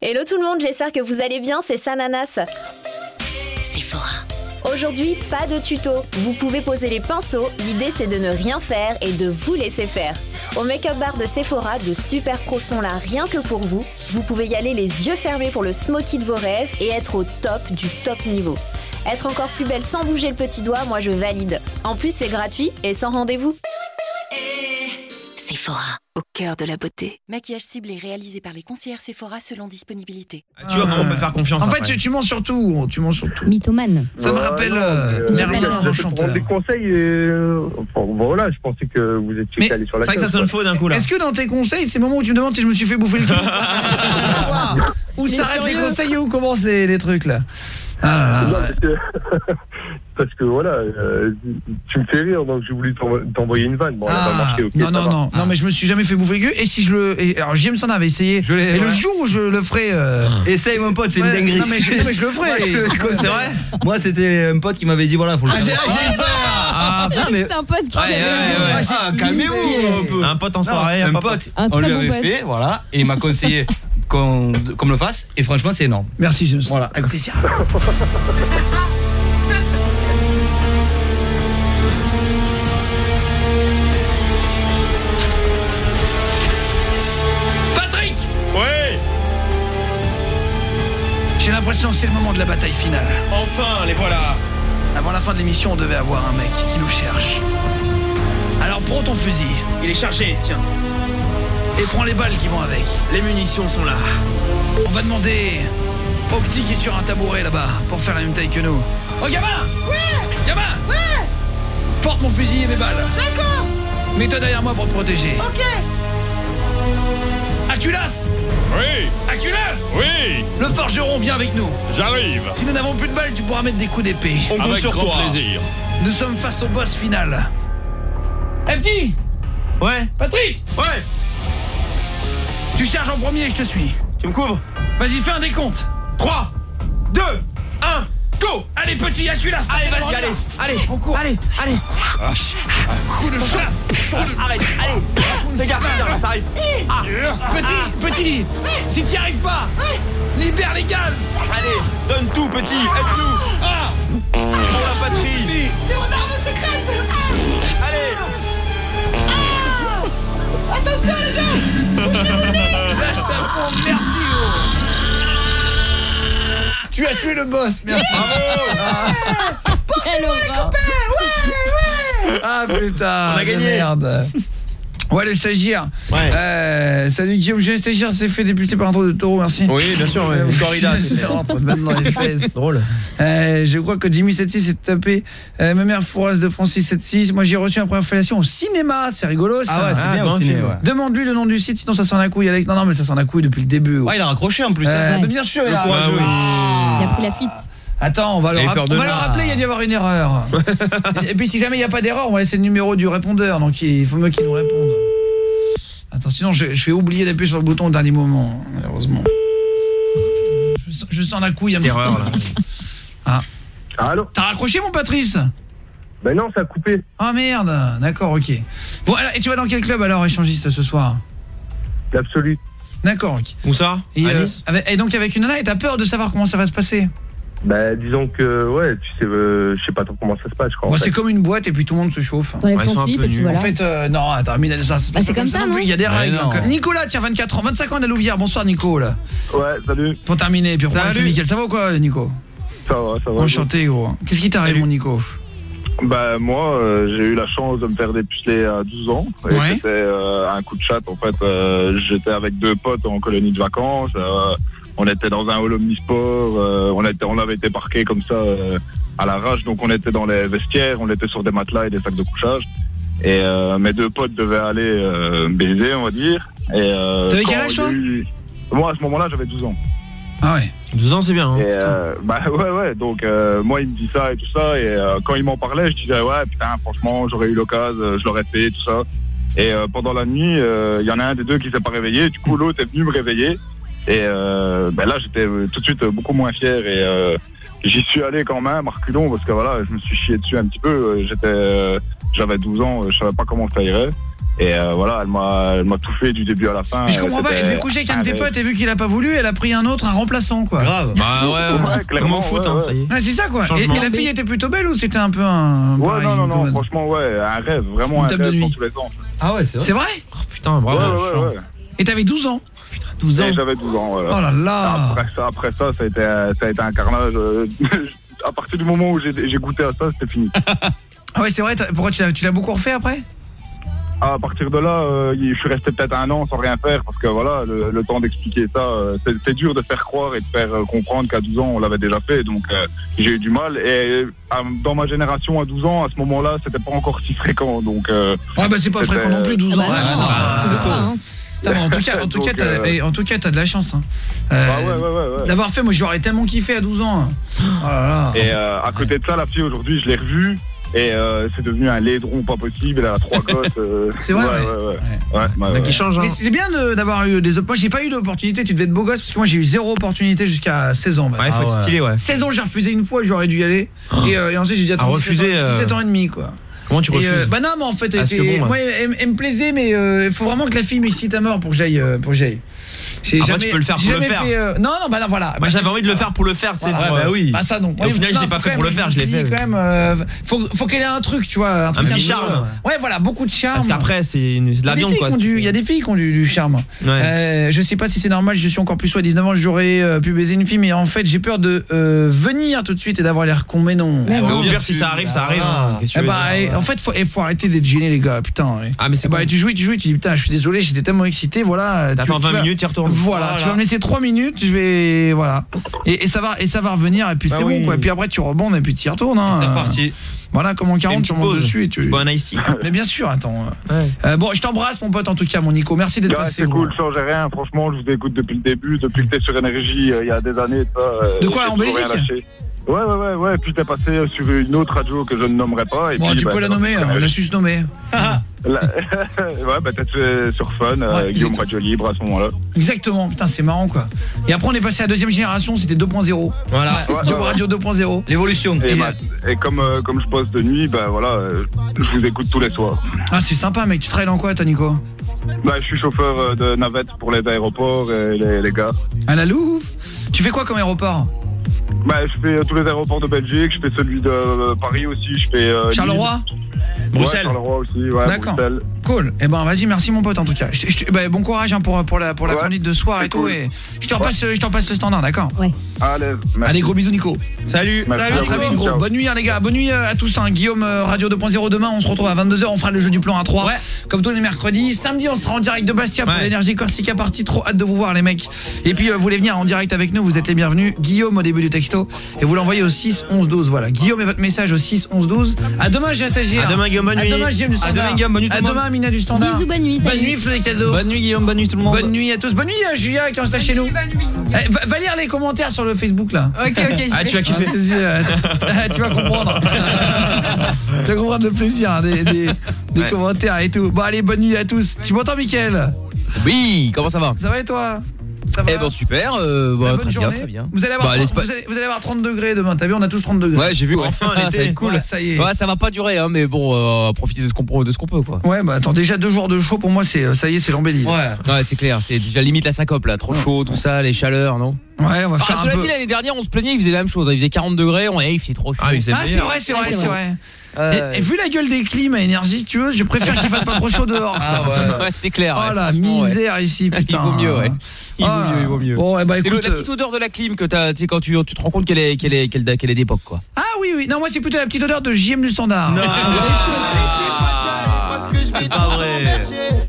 Hello tout le monde, j'espère que vous allez bien, c'est Sananas. Sephora. Aujourd'hui, pas de tuto. Vous pouvez poser les pinceaux, l'idée c'est de ne rien faire et de vous laisser faire. Au make-up bar de Sephora, de super pros sont là rien que pour vous. Vous pouvez y aller les yeux fermés pour le smoky de vos rêves et être au top du top niveau. Être encore plus belle sans bouger le petit doigt, moi je valide. En plus, c'est gratuit et sans rendez-vous. Sephora. Au cœur de la beauté. Maquillage ciblé réalisé par les conseillères Sephora selon disponibilité. Tu vois on peut faire confiance. En fait, après. tu, tu mens sur tout, tu mens sur tout. Mythomane. Ça me rappelle euh, Merlin, euh, le chanteur. des conseils et euh, enfin, voilà, je pensais que vous étiez Mais calé sur la C'est vrai que ça chose, sonne quoi. faux d'un coup là. Est-ce que dans tes conseils, c'est le moment où tu me demandes si je me suis fait bouffer le cul Où s'arrêtent les curieux. conseils et où commencent les, les trucs là? Ah, Non, là, là. parce, que, parce que voilà, euh, tu me fais rire, donc j'ai voulu t'envo- t'envoyer une vanne. Bon, elle a pas Ah, marché, ok, non, non, va. non, non, mais je me suis jamais fait bouffer le cul. Et si je le. et- alors, Jameson avait essayé. Je mais le jour où je le ferai. euh, Essaye mon pote, c'est ouais, une dinguerie. Non, mais je, mais je le ferai. C'est vrai Moi c'était un pote qui m'avait dit voilà, faut le Ah, j'ai faire. Ah, mais C'est un pote qui Ouais, avait Ah, calmez-vous un peu. un pote en Non, soirée, un un pote, Un on lui avait fait, voilà, et il m'a conseillé qu'on me le fasse, et franchement c'est énorme. Merci, Jameson. Voilà, avec plaisir. Patrick Ouais J'ai l'impression que c'est le moment de la bataille finale. Enfin, les voilà Avant la fin de l'émission, on devait avoir un mec qui nous cherche. Alors prends ton fusil Il est chargé, tiens. Et prends les balles qui vont avec. Les munitions sont là. On va demander au petit qui est sur un tabouret là-bas pour faire la même taille que nous. Oh gamin Ouais Gamin Ouais Porte mon fusil et mes balles. D'accord Mets-toi derrière moi pour te protéger. Ok Aculas Oui, Aculas oui, Le forgeron vient avec nous. j'arrive. Si nous n'avons plus de balles, tu pourras mettre des coups d'épée. On compte Avec sur grand toi. plaisir. Nous sommes face au boss final. Petit Ouais Patrick Ouais Tu charges en premier et je te suis. Tu me couvres Vas-y, fais un décompte. 3, 2, 1, go Allez, petit Aculas Allez, vas-y, allez, allez, On court. allez, allez. Coup de chasse. Arrête, allez. Fais gaffe, regarde, ça arrive. Ah, Petit, petit Si t'y arrives pas Libère les gaz. Allez, donne tout, petit, aide-nous. Ah. Pour la patrie. C'est mon arme secrète. Allez. Attention les gars Merci gros Tu as tué le boss, merci. Quelle horreur. Ah putain On a gagné. Merde Ouais les stagiaires Ouais. euh, Salut Guillaume, j'ai les stagiaires s'est fait députer par un tour de taureau, merci Oui, bien sûr, ouais. Euh, corrida, c'est c'était rentre maintenant dans les fesses. drôle. Euh, je crois que Jimmy 76 s'est tapé euh, ma mère Fouras de Francis 76. Moi j'ai reçu une première fellation au cinéma, c'est rigolo ça. Ah ouais, c'est Ah, bien grand au ciné, film. ouais. Demande-lui le nom du site, sinon ça sent la couille Alex. Non non mais ça sent la couille depuis le début. Ouais, il a raccroché en plus. hein. Euh, bien sûr, il a- courageux. Il a pris la fuite. Attends, on va, le, Il avait rap- peur de on va le moi. rappeler, il y a dû y avoir une erreur. et, puis si jamais il n'y a pas d'erreur, on va laisser le numéro du répondeur, donc il faut mieux qu'il nous réponde. Attends, sinon je, je vais oublier d'appuyer sur le bouton au dernier moment, malheureusement. Je, sens- je sens la couille. à Erreur, là. Allô T'as raccroché mon Patrice Ben non, ça a coupé. Ah merde, d'accord, ok. Bon, alors, et tu vas dans quel club alors, échangiste, ce soir L'absolu. D'accord, ok. Où ça Et, euh, Nice avec- et donc avec une nana, et t'as peur de savoir comment ça va se passer Ben disons que, ouais, tu sais, euh, je sais pas trop comment ça se passe, je crois. en Bon, fait. c'est comme une boîte et puis tout le monde se chauffe. T'enlèves Ouais, ils ton sont un slip peu et puis nuls. voilà. En fait, euh, non, attends, mais ça, Bah, c'est comme ça, non plus, Il y a des règles. non. Nicolas, tiens, 24 ans, 25 ans, de la Louvière. Bonsoir, Nico. Là. Ouais, salut. Pour terminer, puis on Salut. remercie Mickaël. Ça va ou quoi, Nico Ça va, ça va. Enchanté, gros. Qu'est-ce qui t'arrive, mon Nico Bah moi, euh, j'ai eu la chance de me faire dépuceler à 12 ans. Et Ouais. C'était euh, un coup de chat. En fait, euh, j'étais avec deux potes en colonie de vacances. euh, on était dans un hall omnisport. euh, on était, on avait été parqués comme ça euh, à l'arrache. Donc on était dans les vestiaires. On était sur des matelas et des sacs de couchage. Et euh, mes deux potes devaient aller euh, baiser, on va dire. Et euh, T'avais quel âge, toi eu- Moi, à ce moment-là, j'avais 12 ans. Ah ouais. 12 ans, c'est bien. Hein. Et euh, bah ouais ouais donc euh, moi il me dit ça et tout ça et euh, quand il m'en parlait je disais ouais putain franchement j'aurais eu l'occasion euh, je l'aurais fait tout ça et euh, pendant la nuit euh, il y en a un des deux qui s'est pas réveillé du coup l'autre est venu me réveiller et euh, ben là j'étais euh, tout de suite euh, beaucoup moins fier et euh, j'y suis allé quand même à reculons parce que voilà je me suis chié dessus un petit peu j'étais euh, j'avais 12 ans je savais pas comment ça irait Et euh, voilà, elle m'a elle m'a tout fait du début à la fin. Mais je comprends pas, elle devait coucher avec un de tes rêve. potes et vu qu'il a pas voulu, elle a pris un autre, un remplaçant quoi. Grave. Bah ouais, clairement, foot, ouais, hein, ouais. ça y est. Ouais, c'est ça quoi. Et, la fille était plutôt belle ou c'était un peu un. Ouais, pareil, non, non, non, franchement, ouais, un rêve, vraiment Une un table de rêve nuit. tous les sens. Ah ouais, c'est vrai. C'est vrai Oh, putain, bravo. ouais, ouais, ouais. Et t'avais 12 ans 12 ans. J'avais 12 ans, voilà. Oh là là Après ça, après ça, ça a été, ça a été un carnage. euh, à partir du moment où j'ai goûté à ça, c'était fini. Ah ouais c'est vrai, pourquoi tu l'as tu l'as beaucoup refait après? À partir de là, euh, je suis resté peut-être un an sans rien faire parce que voilà, le, le temps d'expliquer ça, euh, c'est dur de faire croire et de faire euh, comprendre qu'à 12 ans on l'avait déjà fait, donc euh, j'ai eu du mal. Et euh, dans ma génération à 12 ans, à ce moment-là, c'était pas encore si fréquent, donc euh, Ouais bah c'est pas fréquent non plus 12 ans. Ah bah non, non, bah, toujours c'est pas, hein. En tout cas, en tout Donc, cas, t'as, euh, en tout cas, t'as de la chance. Hein. Euh, bah ouais, ouais, ouais, ouais. D'avoir fait, moi j'aurais tellement kiffé à 12 ans. Oh là là. Et euh, à côté de ça, la fille aujourd'hui, je l'ai revue. Et euh, c'est devenu un laidron pas possible. Elle a trois gosses. euh, C'est vrai, ouais, ouais. ouais, ouais. Ouais, ouais, ouais. Qui change, hein. Mais c'est bien de- d'avoir eu des Moi j'ai pas eu d'opportunité, tu devais être beau gosse parce que moi j'ai eu zéro opportunité jusqu'à 16 ans. bah. Ouais, faut Ah être ouais. stylé, ouais. 16 ans j'ai refusé une fois, j'aurais dû y aller. Et, euh, et ensuite j'ai dit attends, Ah, refuser, 17 ans, euh, 17 ans et demi quoi. Comment tu euh, refuses bah non mais en fait elle était- bon, moi elle, elle me plaisait mais euh, il faut vraiment que la fille m'excite à mort pour que j'aille euh, pour que j'aille. J'ai Après, tu peux le faire pour le jamais faire. fait, euh, Non non bah là voilà. Moi Bah, j'avais envie de le faire pour le faire, Ah, bah euh, oui. Bah ça non. Et au final, je l'ai pas fait pour le faire, je l'ai fait. quand même euh, faut faut qu'elle ait un truc, tu vois, un, truc petit peu- charme. Ouais, voilà, beaucoup de charme. Parce qu'après, c'est c'est de la viande, quoi. il y a des filles qui ont du, du charme. Ouais. Euh, je sais pas si c'est normal, je suis encore plus à 19 ans, j'aurais euh, pu baiser une fille, mais en fait j'ai peur de euh, venir tout de suite et d'avoir l'air con, mais non. Non. au pire, si ça arrive, ça arrive. que Eh bah, eh, en fait, faut, eh, faut arrêter d'être gêné, les gars, putain. Ah, mais c'est bah, tu joues, tu joues, tu dis putain, je suis désolé, j'étais tellement excité, voilà. tu 20 vas- minutes, tu y retournes. Voilà, tu vas me laisser 3 minutes, je vais voilà. Et, et ça va et ça va revenir et puis Bah c'est oui. bon quoi. Et puis après tu rebondes et puis tu y retournes hein. C'est reparti. Voilà, comme en Fais 40 une tu pause. dessus et tu Tu bois un ice tea. Mais bien sûr, attends. Ouais. Euh, bon, je t'embrasse mon pote en tout cas mon Nico. Merci d'être Ouais, passé. c'est cool, change rien. Franchement, je vous écoute depuis le début, depuis que t'es sur énergie euh, il y a des années. euh, De quoi, en Belgique lâché. Ouais, ouais, ouais, ouais. Puis t'es passé sur une autre radio que je ne nommerai pas. Et Bon, puis, tu bah, peux la t'es nommer, on l'a Énergie. su se nommer. La- ouais, bah peut-être sur Fun, euh, Ouais, Guillaume Radio Libre à ce moment-là. Exactement. Putain, c'est marrant quoi. Et après on est passé à la deuxième génération, c'était 2.0. Voilà. Ouais, Guillaume ouais, ouais. Radio 2.0. L'évolution. Et, Et, bah, et comme, euh, comme je bosse de nuit, bah voilà, euh, je vous écoute tous les soirs. Ah, c'est sympa mec, tu travailles dans quoi toi Nico? Bah, je suis chauffeur de navette pour les aéroports et les, les gars. À la Louve Tu fais quoi comme aéroport? Bah, je fais tous les aéroports de Belgique, je fais celui de euh, Paris aussi, je fais. euh, Charleroi? Bruxelles. Ouais, aussi, ouais, D'accord. Cool. Eh ben vas-y, merci mon pote en tout cas. Je je bah, bon courage hein, pour pour la pour la Ouais. conduite de soir et tout cool. et je te repasse je te repasse le standard, d'accord merci. Allez, gros bisous Nico. Salut. Merci à très vite gros. Bonne nuit hein, les gars. Bonne nuit euh, à tous hein. Guillaume euh, Radio 2.0 demain, on se retrouve à 22h, on fera le jeu du plan à 3 comme tous les mercredis. Samedi, on sera en direct de Bastia pour Ouais. l'énergie Corsica partie. Trop hâte de vous voir les mecs. Et puis euh, vous voulez venir en direct avec nous, vous êtes les bienvenus. Guillaume au début du texto et vous l'envoyez au 6 11 12. Voilà. Guillaume et votre message au 6 11 12. À demain, j'ai stagiaire. À demain, Guillaume, bonne À nuit. demain, Guillaume du À standard. demain, Guillaume, bonne nuit tout À le monde. demain, Amina du standard. Bisous, bonne nuit, Bonne salut. nuit, Flo des cadeaux. Bonne nuit, Guillaume. Bonne nuit tout le monde. Bonne nuit à tous. Bonne nuit à Julia qui est chez nous. Eh, va, va lire les commentaires sur le Facebook là. Ok, ok, Ah, tu vas Ah, kiffer. c'est, euh, tu vas comprendre. tu vas comprendre le plaisir hein, des, des- des Ouais. commentaires et tout. Bon allez, bonne nuit à tous. Tu m'entends Mickaël? Oui, comment ça va? Ça va et toi? Ça va Eh ben super, euh, bah, Bonne très bien, très bien. Vous allez, avoir Bah, 30, l'espace- vous, allez, vous allez avoir 30 degrés demain. T'as vu, on a tous 30 degrés. Ouais, j'ai vu. ouais. Enfin, ça va l'été. être cool. Ouais, ça y est. Ouais, ça va pas durer, hein, mais bon, euh, profiter de ce qu'on peut, de ce qu'on peut, quoi. Ouais, bah attends, déjà deux jours de chaud pour moi, c'est euh, ça y est, c'est l'embellie. Ouais, Ouais. Ouais, c'est clair, c'est déjà limite la syncope là, trop chaud, tout ça, les chaleurs, non? On va Ah, faire un cela peu. dit, l'année dernière, on se plaignait, il faisait la même chose, hein, il faisait 40 degrés, on il fait trop chaud. Ah oui, c'est Ah, c'est meilleur. vrai, c'est Ouais, vrai, c'est vrai. Euh, Et, et vu la gueule des clims à énergie, si tu veux, je préfère qu'il fasse pas trop chaud dehors. Ah ouais. ouais, c'est clair. Oh ouais, la ouais. misère ici, Il putain. vaut mieux, ouais. Il vaut Ah. mieux, il vaut mieux. Bon, eh ben écoute. la petite odeur de la clim que t'as, tu sais, quand tu, tu te rends compte qu'elle est, qu'elle est, qu'elle, est d'époque, quoi. Ah oui, oui. Non, moi c'est plutôt la petite odeur de JM du standard. Non. Parce que je vais C'est pas vrai.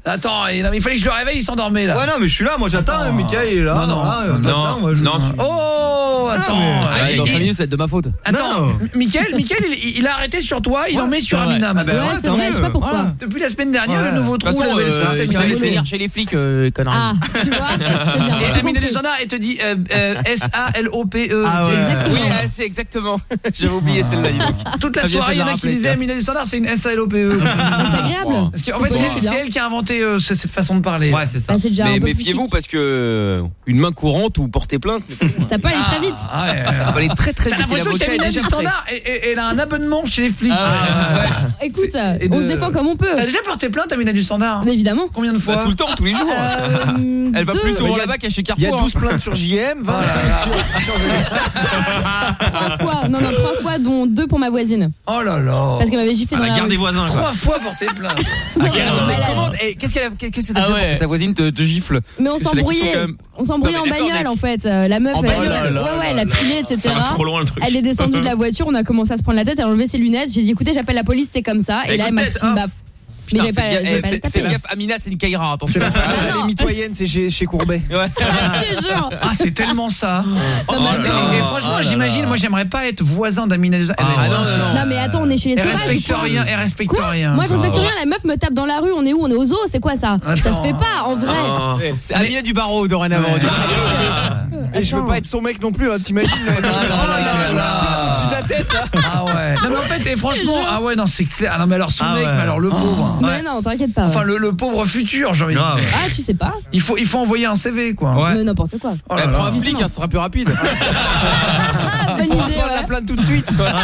Attends, et non, mais il fallait que je le réveille, il s'endormait là. Ouais, non, mais je suis là, moi j'attends, Attends. Michael est là. Non, non, voilà, non, moi, je- non, tu- Oh, attends. mais- Ah, dans 5 il- minutes, ça va être de ma faute. Attends. Mickaël, Mickaël, il, il a arrêté sur toi, il en met sur c'est vrai. Amina. Ah. Ouais, c'est vrai, je sais mieux. pas pourquoi. Voilà. Depuis la semaine dernière, Ouais. le nouveau trou, la nouvelle euh, rigoler. venir chez les flics, euh, connard. Ah, tu vois c'est. Et Amina standard, elle te dit euh, euh, S-A-L-O-P-E. Ah. Oui, ah, c'est exactement. J'avais oublié celle-là. dis donc. Toute la Ah, soirée, il y en a qui disaient. Amina du standard, c'est une S-A-L-O-P-E. Ah, c'est agréable. Parce qu'en fait, C'est c'est c'est c'est elle qui a inventé euh, ce- cette façon de parler. Ouais, c'est ça. Bah, c'est Mais plus méfiez-vous parce que euh, une main courante ou porter plainte. Ça peut aller très vite. Ah, ouais. Ça va aller très très T'as vite. l'impression du standard, et- elle a un abonnement chez les flics. Ah, Écoute, Et on se défend comme on peut. T'as déjà porté plainte, Amina du standard Mais évidemment. Combien de fois Bah, tout le temps, tous les jours. Euh, Elle va deux, plus souvent Il y a- là-bas qu'à chez Il y a Carrefour. 12 plaintes sur JM, 25 sur, sur trois fois. Non, non, trois fois, dont deux pour ma voisine. Oh là là Parce qu'elle m'avait giflé À dans la garde des voisins. Trois fois porté plainte Ah, Qu'est-ce qu'elle a qu'est-ce que Ah que ta voisine te, gifle Mais on c'est s'embrouillait. On s'embrouillait en bagnole en fait. Euh, La meuf, elle, bagnole, ouais, ouais, elle a pilé, etc. Ça va trop loin le truc. Elle est descendue de la voiture, on a commencé à se prendre la tête, elle a enlevé ses lunettes. J'ai dit écoutez, j'appelle la police, c'est comme ça. Et là, elle m'a une baffe. Mais Putain, pas, j'avais eh, pas c'est- gaffe, Amina, c'est une Kaira, attention. C'est la Ah, est mitoyenne, c'est chez, chez Courbet. Ouais. Je te jure. Ah c'est tellement ça Non, mais Oh là Et, franchement Oh j'imagine là. moi j'aimerais pas être voisin d'Amina Ah, non, être- non, non. Non mais attends, on est chez les Elle sauvages. respecte rien, elle respecte Quoi rien Moi je respecte Ah. rien, la meuf me tape dans la rue, on est où On est aux zoo, c'est quoi ça Ça se fait pas en vrai. Ah. C'est Amina du barreau dorénavant. Ouais. Et je veux pas être son mec non plus, hein, t'imagines La tête, là. Ah ouais. Non mais en fait et franchement ah ouais non c'est clair. Ah non mais alors son Ah mec ouais. mais alors le pauvre. Mais Ouais. non, t'inquiète pas. Enfin le, le pauvre futur j'ai envie de dire. Ah, tu sais pas Il faut il faut envoyer un CV quoi. Ouais. Mais n'importe quoi. Oh là prend là. un flic, hein, ce sera plus rapide. Ah, bonne idée. On la plainte tout de suite. Clair.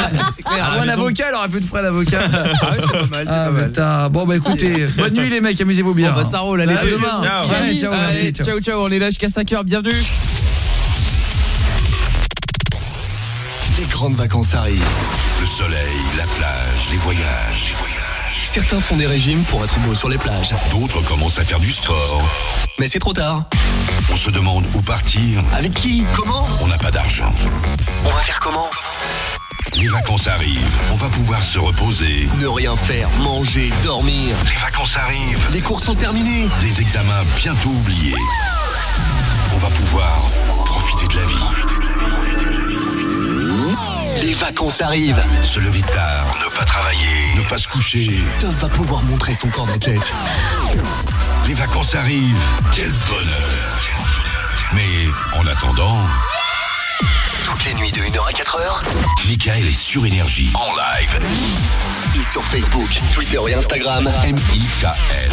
Ah, un avocat, elle aurait plus de frais d'avocat. Ah ouais, c'est pas mal, c'est Ah pas mal. Bon bah écoutez, bonne nuit les mecs, amusez-vous bien. Bah, ça roule, allez, À demain. Ciao, ciao, on est là jusqu'à 5h, bienvenue. Les grandes vacances arrivent. Le soleil, la plage, les voyages. Certains font des régimes pour être beaux sur les plages. D'autres commencent à faire du sport. Mais c'est trop tard. On se demande où partir. Avec qui? Comment? On n'a pas d'argent. On va faire comment? Les vacances arrivent. On va pouvoir se reposer. Ne rien faire, manger, dormir. Les vacances arrivent. Les cours sont terminés. Les examens bientôt oubliés. On va pouvoir profiter de la vie. Les vacances arrivent. Se lever tard, ne pas travailler, ne pas se coucher. Dove va pouvoir montrer son corps d'athlète. Les vacances arrivent. Quel bonheur. Mais en attendant... Toutes les nuits de 1h à 4h, Michael est sur Énergie en live. Et sur Facebook, Twitter et Instagram, M-I-K-L.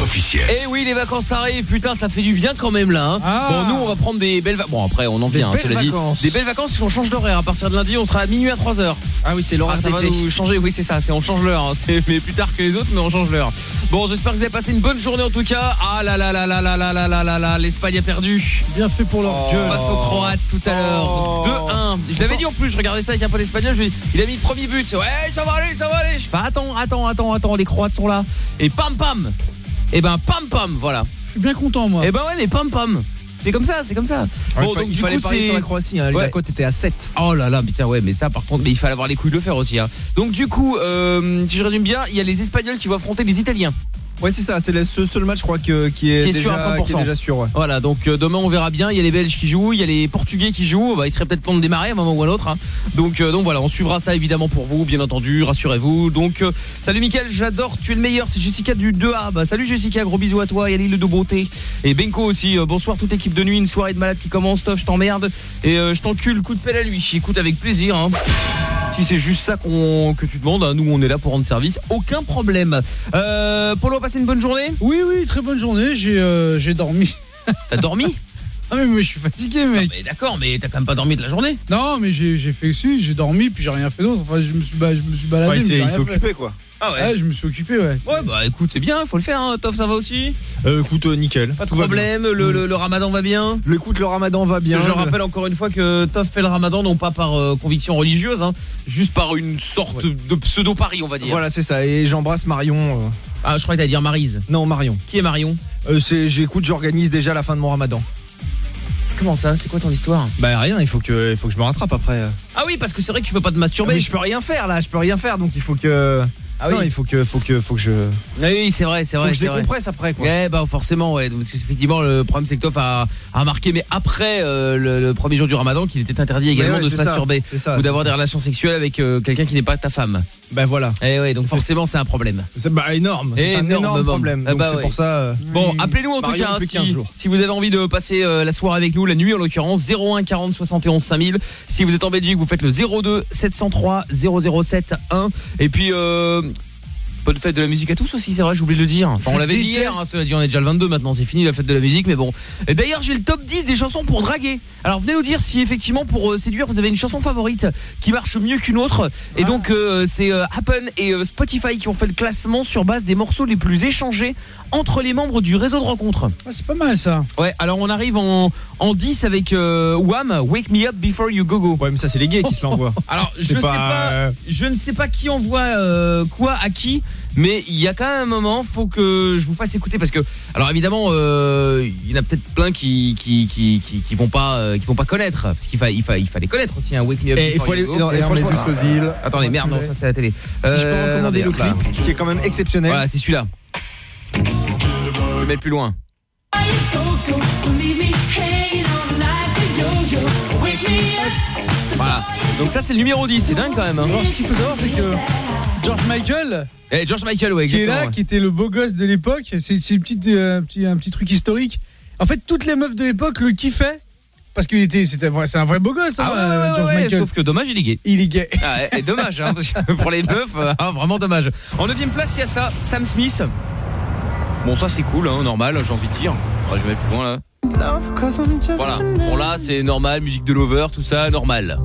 Officiel. Eh oui, les vacances arrivent, putain, ça fait du bien quand même là. hein. Ah. Bon, nous, on va prendre des belles vacances. Bon, après, on en vient, hein, belles cela dit. vacances. Des belles vacances, on change d'horaire. À partir de lundi, on sera à minuit à 3h. Ah oui, c'est l'horaire Ah, ça va nous changer, oui, c'est ça. c'est- On change l'heure. hein. C'est mais plus tard que les autres, mais on change l'heure. Bon, j'espère que vous avez passé une bonne journée en tout cas. Ah là là là là là là là là là là, l'Espagne a perdu. Bien fait pour leur gueule. Face aux Croates tout à l'heure. Oh. 2-1. Je l'avais dit en plus, je regardais ça avec un peu l'espagnol. Je lui dis, il a mis le premier but. Ouais, ça va aller, ça va aller. Je fais attends, attends, attends, attends, les Croates sont là. Et pam pam. Et ben pam pam, voilà. Je suis bien content, moi. Et ben ouais, mais pam pam. C'est comme ça, c'est comme ça. Bon, Bon, donc il du fallait coup, parier c'est sur la Croatie. Hein. Ouais. La cote était à 7. Oh là là, putain, ouais, mais ça par contre, mais il fallait avoir les couilles de le faire aussi. Hein. Donc du coup, euh, si je résume bien, il y a les Espagnols qui vont affronter les Italiens. Ouais, c'est ça. C'est le seul match, je crois, que, qui est, Qui est déjà, sûr à 100%. qui est déjà sûr. Ouais. Voilà, donc euh, demain on verra bien. Il y a les Belges qui jouent, il y a les Portugais qui jouent. Bah, il serait peut-être temps de démarrer à un moment ou à un autre. hein. Donc, euh, donc voilà, on suivra ça évidemment pour vous, bien entendu. Rassurez-vous. Donc, euh, salut Mickaël, j'adore. Tu es le meilleur. C'est Jessica du 2A. Bah, salut Jessica, gros bisous à toi. Il y a l'île de beauté et Benko aussi. Bonsoir toute l'équipe de nuit. Une soirée de malade qui commence. Tof, je t'emmerde et je t'encule. Coup de pelle à lui. Écoute avec plaisir. hein. Si c'est juste ça que tu demandes, hein, nous on est là pour rendre service, aucun problème. Euh, Polo, passé une bonne journée Oui, oui, très bonne journée. J'ai euh, j'ai dormi. T'as dormi Ah, mais, mais je suis fatigué, mec. Mais d'accord, mais t'as quand même pas dormi de la journée. Non, mais j'ai j'ai fait si, j'ai dormi, puis j'ai rien fait d'autre. Enfin, je me suis, ba- je me suis baladé. Ouais, il mais s'est j'ai il s'est rien fait. occupé, quoi. Ah Ouais, je me suis occupé, ouais. Ouais, bah écoute, c'est bien, faut le faire, hein. Toff, ça va aussi? Euh, écoute, euh, nickel. Pas de Tout va problème, le, le- le ramadan va bien? Bien. Écoute, le ramadan va bien. Je rappelle encore une fois que Toff fait le ramadan non pas par euh, conviction religieuse, hein, juste par une sorte de pseudo-pari, on va dire. Voilà, c'est ça. Et j'embrasse Marion. euh, Ah, je croyais que t'allais dire Marise. Non, Marion. Qui est Marion? Euh, c'est, j'écoute, j'organise déjà la fin de mon ramadan. Comment ça? C'est quoi ton histoire? Bah rien, il faut que, il faut que je me rattrape après. Ah oui, parce que c'est vrai que tu peux pas te masturber. Mais je peux rien faire là, je peux rien faire, donc il faut que. Ah oui. Non, il faut que, faut que, faut que je, Oui, c'est vrai, c'est faut vrai. que je décompresse après quoi. Ouais, bah forcément, ouais. Parce que effectivement, le problème c'est que Toff a, a marqué, mais après euh, le, le premier jour du Ramadan, qu'il était interdit également Ouais, ouais, de se ça, masturber ça, ou d'avoir des relations sexuelles avec euh, quelqu'un qui n'est pas ta femme. Bah voilà. Et ouais, donc forcément c'est un problème. C'est bah énorme. C'est un Énorme, problème. Ah Donc bah c'est ouais. pour ça. euh, Bon, appelez-nous en tout cas hein, plus 15 si, jours. si vous avez envie de passer euh, la soirée avec nous, la nuit en l'occurrence, 01 40 71 5000. Si vous êtes en Belgique, vous faites le 02 703 007 1. Et puis, euh, Bonne fête de la musique à tous aussi, c'est vrai, j'ai oublié de le dire. Enfin, on l'avait dit hier, hein, cela dit, on est déjà le 22 maintenant, c'est fini la fête de la musique, mais bon. D'ailleurs, j'ai le top 10 des chansons pour draguer. Alors, venez nous dire si effectivement pour euh, séduire, vous avez une chanson favorite qui marche mieux qu'une autre. Et donc, euh, c'est euh, Happen et euh, Spotify qui ont fait le classement sur base des morceaux les plus échangés entre les membres du réseau de rencontres. Ah, c'est pas mal ça. Ouais, alors on arrive en, en 10 avec euh, Wham, Wake Me Up Before You Go Go. Ouais, mais ça, c'est les gays qui se l'envoient. Alors, je sais pas, pas, euh, je ne sais pas qui envoie euh, quoi à qui, mais il y a quand même un moment, faut que je vous fasse écouter parce que, alors évidemment, euh, il y en a peut-être plein qui qui qui qui, qui vont pas euh, qui vont pas connaître parce qu'il fa, il fa- il fallait connaître aussi un Wake Me Up. Et il faut aller. Non, et franchement, Attendez, merde, non, ça c'est la télé. Si je peux Euh, recommander le clip, qui est quand même exceptionnel. Voilà, c'est celui-là. Je vais mettre plus loin. Voilà. Donc ça c'est le numéro 10, c'est dingue quand même. Hein. Alors ce qu'il faut savoir c'est que George Michael Eh, George Michael, ouais, qui est là, qui était le beau gosse de l'époque, c'est c'est une petite, euh, un, petit, un petit truc historique. En fait, toutes les meufs de l'époque le kiffaient parce qu'il était, c'était vrai- c'est un vrai beau gosse, hein, Ah ouais, euh, ouais, George ouais, Michael. sauf que dommage, il est gay. Il est gay. Ah, et, et dommage, hein, parce que pour les meufs, euh, ah, vraiment dommage. En 9 place, il y a ça, Sam Smith. Bon, ça c'est cool, hein, normal, j'ai envie de dire. Je vais mettre plus loin là. Voilà. Bon, là, c'est normal, musique de Lover, tout ça, normal.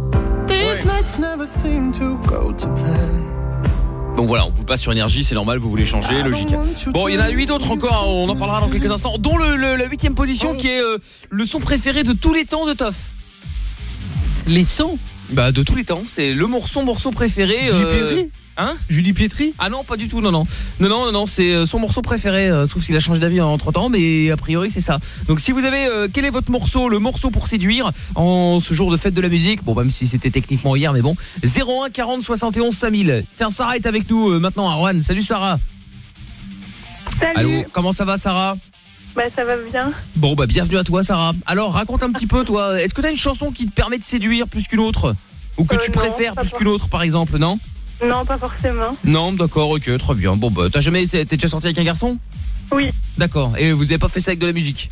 Donc voilà, on vous passe sur énergie, c'est normal, vous voulez changer, logique. Bon, il y en a 8 autres encore, hein, on en parlera dans quelques instants, dont le, le- la huitième position qui est euh, le son préféré de tous les temps de Toff. Les temps? Bah de tous les temps, c'est le morceau morceau préféré. Euh, Hein Julie Pietri? Ah non, pas du tout, non, non. Non, non, non, non c'est euh, son morceau préféré, euh, sauf s'il a changé d'avis entre temps, mais a priori c'est ça. Donc si vous avez, euh, quel est votre morceau, le morceau pour séduire en ce jour de fête de la musique? Bon, même si c'était techniquement hier, mais bon. 01 40 71 5000. Tiens, Sarah est avec nous euh, maintenant à Rouen. Salut Sarah. Salut. Allô, comment ça va Sarah? Bah ça va bien. Bon, bah bienvenue à toi Sarah. Alors raconte un petit peu toi, est-ce que t'as une chanson qui te permet de séduire plus qu'une autre? Ou que Euh, tu non, préfères plus qu'une autre par exemple, non? Non, pas forcément. Non, d'accord, ok, très bien. Bon, bah, t'as jamais, t'es déjà sorti avec un garçon? Oui. D'accord. Et vous n'avez pas fait ça avec de la musique?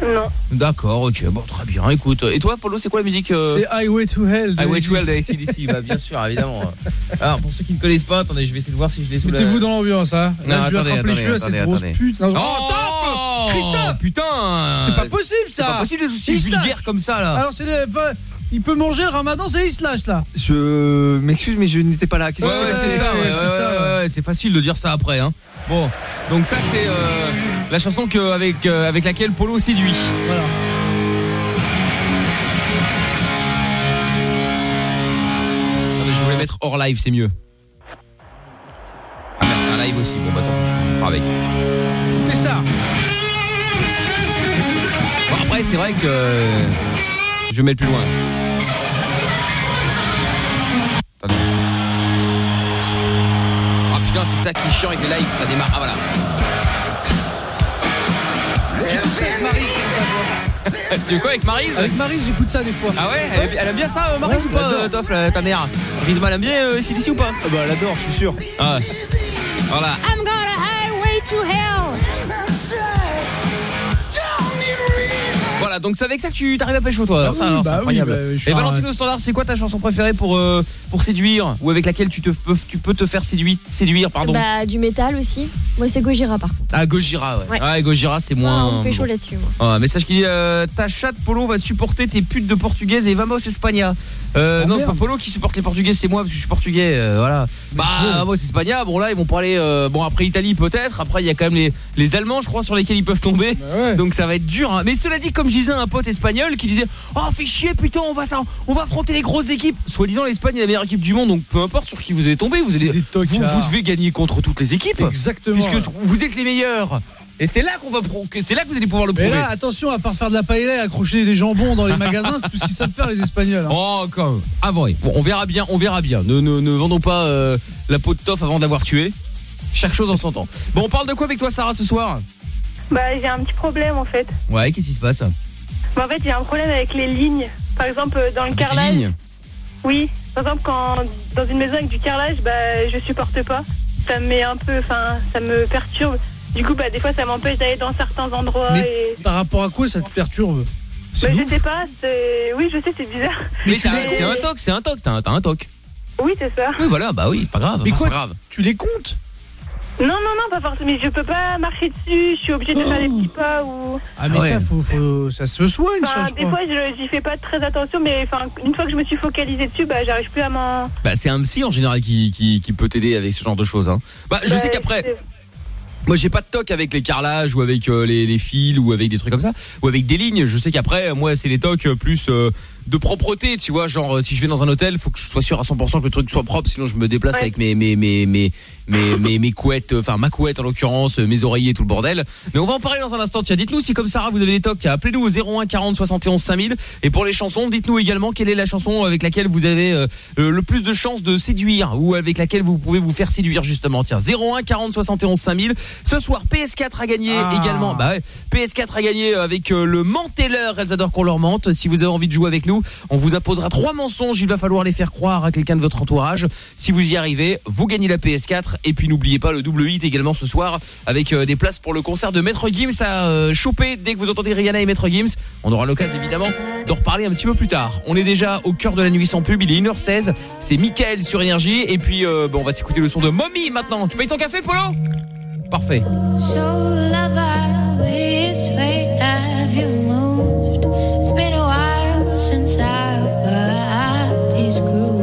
Non. D'accord, ok, bon, très bien. Écoute, et toi, Polo, c'est quoi la musique euh? C'est Highway to Hell. de Highway to Hell d'ACDC, bah, bien sûr, évidemment. Alors, pour ceux qui ne connaissent pas, attendez, je vais essayer de voir si je l'ai sous la... Mettez-vous dans l'ambiance, hein. Non, Là, je lui attendez, attrape les cheveux à cette grosse pute. Non, Oh, top Christophe Putain C'est pas possible ça C'est pas possible d'être aussi Il se lâche. vulgaire comme ça, là Alors c'est le- enfin, il peut manger le ramadan, c'est il se lâche là. Je m'excuse, mais je n'étais pas là. Ouais, ouais, c'est ça, ouais, c'est ouais, ça, ouais, ouais, c'est facile de dire ça après, hein. Bon, donc ça, c'est euh, la chanson que, avec, euh, avec laquelle Polo séduit. Voilà. Attendez, je voulais mettre hors live, c'est mieux. Ah merde, c'est un live aussi. Bon, bah tant pis, on fera avec. Fais ça. Bon, après, c'est vrai que. Je vais mettre plus loin. Attendez. Ah putain, c'est ça qui est chiant avec les lives, ça démarre. Ah voilà. J'écoute ça avec va tu veux quoi avec Marise Avec Maryse, j'écoute ça des fois. Ah ouais elle, elle aime bien ça, euh, Maryse Ouais, ou pas, euh, Toff, la- ta mère? Rizma, elle aime bien euh, CDC ou pas? Ah bah, elle adore, je suis sûr. Ah ouais. Voilà. I'm gonna highway to hell. Voilà, donc c'est avec ça que tu t'arrives à pécho toi. Alors Ah ça, oui, alors, bah oui, incroyable. bah, Et un- Valentino Standard, c'est quoi ta chanson préférée pour euh, pour séduire ou avec laquelle tu te peux tu peux te faire séduire séduire pardon Bah, du métal aussi. Moi, c'est Gojira par contre. Ah Gojira ouais. Ouais. Ah Gojira c'est Ah, moins on fait chaud bon. là-dessus, moi. Ah, un message qui dit euh, ta chatte Polo va supporter tes putes de portugaises et vamos Espagna. Euh, Oh, non, c'est pas. Polo qui supporte les portugaises, c'est moi parce que je suis portugais euh, voilà. Bah vamos Espagna, bon là ils vont parler euh, bon après Italie peut-être, après il y a quand même les les allemands je crois sur lesquels ils peuvent tomber. Ouais. Donc ça va être dur hein. Mais cela dit comme je disais à un pote espagnol qui disait "Oh fais chier putain, on va ça on va affronter les grosses équipes." Soi-disant l'Espagne est la meilleure équipe du monde donc peu importe sur qui vous allez tomber, vous des vous, devez gagner contre toutes les équipes Exactement. puisque vous êtes les meilleurs. Et c'est là qu'on va c'est là que vous allez pouvoir le prouver. là, attention, à part faire de la paella et accrocher des jambons dans les magasins, c'est tout ce qu'ils savent faire les Espagnols. hein. Oh, quand même. Avant, oui. Bon, on verra bien, on verra bien. Ne, ne, ne vendons pas euh, la peau de toffe avant d'avoir tué. Chaque chose en son temps. Bon, on parle de quoi avec toi, Sarah, ce soir? Bah j'ai un petit problème en fait. Ouais, qu'est-ce qui se passe? Bah, en fait j'ai un problème avec les lignes. Par exemple dans le carrelage. Ligne. Oui. Par exemple quand dans une maison avec du carrelage, bah je supporte pas. Ça me met un peu, enfin ça me perturbe. Du coup bah des fois ça m'empêche d'aller dans certains endroits Mais et. par rapport à quoi ça te perturbe? Bah, je sais pas, c'est. Oui je sais c'est bizarre. Mais c'est un toc, c'est un toc, t'as un, toc. Oui c'est ça. Oui, voilà, bah oui, c'est pas grave. Mais Enfin, quoi c'est pas grave. Tu les comptes? Non, non, non, pas forcément. Mais je peux pas marcher dessus. Je suis obligée de faire des petits pas ou. Ah, mais Ouais. ça, faut, faut- ça se soigne, ça, je des crois. fois, j'y fais pas très attention, mais enfin, une fois que je me suis focalisée dessus, bah, j'arrive plus à m'en. Bah, c'est un psy en général qui, qui, qui peut t'aider avec ce genre de choses. Hein. Bah, je Bah, sais qu'après, moi j'ai pas de toc avec les carrelages ou avec euh, les, les fils ou avec des trucs comme ça ou avec des lignes. Je sais qu'après, moi c'est les tocs euh, plus euh, de propreté, tu vois. Genre euh, si je vais dans un hôtel, faut que je sois sûr à 100% que le truc soit propre, sinon je me déplace Ouais. avec mes mes mes mes mes, mes, mes couettes, enfin ma couette en l'occurrence, euh, mes oreillers, tout le bordel. Mais on va en parler dans un instant. Tiens, dites-nous si comme Sarah vous avez des tocs, appelez-nous au 01 40 71 5000. Et pour les chansons, dites-nous également quelle est la chanson avec laquelle vous avez euh, le plus de chances de séduire ou avec laquelle vous pouvez vous faire séduire justement. Tiens, 01 40 71 5000. Ce soir, PS4 a gagné Ah. également. Bah ouais, PS4 a gagné avec euh, le menteur. Elles adorent qu'on leur mente. Si vous avez envie de jouer avec nous, on vous imposera trois mensonges. Il va falloir les faire croire à quelqu'un de votre entourage. Si vous y arrivez, vous gagnez la PS4. Et puis n'oubliez pas le double hit également ce soir avec euh, des places pour le concert de Maître Gims à euh, choper dès que vous entendez Rihanna et Maître Gims. On aura l'occasion évidemment d'en reparler un petit peu plus tard. On est déjà au cœur de la nuit sans pub. Il est 1h16. C'est Mickaël sur Énergie. Et puis euh, bon, on va s'écouter le son de Mommy maintenant. Tu payes ton café, Polo? Parfait. Since I've heard these grooved.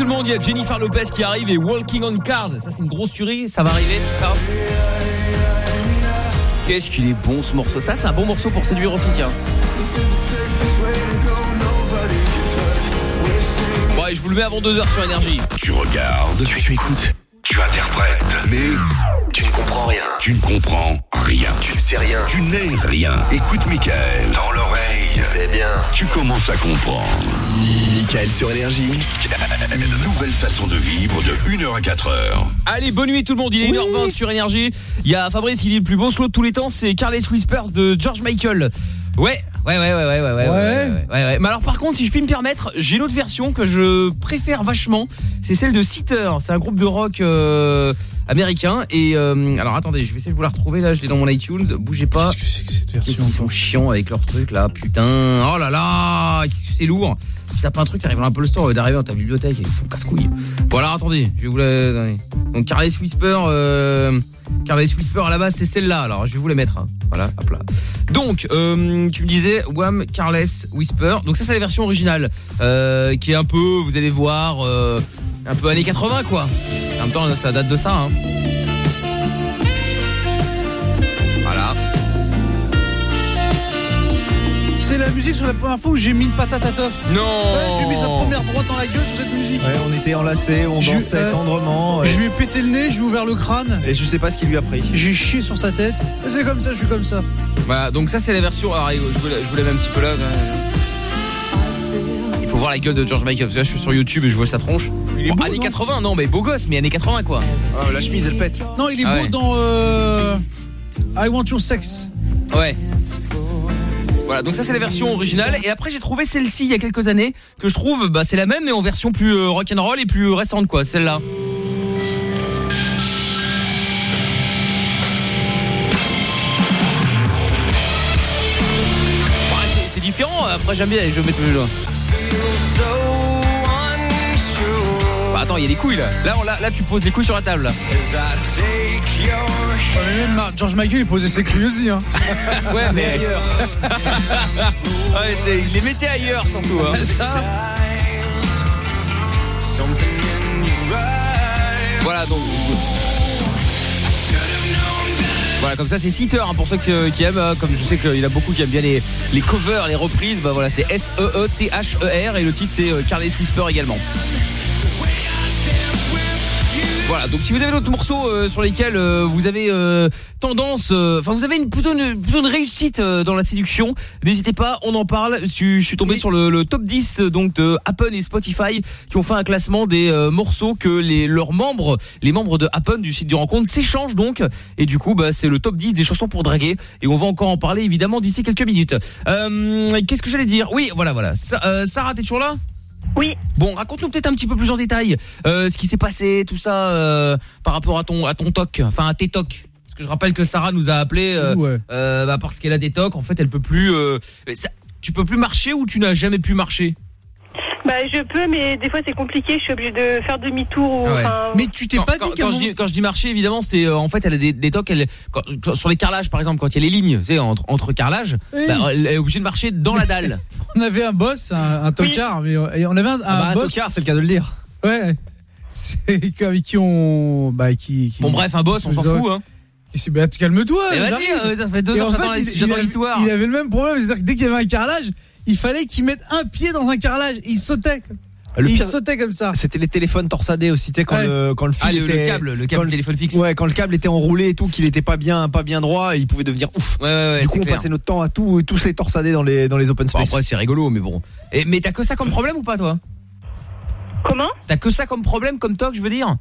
Tout le monde. Il y a Jennifer Lopez qui arrive et Walking on Cars. Ça c'est une grosse tuerie, ça va arriver, c'est ça Qu'est-ce qu'il est bon ce morceau. Ça c'est un bon morceau pour séduire aussi, tiens. Bon, allez, je vous le mets avant 2h sur énergie. Tu regardes, tu, tu écoutes, tu interprètes, mais tu ne comprends rien. Tu ne comprends rien. Tu ne sais sais rien. Tu n'es rien. Écoute Michael. Dans l'oreille. C'est bien. Tu commences à comprendre. Michael sur Énergie. Une nouvelle façon de vivre de 1h à 4h. Allez, bonne nuit tout le monde. Il est oui. 1h20 sur Énergie. Il y a Fabrice, qui dit le plus beau slow de tous les temps. C'est Carles Whispers de George Michael. Ouais. Ouais ouais ouais ouais ouais ouais ouais. ouais, ouais, ouais. Mais alors par contre si je puis me permettre, j'ai une autre version que je préfère vachement, c'est celle de Sitter, c'est un groupe de rock euh, américain. Et euh, alors attendez, je vais essayer de vous la retrouver là. Je l'ai dans mon iTunes. Bougez pas. Qu'est-ce que c'est que cette version Ils sont chiants avec leur truc là. Putain. Oh là là. Qu'est-ce que c'est lourd. Tu tapes un truc, t'arrives dans l'Apple Store, lieu d'arriver dans ta bibliothèque, ils sont casse-couilles. Bon attendez, je vais vous la donner. Donc Carles Whisper, euh, Carles Whisper à la base c'est celle-là. Alors je vais vous la mettre. hein. Voilà, hop là. Donc euh, tu me disais Wham Carles Whisper. Donc ça c'est la version originale, euh, qui est un peu, vous allez voir, euh, un peu années 80 quoi. En même temps ça date de ça. Hein. C'est la musique sur la première fois où j'ai mis une patate à tof. Non Ouais, j'ai mis sa première droite dans la gueule sur cette musique. Ouais, on était enlacés, on Je- dansait euh, tendrement. ouais. Je lui ai pété le nez, je lui ai ouvert le crâne. Et je sais pas ce qu'il lui a pris. J'ai chié sur sa tête. C'est comme ça, je suis comme ça. Voilà, donc ça c'est la version. Alors, je vous, la, je vous la mets un petit peu là. Il faut voir la gueule de George Michael parce que là je suis sur YouTube et je vois sa tronche. Bon, années 80, non mais beau gosse, mais années 80 quoi. Oh, la chemise elle pète. Non, il est Ah beau ouais. dans euh, I Want Your Sex. Ouais. Voilà, donc ça c'est la version originale et après j'ai trouvé celle-ci il y a quelques années que je trouve bah c'est la même mais en version plus euh, rock'n'roll et plus récente quoi, celle-là. C'est différent, après j'aime bien, je vais mettre le doigt. Attends, il y a des couilles là. Là, on- là, là, tu poses des couilles sur la table. là. Mais même Mar- George Michael, il posait ses couilles aussi. Hein. Ouais, mais ailleurs. ouais, c'est- il les mettait ailleurs surtout. Hein. Voilà donc. Voilà, comme ça c'est Sitter hein, pour ceux qui, euh, qui aiment, euh, comme je sais qu'il y a beaucoup qui aiment bien les, les covers, les reprises, bah voilà c'est S-E-E-T-H-E-R et le titre c'est euh, Carles Whisper également. Voilà, donc si vous avez d'autres morceaux euh, sur lesquels euh, vous avez euh, tendance, euh, enfin vous avez une, plutôt, une, plutôt une réussite euh, dans la séduction, n'hésitez pas, on en parle. Je, je suis tombé sur le, le top 10 euh, donc de Apple et Spotify qui ont fait un classement des euh, morceaux que les leurs membres, les membres de Apple du site du rencontre s'échangent donc et du coup bah c'est le top 10 des chansons pour draguer et on va encore en parler évidemment d'ici quelques minutes. Euh, Qu'est-ce que j'allais dire? Oui, voilà voilà. Sa- Sarah, t'es toujours là? Oui. Bon, raconte-nous peut-être un petit peu plus en détail euh, ce qui s'est passé, tout ça euh, par rapport à ton à ton toc, enfin à tes tocs. Parce que je rappelle que Sarah nous a appelé euh, Ouais. euh, bah, parce qu'elle a des tocs. En fait, elle peut plus. euh, ça- tu peux plus marcher ou tu n'as jamais pu marcher? Bah, je peux, mais des fois c'est compliqué. Je suis obligée de faire demi-tour. ou- Ah ouais. enfin, Mais tu t'es quand, pas quand- dit quand un je dis, quand je dis marcher, évidemment, c'est euh, en fait elle a des, des tocs. Elle, quand- quand- sur les carrelages, par exemple, quand il y a les lignes, tu sais, entre, entre carrelages, Oui. bah, elle est obligée de marcher dans la dalle. On avait un boss, un, un tocard, mais euh, et on avait un, un Ah bah, un boss. tocard, c'est le cas de le dire. Ouais. C'est avec qui on. Bah, qui, qui- Bon, bref, un boss, on s'en fout. Hein. Qui se- bah, calme-toi. Mais vas-y, euh, ça fait deux en que j'attends l'histoire. Il avait le même problème, c'est-à-dire que dès qu'il y avait un carrelage, il fallait qu'il mette un pied dans un carrelage. Il sautait. Le il pire- sautait comme ça. C'était les téléphones torsadés aussi, tu sais, quand, Ouais. le, quand le fil Ah, le, le était. câble, le câble quand téléphone fixe. Ouais, quand le câble était enroulé et tout, qu'il était pas bien, pas bien droit, il pouvait devenir ouf. Ouais, ouais, ouais, du coup, on clair. passait notre temps à tout, tous les torsader dans les, dans les open Bon, space. après, c'est rigolo, mais bon. Et, mais t'as que ça comme problème ou pas, toi? Comment? T'as que ça comme problème, comme toc, je veux dire?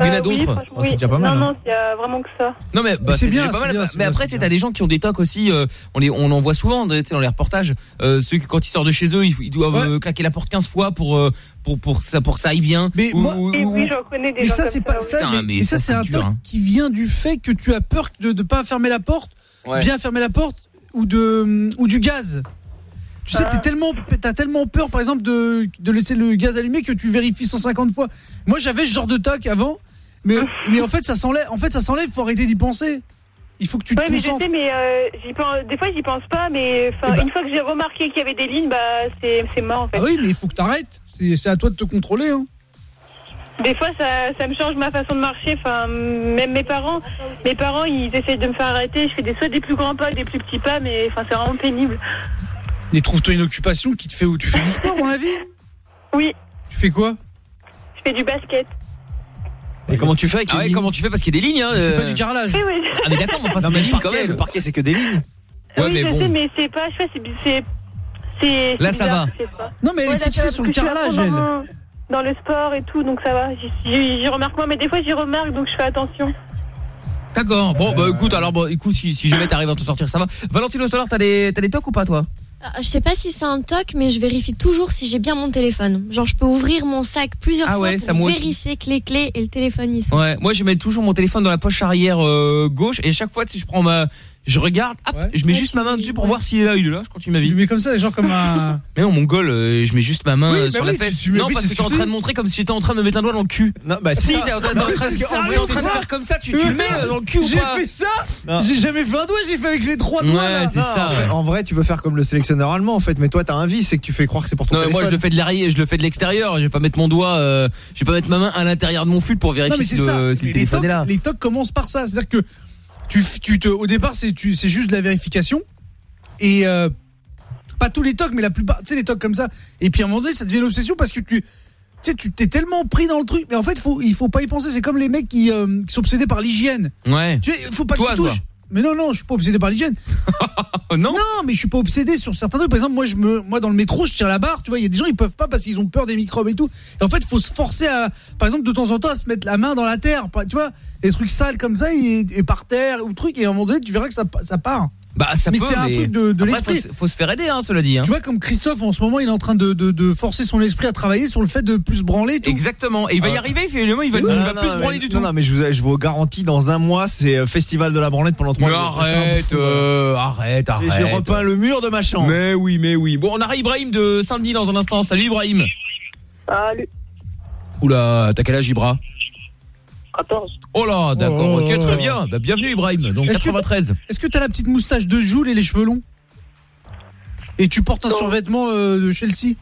Il y en a Euh, oui, d'autres Oh, c'est oui. déjà pas mal, Non, hein. non, il y a vraiment que ça. Non mais, bah, Mais c'est bien, pas mal. mais après, c'est tu t'as des gens qui ont des tocs aussi. euh, on les, on en voit souvent, dans les reportages. Euh, ceux qui, quand ils sortent de chez eux, ils, ils doivent Ouais. euh, claquer la porte 15 fois pour pour pour ça pour que ça aille bien. Mais Ou- moi- ou- Et oui, j'en connais des Mais gens ça, comme c'est pas oui. ça. Mais, mais mais ça, c'est un toc hein. qui vient du fait que tu as peur de ne pas fermer la porte, Ouais. bien fermer la porte, ou de ou du gaz. Tu sais, t'es tellement, t'as tellement peur, par exemple, de, de laisser le gaz allumé que tu vérifies 150 fois. Moi, j'avais ce genre de toc avant, mais, mais en fait, ça s'enlève. En fait, ça s'enlève. Faut arrêter d'y penser. Il faut que tu te Ouais, mais je sais, mais euh, j'y pense, des fois j'y pense pas, mais enfin, Eh ben- une fois que j'ai remarqué qu'il y avait des lignes, bah c'est mort en fait. Ah oui, mais il faut que t'arrêtes. C'est c'est à toi de te contrôler. Hein. Des fois ça, ça me change ma façon de marcher, enfin même mes parents, mes parents ils essayent de me faire arrêter, je fais des soit des plus grands pas, des plus petits pas, mais enfin c'est vraiment pénible. Et trouve-toi une occupation qui te fait où? Tu fais du sport dans la vie? Oui, Tu fais quoi? Je fais du basket. Et comment tu fais avec Ah ouais, lignes comment tu fais parce qu'il y a des lignes hein C'est euh. pas du carrelage. Oui, oui. Ah mais d'accord, mais enfin Non, c'est mais des lignes quand même. le parquet, c'est que des lignes. Ouais, oui, mais je bon. sais, mais c'est pas, je sais, c'est- c'est, c'est. Là, c'est ça bizarre, va. je sais pas. Non, mais elle est fixée sur le parce que je suis à carrelage, fond elle. Dans, dans le sport et tout, donc ça va. J'y- J'y j'y remarque moins, mais des fois j'y remarque, donc je fais attention. D'accord. Bon bah écoute, alors bon, écoute si, si jamais t'arrives à te sortir, ça va. Valentino Solar, t'as des t'as des tocs ou pas toi? Je sais pas si c'est un toc, mais je vérifie toujours si j'ai bien mon téléphone. Genre, je peux ouvrir mon sac plusieurs Ah fois ouais, pour ça, vérifier que les clés et le téléphone y sont. Ouais, moi je mets toujours mon téléphone dans la poche arrière euh, gauche et chaque fois si je prends ma je regarde, hop, je mets juste ma main dessus pour voir s'il est là, il est là, je continue ma vie. Mais comme ça, genre comme un. Mais non, mon goal, euh, je mets juste ma main Oui, euh, bah sur oui, la tu- fesse. tu non, oui, parce que t'es en train de montrer comme si j'étais en train de me mettre un doigt dans le cul. Non, bah si, t'es en train, de faire comme ça, tu, le mets euh, dans le cul ou J'ai fait ça. J'ai jamais fait un doigt, j'ai fait avec les trois doigts. Ouais, c'est ça. en, vrai, tu veux faire comme le sélectionneur allemand en fait, mais toi t'as un vice, c'est que tu fais croire que c'est pour ton Non, moi je le fais de l'arrière, je le fais de l'extérieur, je vais pas mettre mon doigt je vais pas mettre ma main à l'intérieur de mon fil pour vérifier si le, téléphone est là. les tocs commencent par ça. C'est-à-dire que tu, tu te, au départ, c'est tu- c'est juste de la vérification. Et euh, pas tous les tocs, mais la plupart, tu sais, les tocs comme ça. Et puis à un moment donné, ça devient une obsession parce que tu. Tu sais, tu t'es tellement pris dans le truc, mais en fait, faut, il faut pas y penser. C'est comme les mecs qui, euh, qui sont obsédés par l'hygiène. Ouais. Tu sais, faut pas Toi, que tu toi. Mais non, non, je suis pas obsédé par l'hygiène. Non. Non, mais je suis pas obsédé sur certains trucs. Par exemple, moi, je me, moi, dans le métro, je tire la barre. Tu vois, il y a des gens, ils peuvent pas parce qu'ils ont peur des microbes et tout. Et en fait, faut se forcer à, par exemple, de temps en temps, à se mettre la main dans la terre. Tu vois, des trucs sales comme ça et, et par terre ou truc. Et à un moment donné, tu verras que ça, ça part. Bah ça mais peut c'est un truc de, l'esprit. Faut, se- faut se faire aider hein, cela dit hein. Tu vois, comme Christophe, en ce moment, il est en train de, de, de forcer son esprit à travailler sur le fait de plus branler. et Tout. Exactement. Et il va y Ah. arriver, finalement, il va, il va non, plus non, se branler mais- du tout. Non, non, mais je vous, je vous garantis, dans un mois, c'est euh, festival de la branlette pendant trois Mais jours. arrête, euh, arrête, arrête. J'ai repeint le mur de ma chambre. Mais oui, mais oui. Bon, on a Ibrahim de Saint-Denis dans un instant. Salut Ibrahim. Salut. Oula, t'as quel âge Ibra? 14. Oh là, d'accord, Oh. ok, très bien. Bah, bienvenue Ibrahim, donc Est-ce que- 93. Est-ce que t'as la petite moustache de Joule et les cheveux longs? Et tu portes un Non. survêtement euh, de Chelsea?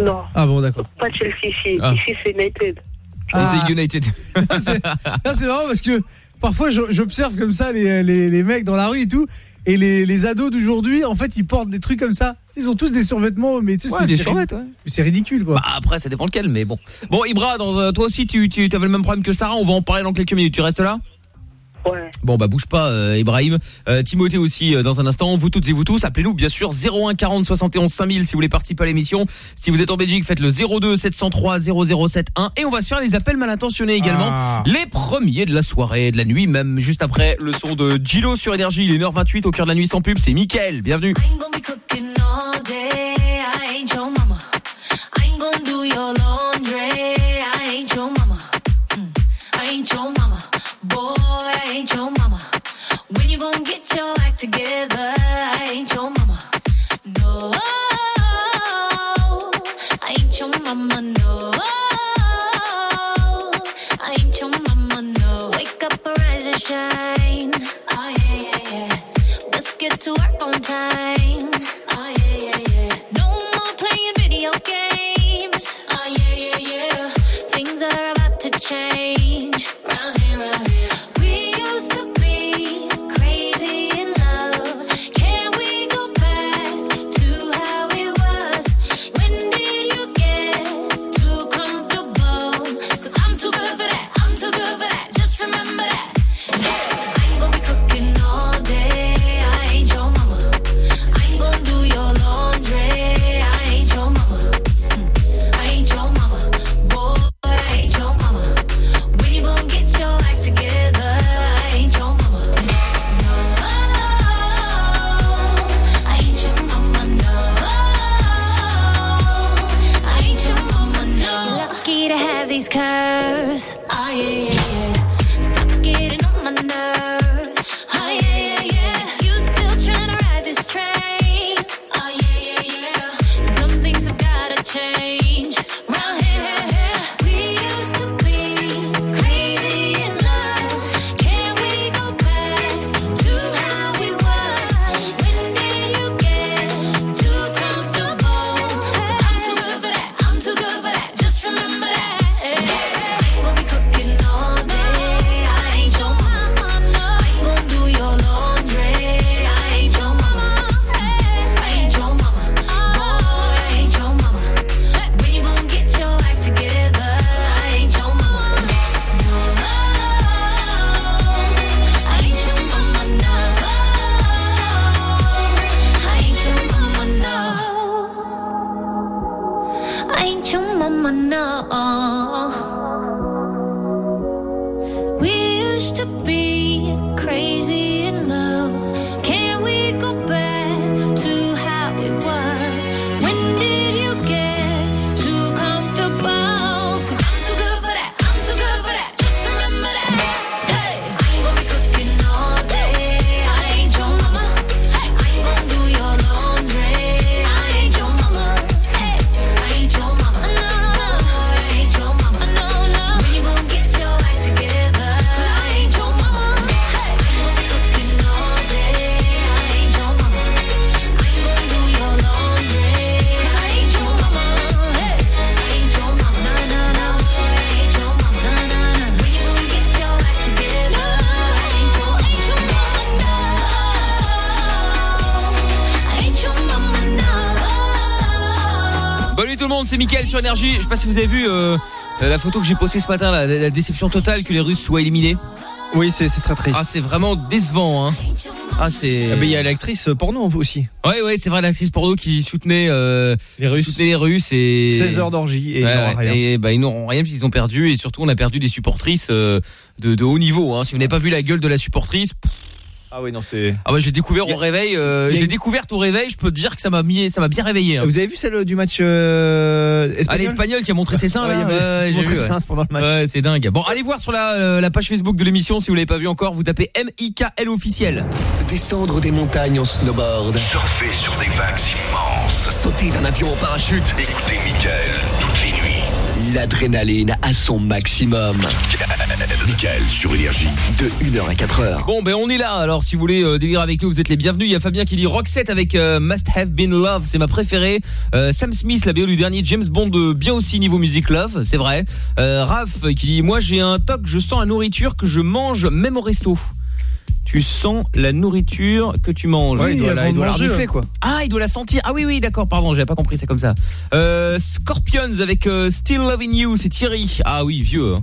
Non, Ah bon, d'accord. pas Chelsea ici. Ah. Ici, c'est United. Ah. C'est United. c'est marrant parce que parfois j'observe comme ça les, les, les mecs dans la rue et tout et les, les ados d'aujourd'hui en fait ils portent des trucs comme ça ils ont tous des survêtements mais tu sais Ouais, c'est- des c'est survêtements, ri- ouais. c'est ridicule quoi Bah après ça dépend lequel mais bon. Bon Ibra, dans, euh, toi aussi tu, tu avais le même problème que Sarah, on va en parler dans quelques minutes. Tu restes là? Ouais. Bon bah bouge pas euh, Ibrahim. Euh, Timothée aussi euh, dans un instant. Vous toutes et vous tous, appelez-nous bien sûr 01 40 71 5000 si vous voulez participer à l'émission. Si vous êtes en Belgique, faites le 02 703 0071 et on va se faire les appels mal intentionnés également. Ah. Les premiers de la soirée, de la nuit même juste après le son de Gilo sur énergie, il est 1h28 au cœur de la nuit sans pub, c'est Mickaël. Bienvenue. Together? I ain't your mama. No. I ain't your mama, no. I ain't your mama, no. Wake up, arise and shine. Oh, yeah, yeah, yeah. Let's get to work on time. kind sur Énergie. Je sais pas si vous avez vu euh, euh, la photo que j'ai postée ce matin, la, la déception totale que les Russes soient éliminés. Oui, c'est très triste. Ah, c'est vraiment décevant. Hein. Ah, c'est. Ah, mais il y a l'actrice porno aussi. Ouais, ouais, c'est vrai, l'actrice porno qui soutenait euh, Les Russes. soutenait les Russes et 16 heures d'orgie et ils Ouais, rien. Et bah ils n'auront rien puisqu'ils ont perdu et surtout on a perdu des supportrices euh, de, de haut niveau. Hein. Si vous n'avez pas vu la gueule de la supportrice, pff, Ah oui, non, c'est. ah bah j'ai découvert au réveil, euh, j'ai découvert au réveil. Je peux te dire que ça m'a mis, ça m'a bien réveillé. hein. Vous avez vu celle du match euh, Ah, espagnol l'espagnol qui a montré ses seins Ouais, là, il y avait- ouais, j'ai vu, ses ouais. seins pendant le match. Ouais, c'est dingue. Bon, allez voir sur la, euh, la page Facebook de l'émission si vous l'avez pas vu encore. Vous tapez M-I-K-L officiel. Descendre des montagnes en snowboard. Surfer sur des vagues immenses. Sauter d'un avion en parachute. Écoutez nuits. L'adrénaline à son maximum. Mickaël sur Énergie. De 1h à 4h. Bon, ben on est là. Alors, si vous voulez euh, délire avec nous, vous êtes les bienvenus. Il y a Fabien qui dit Roxette avec euh, Must Have Been Love, c'est ma préférée. Euh, Sam Smith, la BO du dernier James Bond, euh, bien aussi niveau musique love, c'est vrai. Euh, Raph qui dit moi j'ai un toc, je sens la nourriture que je mange même au resto. Tu sens la nourriture que tu manges. Ouais, il doit la- il doit la renifler, quoi. Ah, il doit la sentir. Ah oui, oui, d'accord, pardon, j'avais pas compris ça comme ça. Euh, Scorpions avec euh, Still Loving You, c'est Thierry. Ah oui, vieux. hein.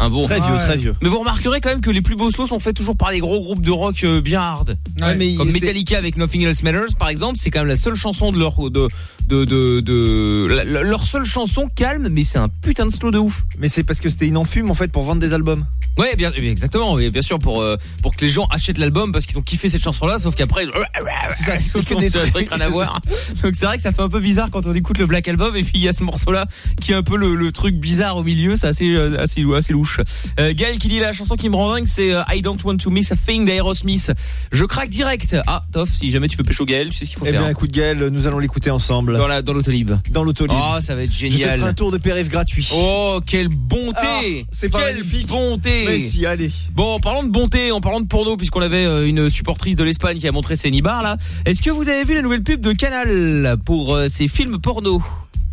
Un bon. Très vieux, très vieux. Mais vous remarquerez quand même que les plus beaux slows sont faits toujours par des gros groupes de rock euh, bien hard. Ouais, mais Comme c'est- Metallica avec Nothing Else Matters par exemple, c'est quand même la seule chanson de leur de de de, de- la- la- leur seule chanson calme mais c'est un putain de slow de ouf. Mais c'est parce que c'était une enfume en fait pour vendre des albums. Ouais, bien exactement, oui, bien sûr pour euh, pour que les gens achètent l'album parce qu'ils ont kiffé cette chanson là sauf qu'après ça, c'est que des trucs rien à voir. Donc c'est vrai que ça fait un peu bizarre quand on écoute le Black Album et puis il y a ce morceau là qui est un peu le, le truc bizarre au milieu, c'est assez euh, assez assez louche. Euh, Gaël qui dit la chanson qui me rend dingue c'est euh, I Don't Want to Miss a Thing d'Aerosmith. Je craque direct. Ah, Toff, si jamais tu veux pécho Gaël, tu sais ce qu'il faut Eh faire. bien, écoute Gaël, nous allons l'écouter ensemble. Dans la dans l'autolib. Dans l'autolib. Oh, ça va être Je te ferai un génial. tour de périph gratuit. Oh, quelle bonté Ah, c'est pas Quelle magnifique. bonté Mais si, allez. Bon, en parlant de bonté, en parlant de porno, puisqu'on avait euh, une supportrice de l'Espagne qui a montré ses nibards là, est-ce que vous avez vu la nouvelle pub de Canal pour euh, ces films porno?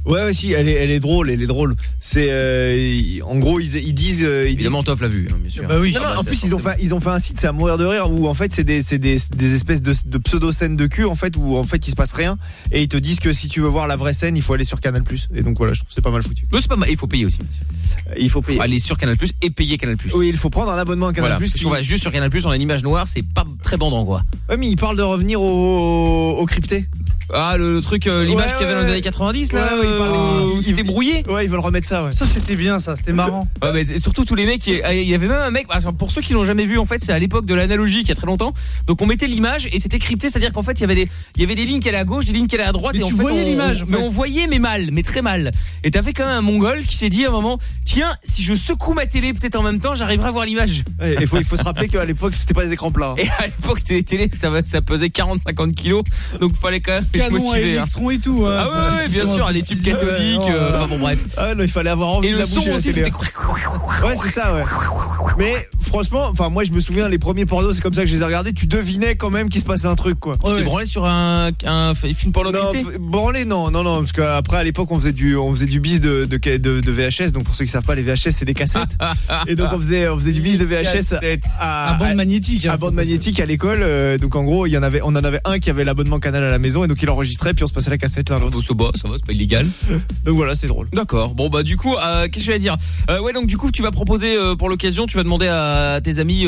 Ouais, ouais, si, elle est, elle est drôle, elle est drôle. C'est, euh, en gros, ils, ils disent, euh, ils disent. Évidemment, Toff l'a vu, hein, bien sûr. Non, non, en plus ils ont fait ils ont fait un site c'est à mourir de rire où en fait c'est des c'est des, des espèces de, de pseudo scènes de cul en fait où en fait il se passe rien et ils te disent que si tu veux voir la vraie scène il faut aller sur Canal et donc voilà je trouve que c'est pas mal foutu. Mais c'est pas mal, il faut payer aussi. Il faut payer. Aller sur Canal et payer Canal Oui il faut prendre un abonnement à Canal Voilà, parce que si on va juste sur Canal on a une image noire, c'est pas très bandant quoi. Ouais mais il parle de revenir au, au crypté. Ah le, le truc euh, l'image Ouais, qu'il y avait dans les années 90 là, Ouais, ouais, il parle- euh, où il- c'était il- brouillé. Ouais ils veulent remettre ça ouais. Ça, c'était bien, ça, c'était marrant. Ouais, mais surtout tous les mecs, il y avait même un mec, alors, pour ceux qui l'ont jamais vu, en fait, c'est à l'époque de l'analogique, il y a très longtemps. Donc on mettait l'image et c'était crypté, c'est-à-dire qu'en fait, il y avait des, il y avait des lignes qui allaient à gauche, des lignes qui allaient à droite. Mais et en tu fait, voyais on- l'image, en Mais on voyait, mais mal, mais très mal. Et t'avais quand même un mongol qui s'est dit à un moment, tiens, si je secoue ma télé peut-être en même temps, j'arriverai à voir l'image. Ouais, il faut il faut se rappeler qu'à l'époque c'était pas des écrans plats. hein. Et à l'époque, c'était des télés, ça, va- ça pesait 40-50 kilos, donc fallait quand même Canon à hein. électrons et tout. hein, Ah ouais, ouais, bien sûr, les bizarres. catholiques, Ouais, euh, ouais. enfin bon bref. Ah non il fallait avoir envie Et de le la son aussi, c'était. Ouais c'est ça ouais. Mais franchement enfin moi je me souviens les premiers pornos c'est comme ça que je les ai regardés tu devinais quand même qu'il se passait un truc quoi. Tu t'es branlé sur un, un film porno Non, branlé non, non, non, parce qu'après à l'époque on faisait du, on faisait du bis de, de, de, de VHS, donc pour ceux qui savent pas les VHS c'est des cassettes, et donc on faisait, on faisait du bis de VHS à, À bande magnétique. hein. à bande magnétique à l'école, euh, donc en gros il y en avait, on en avait un qui avait l'abonnement canal à la maison et donc il enregistrait puis on se passait la cassette l'un l'autre. Ça va, ça va, c'est pas illégal. Donc voilà c'est drôle. D'accord. Bon bah du coup, euh, qu'est-ce que je vais dire? Euh, Ouais donc du coup tu vas proposer euh, pour l'occasion, tu vas demander à tes amis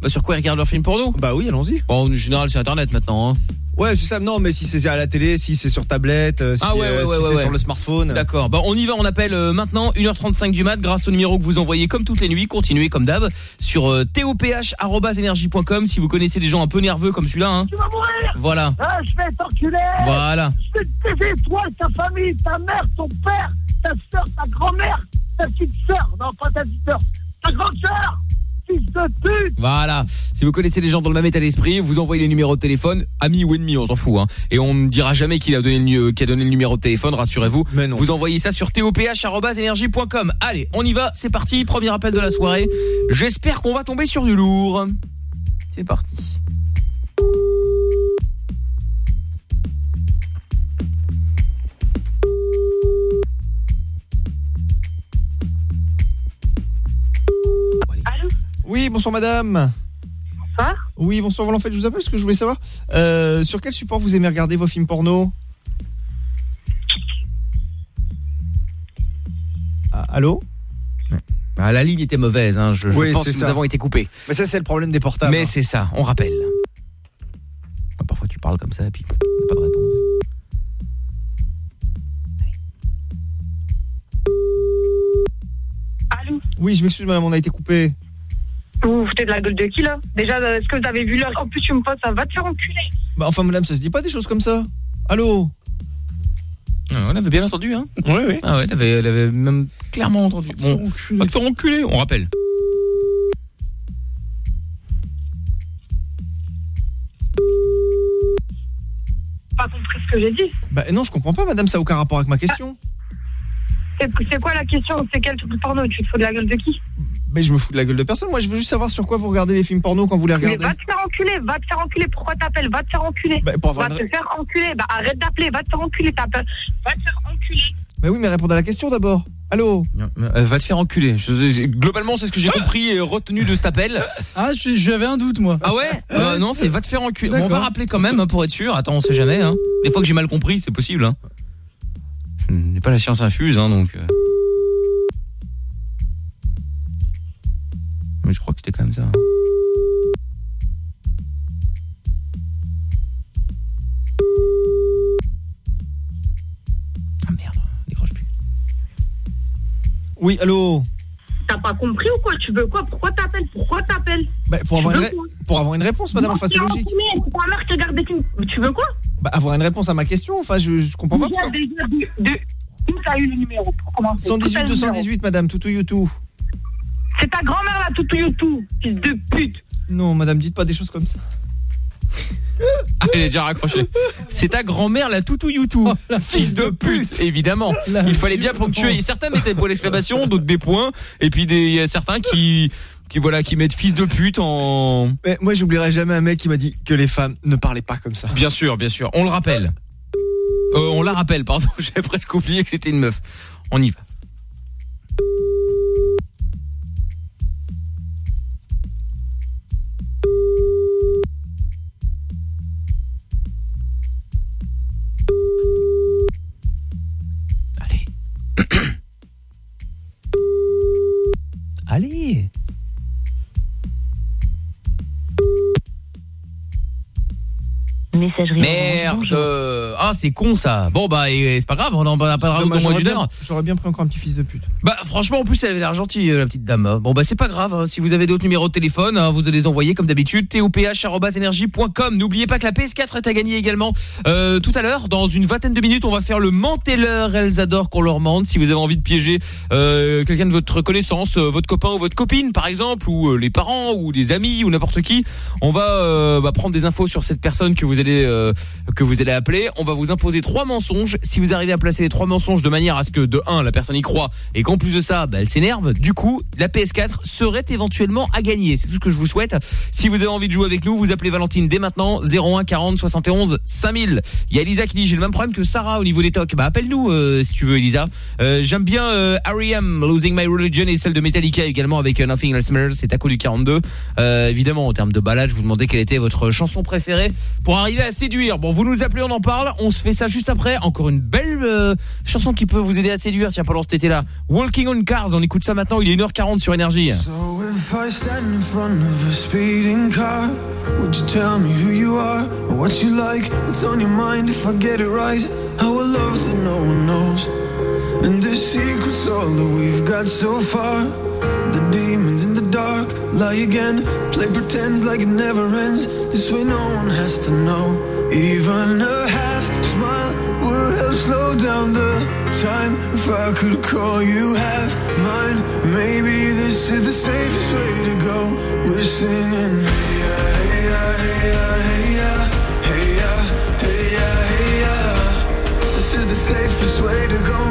bah, sur quoi ils regardent leurs films porno? Bah oui allons-y. Bon, en général c'est internet maintenant. Hein. Ouais c'est ça, non mais si c'est à la télé, si c'est sur tablette, euh, si, Ah ouais, ouais, euh, ouais, si ouais, c'est ouais. sur le smartphone. D'accord. Bah on y va, on appelle euh, maintenant 1h35 du mat grâce au numéro que vous envoyez comme toutes les nuits. Continuez comme d'hab sur toph@energie.com si vous connaissez des gens un peu nerveux comme celui-là. Hein. Tu vas mourir Voilà. Ah, je vais t'enculer Voilà. Je vais te baiser, toi et ta famille, ta mère, ton père, ta soeur, ta grand-mère, ta petite soeur. Non, pas ta petite soeur. Ta grande soeur Fils de pute Voilà. Si vous connaissez des gens dans le même état d'esprit, vous envoyez les numéros de téléphone, ami ou ennemi, on s'en fout. Hein. Et on ne dira jamais qui a donné le, qui a donné le numéro de téléphone, rassurez-vous. Mais non. Vous envoyez ça sur toph@energie.com. Allez, on y va, c'est parti. Premier appel de la soirée. J'espère qu'on va tomber sur du lourd. C'est parti. Oui bonsoir madame. Bonsoir. Oui bonsoir voilà en fait je vous appelle parce que je voulais savoir euh, sur quel support vous aimez regarder vos films porno? Allô? Ah, La ligne était mauvaise, hein. je, je Oui, pense c'est que nous ça. avons été coupés. Mais ça, c'est le problème des portables. Mais c'est ça, on rappelle. Ah, Parfois tu parles comme ça et puis on n'a pas de réponse. Allô? Oui, je m'excuse, madame, on a été coupé. Vous vous foutez de la gueule de qui là Déjà, euh, est-ce que vous avez vu l'heure En plus, tu me poses, ça va te faire enculer. Bah, enfin, madame, ça se dit pas des choses comme ça. Allô Ah, on avait bien entendu, hein Oui, oui. Ah ouais, elle avait, elle avait même clairement entendu. Bon, va te faire enculer, on rappelle. Pas compris ce que j'ai dit. Bah, non, je comprends pas, madame, ça a aucun rapport avec ma question. C'est quoi la question C'est quel truc porno Tu te fous de la gueule de qui Mais je me fous de la gueule de personne. Moi, je veux juste savoir sur quoi vous regardez les films porno quand vous les Mais regardez. va te faire enculer, va te faire enculer. Pourquoi t'appelles Va te faire enculer. Bah, pour avoir va une te faire enculer. Bah arrête d'appeler, va te faire enculer. t'appelles. Va te faire enculer. Mais oui, mais répondez à la question d'abord. Allô Elle va te faire enculer. Je- globalement, c'est ce que j'ai compris et retenu de cet appel. Ah, j'avais un doute, moi. Ah ouais Euh, Non, c'est va te faire enculer. Bon, on va rappeler quand même hein, pour être sûr. Attends, on sait jamais. Hein. Des fois que j'ai mal compris, c'est possible. Hein. N'ai pas la science infuse, hein, donc. euh. Mais je crois que c'était quand même ça. hein. Oui, allô? T'as pas compris ou quoi? Tu veux quoi? Pourquoi t'appelles? Pourquoi t'appelles? Bah, pour, avoir une ré- pour avoir une réponse, madame, enfin, c'est logique. c'est ta mère qui regarde des films. Tu veux quoi? Bah, avoir une réponse à ma question, enfin, je, je comprends pas Déjà, pourquoi. déjà, de, de, où t'as eu le numéro pour commencer 118 Où t'as eu le numéro 218, madame, tout YouTube. C'est ta grand-mère là, tout YouTube, fils de pute. Non, madame, dites pas des choses comme ça. Ah, elle est déjà raccrochée. C'est ta grand-mère la toutou youtou. Fils de pute, évidemment. Il fallait bien ponctuer. Certains mettaient des points d'exclamation, d'autres des points, et puis des il y a certains qui qui voilà qui mettent fils de pute en. Mais moi, j'oublierai jamais un mec qui m'a dit que les femmes ne parlaient pas comme ça. Bien sûr, bien sûr. On le rappelle. Euh, on la rappelle, pardon. J'avais presque oublié que c'était une meuf. On y va. Messagerie. Merde. euh, Ah, c'est con ça. Bon bah et- et c'est pas grave, on en parlera dans Dommage, moins j'aurais d'une bien- heure. J'aurais bien pris encore un petit fils de pute. Bah franchement en plus elle avait l'air gentille euh, la petite dame. Bon bah c'est pas grave, hein. si vous avez d'autres numéros de téléphone, hein, vous allez les envoyer comme d'habitude toph@energie.com. N'oubliez pas que la PS4 est à gagner également euh, tout à l'heure dans une vingtaine de minutes, on va faire le mentez-leur, elles adorent qu'on leur mente si vous avez envie de piéger euh, quelqu'un de votre connaissance, euh, votre copain ou votre copine par exemple ou euh, les parents ou des amis ou n'importe qui, on va euh, bah, prendre des infos sur cette personne que vous allez euh, que vous allez appeler, on va vous imposer trois mensonges. Si vous arrivez à placer les trois mensonges de manière à ce que de 1 la personne y croit et qu'en plus de ça, bah, elle s'énerve, du coup, la PS4 serait éventuellement à gagner. C'est tout ce que je vous souhaite. Si vous avez envie de jouer avec nous, vous appelez Valentine dès maintenant 01 40 71 5000. Il y a Elisa qui dit j'ai le même problème que Sarah au niveau des tocs. Bah appelle-nous euh, si tu veux Elisa. Euh, j'aime bien euh, R.E.M. Losing My Religion et celle de Metallica également avec Nothing Else Matters, c'est Taco du 42. Euh, évidemment en termes de balade, je vous demandais quelle était votre chanson préférée pour arriver à séduire. Bon, vous nous appelez, on en parle, on se fait ça juste après. Encore une belle euh, chanson qui peut vous aider à séduire tiens pendant cet été-là. Walking on Cars, on écoute ça maintenant, il est 1h40 sur énergie. So if I stand in front of a speeding car, would you tell me who you are, or what you like, what's on your mind if I get it right? How a love that no one knows, and the secret's all that we've got so far. The demons in the dark lie again, play pretend like it never ends. This way no one has to know. Even a half smile would help slow down the time. If I could call you half mine, maybe this is the safest way to go. We're singing. Hey ya, hey ya, hey ya, hey hey hey. This is the safest way to go.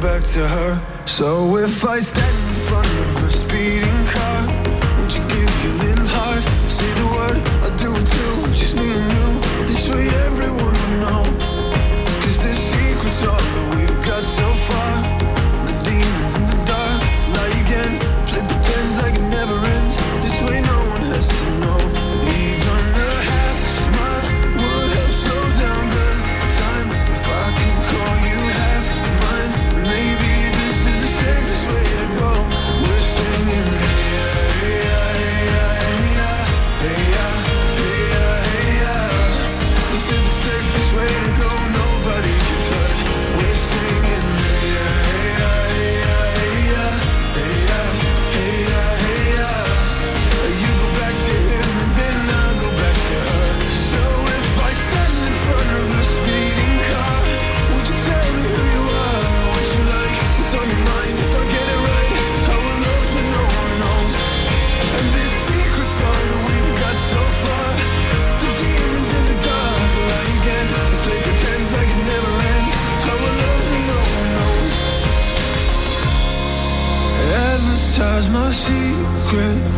Back to her. So if I stand in front of a speeding secret.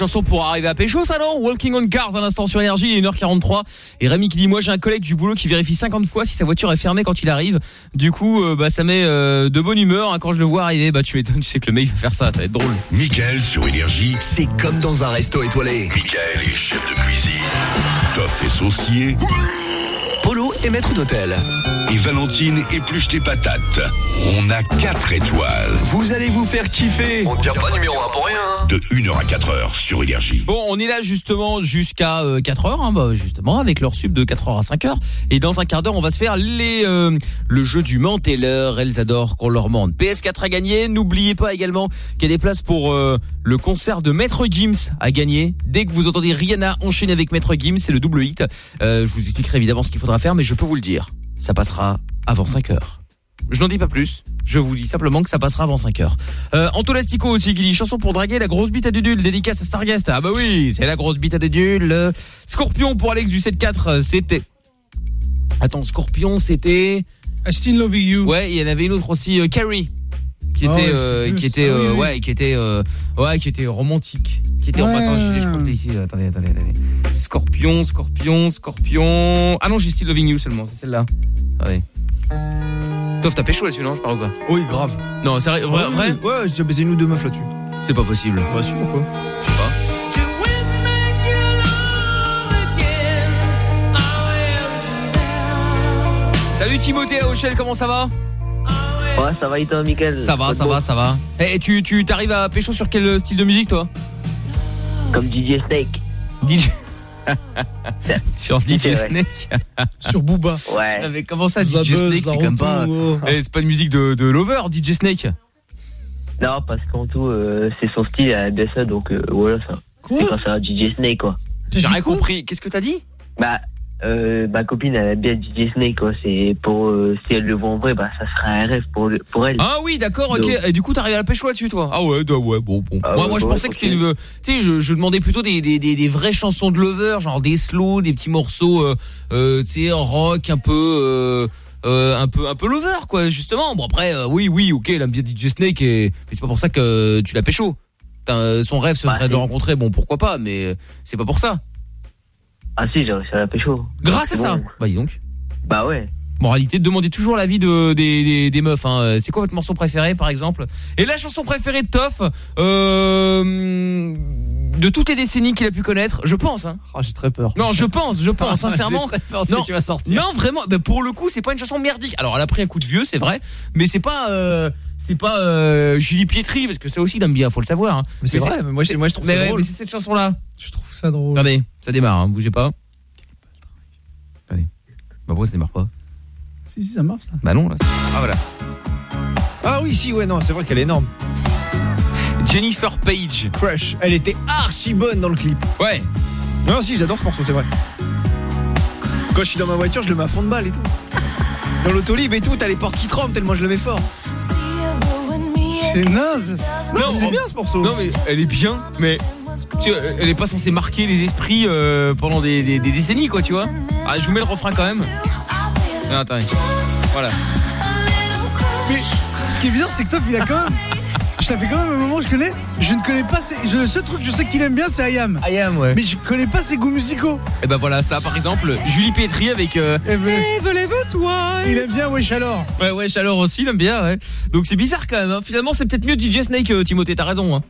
Chanson pour arriver à pécho ça Walking on Cars à l'instant sur énergie, il est 1h43 et Rémi qui dit moi j'ai un collègue du boulot qui vérifie 50 fois si sa voiture est fermée quand il arrive. Du coup, euh, bah ça met euh, de bonne humeur hein, quand je le vois arriver. Bah tu m'étonnes, tu sais que le mec va faire ça, ça va être drôle. Michael sur Énergie. C'est comme dans un resto étoilé. Michael est chef de cuisine. Est saucier. Est maître d'hôtel. Et Valentine épluche les patates. On a 4 étoiles. Vous allez vous faire kiffer. On ne tient pas numéro 1 pour rien. De 1h à 4h sur Énergie. Bon, on est là justement jusqu'à 4h, hein, bah, justement, avec leur sub de 4h à 5h. Et dans un quart d'heure, on va se faire les euh, le jeu du ment et l'heure. Elles adorent qu'on leur mente. PS4 à gagner. N'oubliez pas également qu'il y a des places pour euh, le concert de Maître Gims à gagner. Dès que vous entendez Rihanna enchaîner avec Maître Gims, c'est le double hit. Euh, je vous expliquerai évidemment ce qu'il faudra faire, mais je peux vous le dire. Ça passera avant 5h. Je n'en dis pas plus. Je vous dis simplement que ça passera avant 5 heures. Euh, Antolastico aussi qui dit chanson pour draguer la grosse bite à Dudul, dédicace à Stargast. Ah bah oui, c'est la grosse bite à Dudul. Scorpion pour Alex du 7-4, euh, c'était... Attends, Scorpion, c'était... I still love you. Ouais, il y en avait une autre aussi, euh, Carrie. Qui Ah était, euh, qui était, Ah oui, euh, oui. ouais, qui était, euh, ouais, qui était romantique, qui était. Ouais. Attends, je, je crois que l'ai ici. Attendez, attendez, attendez. Scorpion, Scorpion, Scorpion. Ah non, j'ai Still Loving You seulement, c'est celle-là. Allez. Tof, t'as pécho là-dessus, non Je parle ou pas Oui, grave. Non, c'est vrai, vrai, Ouais, vrai? Ouais, j'ai déjà baisé une ou deux meufs là-dessus. C'est pas possible. Bah, sûr, quoi. Je sais pas. Salut Timothée à Auchel, comment ça va? Ouais, ça va et toi, Mickaël Ça va, ça va, ça va. Et tu, tu t'arrives à pécho sur quel style de musique toi? Comme DJ Snake. DJ Sur DJ. Snake Sur Booba. Ouais. Mais comment ça, DJ Snake, c'est comme pas. retour. Eh, c'est pas une musique de, de Lover, DJ Snake. Non, parce qu'en tout, euh, c'est son style, elle aime bien ça, donc euh, voilà ça. C'est ça DJ Snake, quoi. J'ai rien compris. Qu'est-ce que t'as dit? Bah, euh, ma copine, elle aime bien DJ Snake, quoi. C'est pour, euh, si elle le voit en vrai, bah, ça sera un rêve pour, le- pour elle. Ah oui, d'accord, ok. Et du coup, t'arrives à la pécho là-dessus, toi? Ah ouais, bah ouais, bon, bon. Ah moi, ouais, moi, je ouais, pensais que c'était une. Tu sais, je, je demandais plutôt des, des, des, des vraies chansons de Lover, genre des slow, des petits morceaux, euh, euh, tu sais, rock, un peu. Euh, euh, un peu un peu lover quoi justement bon après oui oui ok elle aime bien DJ Snake et mais c'est pas pour ça que tu l'as pécho son rêve ce Bah, serait de le rencontrer bon pourquoi pas mais c'est pas pour ça Ah si, j'ai réussi à la pécho. grâce à ça bon. bah dis donc Bah ouais. Moralité, demandez toujours l'avis de, des, des, des meufs. Hein. C'est quoi votre morceau préféré, par exemple? Et la chanson préférée de Toff, euh, de toutes les décennies qu'il a pu connaître, je pense. Hein. Ah, j'ai très peur. Non, je pense, je pense, sincèrement. j'ai très peur de ce non, tu vas sortir. Non, vraiment. bah, pour le coup, c'est pas une chanson merdique. Alors, elle a pris un coup de vieux, c'est vrai, mais c'est pas, euh, c'est pas euh, Julie Pietri, parce que ça aussi, il aime bien, faut le savoir. Hein. Mais c'est vrai, mais moi, je- moi, je trouve mais ça ouais, drôle. Mais c'est cette chanson-là. Je trouve ça drôle. Attendez, ça démarre, hein, bougez pas. Allez. Bah pourquoi ça démarre pas? Si, si, ça marche, là. Bah non, là. c'est- Ah voilà. Ah oui, si, ouais, non, c'est vrai qu'elle est énorme. Jennifer Page. Crush. Elle était archi bonne dans le clip. Ouais. Non, si, j'adore ce morceau, c'est vrai. Quand je suis dans ma voiture, je le mets à fond de balle et tout. Dans l'autolib et tout, t'as les portes qui tremblent tellement je le mets fort. C'est naze. Non, c'est en- bien ce morceau. Non mais elle est bien, mais tu vois, elle est pas censée marquer les esprits euh, pendant des, des- des décennies quoi, tu vois. Ah, je vous mets le refrain quand même. Non, attendez. Voilà. Mais ce qui est bien, c'est que Top, il a quand même. Je ça fait quand même un moment que je connais. Je ne connais pas ses. je- Le seul truc que je sais qu'il aime bien, c'est Ayam. Ayam, ouais. Mais je connais pas ses goûts musicaux. Et ben voilà, ça par exemple, Julie Pétri avec euh, Eve, lève toi Il aime bien Wesh alors. Ouais, ouais, Chaleur aussi, il aime bien, ouais. Donc c'est bizarre quand même. hein. Finalement, c'est peut-être mieux DJ Snake, euh, Timothée, t'as raison. Hein.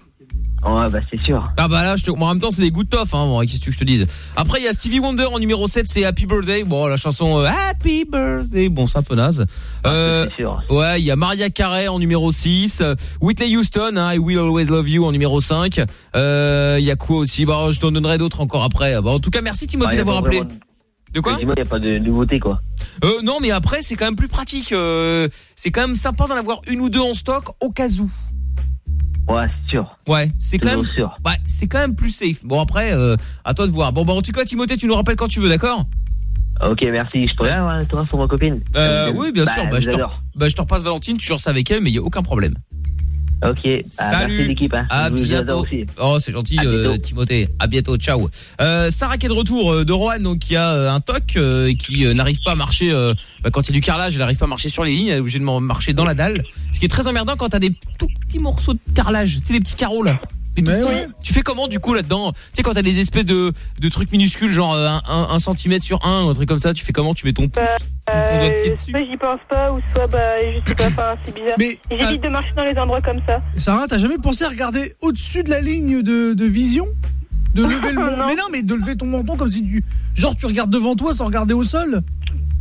Ouais, bah c'est sûr. Ah bah là, je te... bon, en même temps, c'est des goûts de hein. Bon, qu'est-ce que tu veux que je te dise? Après, il y a Stevie Wonder en numéro 7, c'est Happy Birthday. Bon, la chanson euh, Happy Birthday, bon, c'est un peu naze. Euh, ouais, il y a Maria Carey en numéro 6, euh, Whitney Houston, hein, I Will Always Love You en numéro 5. Euh, Il y a quoi aussi? Bah, je t'en donnerai d'autres encore après. Bon, en tout cas, merci Timothée Ah, d'avoir appelé. vraiment- De quoi? Il n'y a pas de nouveauté, quoi. Euh, non, mais après, c'est quand même plus pratique. euh, c'est quand même sympa d'en avoir une ou deux en stock au cas où. Ouais, c'est sûr. Ouais, c'est quand même sûr. Ouais, c'est quand même plus safe. Bon après euh, à toi de voir. Bon bah en tout cas Timothée, tu nous rappelles quand tu veux, d'accord? Ok, merci. Je avoir un tour sur ma copine euh, oui, bien Bah, sûr. Bah, je te, bah, je te repasse Valentine, tu ça avec elle mais il y a aucun problème. Ok, ah, Salut. merci l'équipe. Hein. À vous bientôt. aussi. Oh, c'est gentil À euh. Timothée. À bientôt, ciao. Euh, Sarah qui est de retour euh, de Rohan donc qui a euh, un toc euh, et qui euh, n'arrive pas à marcher euh, bah, quand il y a du carrelage, elle n'arrive pas à marcher sur les lignes, elle est obligée de marcher dans la dalle. Ce qui est très emmerdant quand t'as des tout petits morceaux de carrelage, tu sais des petits carreaux là. Tout. Tu fais comment du coup là-dedans Tu sais quand t'as des espèces de, de trucs minuscules genre euh, un, un, un centimètre sur un ou un truc comme ça, tu fais comment Tu mets ton pouce ton doigt de pied Euh, dessus soit j'y pense pas, ou soit bah, je sais pas, enfin, c'est bizarre. Mais, J'évite de marcher dans les endroits comme ça. Sarah, t'as jamais pensé à regarder au-dessus de la ligne de, de vision De lever le menton? Mais non, mais de lever ton menton comme si tu. Genre, tu regardes devant toi sans regarder au sol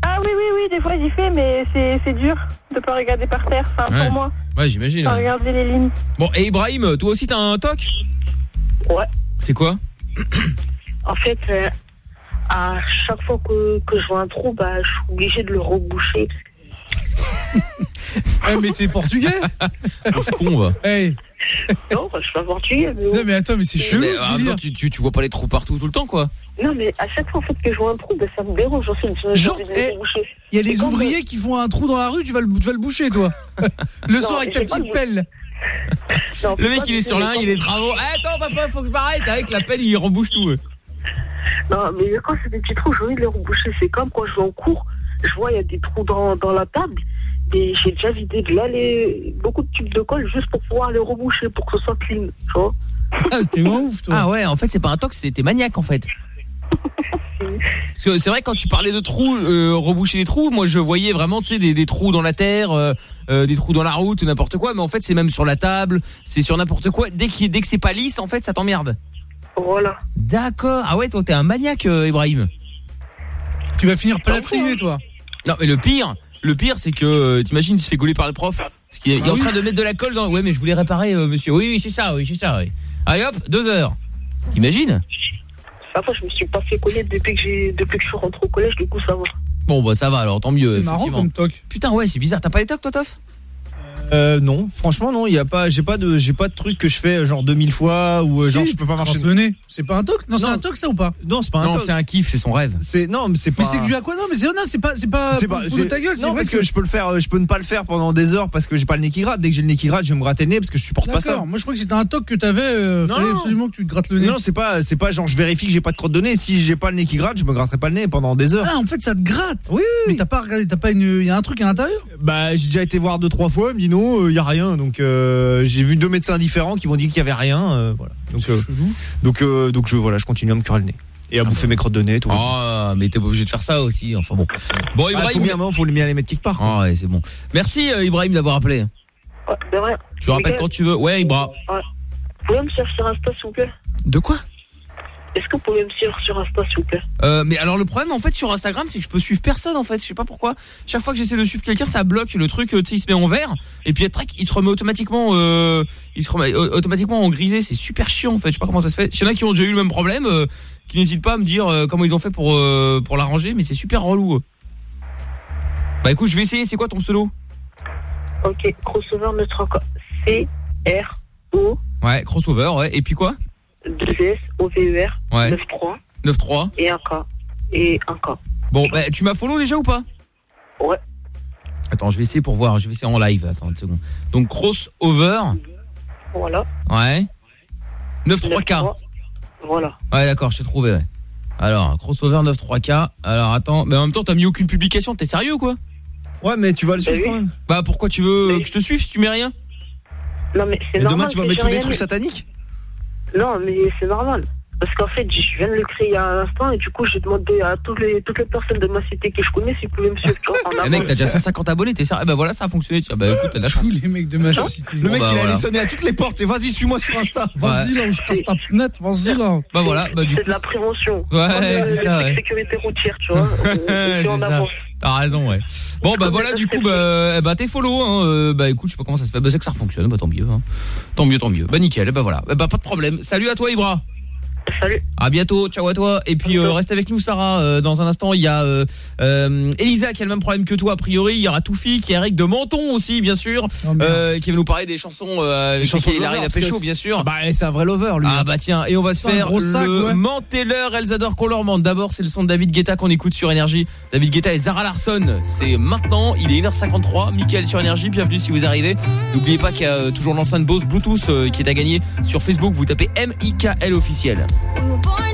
Ah oui, oui, oui, des fois j'y fais, mais c'est c'est dur de pas regarder par terre, enfin, Ouais. pour moi. Ouais, j'imagine. Pas ouais. regarder les lignes. Bon, et Ibrahim, toi aussi t'as un toc? Ouais. C'est quoi? En fait, euh, à chaque fois que, que je vois un trou, bah, je suis obligé de le reboucher. Eh, mais t'es portugais? Pauvre con va. Hey Non, bah, je suis pas portugais. Mais Non, mais attends, mais c'est chelou Mais, ce temps, tu, tu, tu vois pas les trous partout tout le temps quoi Non, mais à chaque fois en fait, que je vois un trou, bah, ça me dérange. Genre, eh. Il y a des ouvriers qui font un trou dans la rue, tu vas le, tu vas le boucher, toi. Le Non, soir avec ta petite pelle. Non, Le mec il est sur l'un, il est travaux. Eh, attends papa, faut que je m'arrête avec la pelle, il rebouche tout. Non, mais quand c'est des petits trous, j'ai envie de les reboucher. C'est comme quand je vais en cours, je vois il y a des trous dans, dans la table. Et j'ai déjà vidé de là les, beaucoup de tubes de colle juste pour pouvoir les reboucher, pour que ce soit clean. Tu vois Ah, t'es ouf, toi. Ah ouais, en fait c'est pas un toc, c'était maniaque en fait. Parce que c'est vrai quand tu parlais de trous, euh, reboucher les trous, moi je voyais vraiment tu sais des, des trous dans la terre, euh, euh, des trous dans la route, ou n'importe quoi. Mais en fait c'est même sur la table, c'est sur n'importe quoi. Dès qu'il dès que c'est pas lisse, en fait ça t'emmerde. Voilà. D'accord. Ah ouais, toi t'es un maniaque, euh, Ibrahim. Tu vas finir plâtrier, toi. Non mais le pire, le pire c'est que euh, t'imagines il se fait gauler par le prof parce qu'il est, il est Ah en oui. train de mettre de la colle dans. Ouais mais je voulais réparer euh, monsieur. Oui oui c'est ça, oui c'est ça. Oui. Allez hop, deux heures. T'imagines Après, je me suis pas fait coller depuis que, j'ai, depuis que je suis rentré au collège, du coup, ça va. Bon bah ça va alors tant mieux. C'est marrant effectivement. comme toc. Putain ouais c'est bizarre. T'as pas les tocs toi Toff? Euh, non, franchement non, il y a pas, j'ai pas de, j'ai pas de truc que je fais genre 2000 fois ou euh, genre je peux pas marcher. C'est pas un toc? Non, c'est Non. un toc, ça ou pas? Non, c'est pas un Non toc. c'est un kiff, c'est son rêve. C'est non, mais c'est pas. Mais c'est dû à quoi? Non, mais c'est non, c'est pas, c'est pas. Pas. ta gueule. c'est Non, parce que je peux le faire, euh, je peux ne pas le faire pendant des heures parce que j'ai pas le nez qui gratte. Dès que j'ai le nez qui gratte, je vais me gratter le nez parce que je supporte pas ça. D'accord. Moi, je crois que c'était un toc que t'avais. Euh, Non, fallait non. absolument que tu te grattes le nez. Non, c'est pas, c'est pas genre je vérifie que j'ai pas de crotte de nez. Si j'ai pas le nez qui gratte, je me gratterai pas le nez pendant des heures. Ah, en fait, ça te gratte. Oui. Mais t'as pas regardé, t'as pas une, il y a un truc à l'intérieur? Bah, j'ai déjà été voir deux trois fois, il me dit non, il y a rien. Donc euh, j'ai vu deux médecins différents qui m'ont dit qu'il y avait rien. euh, voilà. Donc euh, donc euh, donc je voilà, je continue à me curer le nez et à bouffer mes crottes de nez. Tout. Ah mais t'es pas obligé de faire ça aussi. Enfin bon. Bon Ah, Ibrahim. faut bien, mais faut bien les mettre quelque part. quoi. Ah ouais c'est bon. Merci euh, Ibrahim d'avoir appelé. Ouais. Je te rappelle quand tu veux. Ouais Ibra. Ouais. Vous pouvez me suivre sur Insta, s'il vous plaît De quoi? Est-ce que vous pouvez me suivre sur Insta, s'il vous plaît Euh, mais alors le problème en fait sur Instagram c'est que je peux suivre personne en fait. Je sais pas pourquoi. Chaque fois que j'essaie de suivre quelqu'un ça bloque le truc euh, tu sais il se met en vert et puis trac il se remet automatiquement euh, il se remet automatiquement en grisé. C'est super chiant en fait. Je sais pas comment ça se fait. S'il y en a qui ont déjà eu le même problème euh, qui n'hésitent pas à me dire euh, comment ils ont fait pour pour l'arranger mais c'est super relou bah écoute je vais essayer. C'est quoi ton pseudo? Ok, crossover notre encore. C-R-O ouais crossover ouais. Et puis quoi? 2S O-V-E-R Ouais. 9-3 9-3 et un K. Et un K. bon bah tu m'as follow déjà ou pas? Ouais. attends je vais essayer pour voir je vais essayer en live attends une seconde donc crossover Voilà. ouais 9-3K Voilà. Ouais, d'accord, je t'ai trouvé, ouais. Alors, crossover 93K. Alors, attends, mais en même temps, t'as mis aucune publication, t'es sérieux ou quoi? Ouais, mais tu vas le suivre quand même. Bah, pourquoi tu veux que je te suive si tu mets rien? Non, mais c'est Et normal. demain, tu vas mettre j'ai tous des trucs mis. sataniques? Non, mais c'est normal. Parce qu'en fait, je viens de le créer il y a un instant et du coup, j'ai demandé à toutes les, toutes les personnes de ma cité que je connais s'ils pouvaient me suivre. Tu vois, en avance. mec, t'as déjà 150 abonnés, t'es sérieux Eh bah voilà, ça a fonctionné. Tiens, bah écoute, t'as de la chance. les mecs de ma cité. Le mec, bah, il allait voilà. sonner à toutes les portes et vas-y, suis-moi sur Insta. Vas-y là où je casse ta fenêtre, vas-y là. Bah voilà, bah du C'est coup. de la prévention. Ouais, c'est ça, ouais. sécurité routière, tu vois. On- on C'est en ça. T'as raison, ouais. Bon, bah voilà, du coup, bah, eh bah t'es follow, hein. euh, bah écoute, je sais pas comment ça se fait. Bah c'est que ça fonctionne, bah tant mieux, hein. Tant mieux, tant mieux. Bah nickel, bah voilà. Eh Bah pas de problème. Salut à toi, Ibra. Salut. À bientôt, ciao à toi. Et puis euh, reste avec nous, Sarah. Euh, dans un instant, il y a euh, euh, Elisa qui a le même problème que toi, a priori. Il y aura Toufi, qui est Eric de Menton aussi, bien sûr, euh, qui va nous parler des chansons. Euh, avec chansons de arrive lover, à parce pécho, bien sûr. Bah, c'est un vrai lover, lui. Ah bah tiens, et on va se faire gros sac, le ouais. mentez-leur, elles adorent qu'on leur mente. D'abord, c'est le son de David Guetta qu'on écoute sur Énergie. David Guetta et Zara Larson. C'est maintenant, il est 1h53. Mickaël sur Énergie, bienvenue si vous arrivez. N'oubliez pas qu'il y a toujours l'enceinte Bose Bluetooth euh, qui est à gagner sur Facebook. Vous tapez M-I-K-L officiel. We were born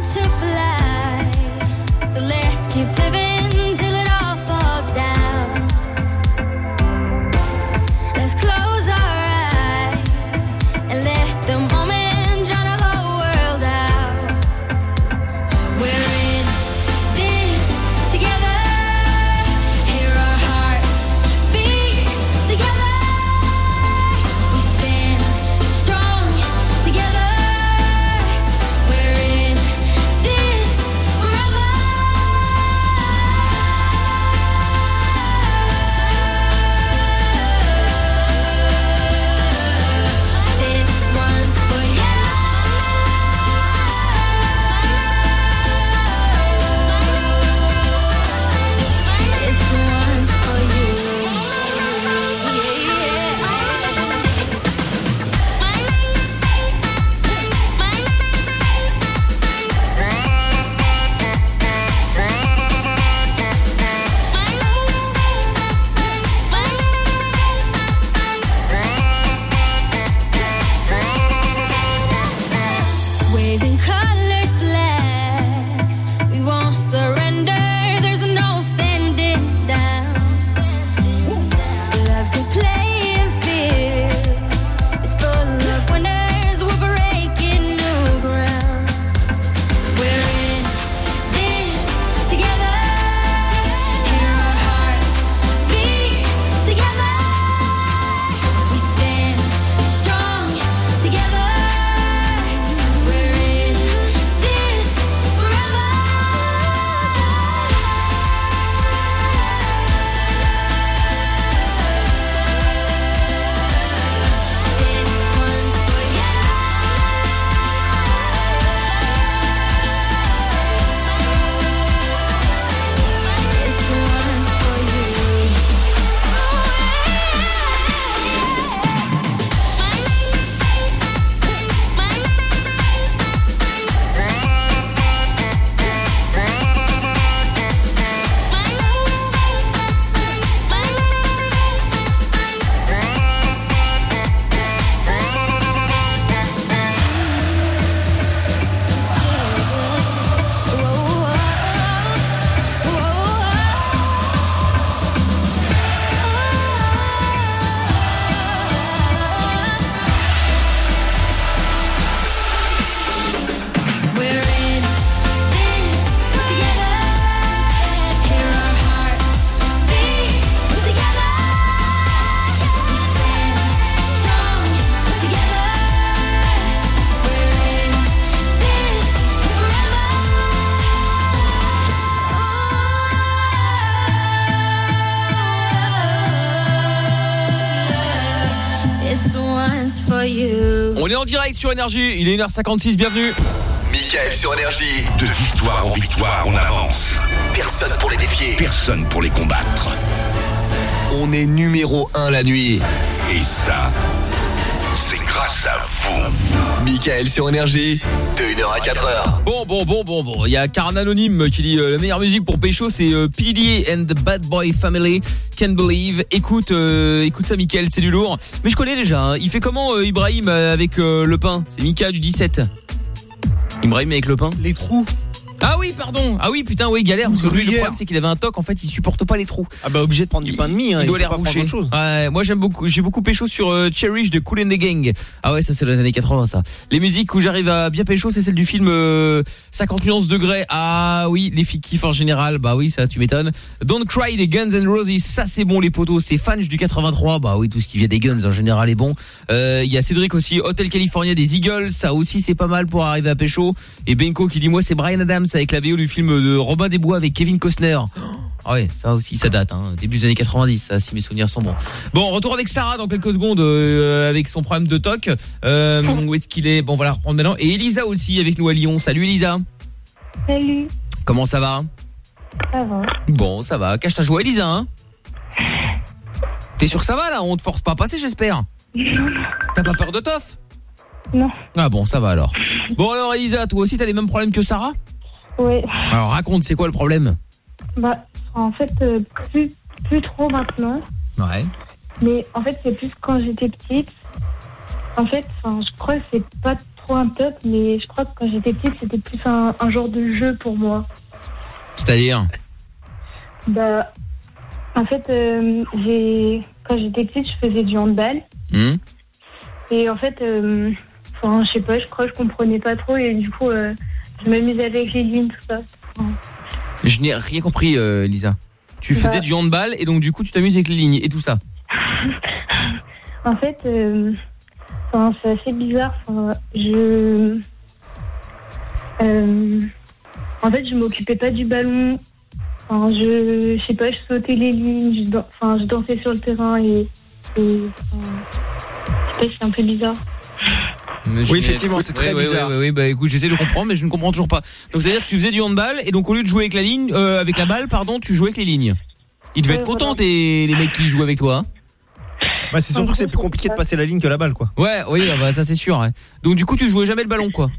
sur Énergie, il est 1h56, bienvenue. Michael sur énergie. De victoire en victoire, on avance. Personne pour les défier. Personne pour les combattre. On est numéro 1 la nuit. Et ça, c'est grâce à vous. Michael sur énergie. De 1h à 4h. Bon, bon, bon, bon, bon. Il y a Karen Anonyme qui dit euh, la meilleure musique pour Pécho, c'est euh, PDA and the Bad Boy Family. Can't believe. Écoute, euh, écoute ça, Mickaël, c'est du lourd. Mais je connais déjà. hein. Il fait comment, euh, Ibrahim, euh, avec euh, le pain? C'est Mika du 17. Ibrahim avec le pain? Les trous. Ah oui, pardon. Ah oui, putain, oui, galère. Parce que lui, le problème, c'est qu'il avait un toc. En fait, il supporte pas les trous. Ah bah obligé de prendre du pain de mie. Hein, il doit peut les reboucher. Ouais, moi j'aime beaucoup, j'ai beaucoup pécho sur euh, Cherish de Cool and the Gang. Ah ouais, ça c'est dans les années 80 ça. Les musiques où j'arrive à bien pécho, c'est celle du film euh, 50 nuances degrés. Ah oui, les filles kiffent en général. Bah oui, ça tu m'étonnes. Don't Cry des Guns N' Roses, ça c'est bon les potos, c'est Fange du 83. Bah oui, tout ce qui vient des Guns en général est bon. Euh, Il y a Cédric aussi, Hotel California des Eagles, ça aussi c'est pas mal pour arriver à pécho. Et Benko qui dit moi c'est Brian Adams avec la VO du film de Robin des Bois avec Kevin Costner. Ah ouais, ça aussi, ça date, hein. début des années 90, ça, si mes souvenirs sont bons. Bon, retour avec Sarah dans quelques secondes, euh, avec son problème de toc. Euh, où est-ce qu'il est? Bon, voilà, reprendre maintenant. Et Elisa aussi avec nous à Lyon. Salut Elisa. Salut, Comment ça va? Ça va Bon, ça va. Cache ta joie, Elisa, hein T'es sûr que ça va là? On te force pas à passer, j'espère. T'as pas peur de tof? Non. Ah bon, ça va alors. Bon alors Elisa, toi aussi t'as les mêmes problèmes que Sarah? Oui. Alors raconte, c'est quoi le problème Bah, en fait, euh, plus, plus trop maintenant. Ouais. Mais en fait, c'est plus quand j'étais petite. En fait, enfin, je crois que c'est pas trop un top, mais je crois que quand j'étais petite, c'était plus un, un genre de jeu pour moi. C'est-à-dire Bah, en fait, euh, j'ai quand j'étais petite, je faisais du handball. Hmm Et en fait, euh, enfin, je sais pas, je crois que je comprenais pas trop. Et du coup, euh, je m'amusais avec les lignes, tout ça. Je n'ai rien compris, euh, Lisa. Tu faisais Bah. du handball et donc du coup tu t'amuses avec les lignes et tout ça. En fait, euh, enfin, c'est assez bizarre. Enfin, je, euh, en fait, je m'occupais pas du ballon. Enfin, je, je sais pas, je sautais les lignes. Je, dan- enfin, je dansais sur le terrain et, et enfin, je sais pas, c'est un peu bizarre. Oui, effectivement, c'est très bizarre. Oui, bah écoute, j'essaie de comprendre, mais je ne comprends toujours pas. Donc c'est à dire que tu faisais du handball et donc au lieu de jouer avec la ligne, euh, avec la balle, pardon, tu jouais avec les lignes. Ils devaient Ouais, être contents tes- les mecs qui jouent avec toi. hein. Bah c'est surtout que c'est plus compliqué de passer la ligne que la balle quoi. Ouais, oui, ah bah, ça c'est sûr. ouais. Donc du coup, tu jouais jamais le ballon, quoi.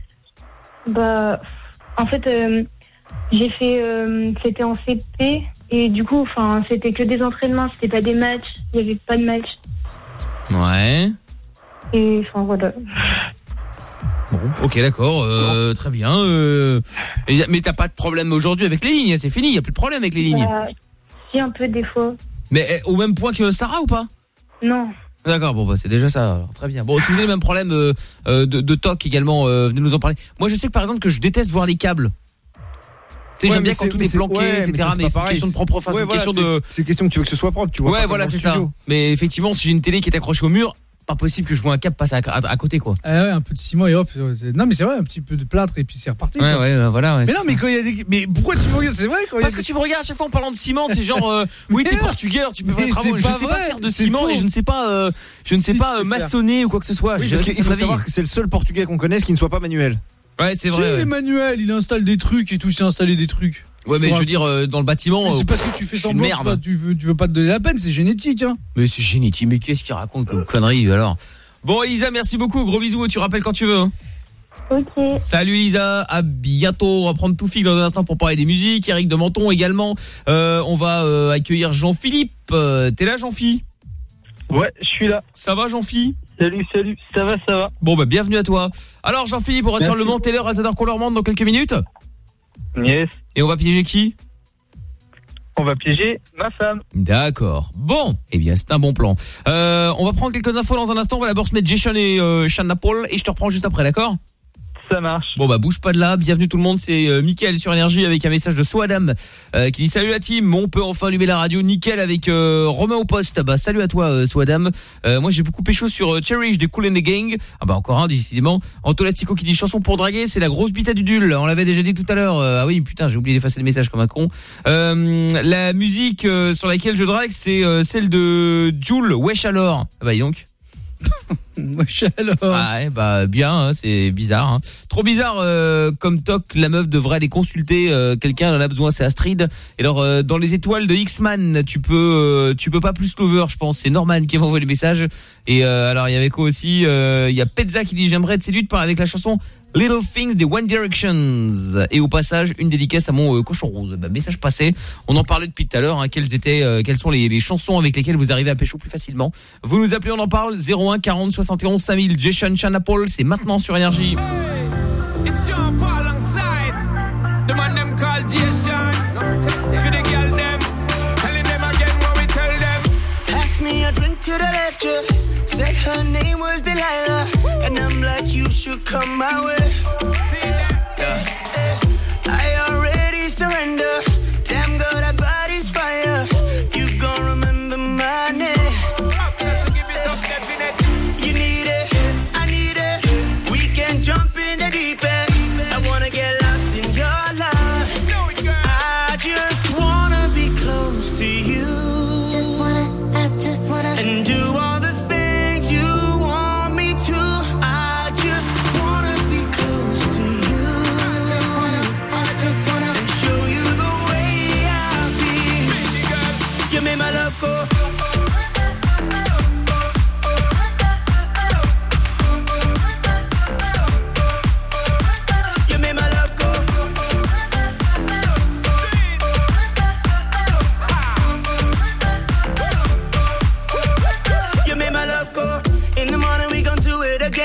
Bah, en fait, euh, j'ai fait, euh, c'était en CP et du coup, enfin, c'était que des entraînements, c'était pas des matchs. Il y avait pas de matchs Ouais. Et enfin voilà. Bon, ok, d'accord, euh, très bien. euh, et- mais t'as pas de problème aujourd'hui avec les lignes, c'est fini, y a plus de problème avec les lignes. Bah, si un peu des fois. Mais eh, au même point que Sarah ou pas? Non. D'accord, bon bah c'est déjà ça. alors, très bien. Bon, si vous avez le même problème euh, euh, de, de toc également, euh, venez nous en parler. Moi, je sais que par exemple que je déteste voir les câbles. Tu sais, Ouais, j'aime mais bien quand c'est- tout mais est c'est- planqué, ouais, mais etc. ça, c'est Mais c'est une pareil. question de propre, enfin, c'est Ouais, une voilà, question de. C'est question que tu veux que ce soit propre, tu vois. Ouais, pas voilà, comme c'est dans le ça. studio. Mais effectivement, si j'ai une télé qui est accrochée au mur, pas possible que je vois un câble passer à, à- à côté, quoi. Ah ouais, un peu de ciment et hop. c'est- Non, mais c'est vrai, un petit peu de plâtre et puis c'est reparti. Ouais, quoi. ouais, bah, voilà. ouais, mais non, mais quand il y a des. Mais pourquoi tu me regardes C'est vrai quand il y a Parce que des- tu me regardes à chaque fois en parlant de ciment, c'est genre euh, oui t'es portugais, alors tu peux faire c'est je pas sais pas vrai, faire de ciment faux. et je ne sais pas euh, je ne sais Si, pas euh, maçonner ou quoi que ce soit. Oui, parce qu'il faut savoir que c'est le seul portugais qu'on connaisse qui ne soit pas manuel. Ouais, c'est Si, vrai. ouais. Emmanuel, il installe des trucs et tout, il sait installer des trucs. Ouais, mais je veux dire euh, dans le bâtiment. Mais euh, c'est parce que tu fais semblant, merde. tu veux, tu veux pas te donner la peine, c'est génétique, hein. Mais c'est génétique, mais qu'est-ce qu'il raconte comme connerie alors? Bon Elisa, merci beaucoup, gros bisous, tu rappelles quand tu veux. hein. Ok. Salut Elisa, à bientôt. On va prendre tout fil dans un instant pour parler des musiques. Eric de Menton également. Euh, on va euh, accueillir Jean-Philippe. Euh, T'es là Jean-Philippe Ouais, je suis là. Ça va Jean-Philippe Salut, salut, ça va, ça va. Bon bah bienvenue à toi. Alors Jean-Philippe, on Merci. le Mont Taylor, Altador qu'on leur demande dans quelques minutes? Yes. Et on va piéger qui? On va piéger ma femme. D'accord. Bon, eh bien c'est un bon plan. Euh, on va prendre quelques infos dans un instant. On va d'abord se mettre Jason et euh, Shanna Paul et je te reprends juste après, d'accord? Bon bah bouge pas de là, bienvenue tout le monde, c'est euh, Mickaël sur Énergie avec un message de Soadam euh, qui dit salut la team, on peut enfin allumer la radio, nickel avec euh, Romain au poste, bah salut à toi euh, Soadam, Euh, moi j'ai beaucoup pécho sur Cherish des Cool and the Gang, ah bah encore un décidément, Antolastico qui dit chanson pour draguer, c'est la grosse bite à Dudule, on l'avait déjà dit tout à l'heure, ah oui putain j'ai oublié d'effacer le message comme un con, la musique sur laquelle je drague c'est celle de Jules Wesh alors, ah bah donc Ah ouais, bah bien, hein, c'est bizarre. hein. Trop bizarre euh, comme toc, la meuf devrait aller consulter euh, quelqu'un, elle en a besoin, c'est Astrid. Et alors euh, dans les étoiles de X-Man, tu peux tu peux pas plus lover, je pense, c'est Norman qui m'a envoyé le message. Et alors il y avait quoi aussi Il y a Pezza qui dit j'aimerais être séduite par avec la chanson Little Things des One Directions. Et au passage, une dédicace à mon euh, cochon rose. Bah, message passé. On en parlait depuis tout à l'heure. Hein, quelles étaient, euh, quelles sont les, les chansons avec lesquelles vous arrivez à pécho plus facilement Vous nous appelez, on en parle. 01 40 71 5000. Jason Chanapol, c'est maintenant sur énergie. It's Sean Paul alongside the man call Jason. For the girl them, telling them again what we tell them. Pass me a drink to the left, yeah. Said her name was Delilah. And I'm like, you come my way.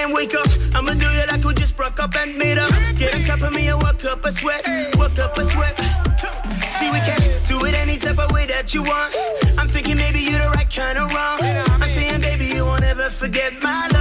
Again. Wake up, I'ma do you like we just broke up and made up. Get on top of me and work up a sweat, work up a sweat. See we can do it any type of way that you want. I'm thinking maybe you're the right kind of wrong. I'm saying baby you won't ever forget my love.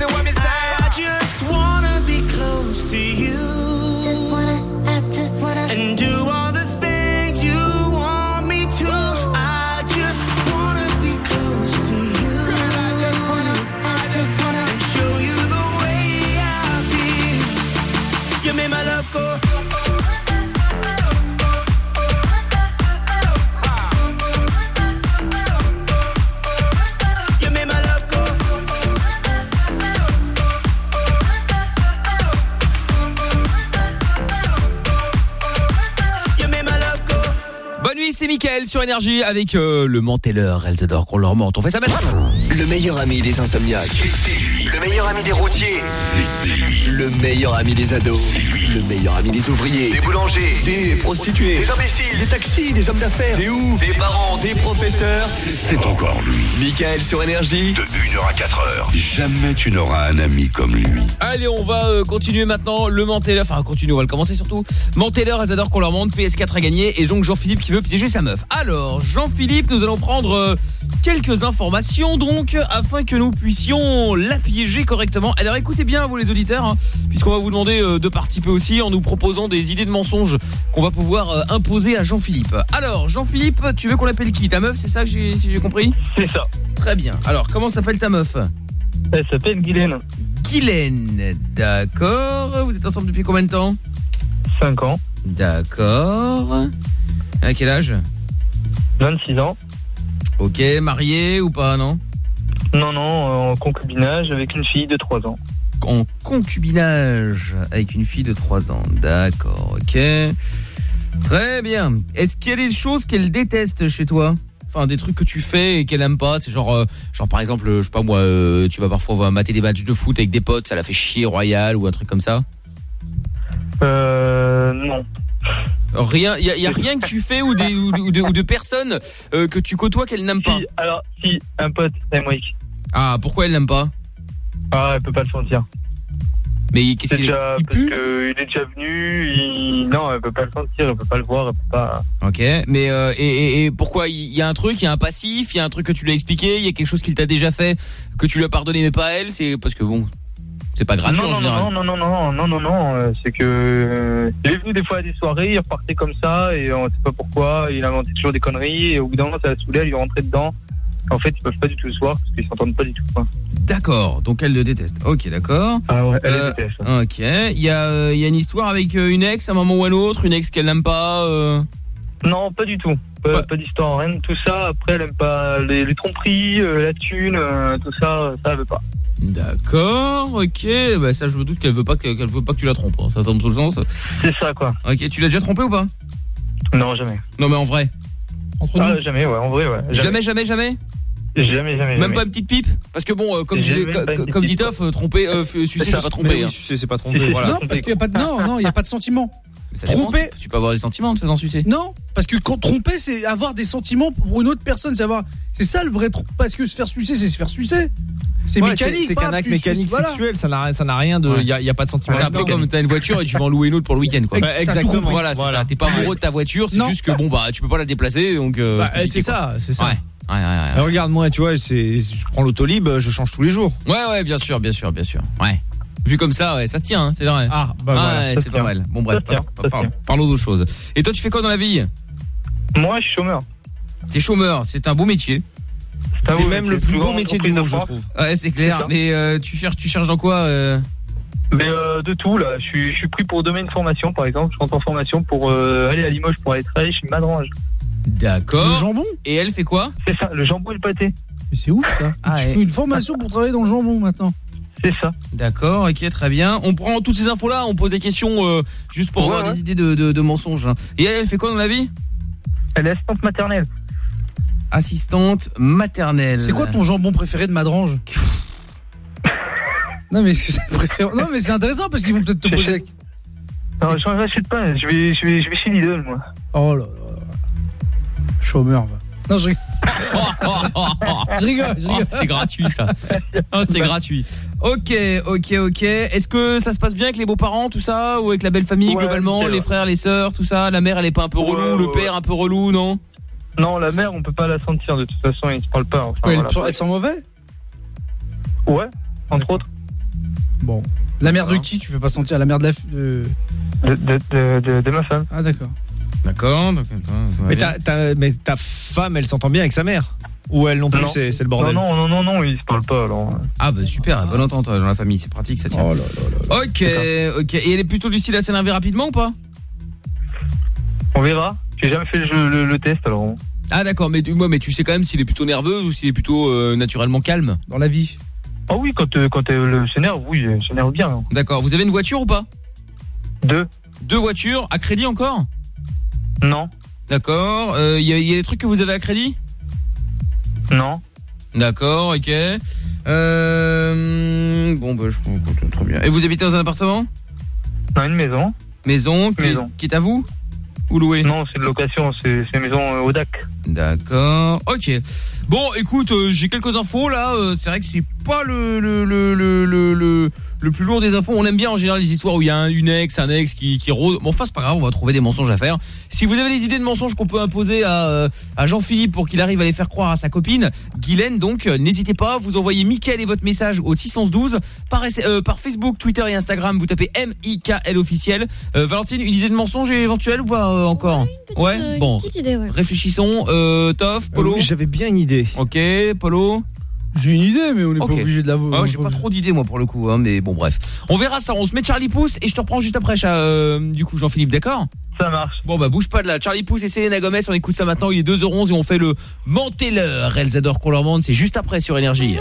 girl. Just listen what me c'est Mickaël sur Énergie avec euh, le mentelleur. Elles adorent qu'on leur mente. On fait ça maintenant. Le meilleur ami des insomniaques. Le meilleur ami des routiers. Le meilleur ami des ados. Le meilleur ami des ouvriers. Des boulangers. Des prostituées. Des imbéciles. Des taxis. Des hommes d'affaires. Des ouf. Des parents. Des professeurs. C'est encore lui. Michael sur Énergie. De 1h à 4h. Jamais tu n'auras un ami comme lui. Allez, on va euh, continuer maintenant le mentelleur. Enfin, continuer, on va le commencer surtout. Mentelleur, elles adorent qu'on leur monte. PS4 à gagner. Et donc Jean-Philippe qui veut piéger sa meuf. Alors, Jean-Philippe, nous allons prendre euh, quelques informations donc afin que nous puissions la piéger correctement. Alors écoutez bien vous les auditeurs hein, puisqu'on va vous demander euh, de participer aussi en nous proposant des idées de mensonges qu'on va pouvoir euh, imposer à Jean-Philippe. Alors Jean-Philippe, tu veux qu'on l'appelle qui? Ta meuf, c'est ça que j'ai si j'ai compris? C'est ça. Très bien. Alors comment s'appelle ta meuf? Elle s'appelle Guylaine. Guylaine, d'accord. Vous êtes ensemble depuis combien de temps? 5 ans. D'accord. À quel âge? 26 ans. Ok, marié ou pas, non? Non, non, en concubinage avec une fille de 3 ans. En concubinage avec une fille de 3 ans. D'accord, ok. Très bien. Est-ce qu'il y a des choses qu'elle déteste chez toi? Enfin, des trucs que tu fais et qu'elle aime pas. C'est genre, euh, genre par exemple, je sais pas moi, euh, tu vas parfois mater des matchs de foot avec des potes, ça la fait chier royal ou un truc comme ça? Euh, non. Rien, il y, a- y a rien que tu fais ou, des, ou, de, ou de- ou de personnes euh, que tu côtoies qu'elle n'aime pas? Alors, si, un pote, Emric. Ah, pourquoi elle n'aime pas? Ah, elle peut pas le sentir. Mais qu'est-ce qu'il déjà, parce que il est déjà venu, il... non, elle peut pas le sentir, elle peut pas le voir, elle peut pas... Ok, mais euh, et, et- et pourquoi il y a un truc, il y a un passif, il y a un truc que tu lui as expliqué, il y a quelque chose qu'il t'a déjà fait que tu lui as pardonné mais pas à elle, c'est parce que bon, c'est pas gratuit non, en non, général. non, non, non, non, non, non, non, euh, c'est que euh, il est venu des fois à des soirées, il repartait comme ça et on sait pas pourquoi, il inventait toujours des conneries et au bout d'un moment ça l'a saoulé, elle lui rentrait dedans. En fait, ils peuvent pas du tout se voir parce qu'ils s'entendent pas du tout. D'accord, donc elle le déteste. Ok, d'accord. Ah ouais, elle le Euh, déteste. Ok, il y a euh, il y a une histoire avec euh, une ex à un moment ou à un autre, une ex qu'elle n'aime pas. euh, Non, pas du tout. Pas, pas d'histoire, rien de tout ça. Après, elle aime pas les, les tromperies, euh, la thune, tout ça, ça elle veut pas. D'accord, ok, bah ça je me doute qu'elle veut pas que qu'elle veut pas que tu la trompes, hein, ça tombe sous le sens. C'est ça quoi. Ok, tu l'as déjà trompé ou pas? Non, jamais. Non mais en vrai. Ah, jamais, ouais, en vrai, ouais. Jamais, jamais, jamais Jamais, jamais. Même jamais. pas une petite pipe Parce que bon, euh, comme disait, comme dit Toff, euh, tromper, euh, sucer, C'est pas tromper. Hein. sucer, c'est pas tromper. Voilà. Non, parce qu'il y a pas de non, non, il y a pas de sentiment. Dépend, Tromper. tu- peux avoir des sentiments en te faisant sucer. Non, parce que quand tromper, c'est avoir des sentiments pour une autre personne, c'est avoir. C'est ça le vrai trompe. Parce que se faire sucer, c'est se faire sucer. C'est Ouais, mécanique. C'est qu'un acte mécanique voilà. sexuel, ça n'a rien, ça n'a rien de. Il y, a, y a pas de sentiment. C'est un peu comme t'as une voiture et tu vas en louer une autre pour le week-end quoi. Bah, exactement. Voilà, c'est Voilà. ça. T'es pas amoureux de ta voiture, c'est juste que bon bah tu peux pas la déplacer donc. euh, Bah, c'est compliqué, c'est ça, quoi. c'est ça. Ouais. Ouais, ouais, ouais. Alors, regarde moi, tu vois, c'est, je prends l'autolib, je change tous les jours. Ouais, ouais, bien sûr, bien sûr, bien sûr. Ouais. Vu comme ça, ouais, ça se tient, hein, c'est vrai. Ah, bah Ouais, voilà. Ça c'est pas mal. Bon, bref, Ça se tient, par- par- parlons d'autre chose. Et toi, tu fais quoi dans la vie? Moi, je suis chômeur. T'es chômeur, c'est un beau métier. Ah C'est même le plus beau métier du monde, je trouve. Ouais, c'est clair. Mais euh, tu cherches, tu cherches dans quoi euh? Mais euh, de tout, là. Je suis, je suis pris pour domaine formation, par exemple. Je rentre en formation pour euh, aller à Limoges pour aller travailler chez Madrange. D'accord. Le jambon? Et elle fait quoi? C'est ça, le jambon et le pâté. Mais c'est ouf ça. Ah, tu ouais. fais une formation pour travailler dans le jambon maintenant. C'est ça. D'accord, ok, très bien. On prend toutes ces infos-là, on pose des questions euh, juste pour Ouais, avoir ouais. des idées de, de- de mensonges. hein. Et elle, elle fait quoi dans la vie? Elle est assistante maternelle. Assistante maternelle. C'est quoi ton jambon préféré de Madrange? Non mais que c'est préféré? Non mais c'est intéressant parce qu'ils vont peut-être te poser. la- Non, je n'achète pas. Je vais, je vais, je vais chez Lidl, moi. Oh là là. Chômeur va. Non je rigole. Je rigole, je rigole. C'est gratuit ça. Oh, c'est gratuit. Ok, ok, ok. Est-ce que ça se passe bien avec les beaux-parents, tout ça, ou avec la belle famille Ouais, globalement, les frères, les sœurs, tout ça? La mère, elle est pas un peu Ouais, relou, le ouais, père un peu relou, non? Non, la mère, on peut pas la sentir. De toute façon, ils se parlent pas. Enfin, Ouais, voilà. elle, elle sent mauvais? Ouais, entre autres. Bon. La mère de qui Tu veux pas sentir? La mère de la. f- de- De, de, de, de- de ma femme. Ah d'accord. D'accord. Mais bien. ta, ta- mais ta femme, elle s'entend bien avec sa mère Ou elle non plus, c'est le bordel Non, non, non, non, non, ils se parlent pas, alors. Ah bah super, bonne entente dans la famille, c'est pratique, ça tient. Oh là là là. Ok, ok. Et elle est plutôt du style à s'énerver rapidement ou pas On verra. J'ai jamais fait le, jeu- le, le test, alors. Ah d'accord, mais, moi, mais tu sais quand même s'il est plutôt nerveux ou s'il est plutôt euh, naturellement calme Dans la vie. Ah oui, quand, euh, quand elle euh, s'énerve, oui, elle s'énerve bien. D'accord, vous avez une voiture ou pas Deux. Deux voitures, à crédit encore Non. D'accord, il y, a- y a des trucs que vous avez à crédit? Non. D'accord, ok. Euh, bon bah je très bien. Et vous habitez dans un appartement? Non, une maison. Maison, qui, Maison. qui est à vous Ou louée? Non, c'est de location, c'est c'est une maison euh, au DAC. D'accord. Ok. Bon, écoute, euh, j'ai quelques infos là. euh, c'est vrai que c'est pas le le, le le le le le plus lourd des infos. On aime bien en général les histoires où il y a un, une ex, un ex qui qui rôde. Bon, enfin c'est pas grave, on va trouver des mensonges à faire. Si vous avez des idées de mensonges qu'on peut imposer à euh, à Jean-Philippe pour qu'il arrive à les faire croire à sa copine, Guylaine, donc euh, n'hésitez pas. Vous envoyez Mickaël et votre message au 612 par euh, par Facebook, Twitter et Instagram. Vous tapez M I K L officiel. Euh, Valentine, une idée de mensonge éventuelle ou pas euh, encore Ouais. euh, une bon. petite idée, ouais. Réfléchissons. Euh, Toff, Polo. j'avais bien une idée. Ok, Polo. J'ai une idée, mais on n'est pas obligé de la voir. Ah, j'ai pas trop d'idées moi pour le coup, hein, mais bon bref. On verra ça. On se met Charlie Pouce et je te reprends juste après, euh, du coup Jean-Philippe, d'accord? Ça marche. Bon bah bouge pas de là. Charlie Pouce et Selena Gomez, on écoute ça maintenant. Il est 2h11 et on fait le mentez-leur. Elles adorent qu'on leur mente. C'est juste après sur Énergie.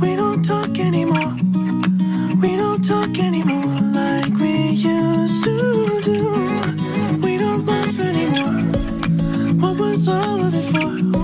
We don't talk anymore. We don't talk anymore like we used to do. We don't laugh anymore. What was all of it for?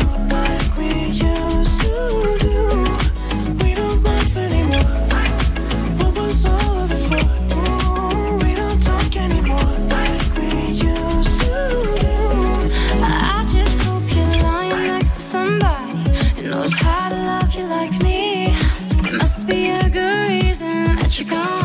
Gone.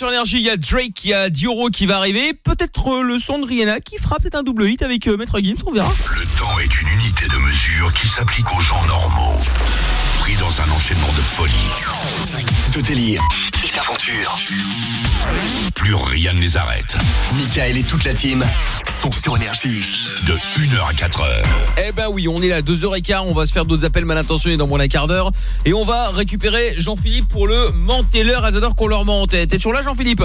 Sur Énergie. Il y a Drake, il y a Dioro qui va arriver. Peut-être euh, le son de Rihanna qui fera peut-être un double hit avec euh, Maître Gims, on verra. Le temps est une unité de mesure qui s'applique aux gens normaux. Pris dans un enchaînement de folie. De délire d'aventure. Plus rien ne les arrête. Michael et toute la team sont sur énergie. De 1h à 4h. Eh ben oui, on est là, 2h15, on va se faire d'autres appels mal intentionnés dans moins d'un quart d'heure. Et on va récupérer Jean-Philippe pour le mentez-leur, elles adorent qu'on leur mente. T'es toujours là Jean-Philippe?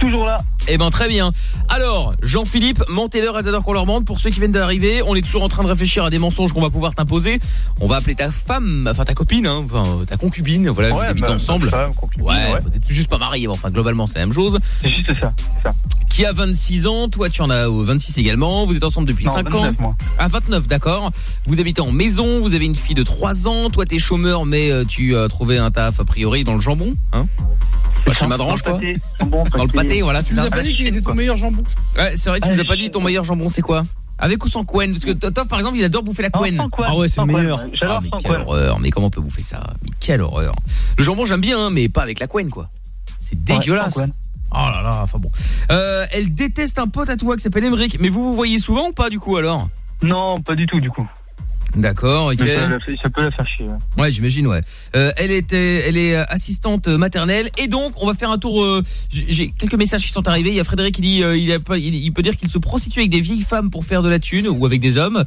Toujours là. Eh ben très bien. Alors, Jean-Philippe, mentez-leur, elles adorent qu'on leur mente. Pour ceux qui viennent d'arriver, on est toujours en train de réfléchir à des mensonges qu'on va pouvoir t'imposer. On va appeler ta femme, enfin ta copine, hein, enfin ta concubine, voilà, vous Ouais, habitez ma- ma ensemble. femme, concubine, ouais, ouais. vous êtes juste pas mariés, mais enfin globalement c'est la même chose. C'est juste ça, c'est ça. Qui a 26 ans, toi tu en as euh, 26 également, vous êtes ensemble depuis Non, 5 29 ans. moi. Ah 29, d'accord. Vous habitez en maison, vous avez une fille de 3 ans, toi t'es chômeur mais euh, tu as trouvé un taf a priori dans le jambon, hein? Pas chez Madrange quoi. Dans le pâté, voilà, Tu nous as pas dit qu'il était ton meilleur jambon? Ouais, c'est vrai, tu nous as pas dit ton meilleur jambon, c'est quoi? Avec ou sans couenne Parce que Toff, par exemple, il adore bouffer la couenne. sans couenne, Ah ouais, c'est le meilleur. J'adore Ah, mais quelle couenne. horreur. Mais comment on peut bouffer ça? Mais quelle horreur. Le jambon, j'aime bien, hein, mais pas avec la couenne, quoi. C'est dégueulasse. Oh là là, enfin bon. Euh, elle déteste un pote à toi qui s'appelle Emeric. Mais vous vous voyez souvent ou pas, du coup, alors? Non, pas du tout, du coup. D'accord, ok. Mais ça, la fait- ça peut la faire chier. ouais. Ouais, j'imagine, ouais. Euh, elle était, elle est euh, assistante euh, maternelle et donc on va faire un tour. euh, j'ai- J'ai quelques messages qui sont arrivés. Il y a Frédéric qui dit, euh, il, a pas, il, il peut dire qu'il se prostitue avec des vieilles femmes pour faire de la thune ou avec des hommes.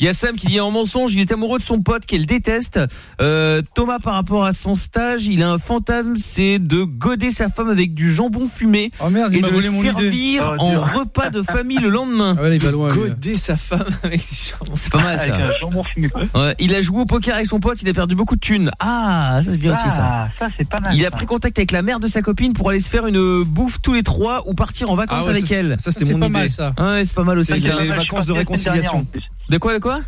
Il y a Sam qui dit en mensonge, il est amoureux de son pote qu'elle déteste. Euh, Thomas par rapport à son stage, il a un fantasme, c'est de goder sa femme avec du jambon fumé Oh merde, il et m'a de le volé mon idée. servir Oh, en repas de famille le lendemain. Ah ouais, il loin, lui. Goder sa femme avec du jambon. C'est pas mal ça. Avec un jambon fumé. Ouais, il a joué au poker avec son pote, il a perdu beaucoup de thunes. Ah, ça c'est bien aussi ça. Ah, ça c'est pas mal. Il a pris contact avec la mère de sa copine pour aller se faire une bouffe tous les trois ou partir en vacances Ah ouais, avec ça, elle. ça, c'était C'est mon pas idée. mal ça. Ouais, c'est pas mal aussi. C'est les vacances de réconciliation. De quoi, de quoi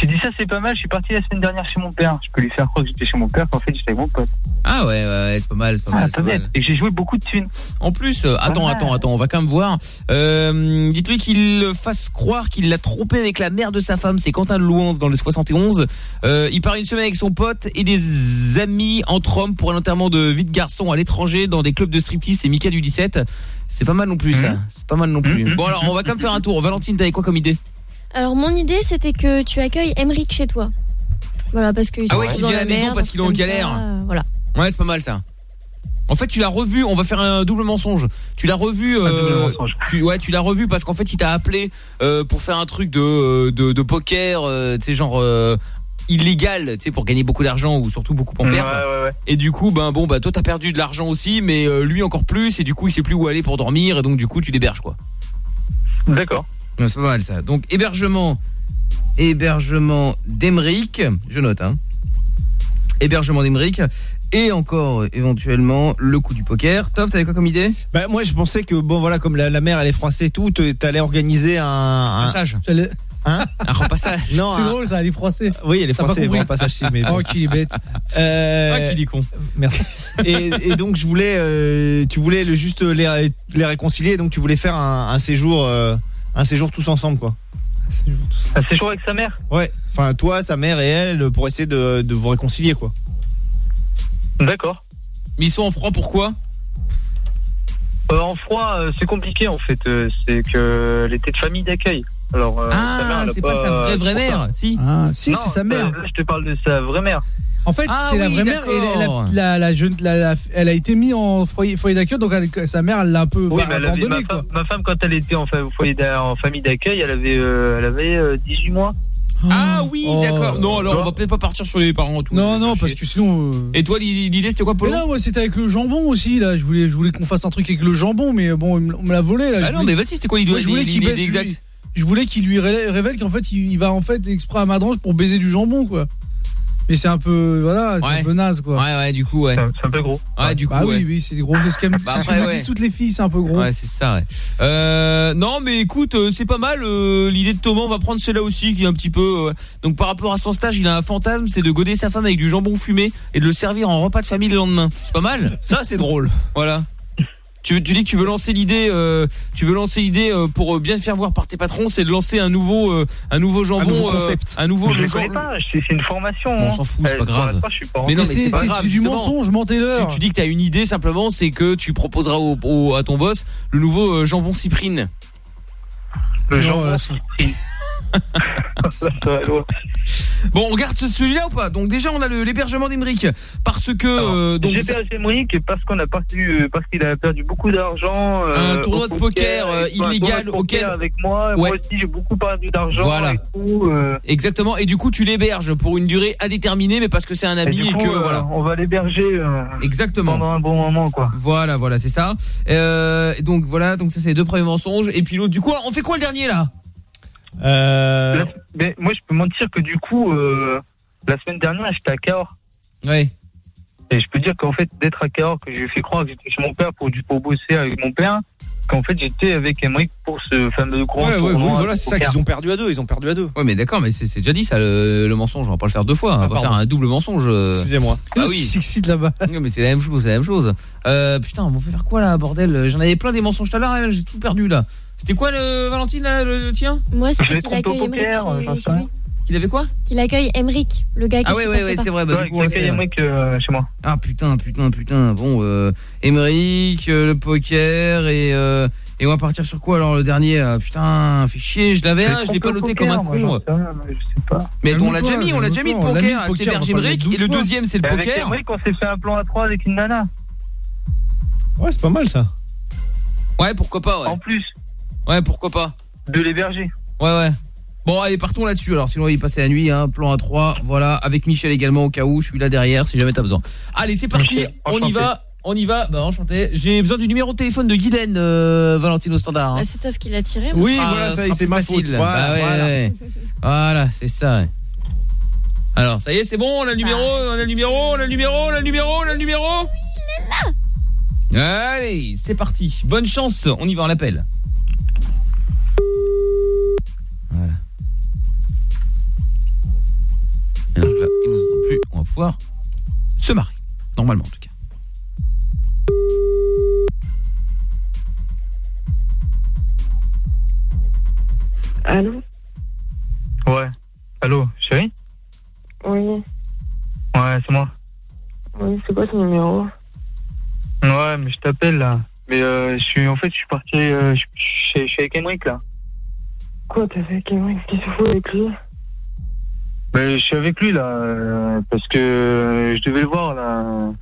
J'ai dit ça, c'est pas mal. Je suis parti la semaine dernière chez mon père. Je peux lui faire croire que j'étais chez mon père, qu'en fait, j'étais avec mon pote. Ah ouais, ouais, ouais, c'est pas mal, c'est pas Ah, mal. pas mal. Et que j'ai joué beaucoup de thunes. En plus, euh, attends, attends, attends, on va quand même voir. Euh, Dites-lui qu'il fasse croire qu'il l'a trompé avec la mère de sa femme, c'est Quentin de Louan dans le 71. Euh, il part une semaine avec son pote et des amis entre hommes pour un enterrement de vie de garçon à l'étranger dans des clubs de striptease, c'est Mika du 17. C'est pas mal non plus ça, c'est pas mal non plus. Bon alors, on va quand même faire un tour. Valentine, t'avais quoi comme idée? Alors, mon idée, c'était que tu accueilles Emeric chez toi. Voilà, parce que. Ah ouais, qu'il vient à la maison parce qu'il est en galère. voilà. Ouais, c'est pas mal ça. En fait, tu l'as revu, on va faire un double mensonge. Tu l'as revu euh, tu ouais, tu l'as revu parce qu'en fait, il t'a appelé euh, pour faire un truc de de, de poker, euh, tu sais genre euh, illégal, tu sais pour gagner beaucoup d'argent ou surtout beaucoup en Ouais, perdre. ouais, ouais. Et du coup, ben bon, bah toi t'as perdu de l'argent aussi, mais euh, lui encore plus et du coup, il sait plus où aller pour dormir et donc du coup, tu l'héberges quoi. D'accord. C'est pas mal ça. Donc hébergement hébergement d'Emeric, je note hein. Hébergement d'Emeric et encore éventuellement le coup du poker. Toff, t'avais quoi comme idée? Bah, moi, je pensais que, bon, voilà, comme la, la mère, elle est froissée et tout, t'allais organiser un. un Passage. Hein? Un repassage. Non, C'est un- drôle ça, elle est froissée. Oui, elle est froissée, un passage si, mais bon. Oh, qu'il est bête. Euh, Ah, qu'il est con. Merci. Et, et donc je voulais, euh, tu voulais le juste les, ré- les réconcilier, donc tu voulais faire un, un séjour, euh, un séjour tous ensemble, quoi. Un séjour avec sa mère Ouais. Enfin, toi, sa mère et elle, pour essayer de, de vous réconcilier, quoi. D'accord. Mais ils sont en froid pourquoi? Euh, en froid, euh, c'est compliqué en fait. Euh, c'est que elle était de famille d'accueil. Alors, euh, Ah, c'est pas sa vraie vraie mère, si. Ah, si, Non, c'est sa mère. euh, Là, je te parle de sa vraie mère. En fait, Ah c'est la vraie mère et la, d'accord. la, la, la jeune, la- la- elle a été mise en foyer, foyer d'accueil, donc elle- sa mère, elle l'a un peu Oui, bah, mais abandonnée, ma, quoi. femme, ma femme, quand elle était en, foyer en famille d'accueil, elle avait, euh, elle avait euh, 18 mois. Ah oui, Oh. d'accord. Non, alors on va peut-être pas partir sur les parents et tout. Non, non, parce que sinon. euh, Et toi, l'idée c'était quoi, Mais Polo non, moi c'était avec le jambon aussi là. Je voulais, je voulais qu'on fasse un truc avec le jambon, mais bon, on me- l'a volé là. Ah Je non, voulais- mais vas-y, c'était quoi l'idée je voulais qu'il lui- Je voulais qu'il lui ré- révèle qu'en fait il, il va en fait exprès à Madrange pour baiser du jambon quoi. Mais c'est un peu voilà, c'est Ouais. un peu naze quoi. Ouais, ouais, du coup, ouais. C'est un peu gros. Ouais, du coup, Ah ouais. oui, oui, c'est gros. C'est ce qu'aiment- Bah toutes les filles, c'est un peu gros. Ouais, c'est ça, ouais. Euh, non, mais écoute, euh, c'est pas mal. euh, L'idée de Thomas, on va prendre celle-là aussi, qui est un petit peu. euh, donc, par rapport à son stage, il a un fantasme, c'est de goder sa femme avec du jambon fumé et de le servir en repas de famille le lendemain. C'est pas mal. Ça, c'est drôle. Voilà. Tu, tu dis que tu veux lancer l'idée, euh, tu veux lancer l'idée euh, pour euh, bien te faire voir par tes patrons, c'est de lancer un nouveau, euh, un nouveau jambon, nouveau euh, concept. un nouveau. je le ne connais genre- pas, c'est une formation. Bon, on s'en fout, c'est pas grave. pas Mais non, Mais mais c'est du mensonge, mentez-leur. Tu, tu dis que t'as une idée simplement, c'est que tu proposeras au, au- à ton boss le nouveau euh, jambon cyprine. Le jambon, là, Bon, on regarde ce- celui-là ou pas Donc déjà, on a l'hébergement d'Emeric parce que euh, donc parce qu'on a perdu, euh, parce qu'il a perdu beaucoup d'argent. euh, Un tournoi au de poker, euh, et- illégal tournoi de poker auquel- avec moi. Ouais. Moi aussi, j'ai beaucoup perdu d'argent. Voilà. Et tout, euh, exactement. Et du coup, tu l'héberges pour une durée indéterminée, mais parce que c'est un et ami et, coup, que euh, voilà. on va l'héberger euh, Exactement. pendant un bon moment, quoi. Voilà, voilà, c'est ça. Euh, donc voilà, donc ça c'est les deux premiers mensonges. Et puis l'autre, du coup, on fait quoi le dernier là? Euh, mais moi, je peux mentir que du coup, euh, la semaine dernière, j'étais à Cahors. Ouais. Et je peux dire qu'en fait, d'être à Cahors, que j'ai fait croire que j'étais chez mon père pour, pour bosser avec mon père, qu'en fait, j'étais avec Emmerich pour ce fameux grand ouais, ouais, tournoi oui, voilà, c'est ça qu'ils ont perdu à deux. Ils ont perdu à deux. Ouais, mais d'accord, mais c'est déjà dit ça le, le mensonge. On va pas le faire deux fois. On va Ah, pas pardon. faire un double mensonge. euh. Excusez-moi. Ah oui. s'excite là-bas. Non, mais c'est la même chose, c'est la même chose. Euh, putain, on va faire quoi là, bordel? J'en avais plein des mensonges tout à l'heure, hein, j'ai tout perdu là. C'était quoi le Valentine là, le, le tien Moi, c'était qu'il accueille Emeric euh, chez, lui. Qu'il avait quoi Qu'il accueille Emeric, le gars qui Ah ouais, ouais, ouais, c'est vrai. Bah, Ouais, du coup, on va j'accueille faire- Emmerich euh, chez moi. Ah putain, putain, putain. Bon, euh, Emeric, euh, le poker et euh, et on va partir sur quoi alors le dernier Putain, fait chier. Je l'avais un, je l'ai pas noté comme un con. Moi, rien, je sais pas. Mais on l'a déjà mis, on l'a déjà mis le poker le avec Emeric mettre et le 12 fois. deuxième c'est le Avec poker. Emmerich, on s'est fait un plan à 3 avec une nana. Ouais, c'est pas mal ça. Ouais, pourquoi pas, ouais. En plus Ouais, pourquoi pas. de l'héberger. Ouais, ouais. Bon, allez, partons là-dessus. Alors, sinon, il passer la nuit, hein, plan à 3 Voilà, avec Michel également au cas où. Je suis là derrière si jamais t'as besoin. Allez, c'est parti. Michel, on y va. On y va. Bah, enchanté. J'ai besoin du numéro de téléphone de Guylaine, euh, Valentine au standard. hein. Bah, c'est Toff qui l'a tiré. moi. Oui, Ah, voilà, ça, c'est ma facile. faute. Bah Voilà, ouais, voilà. ouais. Voilà, c'est ça. ouais. Alors, ça y est, c'est bon, on a le numéro, on a le numéro, on a le numéro, on a le numéro, on a le numéro. Allez, c'est parti. Bonne chance, on y va, on l'appelle. Pouvoir se marier. Normalement, en tout cas. Allô Ouais. Allô, chérie Oui, Ouais, c'est moi. oui, c'est quoi ton numéro Ouais, mais je t'appelle là. Mais euh, je suis, en fait, je suis parti, euh, je, je suis je suis avec Emmerich là. Quoi, t'as fait avec Emmerich Qu'est-ce que tu fous avec lui? Mais je suis avec lui là, euh, parce que euh, je devais le voir là.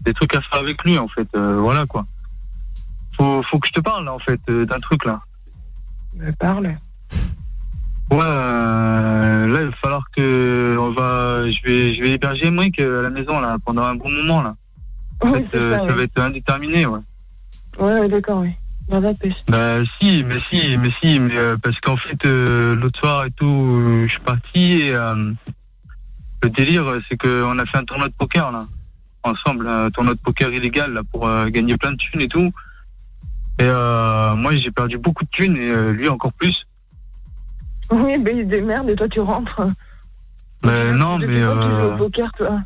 Des trucs à faire avec lui en fait, euh, voilà quoi. Faut, faut que je te parle là en fait, d'un truc là. Me parle. Ouais, euh, là il va falloir que on va, je vais, je vais héberger euh, à la maison là pendant un bon moment là. Oui, Euh, ça, ça ouais. va être indéterminé, ouais. Ouais, ouais, d'accord, oui. La pêche. Bah si, mais si, mais si, mais euh, parce qu'en fait euh, l'autre soir et tout, euh, je suis parti et euh, le délire c'est qu'on a fait un tournoi de poker là, ensemble, un tournoi de poker illégal là pour gagner plein de thunes et tout. Et moi j'ai perdu beaucoup de thunes et lui encore plus. Oui, ben il se démerde et toi tu rentres. Mais non, mais tu joues au poker, toi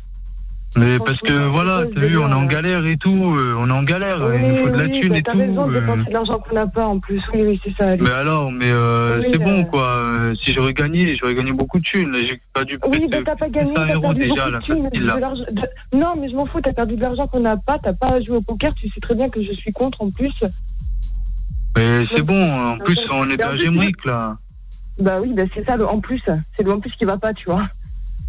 mais parce que voilà, quoi t'as vu, on est en galère et tout, euh, on est en galère, il nous faut de la oui, thune bah, et t'as tout. raison de euh, dépenser de l'argent qu'on n'a pas en plus. Oui, oui, c'est ça. Mais alors, mais euh, Oui, c'est euh, bon quoi. Euh, Si j'aurais gagné, j'aurais gagné beaucoup de thunes. Là, J'ai perdu Oui, peut-être ben t'as pas gagné, 100 t'as perdu déjà beaucoup là, de thunes, de Non, mais je m'en fous, t'as perdu de l'argent qu'on n'a pas, t'as pas joué au poker, tu sais très bien que je suis contre en plus. Mais c'est bon. En plus, on héberge plus, Emmerich là. Bah oui, ben c'est ça en plus, c'est le en plus qui va pas, tu vois.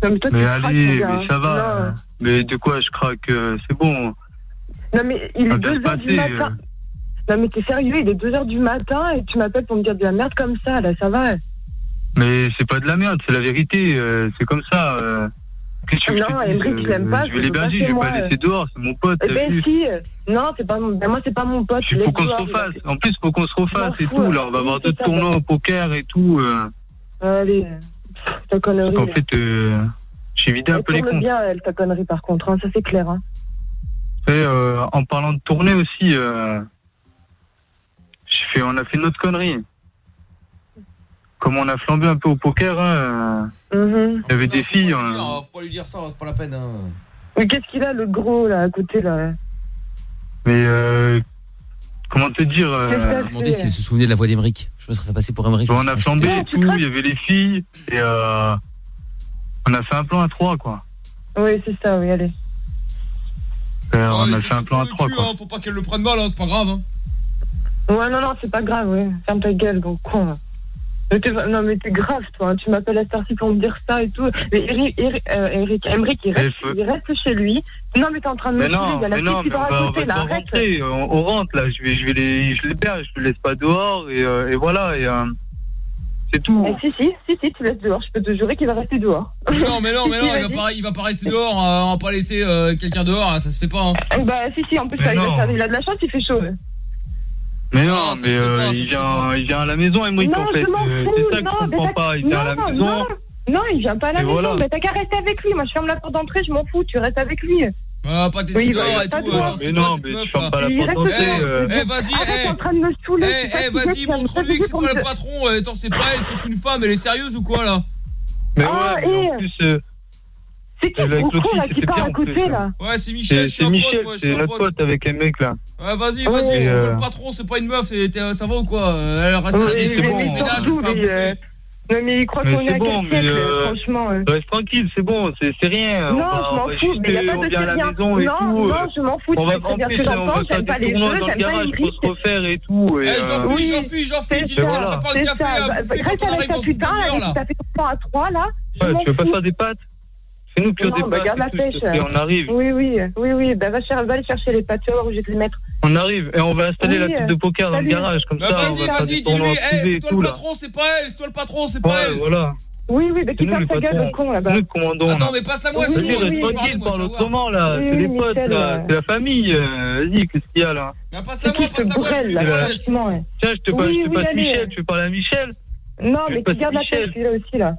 Non, mais toi, Mais tu craques, allez, mais ça va. Mais de quoi je craque euh, C'est bon. Non, mais il est va 2 bien heures se du passer, matin. Non, mais t'es sérieux, il est 2 heures du matin et tu m'appelles pour me dire de la merde comme ça, là, ça va. Mais c'est pas de la merde, c'est la vérité. euh, c'est comme ça. euh. Qu'est-ce que tu Non, je te dise, Emmerich, je l'aime euh, pas, Je vais l'héberger, je vais pas laisser dehors. C'est mon pote. Eh ben si, non, c'est pas mon, ben moi c'est pas mon pote. Il faut qu'on se refasse. En plus, faut qu'on se refasse et tout. hein. Là, on va avoir d'autres tournois au poker et tout. euh. Allez, ta connerie. En là. fait, euh, j'ai vidé un peu les comptes. bien, elle, ta connerie, par contre, hein, ça c'est clair. Hein. Et, euh, en parlant de tournée aussi, euh, j'ai fait, on a fait notre connerie. Comme on a flambé un peu au poker, hein, euh, Mhm. il y avait des filles. Faut hein. pas lui dire ça, c'est pas la peine. hein. Mais qu'est-ce qu'il a, le gros, là, à côté, là? Mais euh, comment te dire euh, Demandez si elle se souvenait de la voix d'Emeric. Je me serais fait passer pour Emeric. On a flambé et tout, il y avait les filles, et euh, on a fait un plan à trois, quoi. Oui, c'est ça, oui, allez. Euh, on a fait un plan à trois, quoi. hein, Faut pas qu'elle le prenne mal, hein, c'est pas grave. hein. Ouais, non, non, c'est pas grave, oui. Ferme ta gueule, gros con. là. Mais t'es- non, mais t'es grave, toi. hein. Tu m'appelles à cette heure-ci pour me dire ça et tout. Mais Eric, Eric, euh, Eric, Emmerich, il reste, il reste chez lui. Non, mais t'es en train de me non, Il y a la petite non, qui va, va là. Arrête. rentrer, on, on rentre là, je vais, je vais les, je l'héberge, je le laisse pas dehors et, euh, et voilà, et euh, c'est tout. Eh, si, si, si, si, tu laisses dehors. Je peux te jurer qu'il va rester dehors. Mais non, mais non, mais non, il va pas, il va pas rester dehors, euh, on va pas laisser euh, quelqu'un dehors, hein, ça se fait pas. Hein. Bah, si, si, en plus, ça, il, non. a, il a de la chance, il fait chaud. Mais non, mais euh, il, vient, il vient à la maison, Emmerich, non, en fait. je m'en euh, fous. c'est ça que non, je comprends pas. Il vient à la non, maison. Non, non, il vient pas à la maison. voilà. Mais t'as qu'à rester avec lui. Moi, je ferme la porte d'entrée, je m'en fous. Tu restes avec lui. Ah, pas tes Oui, bah, et tout. euh, attends, Mais non, mais meuf, tu fermes pas la porte d'entrée. euh. Eh, vas-y, Arrête, eh. t'es en train de me saouler. Eh, eh, vas-y, montre-lui que c'est toi le patron. Attends, c'est pas elle, c'est une femme, elle est sérieuse ou quoi là? Mais Ah, ouais, mais en plus, euh, C'est qui avec ce gros là qui bien, à côté là Ouais, c'est Michel, c'est je suis c'est un Michel, c'est notre pote. avec un mec là. Ouais, vas-y, vas-y, c'est euh, le patron, c'est pas une meuf, c'est t'es- ça va ou quoi Euh, Elle reste à c'est le euh. Non, mais il croit qu'on est c'est à bon, quel siècle, euh, franchement. euh. Reste tranquille, c'est bon, c'est c'est rien. Non, on va, je on m'en fous, mais il n'y a euh, pas on de vient à la quelqu'un. maison et Non, tout. non, euh, je m'en fous, On sais très en bien ce que on j'en va pense, faire j'aime pas les jeux, dans le j'aime pas garage pour Emmerich. se refaire et tout. Eh, euh, C'est fiche, dis-moi, ça, on prépare c'est le café Bah, Reste on avec ta putain, là. t'a fait ton à trois, là. Je ouais, tu veux pas faire des pâtes Bah, garde la tout, plaît, On arrive, Oui, oui, oui, oui. Bah, va, cher- va aller chercher les pâtes, tu vas voir où je vais te les mettre. on arrive. Et on va installer la table de poker dans le garage, comme Bah ça, vas-y, vas-y, dis-lui, c'est toi le patron, c'est pas elle, c'est toi le patron, c'est pas elle. voilà. Oui, oui, C'est qui nous ferme ta gueule, le con, C'est là-bas. nous le commandant. Attends, mais passe-la moi, oui, parler, tranquille, parle autrement là. C'est les potes là. euh. C'est la famille. euh, Vas-y, qu'est-ce qu'il y a là? Mais passe-la C'est moi, qui ce passe-la moi. Tiens, je te passe. Michel. Tu veux parler à Michel? Non, mais tu gardes la tête, celui-là aussi, là.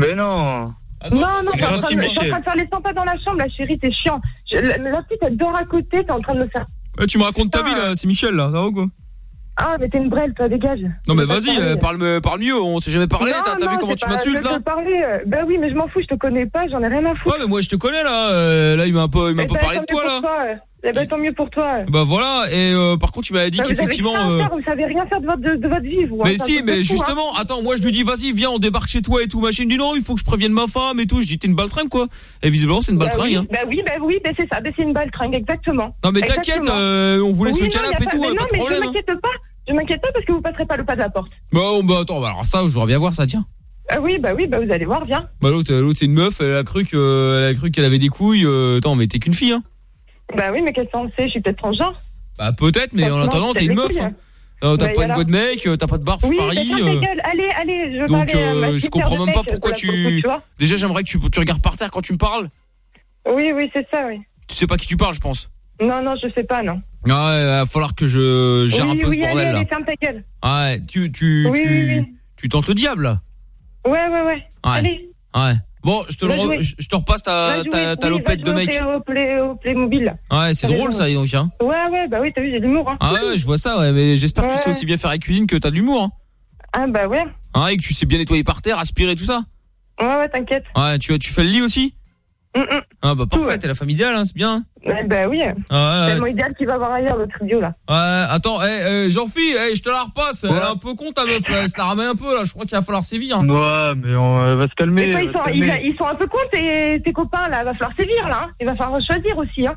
Mais non. Non, non, t'es en train de faire les 100 pas dans la chambre, la chérie, t'es chiant. Je, la, la, petite, elle à côté, t'es en train de me faire. Eh, tu me racontes ta ah. vie, là, c'est Michel, là, ça va ou quoi? Ah mais t'es une brêle toi dégage Non mais vas-y euh, parle, euh, parle mieux on s'est jamais parlé t'as vu comment tu m'insultes là parler. Euh, bah oui mais je m'en fous je te connais pas j'en ai rien à foutre Ouais mais moi je te connais là là il m'a il m'a eh pas ben, parlé de toi là eh ben, tant mieux pour toi. Bah voilà, et euh, par contre, tu m'as dit bah, qu'effectivement... Vous, euh... vous savez rien faire de votre, de, votre vie, vous. Hein, mais si, mais hein. justement, attends, moi je lui dis, vas-y, viens, on débarque chez toi et tout, machin. Il dit, non, il faut que je prévienne ma femme et tout. Je dis, t'es une baltringue, quoi. Et visiblement, c'est une bah baltringue, bah, oui, hein. Bah oui, bah oui, bah c'est ça, bah, c'est une baltringue, exactement. Non mais t'inquiète, euh, on vous laisse oui, le canapé et tout, non, pas de problème. Non, mais je hein. pas, je m'inquiète pas parce que vous passerez pas le pas de la porte. Bon, bah attends, alors ça, je reviens voir ça, tiens. Ah oui, bah oui, bah vous allez voir, viens. Bah l'autre, l'autre c'est une meuf, elle a cru qu'elle avait des couilles. Euh, attends, mais t'es qu'une fille, hein. Bah oui, mais qu'est-ce qu'on sait Je suis peut-être transgenre. Bah peut-être, mais en attendant, t'es une meuf. Hein. Hein. Euh, t'as bah pas une voix de mec, euh, t'as pas de barbe oui, Paris. Euh... Allez, allez, je Donc euh, euh je comprends même pas pourquoi tu... Déjà, j'aimerais que tu, regardes par terre quand tu me parles. Oui, oui, c'est ça, oui. Tu sais pas qui tu parles, je pense. Non, non, je sais pas, non. Ah ouais, va falloir que je gère un peu oui, ce bordel allez, là. Ta gueule. Ah ouais, tu tu tu, tu tentes le diable. Ouais, ouais, ouais. ouais. Allez. Ouais. Bon, je te, re... repasse ta, ta, ta lopette de mec. Au play. Ouais, c'est drôle ça, donc. Hein. Ouais, ouais, bah oui, t'as vu, j'ai de l'humour. Hein. Ah ouais, je vois ça, ouais, mais j'espère que tu sais aussi bien faire la cuisine que t'as de l'humour. Hein. Ah bah ouais. Hein, et que tu sais bien nettoyer par terre, aspirer, tout ça. Ouais, ouais, t'inquiète. Ouais, tu, tu fais le lit aussi? Mm, mm. Ah bah parfait, t'es la femme idéale, hein, c'est bien. Hein. Eh ben oui. Ah, ouais, tellement idéal qu'il va avoir ailleurs notre idiot là. Ouais, attends, eh, eh, Jean-Phi, eh, je te la repasse. Elle est un peu con ta meuf, elle se la ramène un peu là. Je crois qu'il va falloir sévir. Hein. Ouais, mais on va se calmer. Ils, sont, un peu cons tes, tes copains là. Il va falloir sévir là. Il va falloir choisir aussi. Hein.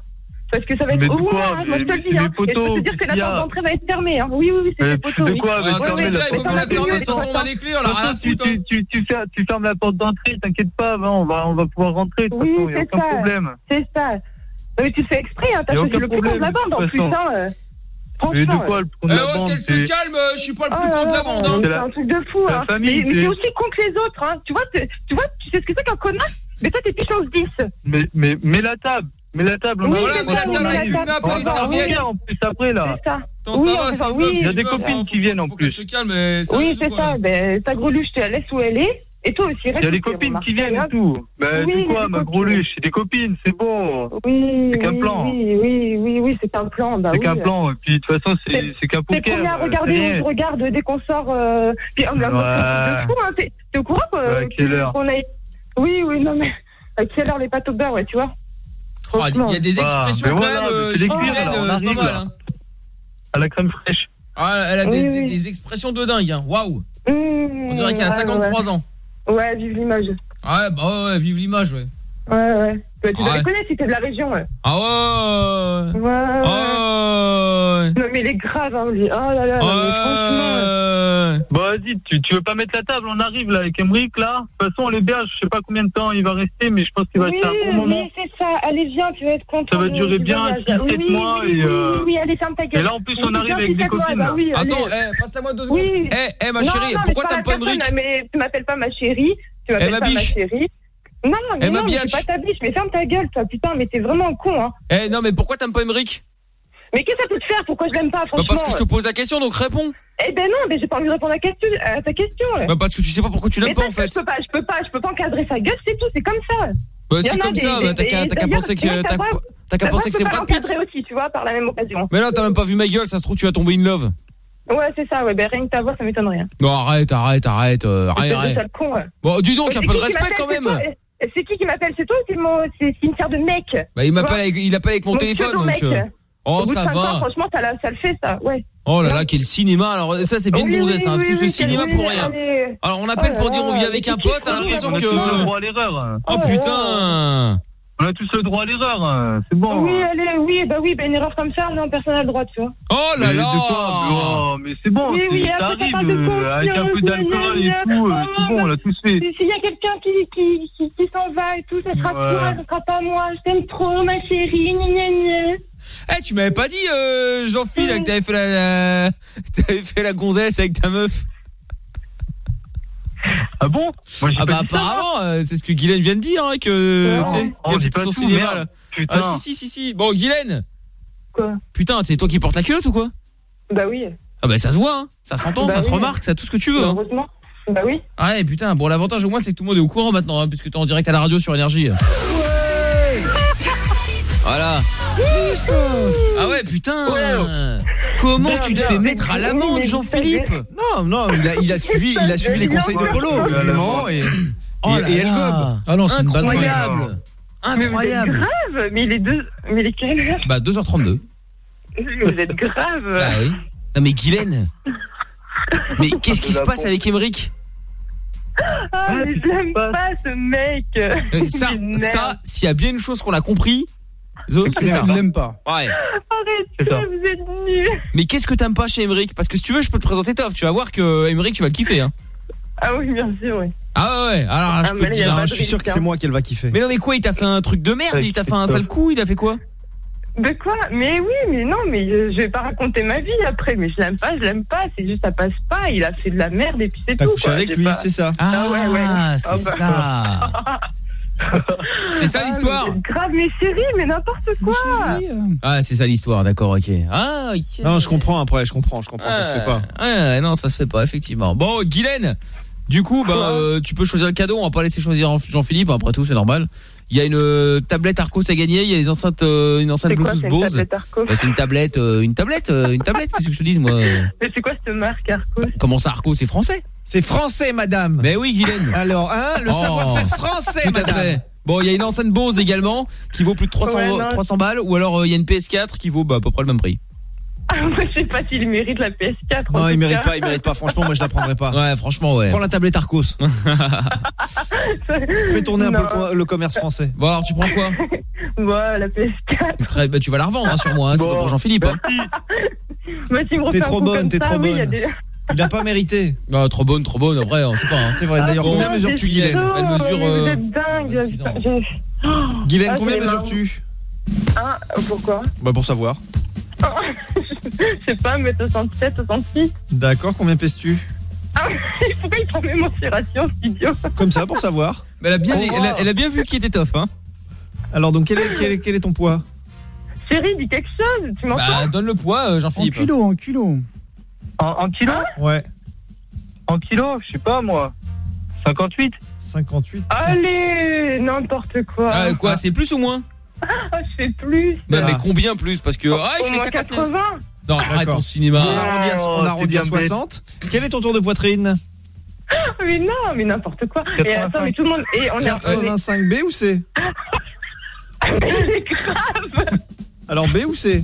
Parce que ça va être mais de moi je te le dis. Hein. Je peux te dire que la porte d'entrée va être fermée. Hein. Oui, oui, oui, c'est des poteaux. De quoi va être fermée la porte d'entrée De toute façon, on va les clés, tu, fermes la porte d'entrée, t'inquiète pas, hein, on va, on va pouvoir rentrer. De c'est ça. C'est ça. Mais tu fais exprès, hein, t'as choisi le plus de la bande en plus. Hein, euh, mais de quoi le euh. problème euh, ouais, Qu'elle se calme, euh, je suis pas le oh plus oh contre la bande. Hein. C'est un truc de fou. Hein. Famille, mais t'es aussi contre les autres. Hein. Tu, vois, tu vois, tu sais ce que c'est qu'un connard? Mais toi, t'es puissance 10. Mais, mais, mais la table mais la table, on oui, a mais la table on les serviettes. en plus après là. Ça. Attends, oui, ça va, ça, oui. Il y a des copines qui viennent en plus. Oui, c'est ça. Ben, ta greluche, tu la laisses où elle est. Et toi aussi, reste. Il y a des copines qui viennent et tout. Ben, oui, c'est quoi, ma greluche? C'est des copines, c'est bon. Oui. C'est qu'un plan. Oui, oui, oui, c'est un plan. Bah c'est qu'un plan. Et puis, de toute façon, c'est qu'un poker. C'est premier à euh, regarder, on regarde dès qu'on sort. Euh, puis, on a hein, T'es au courant euh, qu'on a. Oui, oui, non, mais. À quelle heure les pâtes au beurre, ouais, tu vois Oh, il y a des expressions quand même, euh, euh, c'est pas mal. Hein. À la crème fraîche. Ah, elle a des, expressions de dingue, hein. waouh mmh, On dirait qu'elle a 53 ans. Ouais, vive l'image. Ouais, bah ouais, vive l'image, ouais. Ouais, ouais. Bah, tu dois les connaître si t'es de la région. Ah ouais. Ah ouais. Ouais. Non mais il est grave hein. Oh là là. franchement. Bon bah, vas-y, tu, tu veux pas mettre la table On arrive là avec Emric là. De toute façon, les BH, je sais pas combien de temps il va rester, mais je pense qu'il va Oui, rester un bon moment. mais c'est ça. Allez, viens, tu vas être content. Ça va durer bien six, sept oui, mois oui, et, euh, oui, oui, allez, ferme ta gueule. et là, en plus, on arrive avec des copines. Bah Attends, eh, passe-la-moi deux secondes. Oui. Eh, ma chérie, pourquoi t'aimes pas Emric tu m'appelles pas ma chérie. Tu eh, m'appelles pas ma chérie. Non, non, non, mais eh, pas ta biche, mais ferme ta gueule, toi, putain, mais t'es vraiment con, hein. Eh non, mais pourquoi t'aimes pas Emmerich Mais qu'est-ce que ça peut te faire? Pourquoi je l'aime pas, franchement Bah parce que je te pose la question, donc réponds Eh ben non, mais j'ai pas envie de répondre à, euh, ta question, là. Bah parce que tu sais pas pourquoi tu l'aimes pas, en fait. Je peux pas, je peux pas, je peux pas encadrer sa gueule, c'est tout, c'est comme ça. Bah c'est comme ça, t'as qu'à penser que t'as qu'à penser que c'est Brad Pitt. aussi, tu vois, par la même occasion. Mais là, t'as même pas vu ma gueule, ça se trouve tu vas tomber in love. Ouais, c'est ça, ouais, ben rien que ta voix, ça m'étonne rien. Non, arrête, arrête, arrête, euh, arrête, arrête. Bon, dis donc, un peu de respect quand même. C'est qui qui m'appelle? C'est toi ou c'est mon... C'est une sert de mec Bah, il m'appelle avec, appelle avec mon, téléphone, Oh, ça va. Franchement, ça, le fait, ça, ouais. Oh là là, quel cinéma Alors ça c'est bien de gonzesse, hein, tout ce cinéma pour rien. Alors on appelle oh pour dire on vit avec un pote, t'as l'impression que... Oh putain. On a tous le droit à l'erreur, euh, c'est bon. Oui, allez, oui, bah oui, bah une erreur comme ça, non, personne n'a le droit, tu vois. Oh là mais là oh, Mais c'est bon, oui, oui, ça arrive, euh, avec un peu d'alcool et tout, euh, c'est bon, on l'a tous fait. S'il y a quelqu'un qui, qui, s'en va et tout, ça sera toi, ça sera pas moi, je t'aime trop, ma chérie, gna. Eh, tu m'avais pas dit, euh, Jean-Phil, mm. que t'avais fait la, la... t'avais fait la gonzesse avec ta meuf? Ah bon Ah bah apparemment, euh, c'est ce que Guylaine vient de dire, hein, que, tu sais, on qu'elle dit fait pas son tout, cinéma, merde. là. Putain. Ah si, si, si, si. Bon, Guylaine. Quoi Putain, c'est toi qui portes la culotte ou quoi Bah oui. Ah bah ça se voit, hein. Ça s'entend, Bah ça se oui. remarque, ça tout ce que tu veux, hein. Heureusement. Bah oui. Ouais, putain, bon, l'avantage au moins, c'est que tout le monde est au courant maintenant, hein, puisque t'es en direct à la radio sur Énergie. Voilà. Ah ouais, putain Comment tu te fais mettre à l'amende, Jean-Philippe Non, non, il a, il a suivi, il a suivi les conseils de Polo, évidemment, et, Oh et, et elle gobe. Ah non, c'est une balle Incroyable. Incroyable. Grave, mais il est deux. Mais il est quelle heure Bah 2h32. Vous êtes grave. Bah oui. Non mais Guylaine. Mais qu'est-ce qui se passe avec Emeric Ah, mais je l'aime pas, ce mec. Euh, ça, s'il y a bien une chose qu'on a compris, Zo, c'est ça. Il l'aime pas. Ouais. Arrêtez, vous êtes nuls. Mais qu'est-ce que t'aimes pas chez Emeric? Parce que si tu veux, je peux te présenter Toff. Tu vas voir que Emeric, tu vas le kiffer. Hein. Ah oui, bien sûr, oui. Ah ouais, alors là, je Ah, peux te dire. hein, je suis sûr que c'est moi. Qu'elle va kiffer. Mais non, mais quoi Il t'a fait un truc de merde Il t'a fait un sale coup Il a fait quoi? De quoi? Mais oui, mais non, mais je, je vais pas raconter ma vie après. Mais je l'aime pas, je l'aime pas. C'est juste, ça passe pas. Il a fait de la merde et puis c'est T'as tout. couché quoi. avec lui, pas- c'est ça Ah, ouais, ouais. c'est Ah bah. ça. C'est ça Ah, l'histoire Grave, mais chérie, mais n'importe quoi. Ah, c'est ça l'histoire, d'accord, ok. Ah, ok. Non, je comprends après, je comprends, je comprends, ça se fait pas. Ouais, non, ça se fait pas, effectivement. Bon, Guylaine, du coup, bah, euh, tu peux choisir le cadeau. On va pas laisser choisir Jean-Philippe. Après tout, c'est normal. Il y a une euh, tablette Arcos à gagner. Il y a les enceintes, euh, une enceinte Bluetooth c'est une Bose. Bah, c'est une tablette, euh, une tablette, euh, une tablette. Qu'est-ce que je te dis, moi Mais c'est quoi cette marque, Arcos? Comment ça, Arcos C'est français? C'est français, madame. Mais oui, Guylaine. Alors, hein, le Oh. savoir-faire français, Tout à madame. fait. Bon, il y a une enceinte Bose également qui vaut plus de 300, Ouais, non. 300 balles, ou alors euh, il y a une PS4 qui vaut bah, à peu près le même prix. Moi, je sais pas s'il mérite la PS4. en Non, il mérite cas. pas, il mérite pas. Franchement, moi je la prendrais pas. Ouais, franchement, ouais. Prends la tablette Arcos. Fais tourner un peu le, Non. co- le commerce français. Bon, alors tu prends quoi? Ouais, la PS4. Très, bah, Tu vas la revendre hein, sur moi, hein, c'est pas pour Jean-Philippe. Hein. Bah, tu T'es trop bonne, t'es trop oui, bonne. des- Il a pas mérité. Ah, trop bonne, trop bonne, après, on sait pas. hein. C'est vrai. D'ailleurs, Bon. combien mesures-tu, C'est Guylaine? Chaud, Elle mesure, mais euh, Vous êtes dingue. Oh, Guylaine, ah, combien mains. mesures-tu Ah, pourquoi? Bah pour savoir. Je sais pas, mais 67, 66. D'accord, combien pèses-tu Ah, pourquoi il prend mes mensurations, cet idiot Comme ça, pour savoir. Mais elle a bien, elle a, elle a bien vu qui était tough, hein. Alors donc, quel est, quel est, quel est ton poids Chérie, dis quelque chose, tu m'entends Bah, donne le poids, euh, En Jean-Philippe. kilo, en kilo. En, en kilo Ouais. En kilo Je sais pas moi. 58 58. Allez, n'importe quoi. Ah, quoi, c'est plus ou moins Ah, je fais plus. Bah, mais Ah. combien plus Parce que. Ah, je fais moins 59. 80. Non, arrête ton cinéma. On arrondit à, on Oh, arrondit à bien bête. 60. Quel est ton tour de poitrine? Mais non, mais n'importe quoi. Et attends, mais tout le monde. Et on a. 85B ou C? C'est grave. Alors B ou C?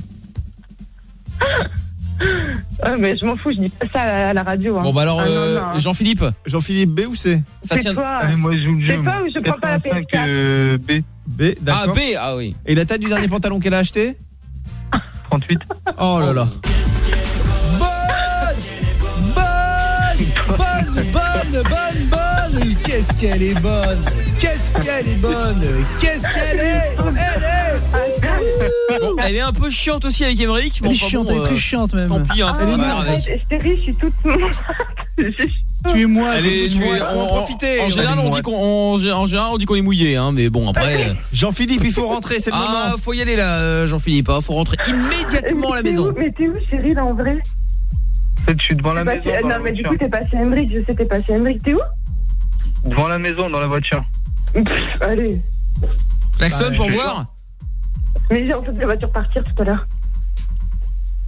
Ah, mais je m'en fous, je dis pas ça à la, à la radio. Hein. Bon, bah alors, Ah, euh. Jean-Philippe, Jean-Philippe B ou C? Ça C'est toi. Allez, moi je joue le C'est pas où je prends pas la 85 PS4. euh, B. B, Ah, d'accord. B, ah oui. Et la taille du dernier pantalon qu'elle a acheté 38. Oh là là. Bonne, bonne, bonne, bonne, bonne. Qu'est-ce qu'elle est bonne. Qu'est-ce qu'elle est bonne. Qu'est-ce qu'elle est. Elle est. Bon, elle est un peu chiante aussi avec Emmerich. Elle est chiante, elle est très chiante même. Tant pis, hein, Ah, faut en avec. je suis toute. J'ai- Tu es moi. Elle c'est est, tout, tu tu es- es- faut en profiter. En, général, on dit qu'on, en, gé- en général, on dit qu'on est mouillé, hein, mais bon, après. euh, Jean-Philippe, il faut rentrer, c'est le Ah, moment. faut y aller là, euh, Jean-Philippe. hein, faut rentrer immédiatement à la maison. où- Mais t'es où, chérie, là, en vrai je suis devant la maison. chez- dans la Non, mais du voiture. coup, t'es pas chez Emmerich, je sais, t'es pas chez Emmerich. T'es où Devant la maison, dans la voiture. Pff, Allez. Klaxon pour je- voir Mais j'ai entendu la voiture partir tout à l'heure.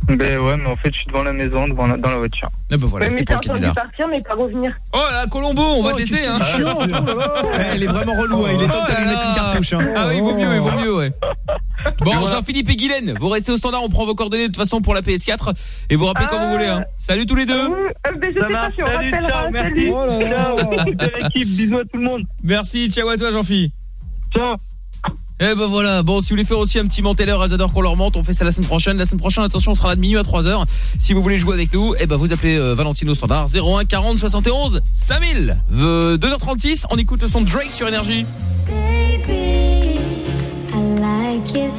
Ben ouais, mais en fait, je suis devant la maison, devant la- dans la voiture. Ah bah voilà, Ouais, mais c'était j'ai pour le entendu partir, mais pas revenir. Oh là, Colombo, on va te laisser, hein. Elle est vraiment relou, hein. il est temps Oh de lui mettre une cartouche. hein. Ah oui, il vaut mieux, il vaut mieux, ouais. Bon, Jean-Philippe et Guylaine, vous restez au standard, on prend vos coordonnées de toute façon pour la PS4 et vous rappelez quand vous voulez. Hein. Salut tous les deux. Euh, euh, mais je sais pas si on salut, ciao, merci. salut. Oh là l'équipe, bisous à tout le monde. Merci, ciao à toi Jean-Philippe. Ciao. Eh ben voilà, bon si vous voulez faire aussi un petit menteur, elles adorent qu'on leur mente, on fait ça la semaine prochaine. La semaine prochaine, attention, on sera là de minuit à 3h. Si vous voulez jouer avec nous, eh ben vous appelez euh, Valentino Standard 01 40 71 5000. Euh, 2h36, on écoute le son de Drake sur énergie. Baby, I like your.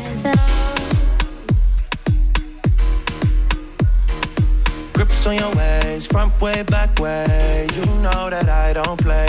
Grips on your ways, front way, back way. You know that I don't play.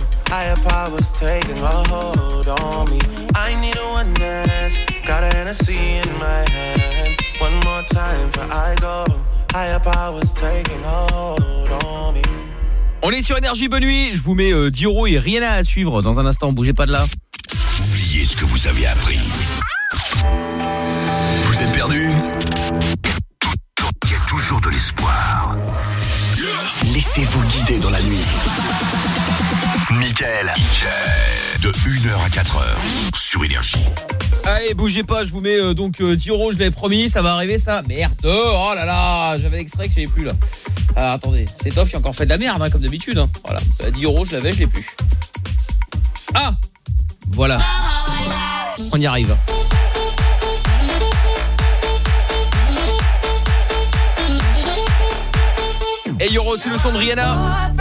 Higher powers taking a hold on me. I need a one dance. Got a Hennessy in my hand. One more time before I go. Higher powers taking a hold on me. On est sur Énergie, bonne nuit. Je vous mets euh, 10 euros et rien à suivre dans un instant. Bougez pas de là. Oubliez ce que vous avez appris. Vous êtes perdu? Il y a toujours de l'espoir. Laissez-vous guider dans la nuit. Michael, de 1h à 4h sur Énergie. Allez, bougez pas, je vous mets euh, donc euh, 10 euros, je l'avais promis, ça va arriver ça. Merde, oh là là, j'avais l'extrait que j'avais plus là. Ah, attendez, c'est Toff qui a encore fait de la merde, hein, comme d'habitude. hein. Voilà, Euh, 10 euros, je l'avais, je l'ai plus. Ah Voilà. On y arrive. Et Yoro, c'est le son de Rihanna.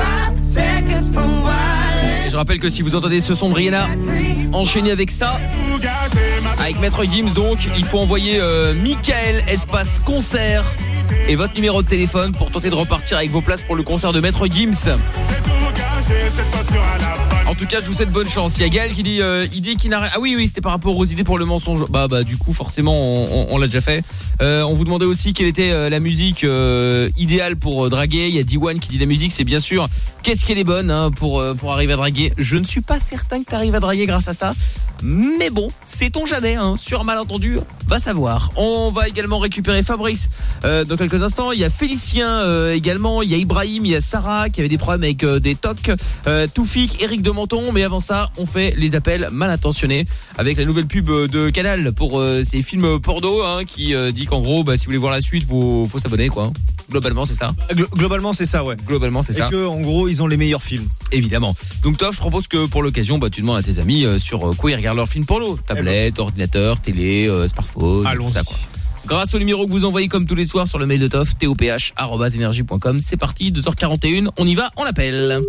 Je rappelle que si vous entendez ce son de Rihanna, enchaîné avec ça, avec Maître Gims donc, il faut envoyer euh, Michael espace concert et votre numéro de téléphone pour tenter de repartir avec vos places pour le concert de Maître Gims. En tout cas, je vous souhaite bonne chance. Il y a Gaël qui dit euh, idée qui n'arrête. Ah oui oui, c'était par rapport aux idées pour le mensonge. Bah bah du coup, forcément, on, l'a déjà fait. Euh, on vous demandait aussi quelle était euh, la musique idéale pour draguer. Il y a D1 qui dit la musique, c'est bien sûr qu'est-ce qu'elle est bonne hein, pour pour arriver à draguer. Je ne suis pas certain que tu arrives à draguer grâce à ça. Mais bon, sait-on jamais hein, sur malentendu, va savoir. On va également récupérer Fabrice euh, dans quelques instants. Il y a Félicien euh, également, il y a Ibrahim, il y a Sarah qui avait des problèmes avec euh, des tocs, Toufik, Eric de Menton. Mais avant ça, on fait les appels mal intentionnés avec la nouvelle pub de Canal pour ces films porno hein, qui dit qu'en gros, bah, si vous voulez voir la suite, faut, faut s'abonner quoi. Globalement, c'est ça. Glo- globalement, c'est ça, ouais. Globalement, c'est Et ça. que, en gros, ils ont les meilleurs films. Évidemment. Donc Toff, je propose que pour l'occasion, bah, tu demandes à tes amis sur quoi ils regardent leurs films porno. Tablette, ordinateur, télé, euh, smartphone, tout ça quoi. Grâce au numéro que vous envoyez comme tous les soirs sur le mail de Toff, toph.energie.com. C'est parti, 2h41, on y va, on appelle.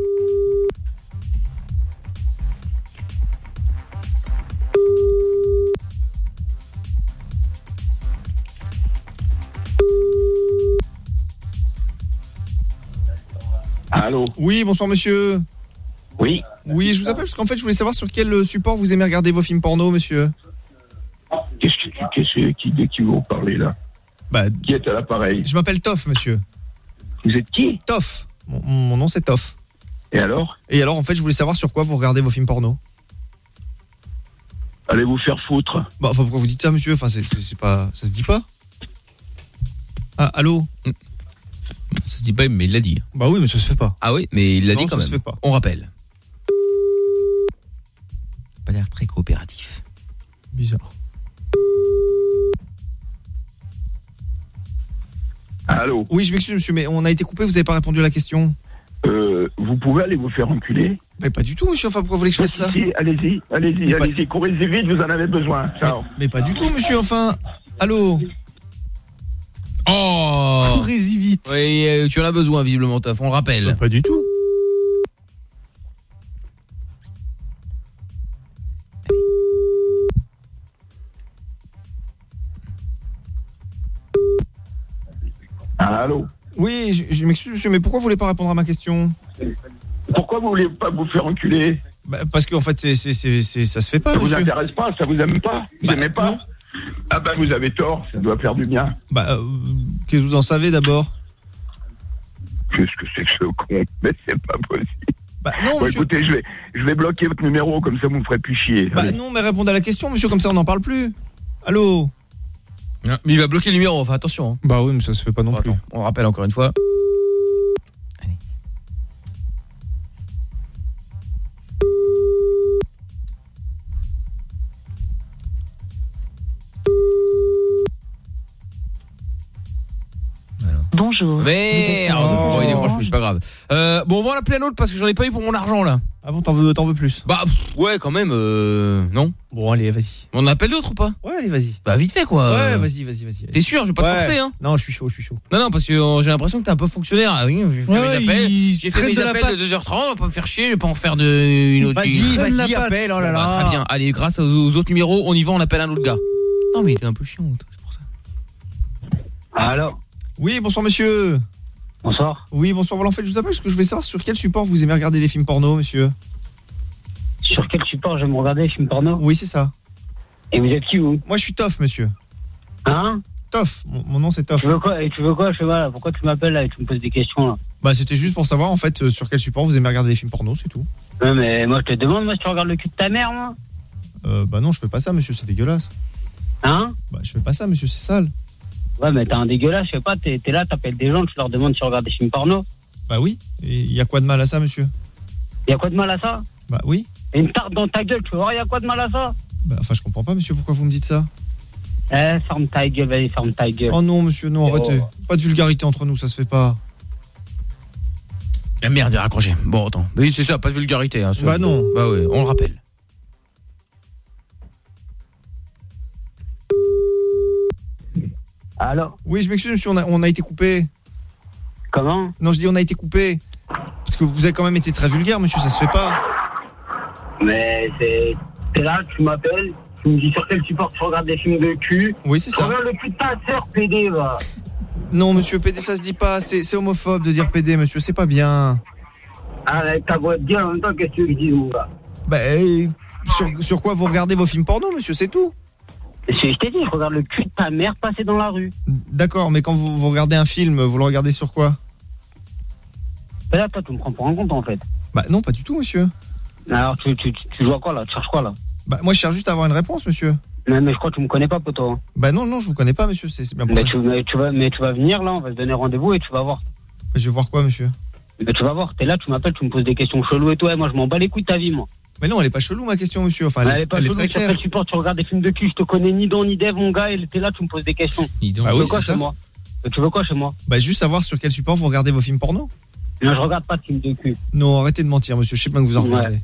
Allô Oui, bonsoir monsieur. Oui. Oui, je vous appelle parce qu'en fait, je voulais savoir sur quel support vous aimez regarder vos films porno, monsieur. Qu'est-ce que qu'est-ce que- qui, de qui vous parlez là Bah, Qui est à l'appareil Je m'appelle Toff, monsieur. Vous êtes qui Toff. Mon, mon nom, c'est Toff. Et alors Et alors, en fait, je voulais savoir sur quoi vous regardez vos films porno. Allez vous faire foutre. Bah, enfin, pourquoi vous dites ça, monsieur Enfin, c'est- c'est c'est pas... Ça se dit pas Ah, allô Ça se dit pas, mais il l'a dit. Bah oui, mais ça se fait pas. Ah oui, mais il l'a Non, dit quand ça même. se fait pas. On rappelle. Pas l'air très coopératif. Bizarre. Allô Oui, je m'excuse, monsieur, mais on a été coupé, vous n'avez pas répondu à la question. Euh, vous pouvez aller vous faire enculer Mais pas du tout, monsieur. Enfin, pourquoi vous voulez que je fasse ça Si, allez-y, allez-y, Mais pas- allez-y, courez-y vite, vous en avez besoin. Ciao. Mais pas du tout, monsieur. Enfin, allô Oh Courez-y vite. Oui, euh, tu en as besoin visiblement, Taf, on le rappelle. Pas du tout. Allô Oui, je, je m'excuse, monsieur, mais pourquoi vous voulez pas répondre à ma question? Pourquoi vous voulez pas vous faire enculer? Bah, Parce qu'en fait, c'est, c'est, c'est, ça se fait pas, Ça vous monsieur. intéresse pas, ça vous aime pas? Vous aimez pas Ah bah vous avez tort, ça doit faire du bien. Bah, euh, qu'est-ce que vous en savez d'abord Qu'est-ce que c'est que ce con? Mais c'est pas possible. Bah non, Bon, monsieur. écoutez, je vais, je vais bloquer votre numéro, comme ça vous me ferez plus chier. Bah Allez. non, mais répondez à la question, monsieur, comme ça on n'en parle plus. Allô? Mais il va bloquer le numéro, enfin attention. hein. Bah oui, mais ça se fait pas non plus. Attends, on rappelle encore une fois. Bonjour. Merde grave. Euh, bon, on va en appeler un autre parce que j'en ai pas eu pour mon argent là. Ah bon, t'en veux, t'en veux plus Bah pff, ouais, quand même, euh, non Bon, allez, vas-y. On en appelle d'autres ou pas? Ouais, allez, vas-y. Bah vite fait quoi. Ouais, vas-y, vas-y, vas-y. T'es sûr, je vais pas te forcer hein Non, je suis chaud, je suis chaud. Non, non, parce que euh, j'ai l'impression que t'es un peu fonctionnaire. Ah oui, j'ai fait Ouais, mes appels, il j'ai fait mes de la appels de 2h30, on va pas me faire chier, je vais pas en faire de une autre Vas-y, vas-y, appelle, oh là bah, là. très bien, allez, grâce aux, aux autres numéros, on y va, on appelle un autre gars. Non, mais il était un peu chiant, c'est pour ça. Alors Oui, bonsoir, monsieur. Bonsoir. Oui, bonsoir. Voilà, en fait, je vous appelle parce que je voulais savoir sur quel support vous aimez regarder des films porno, monsieur. Sur quel support j'aime regarder les films porno Oui, c'est ça. Et vous êtes qui, vous? Moi, je suis Toff, monsieur. Hein? Toff. Mon, mon nom, c'est Toff. Tu veux quoi Et tu veux quoi, je sais pas, là Pourquoi tu m'appelles là et tu me poses des questions là? Bah, c'était juste pour savoir, en fait, euh, sur quel support vous aimez regarder des films porno, c'est tout. Ouais, mais moi je te demande, moi, si tu regardes le cul de ta mère, moi Euh, bah non, je fais pas ça, monsieur, c'est dégueulasse. Hein? Bah, je fais pas ça, monsieur, c'est sale. Ouais, mais t'es un dégueulasse, je sais pas, t'es là, t'appelles des gens, tu leur demandes si tu regardes des films porno. Bah oui. Et y a quoi de mal à ça, monsieur? Y a quoi de mal à ça? Bah oui. Et une tarte dans ta gueule, tu veux voir, y a quoi de mal à ça? Bah, enfin, je comprends pas, monsieur, pourquoi vous me dites ça? Eh, ferme ta gueule, vas-y, ferme ta gueule. Oh non, monsieur, non, Oh. arrêtez. Pas de vulgarité entre nous, ça se fait pas. Ah merde, il a raccroché. Bon, attends. Mais oui, c'est ça, pas de vulgarité. Hein, ce- Bah non. Bah ouais, on le rappelle. Alors Oui, je m'excuse, monsieur, on a, on a été coupé. Comment Non, je dis on a été coupé. Parce que vous avez quand même été très vulgaire, monsieur, ça se fait pas. Mais c'est. T'es là, tu m'appelles, tu me dis sur quel support tu regardes des films de cul. Oui, c'est ça. regardes le cul de ta sœur, PD, va. Non, monsieur, PD, ça se dit pas. C'est c'est homophobe de dire PD, monsieur, c'est pas bien. Ah, avec ta voix de gueule en même temps, qu'est-ce que tu veux que je dise, mon gars Bah, euh, sur, sur quoi vous regardez vos films porno, monsieur, c'est tout. Je je t'ai dit, je regarde le cul de ta mère passer dans la rue. D'accord, mais quand vous, vous regardez un film, vous le regardez sur quoi? Mais là, toi, tu me prends pour un compte, en fait. Bah non, pas du tout, monsieur. Alors, tu, tu, tu, tu joues à quoi, là? Tu cherches quoi, là? Bah moi, je cherche juste à avoir une réponse, monsieur. mais, mais je crois que tu me connais pas, poto. Bah non, non, je vous connais pas, monsieur, c'est c'est bien pour Mais ça. tu, mais, tu vas, mais tu vas venir, là, on va se donner rendez-vous et tu vas voir. Je vais voir quoi, monsieur? Mais tu vas voir, t'es là, tu m'appelles, tu me poses des questions cheloues et tout. Et moi, je m'en bats les couilles de ta vie, moi. Mais non, elle est pas chelou, ma question, monsieur. Enfin, elle, Elle est, est pas elle est chelou, très sur claire. quel support tu regardes des films de cul Je te connais ni don ni dev, mon gars, et t'es là, tu me poses des questions. Ni Bah tu oui, veux quoi chez ça. moi Mais Tu veux quoi chez moi Bah juste savoir sur quel support vous regardez vos films porno. Non, je regarde pas de films de cul. Non, arrêtez de mentir, monsieur. Je sais pas que vous en Ouais. regardez.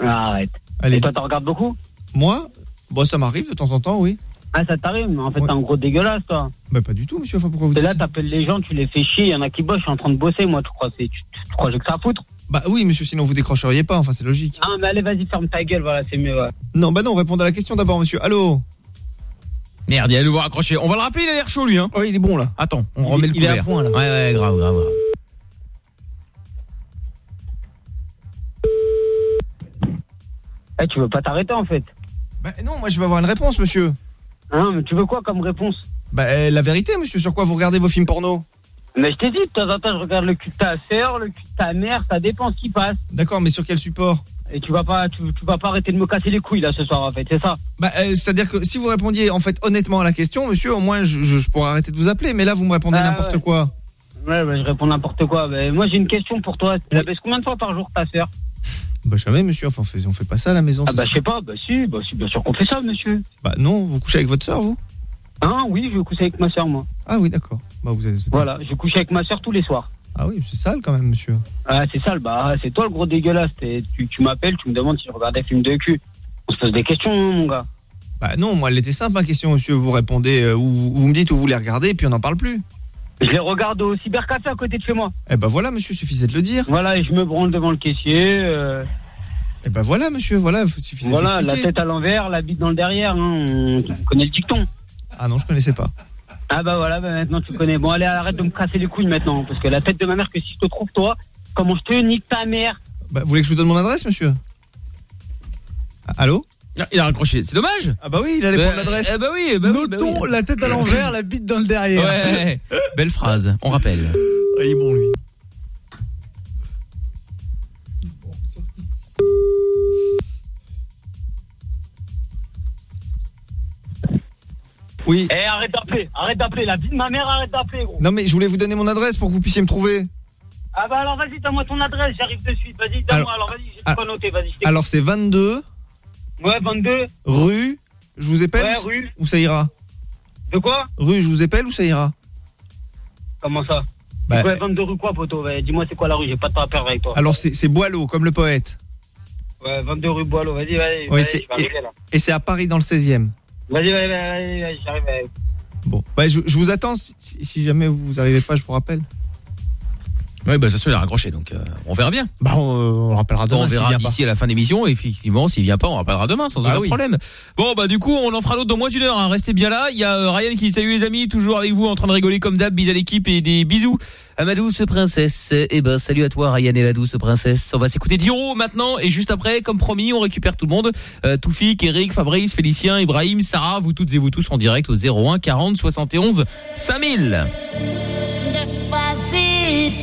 Arrête. Allez, et toi, t'en regardes beaucoup Moi Bon, ça m'arrive de temps en temps, oui. Ah, ça t'arrive, mais en fait, t'es un gros dégueulasse, toi. Bah pas du tout, monsieur. Enfin, pourquoi vous T'es dites là, t'appelles les gens, tu les fais chier, il y en a qui bossent, je suis en train de bosser, moi, tu crois, tu, tu crois que j'ai que ça à foutre Bah oui, monsieur, sinon vous décrocheriez pas. Enfin, c'est logique. Ah, mais allez, vas-y, ferme ta gueule, voilà, c'est mieux, ouais. Non, bah non, répondez à la question d'abord, monsieur. Allô Merde, il a nouveau raccroché. On va le rappeler, il a l'air chaud lui hein. Oh, il est bon là. Attends, on Il- remet le il est à couvert. point, là. Ouais ouais, grave, grave. grave. Eh, tu veux pas t'arrêter, en fait? Bah non, moi je veux avoir une réponse, monsieur. Hein, mais tu veux quoi comme réponse? Bah euh, la vérité, monsieur, sur quoi vous regardez vos films porno? Mais je t'ai dit, de temps en temps, je regarde le cul de ta sœur, le cul de ta mère, ça dépend ce qui passe. D'accord, mais sur quel support Et tu vas pas, tu, tu vas pas arrêter de me casser les couilles, là, ce soir, en fait, c'est ça Bah euh, c'est-à-dire que si vous répondiez en fait honnêtement à la question, monsieur, au moins je, je- je pourrais arrêter de vous appeler. Mais là, vous me répondez Ah, n'importe ouais. quoi. Ouais, bah, je réponds n'importe quoi. Mais moi, j'ai une question pour toi. Tu la baisses combien de fois par jour, ta sœur Bah jamais, monsieur. Enfin, on fait, on fait pas ça à la maison. Ah bah je sais pas, bah si, bah si, bien sûr qu'on fait ça, monsieur. Bah non, vous couchez avec votre sœur, vous Hein, oui, je vais coucher avec ma soeur, moi. Ah oui, d'accord. Bah vous avez... Voilà, je couche avec ma soeur tous les soirs. Ah oui, c'est sale quand même, monsieur. Ah, c'est sale, bah c'est toi le gros dégueulasse. T'es- Tu, tu m'appelles, tu me demandes si je regarde des films de cul. On se pose des questions, mon gars. Bah non, moi, elle était simple, ma question, monsieur. Vous répondez, euh, ou vous me dites où vous les regardez, et puis on n'en parle plus. Je les regarde au cybercafé à côté de chez moi. Eh bah voilà, monsieur, suffisait de le dire. Voilà, et je me branle devant le caissier. euh, Eh bah voilà, monsieur, voilà, il suffisait voilà, de la l'expliquer. tête à l'envers, la bite dans le derrière. hein, on, on connaît le dicton. Ah non, je connaissais pas. Ah bah voilà, bah maintenant tu connais. Bon, allez, arrête de me casser les couilles maintenant. Parce que la tête de ma mère, que si je te trouve, toi, comment je te nique ta mère Bah, vous voulez que je vous donne mon adresse, monsieur Ah, Allô Ah, Il a raccroché, c'est dommage. Ah bah oui, il allait Bah, prendre l'adresse. Eh bah oui, bah oui, bah Notons oui. la tête à l'envers, la bite dans le derrière. Ouais, belle phrase, on rappelle. Ah, il est bon, lui. Oui. Eh, arrête d'appeler, arrête d'appeler. La vie de ma mère, arrête d'appeler, gros. Non mais je voulais vous donner mon adresse pour que vous puissiez me trouver. Ah bah alors vas-y, donne-moi ton adresse, j'arrive de suite. Vas-y, donne-moi. Alors, vas-y, j'ai ah, pas noté, vas-y. Alors c'est 22 Ouais, 22. rue, je vous épelle Ouais, ou- rue. ou ça ira De quoi Rue, je vous épelle ou ça ira Comment ça Bah, Ouais, 22 rue quoi, poteau Ouais, Dis-moi, c'est quoi la rue J'ai pas de temps à perdre avec toi. Alors c'est Boileau, comme le poète. Ouais, 22 rue Boileau, vas-y, vas-y. Arriver, là. Et c'est à Paris dans le 16e. Vas-y, vas-y, vas-y, j'arrive. Bon, bah, je, vous attends. Si, jamais vous arrivez pas, je vous rappelle. Ouais, bah ça se il a raccroché, donc euh, on verra bien. Bah on, on rappellera demain. on verra d'ici à la fin et effectivement, s'il vient pas, on rappellera demain, sans Bah aucun oui. problème. Bon, bah du coup, on en fera l'autre dans moins d'une heure, hein. restez bien là. Il y a euh, Ryan qui salue les amis, toujours avec vous, en train de rigoler comme d'hab, bis à l'équipe et des bisous à ma douce princesse. Et ben, salut à toi, Ryan et la douce princesse. On va s'écouter Diro maintenant, et juste après, comme promis, on récupère tout le monde. Euh, Toufik, Eric, Fabrice, Félicien, Ibrahim, Sarah, vous toutes et vous tous en direct au 01 40 71 5000.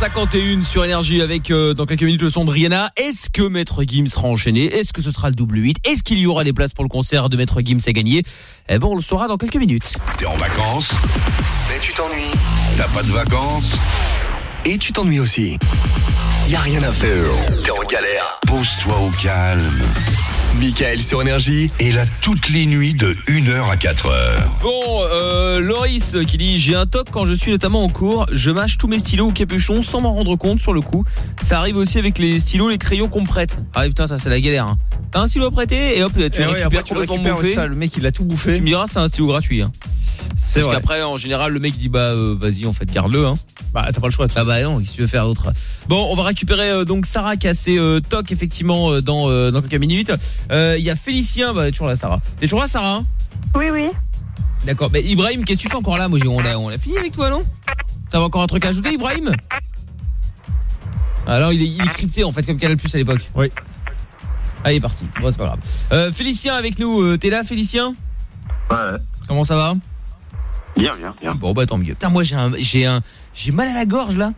2h51 sur énergie avec euh, dans quelques minutes le son de Rihanna. Est-ce que Maître Gims sera enchaîné? Est-ce que ce sera le double 8 Est-ce qu'il y aura des places pour le concert de Maître Gims à gagner? Eh ben on le saura dans quelques minutes. T'es en vacances? Mais tu t'ennuies. T'as pas de vacances? Et tu t'ennuies aussi. Y a rien à faire. T'es en galère. Pose-toi au calme. Michael sur Énergie. Et là, toutes les nuits de 1h à 4h. Bon, euh, Loris qui dit J'ai un toc quand je suis notamment en cours Je mâche tous mes stylos ou capuchons sans m'en rendre compte sur le coup Ça arrive aussi avec les stylos, les crayons qu'on me prête Ah putain ça c'est la galère hein. T'as un stylo à prêter et hop tu Et récupères ouais, après, tu le récupères, bouffé ça, le mec il a tout bouffé. Tu me diras c'est un stylo gratuit hein. C'est Parce qu'après en général le mec dit bah euh, vas-y en fait garde-le hein. Bah t'as pas le choix. Ah bah non qu'est-ce que tu veux faire d'autre? Bon on va récupérer euh, donc Sarah qui a ses euh, tocs effectivement dans, dans quelques minutes Euh, Il y a Félicien, bah toujours là Sarah T'es toujours là Sarah hein? Oui, oui. D'accord. Mais Ibrahim, qu'est-ce que tu fais encore là? Moi, j'ai- on a, on a fini avec toi, non? T'avais encore un truc à ajouter, Ibrahim? Alors, il est, il est crypté en fait, comme Canal Plus à l'époque. Oui. Allez, est parti. Bon, c'est pas grave. Euh, Félicien avec nous. Euh, T'es là, Félicien? Ouais. Comment ça va? Bien, bien, bien. Bon, bah tant mieux. Putain, moi, j'ai un, j'ai un, j'ai mal à la gorge là.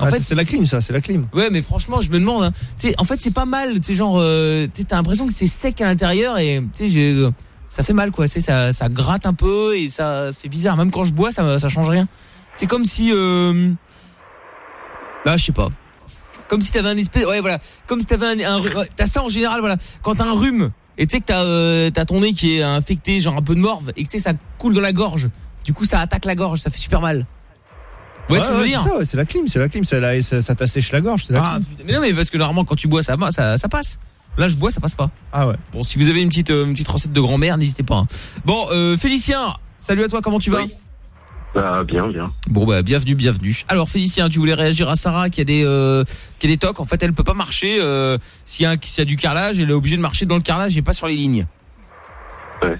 Ah, c'est- c'est la clim ça, c'est la clim. Ouais, mais franchement, je me demande. Hein, tu sais, en fait, c'est pas mal. Tu sais, genre, euh, t'as l'impression que c'est sec à l'intérieur et tu sais, j'ai, euh, ça fait mal quoi. Ça, ça gratte un peu et ça, ça fait bizarre. Même quand je bois, ça, ça change rien. C'est comme si, euh, bah, je sais pas. Comme si t'avais un espèce, ouais, voilà. Comme si t'avais un, un t'as ça en général, voilà. Quand t'as un rhume et tu sais que t'as, euh, t'as ton nez qui est infecté, genre un peu de morve et que tu sais, ça coule dans la gorge. Du coup, ça attaque la gorge, ça fait super mal. Ce ouais, c'est ça, ouais, c'est la clim, c'est la clim, ça, la- ça, ça t'assèche la gorge, c'est la Ah, mais non, mais parce que normalement, quand tu bois, ça, va- ça, ça passe. Là, je bois, ça passe pas. Ah ouais. Bon, si vous avez une petite, euh, une petite recette de grand-mère, n'hésitez pas. hein. Bon, euh, Félicien, salut à toi, comment tu vas? Bah, bien, bien. Bon, bah, bienvenue, bienvenue. Alors, Félicien, tu voulais réagir à Sarah qui a des, euh, qui a des tocs. En fait, elle peut pas marcher. Euh, S'il y, y a du carrelage, elle est obligée de marcher dans le carrelage et pas sur les lignes. Ouais.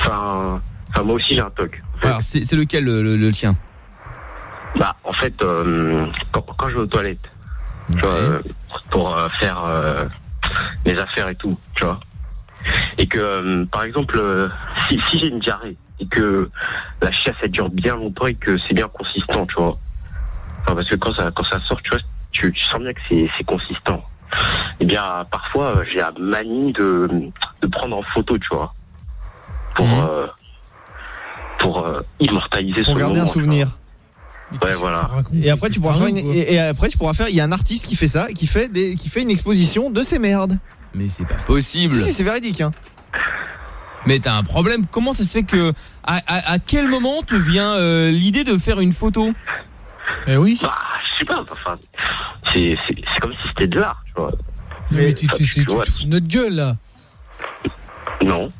Enfin, enfin moi aussi j'ai un toc. Alors, c'est c'est lequel, le, le- le tien? Bah, en fait, euh, quand, quand je vais aux toilettes, tu vois, euh, pour euh, faire euh, mes affaires et tout, tu vois, et que, euh, par exemple, si, si j'ai une diarrhée et que la chiasse elle dure bien longtemps et que c'est bien consistant, tu vois, enfin, parce que quand ça, quand ça sort, tu vois, tu, tu sens bien que c'est c'est consistant. Eh bien, parfois, j'ai la manie de, de prendre en photo, tu vois, pour, euh, pour euh, immortaliser Pour ce garder un tu vois. Ouais, voilà. Et après tu pourras faire une, et, et après tu pourras faire il y a un artiste qui fait ça qui fait des qui fait une exposition de ces merdes. Mais c'est pas possible. Si, si, c'est véridique hein. Mais t'as un problème. Comment ça se fait que à, à- à quel moment te vient euh, l'idée de faire une photo? Eh oui. Bah, je sais pas, enfin, c'est comme si c'était de l'art, tu vois. Mais tu, tu, tu, tu notre gueule là. Non.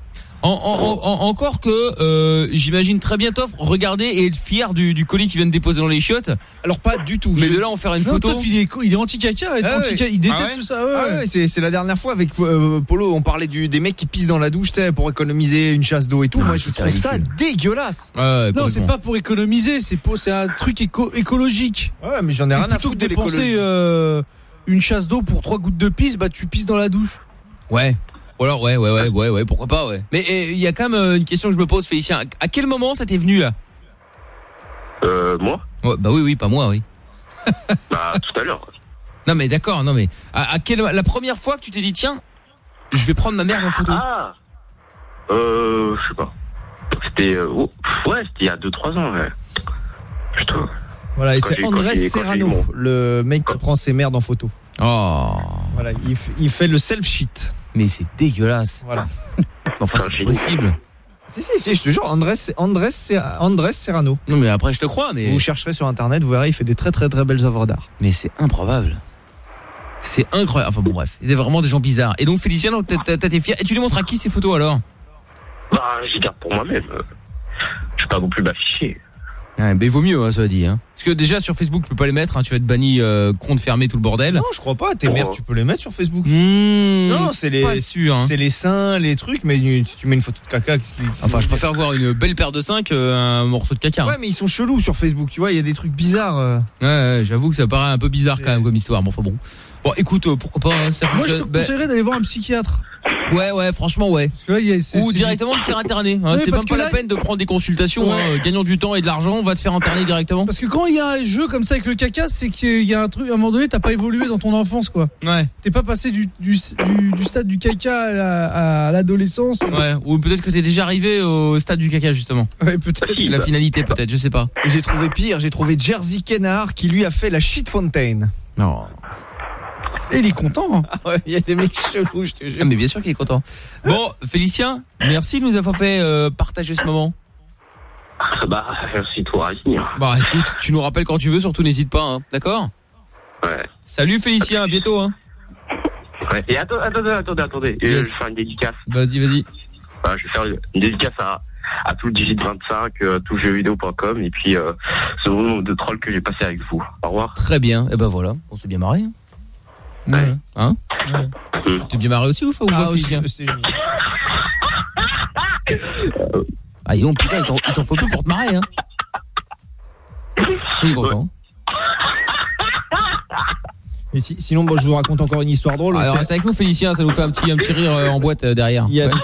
En- en- en- en- encore que euh, j'imagine très bien Toff regarder et être fier du, du colis qu'il vient de déposer dans les chiottes. Alors pas du tout. Mais de là en faire une Non, photo. Toff, il est, il est anti-caca, il, est Ah ouais. anti-caca, il déteste Ah ouais tout ça. ouais, Ah c'est la dernière fois avec euh, Polo, on parlait du, des mecs qui pissent dans la douche pour économiser une chasse d'eau et tout. Moi, je trouve ça dégueulasse. non, c'est pas pour économiser, c'est pour, c'est un truc éco- écologique. Ouais, mais j'en ai rien à foutre que de dépenser euh, une chasse d'eau pour trois gouttes de pisse, bah tu pisses dans la douche. Ouais. Ou alors ouais ouais ouais ouais ouais pourquoi pas ouais. Mais euh, il y a quand même euh, une question que je me pose Félicien. À quel moment ça t'est venu là? Euh, moi? Ouais, Bah oui oui pas moi oui. Bah, tout à l'heure. Non mais d'accord non mais à, à quelle la première fois que tu t'es dit tiens je vais prendre ma mère en photo? Ah Euh, je sais pas. C'était, euh, oh, ouais, c'était il y a 2-3 ans, ouais. Putain. Voilà, et c'est Andrés Serrano, mon- le mec qui prend ses merdes en photo. Oh. Voilà, il, il fait le self shit. Mais c'est dégueulasse. Voilà. Enfin c'est possible. Si, si, si, je te jure, Andrés, Andrés, Andrés Serrano. Non mais après je te crois mais Vous chercherez sur internet, vous verrez, il fait des très très très belles œuvres d'art. Mais c'est improbable. C'est incroyable. Enfin bon bref, c'est vraiment des gens bizarres. Et donc Félicien, t'as t'as- t'as tes fiers. Et tu les montres à qui ces photos alors? Bah, j'y garde pour moi-même. Je vais pas non plus m'afficher. Ouais, mais il vaut mieux, hein, ça dit. Hein. Parce que déjà sur Facebook, tu peux pas les mettre. hein, tu vas être banni, euh, compte fermé, tout le bordel. Non, je crois pas. Tes merdes, tu peux les mettre sur Facebook. Mmh, non, non, c'est les, hein. c'est les seins, les trucs, mais si tu mets une photo de caca, qu'est-ce qui- Enfin, je préfère voir une belle paire de 5 un morceau de caca. Ouais, mais ils sont chelous sur Facebook, tu vois, il y a des trucs bizarres. euh. Ouais, ouais, j'avoue que ça paraît un peu bizarre quand même comme histoire. Bon, enfin bon. Bon, écoute, euh, pourquoi pas hein, ça Moi, je te. Bah, conseillerais d'aller voir un psychiatre. Ouais, ouais, franchement, ouais. Là, y a- Ou directement de faire interner. hein. Ouais, c'est même pas là- la peine de prendre des consultations. Ouais. hein. Gagnons du temps et de l'argent, on va te faire interner directement. Parce que quand il y a un jeu comme ça avec le caca, c'est qu'il y a un truc, à un moment donné, t'as pas évolué dans ton enfance, quoi. Ouais. T'es pas passé du, du, du, du stade du caca à la- à l'adolescence. Ouais, ou peut-être que t'es déjà arrivé au stade du caca justement. Ouais, peut-être. La finalité peut-être, je sais pas. Et j'ai trouvé pire, j'ai trouvé Jersey Kenard qui lui a fait la shit fontaine. Non. Et il est content. Ah Il y a des mecs chelous, je te jure. Ah, mais bien sûr qu'il est content. Bon, Félicien, merci de nous avoir fait euh, partager ce moment. Bah, merci toi. Bah écoute, tu nous rappelles quand tu veux, surtout n'hésite pas, hein, d'accord? Ouais. Salut Félicien, à bientôt. Hein. Ouais. Et attendez, attendez, attendez. Euh, Je vais faire une dédicace. Vas-y, vas-y. Voilà, je vais faire une dédicace à, à tout le digit 25, euh, tout jeuxvideo.com et puis euh, ce nombre de trolls que j'ai passé avec vous. Au revoir. Très bien, et ben voilà, on s'est bien marré. hein. Ouais. Hein Tu t'es bien marré aussi ou, ou Ah, pas, aussi, Félicien c'était génial. Ah, donc, putain, il t'en- faut peu pour te marrer, hein. Il est content. Mais si- sinon, bon, je vous raconte encore une histoire drôle. Alors C'est- reste avec nous Félicien, ça nous fait un petit, un petit rire euh, en boîte euh, derrière. Il y a Ouais. donc,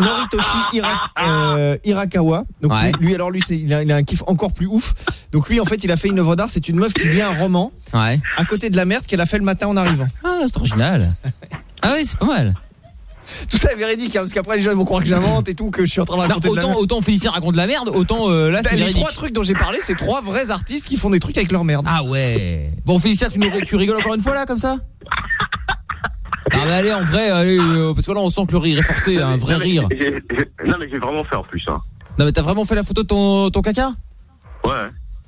Noritoshi Hira- euh, Hirakawa. Donc Ouais. lui, lui, alors lui, il a, il a un kiff encore plus ouf. Donc lui, en fait, il a fait une œuvre d'art. C'est une meuf qui lit un roman Ouais. à côté de la merde qu'elle a fait le matin en arrivant. Ah, c'est original. Ah oui, c'est pas mal. Tout ça est véridique, hein, parce qu'après les gens ils vont croire que j'invente et tout, que je suis en train de Non, raconter de la autant, merde. autant Félicien raconte de la merde, autant euh, là Bah, c'est les véridique. trois trucs dont j'ai parlé, c'est trois vrais artistes qui font des trucs avec leur merde. Ah ouais. Bon Félicien, tu, nous, tu rigoles encore une fois là comme ça? Ah mais allez en vrai, allez, euh, parce que là on sent que le rire est forcé, un vrai Non, mais rire. Non, mais j'ai vraiment fait en plus. Hein. Non mais t'as vraiment fait la photo de ton, ton caca? Ouais.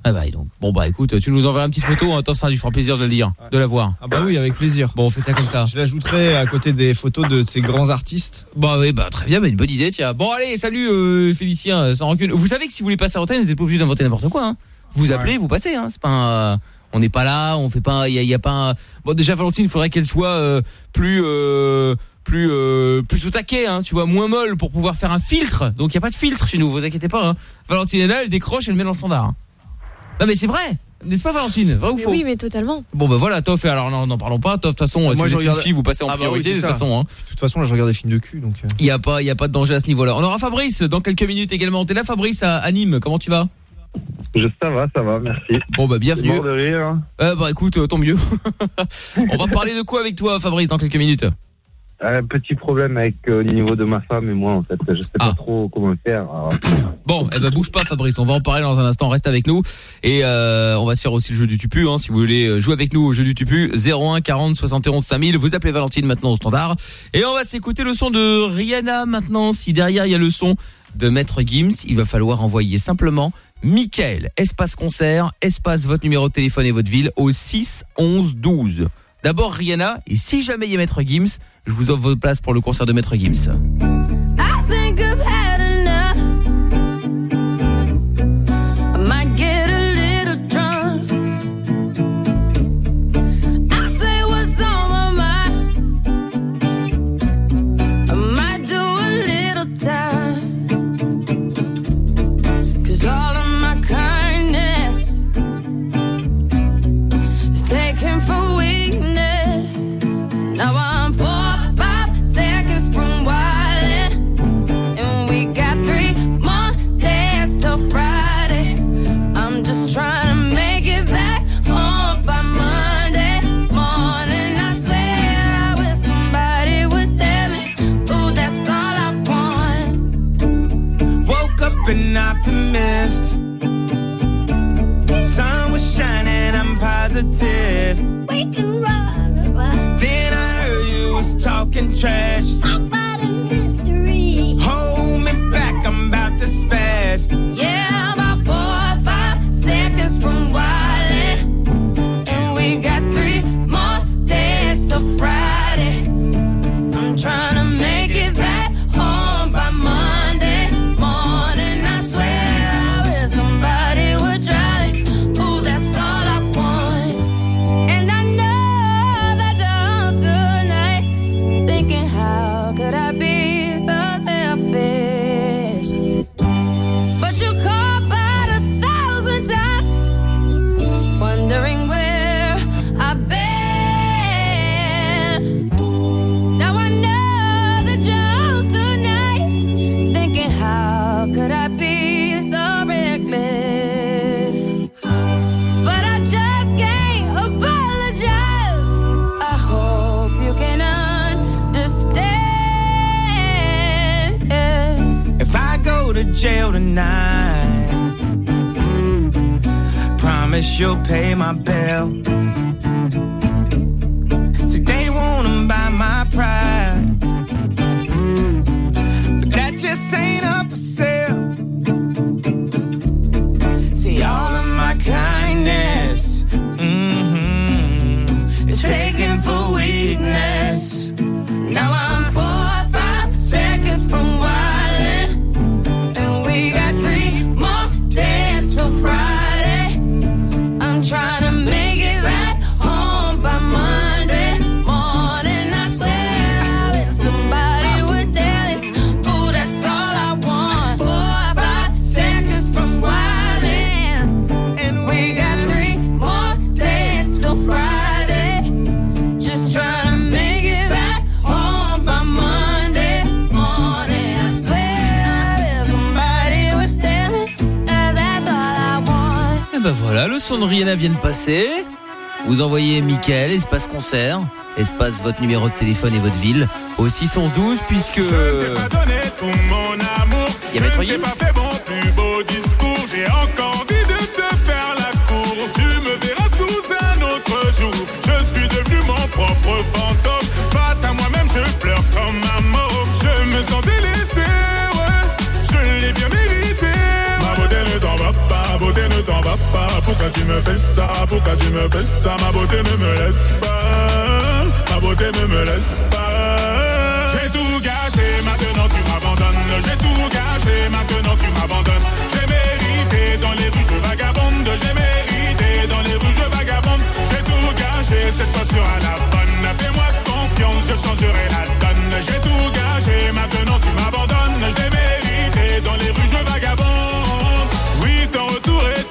Ah bah donc. Bon bah écoute, tu nous enverras une petite photo, hein, ça lui fera plaisir de la lire, de la voir. Ah bah oui, avec plaisir. Bon, on fait ça comme ça. Je l'ajouterai à côté des photos de ces grands artistes. Bah oui, bah très bien, bah, une bonne idée, tiens. Bon allez, salut euh, Félicien, euh, sans rancune. Vous savez que si vous voulez passer à l'antenne, vous n'êtes pas obligé d'inventer n'importe quoi. Hein. Vous appelez, vous passez. Hein. C'est pas, un- euh, on n'est pas là, on fait pas, il y a, y a pas. un- Bon déjà Valentine, il faudrait qu'elle soit euh, plus, euh, plus, euh, plus au taquet, hein, tu vois, moins molle pour pouvoir faire un filtre. Donc il y a pas de filtre chez nous, vous inquiétez pas. Hein. Valentine est là, elle décroche, elle met dans le standard. hein. Non mais c'est vrai, n'est-ce pas Valentine, vrai ou Mais faux? oui, mais totalement. Bon bah voilà, Toff, alors non, n'en parlons pas. Toff, de toute façon, Moi, si je vous regarde- une fille, vous passez en Ah bah priorité de toute façon. Hein. De toute façon, là, je regarde des films de cul, donc. euh. Il y a pas il y a pas de danger à ce niveau-là. On aura Fabrice dans quelques minutes également. T'es là Fabrice à, à Nîmes, comment tu vas? Je, ça va, ça va, merci. Bon bah bienvenue. Mort de rire. Euh, bah écoute, euh, tant mieux. On va parler de quoi avec toi Fabrice dans quelques minutes? Un petit problème avec euh, le niveau de ma femme et moi en fait. Je sais Ah. pas trop comment faire. alors. Bon, eh ben bouge pas Fabrice, on va en parler dans un instant, reste avec nous et euh, on va se faire aussi le jeu du tupu hein, si vous voulez euh, jouer avec nous au jeu du tupu 01 40 71 5000, vous appelez Valentine maintenant au standard et on va s'écouter le son de Rihanna maintenant, si derrière il y a le son de Maître Gims, il va falloir envoyer simplement Michael, espace concert, espace votre numéro de téléphone et votre ville au 6 11 12. D'abord Rihanna et si jamais il y a Maître Gims, je vous offre votre place pour le concert de Maître Gims. Trash. You'll pay my bill. Rihanna vient de passer. Vous envoyez Michael, espace concert, espace votre numéro de téléphone et votre ville au 612 puisque. Il y a Maître Gims. Pourquoi tu me fais ça, pourquoi tu me fais ça? Ma beauté ne me laisse pas, ma beauté ne me laisse pas. J'ai tout gâché, maintenant tu m'abandonnes. J'ai tout gâché, maintenant tu m'abandonnes. J'ai mérité dans les rues, je vagabonde. J'ai mérité dans les rues, je vagabonde. J'ai tout gâché, cette fois sera la bonne. Fais-moi confiance, je changerai la donne. J'ai tout gâché, maintenant tu m'abandonnes. J'ai mérité dans les rues, je vagabonde. Oui,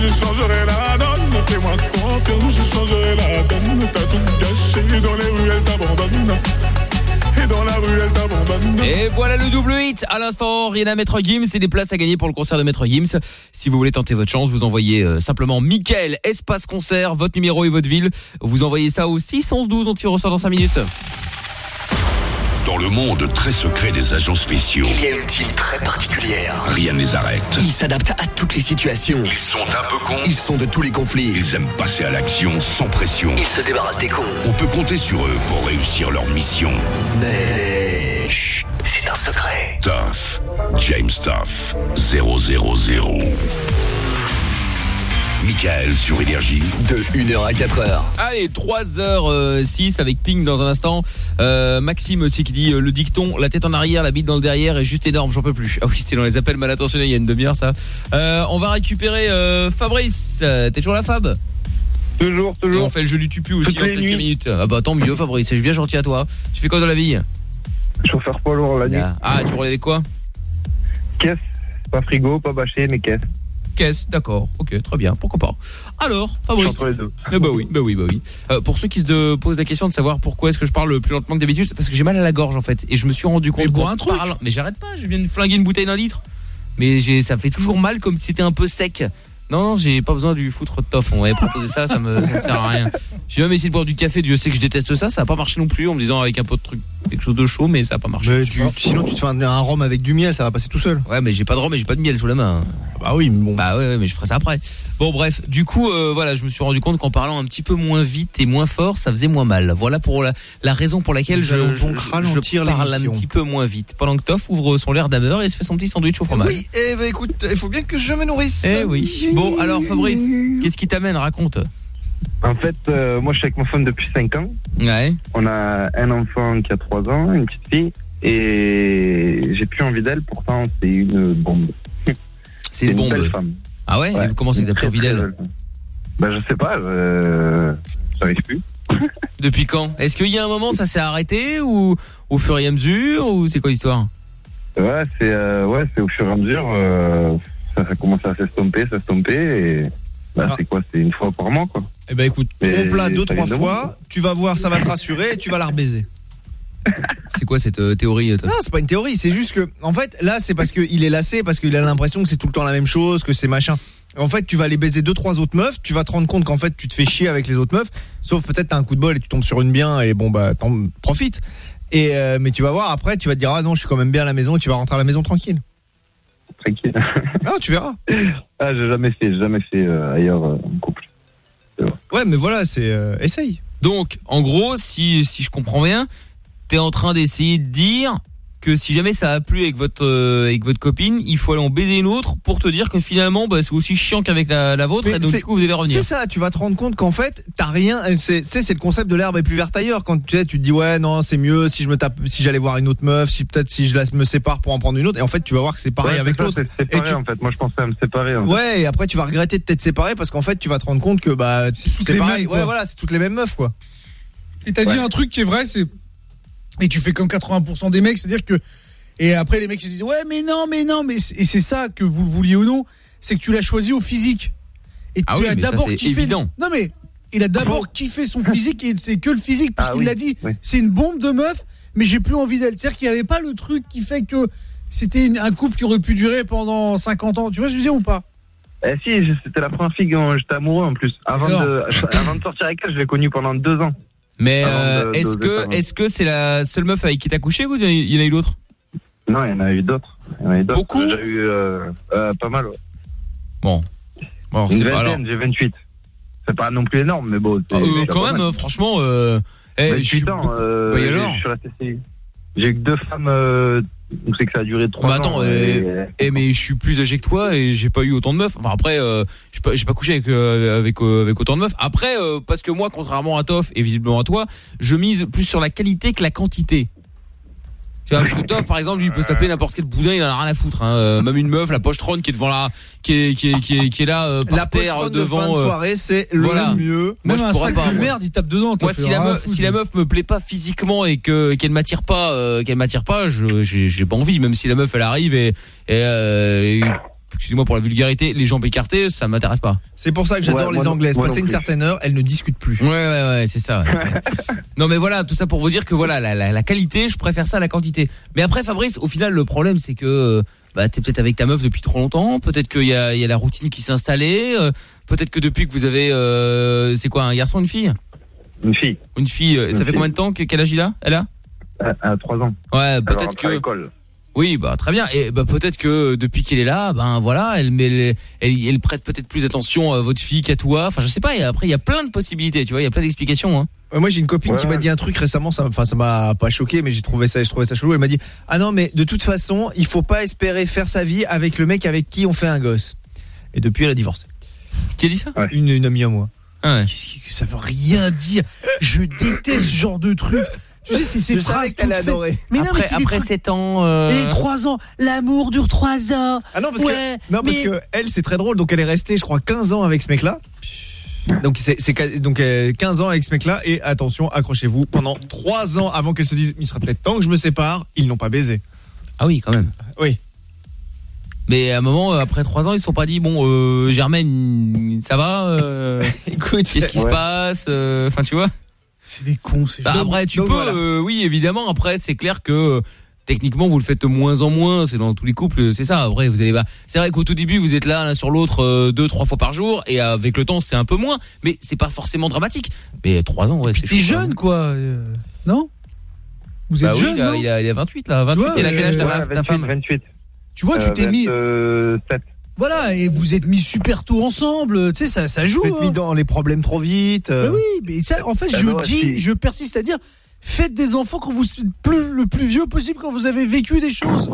Je changerai la donne, fais-moi je changerai la donne. Dans les. Et voilà le double hit à l'instant, rien à Maître Gims et des places à gagner pour le concert de Maître Gims. Si vous voulez tenter votre chance, vous envoyez euh, simplement Michael espace concert, votre numéro et votre ville. Vous envoyez ça au 612 dont il ressort dans 5 minutes. Dans le monde très secret des agents spéciaux, Il y a une team très particulière. rien ne les arrête. Ils s'adaptent à toutes les situations. Ils sont un peu cons. Ils sont de tous les conflits. Ils aiment passer à l'action sans pression. Ils se débarrassent des cons. On peut compter sur eux pour réussir leur mission. Mais... Chut, c'est un secret. Tough. James Tough. 000. Michael sur Énergie. De 1h à 4h. Allez, 3h06 avec Ping dans un instant. Euh, Maxime aussi qui dit euh, le dicton, la tête en arrière, la bite dans le derrière est juste énorme, j'en peux plus. Ah oui, c'était dans les appels mal intentionnés il y a une demi-heure ça. Euh, on va récupérer euh, Fabrice. Euh, T'es toujours là Fab? Toujours, toujours. Et on fait le jeu du tupu aussi Toutes dans les quelques nuits. minutes. Ah bah tant mieux Fabrice, c'est bien gentil à toi. Tu fais quoi dans la vie? Chauffeur poids lourd la nuit. Ah, tu roulais avec quoi? Caisse, pas frigo, pas bâché, mais caisse. Caisse, d'accord, ok, très bien, pourquoi pas. Alors, Fabrice Entre les deux. Bah oui, bah oui, bah oui. Euh, pour ceux qui se de- posent la question de savoir pourquoi est-ce que je parle plus lentement que d'habitude, c'est parce que j'ai mal à la gorge en fait, et je me suis rendu compte. Mais qu'en un truc. parlant- Mais j'arrête pas, je viens de flinguer une bouteille d'un litre. Mais j'ai, ça me fait toujours mal comme si c'était un peu sec. Non, non, j'ai pas besoin du foutre de toff. On m'avait proposé ça, ça me, ça me sert à rien. J'ai même essayé de boire du café, Dieu sait que je déteste ça, ça a pas marché non plus en me disant avec un peu de truc, quelque chose de chaud, mais ça a pas marché. Je tu- sinon, tu te fais un, un rhum avec du miel, ça va passer tout seul. Ouais, mais j'ai pas de rhum et j'ai pas de miel sous la main. Bah oui, mais bon. Bah ouais, ouais, mais je ferai ça après. Bon, bref, du coup, euh, voilà, je me suis rendu compte qu'en parlant un petit peu moins vite et moins fort, ça faisait moins mal. Voilà pour la, la raison pour laquelle je, je, je ralentir parle un petit peu moins vite. Pendant que Toff ouvre son l'air d'ameur et se fait son petit sandwich au fromage. Oui, eh ben écoute, il faut bien que je me nourrisse. Eh oui. Bon, alors Fabrice, qu'est-ce qui t'amène? Raconte. En fait, euh, moi je suis avec ma femme depuis 5 ans. Ouais. On a un enfant qui a 3 ans, une petite fille. Et j'ai plus envie d'elle, pourtant c'est une bombe. C'est une bombe. belle femme. Ah ouais, Et Comment c'est que t'as pris envie d'elle? Bah je sais pas, euh, j'arrive plus. Depuis quand? Est-ce qu'il y a un moment ça s'est arrêté ou au fur et à mesure ou c'est quoi l'histoire? Ouais, c'est euh, ouais, au fur et à mesure, euh, ça, ça commence à s'estomper, s'estomper et bah, c'est quoi, c'est une fois par mois quoi. Eh ben écoute, trompe-la deux trois fois, tu vas voir, ça va te rassurer et tu vas la rebaiser. C'est quoi cette euh, théorie euh, toi Non, c'est pas une théorie, c'est juste que, en fait, là, c'est parce qu'il est lassé, parce qu'il a l'impression que c'est tout le temps la même chose, que c'est machin. En fait, tu vas aller baiser deux trois autres meufs, tu vas te rendre compte qu'en fait, tu te fais chier avec les autres meufs, sauf peut-être t'as un coup de bol et tu tombes sur une bien et bon bah t'en profites. Et euh, mais tu vas voir après, tu vas te dire ah non, je suis quand même bien à la maison, et tu vas rentrer à la maison tranquille. Tranquille. Ah, tu verras. Ah, j'ai jamais fait, j'ai jamais fait euh, ailleurs euh, en couple. Ouais, mais voilà, c'est euh, essaye. Donc, en gros, si, si je comprends bien, t'es en train d'essayer de dire que si jamais ça a plu avec votre euh, avec votre copine, il faut aller en baiser une autre pour te dire que finalement, bah, c'est aussi chiant qu'avec la, la vôtre, et donc c'est- du coup vous allez revenir. C'est ça, tu vas te rendre compte qu'en fait, t'as rien. C'est tu sais, c'est le concept de l'herbe est plus verte ailleurs. Quand tu sais, tu te dis ouais, non, c'est mieux si je me tape, si j'allais voir une autre meuf, si peut-être si je la, me sépare pour en prendre une autre. Et en fait, tu vas voir que c'est pareil Ouais, avec l'autre. C'est pareil tu- en fait. Moi, je pensais à me séparer. En fait. Ouais, et après tu vas regretter de t'être séparé parce qu'en fait, tu vas te rendre compte que bah c'est pareil. mêmes, ouais, voilà, c'est toutes les mêmes meufs quoi. Et t'as dit un truc qui est vrai, c'est et tu fais comme 80% des mecs, c'est-à-dire que et après les mecs se disent ouais mais non mais non mais c'est- et c'est ça que vous le vouliez ou non, c'est que tu l'as choisi au physique. Et Ah tu oui, as d'abord c'est kiffé. évident. Non mais il a d'abord kiffé son physique et c'est que le physique Ah puisqu'il l'a dit. C'est une bombe de meuf, mais j'ai plus envie d'elle. C'est-à-dire qu'il n'y avait pas le truc qui fait que c'était un couple qui aurait pu durer pendant 50 ans. Tu vois ce que je veux dire ou pas? Eh si, c'était la première fille dont j'étais amoureux en plus. Avant de, avant de sortir avec elle, je l'ai connue pendant deux ans. Mais euh, est-ce que est-ce que c'est la seule meuf avec qui t'as couché ou il y en a eu d'autres? Non, il y en a eu d'autres. Beaucoup? J'ai eu euh, euh, pas mal. ouais. Bon. Bon, Une vingtaine, j'ai 28. C'est pas non plus énorme, mais bon. c'est quand même, euh, franchement, euh, eh, 28 je suis ans, beaucoup- Bah, et j'ai- alors je suis resté- J'ai eu que deux femmes, euh, donc c'est que ça a duré trois Bah ans. attends, et- euh, eh, mais je suis plus âgé que toi et j'ai pas eu autant de meufs. Enfin après, euh, j'ai pas, pas couché avec euh, avec euh, avec autant de meufs. Après, euh, parce que moi, contrairement à Toff et visiblement à toi, je mise plus sur la qualité que la quantité. Tu vois, parce que Toff, par exemple, lui, il peut se taper n'importe quel boudin, il en a rien à foutre. Hein. Euh, Même une meuf, la pochetronne qui est devant la, qui est qui est qui est, qui est là euh, par La terre pochetronne de devant. fin de euh, soirée, c'est le voilà. mieux. Moi, Même je un sac pas, de moi. merde, il tape dedans. Moi, si la, meuf, foutre. si la meuf me plaît pas physiquement et que qu'elle m'attire pas, euh, qu'elle m'attire pas, je j'ai j'ai pas envie. Même si la meuf elle arrive et, et, euh, et- excusez-moi pour la vulgarité, les jambes écartées, ça m'intéresse pas. C'est pour ça que j'adore les Anglaises. Passer une certaine heure, elles ne discutent plus. Ouais ouais ouais, c'est ça. ouais. non mais voilà, tout ça pour vous dire que voilà la, la, la qualité, je préfère ça à la quantité. Mais après Fabrice, au final le problème c'est que euh, bah t'es peut-être avec ta meuf depuis trop longtemps, peut-être qu'il y a il y a la routine qui s'est installée, euh, peut-être que depuis que vous avez euh, c'est quoi un garçon une fille? Une fille. Une fille, Une ça fait combien de temps que quel âge il a Elle a? À, à trois ans. Ouais, peut-être que l'école. Oui, bah très bien. Et bah peut-être que depuis qu'elle est là, ben voilà, elle met, les- elle, elle prête peut-être plus attention à votre fille qu'à toi. Enfin, je sais pas. Et après, il y a plein de possibilités. Tu vois, il y a plein d'explications. Hein. Ouais, moi j'ai une copine Ouais, qui m'a ouais. dit un truc récemment, ça, enfin ça m'a pas choqué, mais j'ai trouvé ça, je trouvais ça chelou. Elle m'a dit ah non mais de toute façon il faut pas espérer faire sa vie avec le mec avec qui on fait un gosse. Et depuis elle a divorcé. Qui a dit ça? Une, une amie à moi. Qu'est-ce que ça veut rien dire? Je déteste ce genre de truc. Tu sais, c'est ces phrases que t'allais adorer. Mais non, mais Après- c'est après trucs- 7 ans. euh, Et les 3 ans, l'amour dure 3 ans. Ah non parce ouais, que non parce mais- que elle c'est très drôle donc elle est restée je crois 15 ans avec ce mec là. Donc c'est donc euh, 15 ans avec ce mec là et attention accrochez-vous pendant 3 ans avant qu'elle se dise il sera peut-être temps que je me sépare, ils n'ont pas baisé. Ah oui, quand même. Oui. Mais à un moment, euh, après 3 ans, ils se sont pas dit bon, euh, Germaine, ça va euh, Écoute, qu'est-ce qui se passe euh, Enfin, tu vois. C'est des cons. C'est Bah, après, tu donc peux, voilà. euh, oui, évidemment. Après, c'est clair que techniquement, vous le faites de moins en moins. C'est dans tous les couples, c'est ça. Après, vous allez, bah, c'est vrai qu'au tout début, vous êtes là l'un sur l'autre euh, deux, trois fois par jour, et avec le temps, c'est un peu moins. Mais c'est pas forcément dramatique. Mais trois ans, ouais, c'est T'es jeune, quoi. euh, Non? Vous Bah êtes oui, jeune, il a, non? il, a, il a 28 là, 28. Ouais, et à quel âge ta, ouais, ta 28, femme 28. Tu vois, tu t'es mis. Euh, 27. Voilà, et vous êtes mis super tôt ensemble. Tu sais, ça, ça joue. Vous êtes hein. mis dans les problèmes trop vite. euh. Mais oui, mais ça, en fait, Ah je non, dis, si. je persiste à dire, faites des enfants quand vous êtes plus, le plus vieux possible, quand vous avez vécu des choses.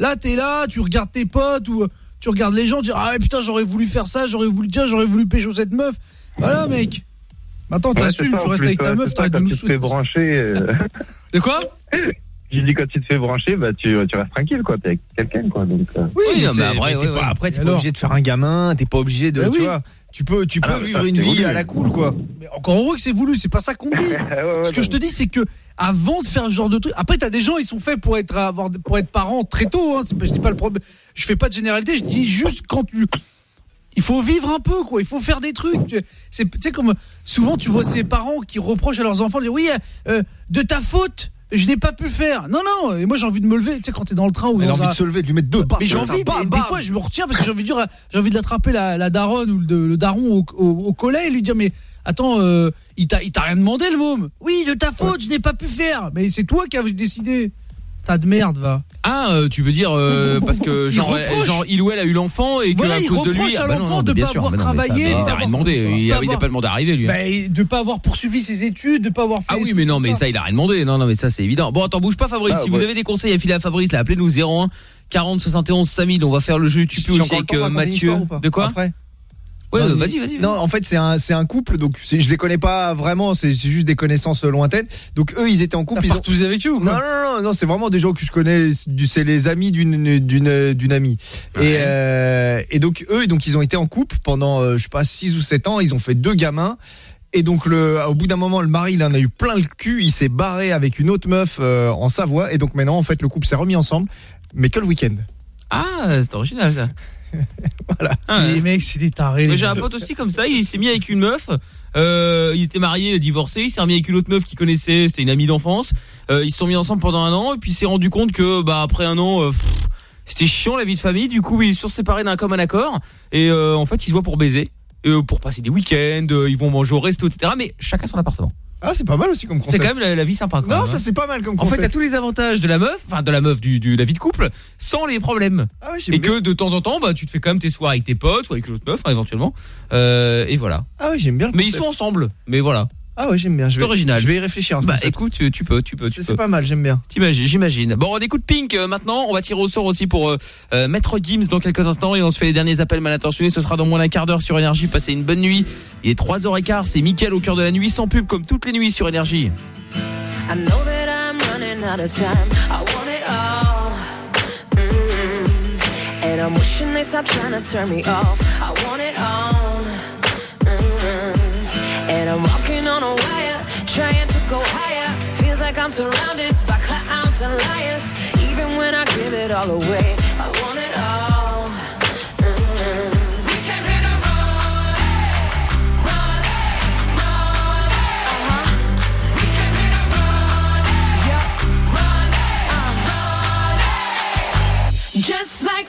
Là, t'es là, tu regardes tes potes ou euh, tu regardes les gens, tu dis ah putain, j'aurais voulu faire ça, j'aurais voulu dire, j'aurais voulu pécho cette meuf. Voilà, mec. Maintenant, Ouais, t'assumes, ça, tu restes plus, avec ta ouais, meuf, t'arrêtes de nous tu te brancher. euh, De quoi? j'ai dit quand tu te fais brancher, bah tu, tu restes tranquille quoi, t'es avec quelqu'un quoi. Donc, euh. Oui, Oui, mais non, mais c'est- après, mais t'es ouais, pas- ouais. après, t'es pas obligé de faire un gamin, t'es pas obligé de, Bah tu oui. vois. Tu peux, tu peux Ah, vivre une vie voulu. à la cool, quoi. Mais encore heureux que c'est voulu, c'est pas ça qu'on dit. Ce que je te dis, c'est que avant de faire ce genre de truc, après t'as des gens, ils sont faits pour être avoir, pour être parents très tôt. Hein, pas- je dis pas le problème. Je fais pas de généralité. Je dis juste quand tu, il faut vivre un peu, quoi. Il faut faire des trucs. C'est, tu sais comme souvent tu vois ces parents qui reprochent à leurs enfants, de dire oui, euh, de ta faute. Je n'ai pas pu faire. Non, non. Et moi, j'ai envie de me lever. Tu sais, quand t'es dans le train ou Elle a envie un- de se lever, de lui mettre deux mais j'ai envie, et des fois je me retiens parce que j'ai envie de dire, j'ai envie de l'attraper la, la daronne ou le, le daron au, au, au collet et lui dire mais attends, euh, il t'a il t'a rien demandé le môme. Oui, de ta faute, je n'ai pas pu faire. Mais c'est toi qui as décidé. Tas de merde, va. Ah, euh, tu veux dire euh, parce que Il genre, il ou elle a eu l'enfant et que Voilà, à cause de lui, reproche à ah bah non, l'enfant non, de pas sûr, avoir bah non, ça, travaillé, bah, de il pas a rien demandé, il pas a, il a avoir- pas demandé à arriver lui. hein. Bah, de pas avoir poursuivi ses études, de pas avoir fait. Ah oui, mais non, mais ça, il a rien demandé. Non, non, mais ça, c'est évident. Bon, attends, bouge pas, Fabrice. Ah, si vous avez des conseils à filer à Fabrice, là, appelez-nous 01 40 71 5000. On va faire le jeu. Tu peux aussi avec euh, Mathieu. De quoi Après Ouais, Non, euh, vas-y, vas-y. Non, en fait, c'est un, c'est un couple, donc je les connais pas vraiment, c'est c'est juste des connaissances lointaines. Donc eux, ils étaient en couple. Ils ont... partouze avec eux ou Non, non, non, non, c'est vraiment des gens que je connais. C'est les amis d'une d'une d'une amie. Et euh, et donc eux, donc ils ont été en couple pendant, euh, je sais pas, 6 ou 7 ans. Ils ont fait deux gamins. Et donc le, au bout d'un moment, le mari, il en a eu plein le cul. Il s'est barré avec une autre meuf euh, en Savoie. Et donc maintenant, en fait, le couple s'est remis ensemble, mais que le week-end. Ah, c'est original ça. Voilà. Ah, Les mecs, c'est des tarés. J'ai un pote aussi comme ça, il s'est mis avec une meuf. Euh, il était marié, divorcé, il s'est remis avec une autre meuf qu'il connaissait, c'était une amie d'enfance. Euh, ils se sont mis ensemble pendant un an et puis il s'est rendu compte que bah après un an, euh, c'était chiant la vie de famille. Du coup, ils se sont séparés d'un commun accord et en fait ils se voient pour baiser, pour passer des week-ends, ils vont manger au resto, etc. Mais chacun son appartement. Ah, c'est pas mal aussi comme C'est concept. quand même la, la vie sympa. Quand Non, ça hein. c'est pas mal comme En fait, concept. t'as tous les avantages de la meuf, enfin de la meuf du, du la vie de couple, sans les problèmes. Ah ouais, j'aime et bien. que de temps en temps, bah tu te fais quand même tes soirées avec tes potes ou avec l'autre meuf, hein, éventuellement. Euh, et voilà. Ah ouais, j'aime bien. le Mais ils concept. sont ensemble. Mais voilà. Ah ouais, j'aime bien. C'est original. Je vais y réfléchir. ce Bah concept. écoute, tu, tu peux, tu peux, tu C'est peux. c'est pas mal, j'aime bien. T'imagines, j'imagine. Bon, on écoute Pink euh, maintenant. On va tirer au sort aussi pour euh, euh, Maître Gims dans quelques instants et on se fait les derniers appels mal intentionnés. Ce sera dans moins d'un quart d'heure sur Énergie. Passez une bonne nuit. Il est 3h15. C'est Mickaël au cœur de la nuit sans pub comme toutes les nuits sur Énergie. I know that I'm running out of time. I want it all. Mm. And I'm wishing they stop trying to turn me off. I want it all. Mm. And I'm on a wire, trying to go higher. Feels like I'm surrounded by clowns and liars. Even when I give it all away, I want it all. Mm. We came here to run it, run it, run it. Uh-huh. We came here to run it, run it, uh, run it. Just like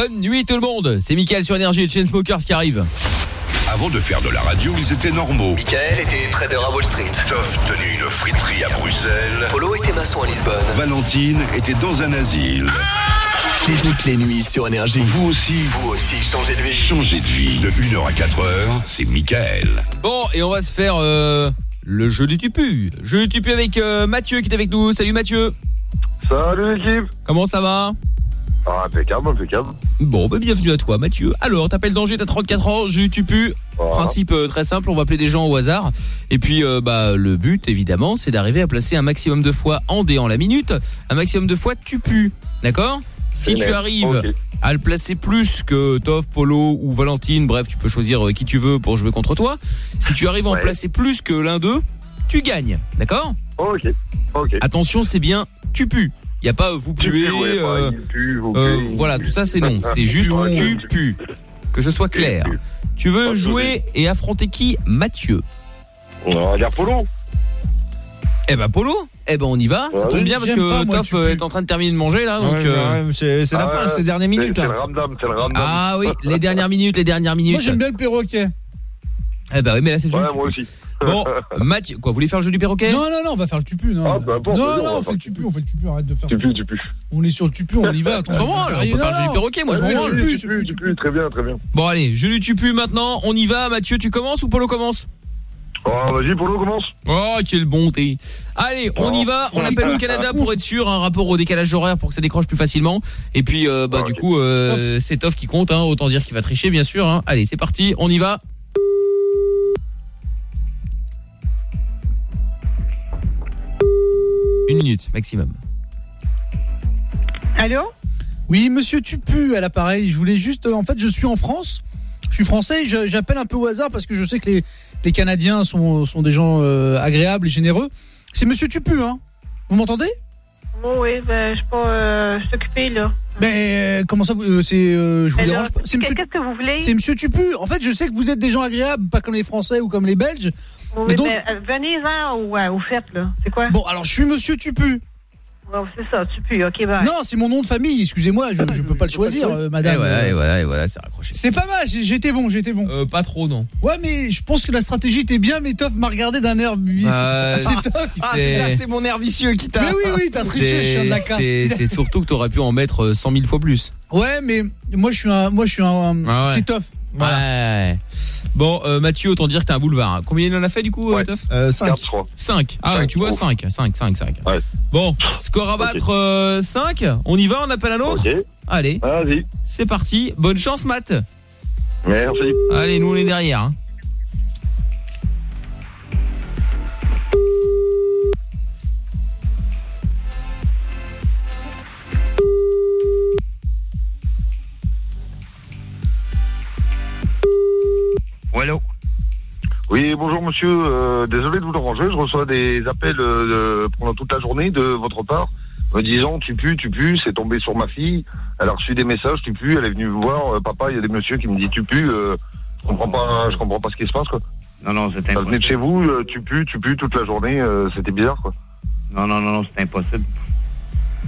Bonne nuit tout le monde, c'est Mickaël sur Énergie et Chainsmokers qui arrive. Avant de faire de la radio, ils étaient normaux. Michael était trader à Wall Street. Toff tenait une friterie à Bruxelles. Polo était maçon à Lisbonne. Valentine était dans un asile. Toutes les, toutes les nuits sur Énergie. Vous aussi, Vous aussi, changez de vie. changez de vie. De 1h à 4h, c'est Michael. Bon, et on va se faire euh, le jeu du tupu. Jeu du tupu avec euh, Mathieu qui est avec nous. Salut Mathieu. Salut l'équipe. Comment ça va? Ah, impeccable, impeccable. Bon, bah, bienvenue à toi Mathieu. Alors, t'appelles Danger, t'as 34 ans, jeu du tupu. Voilà. Principe euh, très simple, on va appeler des gens au hasard. Et puis, euh, bah, le but, évidemment, c'est d'arriver à placer un maximum de fois en déant la minute, un maximum de fois tupu. D'accord? Si tu arrives à le placer plus que Toff, Polo ou Valentine, bref, tu peux choisir euh, qui tu veux pour jouer contre toi. Si tu arrives à en placer plus que l'un d'eux, tu gagnes. D'accord? Ok, ok. Attention, c'est bien tu pues. Il y a pas vous puez, euh, euh, puez. voilà, tout ça c'est non, c'est juste Ouais, tu pues. Que ce soit clair. Tu veux jouer et affronter qui? Mathieu. On va dire Polo. Eh ben Polo, eh ben on y va, ça Ouais, tombe oui, bien parce que pas, moi, Toff euh, est en train de terminer de manger là donc euh, bah, c'est la Ah fin, c'est les dernières minutes C'est là. le ramdam, c'est le ramdam. Ah oui, les dernières minutes, les dernières minutes. Moi, j'aime bien le perroquet. Eh ben oui, mais là c'est le jeu. Ouais, du moi tupu. aussi. Bon, Mathieu, quoi, vous voulez faire le jeu du perroquet? Non, non, non, on va faire le tupu. Non, Ah, peu importe, non, on non, on fait le tupu, on fait le tupu, arrête de faire. Tu pues, tu pues. On est sur le tupu, on y va. On s'en branle, on peut faire le jeu du perroquet, moi je m'en Ouais, branle. tu pues, Tu pues, tu pues, très bien, très bien. Bon allez, je lui tupu maintenant, on y va. Mathieu, tu commences ou Polo commence? Oh, vas-y, Polo, commence. Oh, quelle bonté. Allez, on y va. On appelle au Canada pour être sûr, un rapport au décalage horaire pour que ça décroche plus facilement. Et puis, euh, bah, du coup, euh, c'est Toff qui compte. Hein, autant dire qu'il va tricher, bien sûr. Hein. Allez, c'est parti. On y va. Une minute maximum. Allô Oui, monsieur Tupu à l'appareil. Je voulais juste. euh, En fait, je suis en France. Je suis français. J'appelle un peu au hasard parce que je sais que les, les Canadiens sont, sont des gens euh, agréables et généreux. C'est monsieur Tupu, hein Vous m'entendez? Bon, oui, ben, je peux euh, s'occuper, là. Mais euh, comment ça euh, C'est. euh, je vous Alors, dérange pas? C'est monsieur. Qu'est-ce que vous voulez? C'est monsieur Tupu. En fait, je sais que vous êtes des gens agréables, pas comme les Français ou comme les Belges. Oui, Mais donc- ben, euh, venez-en au, ouais, au fait, là. C'est quoi? Bon, alors je suis monsieur Tupu. Ouais, c'est ça, tu pues, ok, bye. Non, c'est mon nom de famille. Excusez-moi, je, je peux pas le choisir, euh, Et madame. voilà, et voilà, et voilà, c'est raccroché. C'est pas mal. J'étais bon, j'étais bon. Euh, pas trop, non. Ouais, mais je pense que la stratégie était bien. Mais Toff m'a regardé d'un air vicieux. Euh, c'est Toff. Ah, c'est ça, c'est mon air vicieux qui t'a. Mais oui, oui, t'as triché, chien de la casse. C'est c'est surtout que t'aurais pu en mettre euh, 100 000 fois plus. Ouais, mais moi je suis un, moi je suis un, Ah ouais. c'est Toff. Ouais. Bon, euh, Mathieu, autant dire que t'es un boulevard. hein. Combien il en a fait du coup, euh, Toff Euh, 5. 4, je crois. 5. Ah, ouais, tu vois, 5. 5, 5, 5. Ouais. Bon, score à battre 5. On y va, on appelle un autre Ok. Allez, Vas-y. c'est parti. Bonne chance, Matt. Merci. Allez, nous on est derrière. hein. Allô Oui, bonjour monsieur. Euh, désolé de vous déranger. Je reçois des appels euh, pendant toute la journée de votre part me disant tu pues, tu pues. C'est tombé sur ma fille. Elle a reçu des messages, tu pues. Elle est venue me voir. Euh, papa, il y a des messieurs qui me disent tu pues. Je comprends pas. Je comprends pas ce qui se passe quoi. Non, non, c'est Ça venait de impossible. chez vous. tu pues, tu pues toute la journée. C'était bizarre quoi. Non, non, non, non, c'est impossible.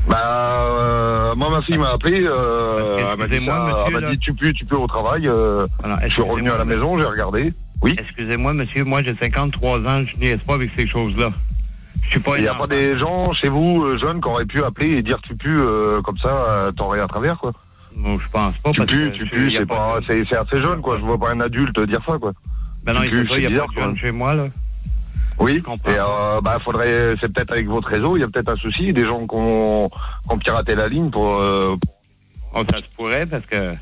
Bah, euh, moi ma fille m'a appelé. Euh, elle m'a dit, excusez-moi, ça, monsieur, elle m'a dit tu pues, tu peux au travail. euh, Alors, je suis revenu à la maison, j'ai regardé. Oui. Excusez-moi, monsieur, moi j'ai 53 ans, je n'y pas avec ces choses-là. Je suis pas Il n'y a pas des gens chez vous, euh, jeunes, qui auraient pu appeler et dire tu pues euh, comme ça, t'aurais à travers quoi. Non, je pense pas. Tu parce pues, que tu pues, c'est pas, c'est c'est assez jeune quoi. Je vois pas un adulte dire ça quoi. Ben non, Tu il faut pues, pas, c'est il y a pas de quoi. jeunes chez moi, là. Oui. Et euh, bah faudrait, c'est peut-être avec votre réseau, il y a peut-être un souci, des gens qui ont, qui ont piraté la ligne pour. euh, Oh, ça se pourrait parce que.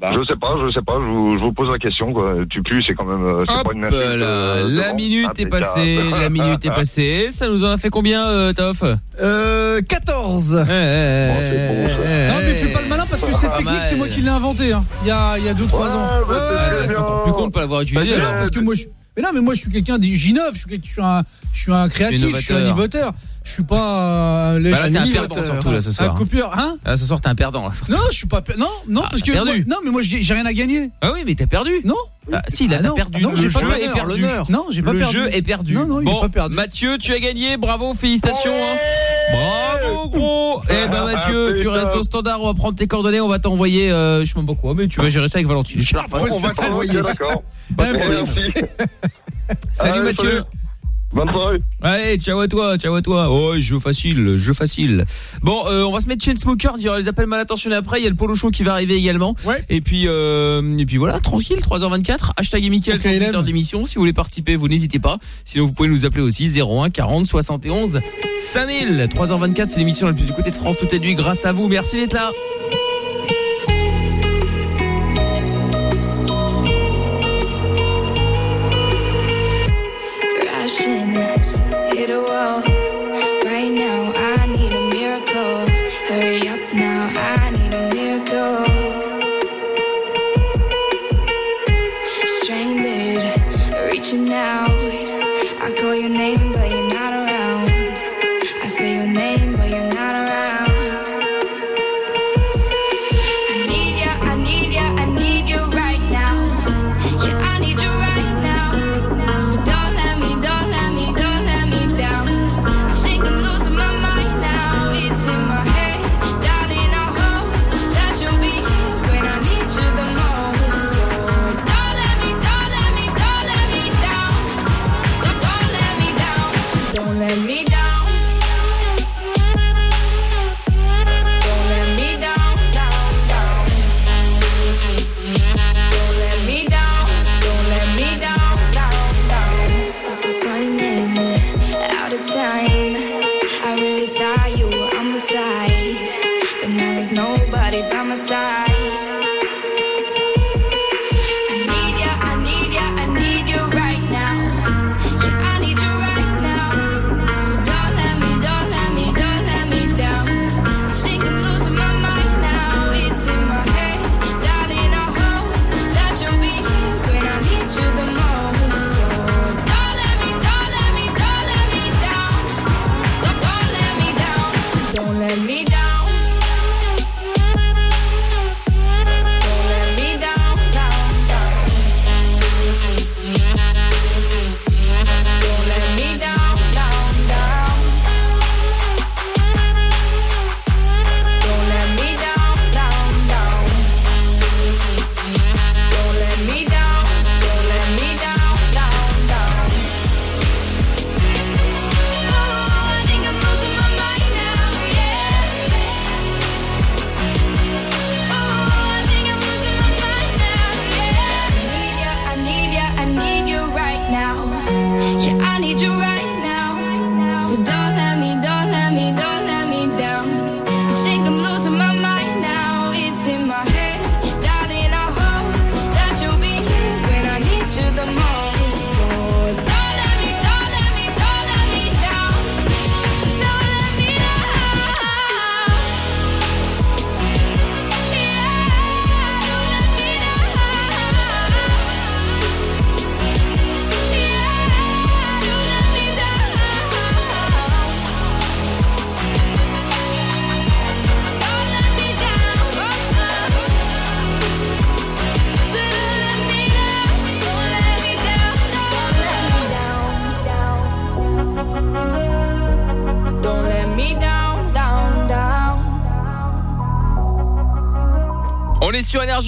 Je sais pas, je sais pas, je vous, je vous pose la question, quoi. Tu pues, c'est quand même, c'est pas une insulte. Hop là, euh, la minute est passée, la minute est passée. Ça nous en a fait combien, euh, Toff? Euh, 14. Eh, Non, mais fais pas le parce que cette technique, c'est moi qui l'ai inventée. hein. Il y a 2-3 ans. bah, Ah, ouais. c'est encore plus con de pas l'avoir utilisé. Mais non, alors. parce que moi, je... mais non, mais moi, je suis quelqu'un de J9. Je suis, quel- je suis un, je suis un créatif, je suis un Innovateur. Je suis pas. Euh, Bah là, t'es un perdant surtout, là, ce soir. Un copieur, hein? Ah, ce soir, t'es un perdant. là. Non, je suis pas. Non, non, Ah, parce que. perdu. moi- non, mais moi, j'ai rien à gagner. Ah oui, mais t'as perdu. Non. Ah, si, là, Ah t'as perdu. non, le j'ai pas jeu l'honneur, est perdu. l'honneur. Non, j'ai pas le perdu. jeu est perdu. Non, non, il est bon, pas perdu. Mathieu, tu as gagné. Bravo, félicitations. hein. Bravo, gros. Eh ben, Mathieu, tu restes au standard. On va prendre tes coordonnées. On va t'envoyer. Euh, je sais pas quoi, mais tu vas gérer ça avec Valentine. Je sais pas. On va t'envoyer. D'accord. merci. Salut, Mathieu. Bonne soirée. Allez, ciao à toi, ciao à toi. Oh, jeu facile, jeu facile. Bon, euh, on va se mettre Chainsmokers, il y aura les appels mal intentionnés après, il y a le polo show qui va arriver également. Ouais. Et puis euh, et puis voilà, tranquille, 3h24, hashtag Mickaël, de l'émission, si vous voulez participer, vous n'hésitez pas. Sinon vous pouvez nous appeler aussi 01 40 71 5000. 3h24, c'est l'émission la plus écoutée de France toute la nuit grâce à vous. Merci d'être là.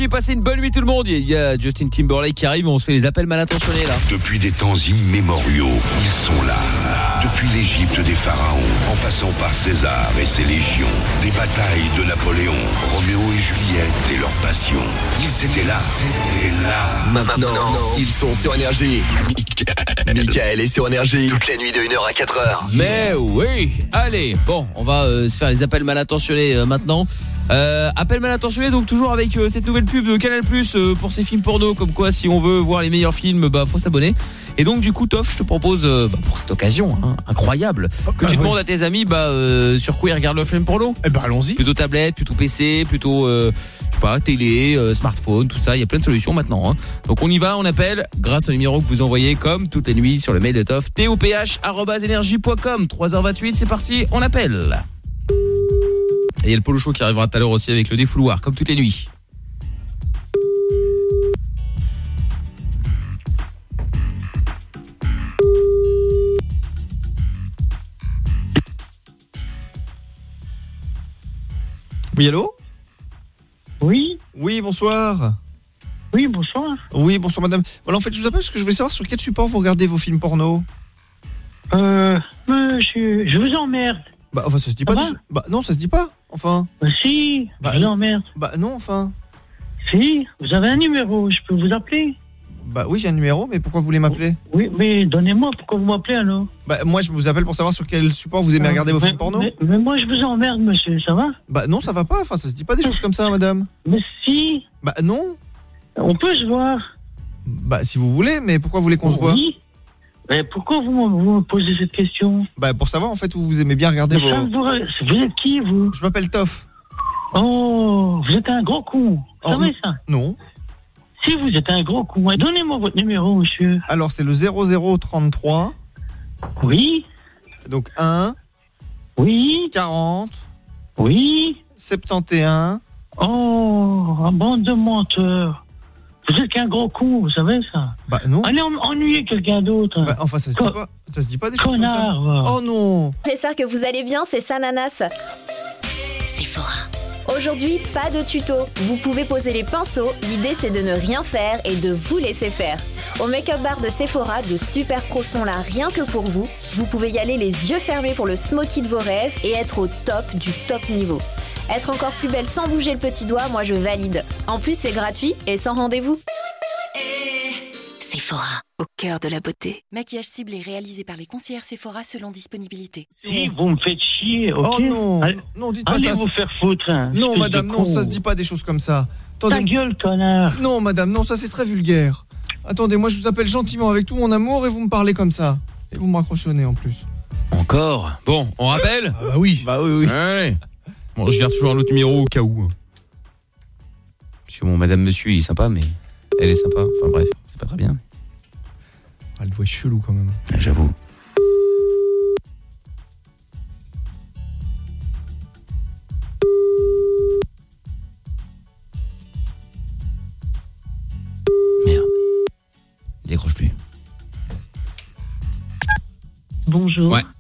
Énergie, passez une bonne nuit tout le monde. Il y a Justin Timberlake qui arrive, on se fait les appels mal intentionnés là. Depuis des temps immémoriaux, ils sont là. Depuis l'Égypte des pharaons, en passant par César et ses légions, des batailles de Napoléon, Roméo et Juliette et leur passion. Ils étaient là. C'était là. Maintenant, ils sont sur Énergie. Michael est sur Énergie. Toutes les nuits de 1h à 4h. Mais oui, allez, bon, on va euh, se faire les appels mal intentionnés euh, maintenant. Euh, appel mal intentionné donc toujours avec euh, cette nouvelle pub de Canal Plus euh, pour ces films porno comme quoi si on veut voir les meilleurs films bah faut s'abonner. Et donc du coup Toff je te propose euh, bah, pour cette occasion hein, incroyable que tu demandes à tes amis bah euh, sur quoi ils regardent le film porno. Eh ben allons-y. Plutôt tablette, plutôt PC, plutôt euh, je sais pas télé, euh, smartphone, tout ça, il y a plein de solutions maintenant hein. Donc on y va, on appelle grâce au numéro que vous envoyez comme toutes les nuits sur le mail de Toff toph@energie.com 3h28 c'est parti, on appelle. Et il y a le polo show qui arrivera tout à l'heure aussi avec le défouloir, comme toutes les nuits. Oui, allô? Oui Oui, bonsoir. Oui, bonsoir. Oui, bonsoir madame. Voilà, en fait, je vous appelle parce que je voulais savoir sur quel support vous regardez vos films porno. Euh, monsieur, je vous emmerde. Bah, enfin, ça se dit pas. Va du- Bah, non, ça se dit pas. Enfin. Bah si, je vous emmerde. Bah, non, enfin. Si, vous avez un numéro, je peux vous appeler Bah, oui, j'ai un numéro, mais pourquoi vous voulez m'appeler? Oui, mais donnez-moi, pourquoi vous m'appelez alors? Bah, moi, je vous appelle pour savoir sur quel support vous aimez regarder vos mais, films porno. mais, mais moi, je vous emmerde, monsieur, ça va? Bah, non, ça va pas. Enfin, ça se dit pas des choses comme ça, madame. Mais si. Bah, non. On peut se voir. Bah, si vous voulez, mais pourquoi vous voulez qu'on se voit? Mais pourquoi vous, me- vous me posez cette question Bah, pour savoir, en fait, où vous aimez bien regarder Mais vos. ça, vous, vous êtes qui, vous Je m'appelle Toff. Oh, vous êtes un gros con. Vous Oh, savez ça Non. Si vous êtes un gros con, donnez-moi votre numéro, monsieur. Alors, c'est le 0033. Oui. Donc, 1. Oui. 40. Oui. 71. Oh, un bande de menteurs. Vous êtes qu'un gros con, vous savez ça Bah non. Allez en- ennuyer quelqu'un d'autre. Bah, enfin, ça se dit pas. Ça se dit pas des choses comme ça. Oh non. J'espère que vous allez bien, c'est Sananas. Sephora. Aujourd'hui, pas de tuto. Vous pouvez poser les pinceaux. L'idée, c'est de ne rien faire et de vous laisser faire. Au make-up bar de Sephora, de super pros sont là rien que pour vous. Vous pouvez y aller les yeux fermés pour le smoky de vos rêves et être au top du top niveau. Être encore plus belle sans bouger le petit doigt, moi je valide. En plus, c'est gratuit et sans rendez-vous. Sephora, au cœur de la beauté. Maquillage ciblé réalisé par les conseillères Sephora selon disponibilité. Si vous me faites chier, ok Oh non. Allez, Non, dites pas allez ça. vous faire foutre. hein, Non, espèce madame, non, con. ça se dit pas des choses comme ça. Ta gueule, connard. Non, madame, non, ça c'est très vulgaire. Attendez, moi je vous appelle gentiment avec tout mon amour et vous me parlez comme ça. Et vous me raccrochez au nez en plus. Encore? Bon, on rappelle? Bah oui. Bah oui, oui. Ouais. Bon, je garde toujours un autre numéro au cas où. Parce que bon, madame, monsieur, il est sympa, mais elle est sympa. Enfin bref, c'est pas très bien. Elle doit être chelou quand même. J'avoue.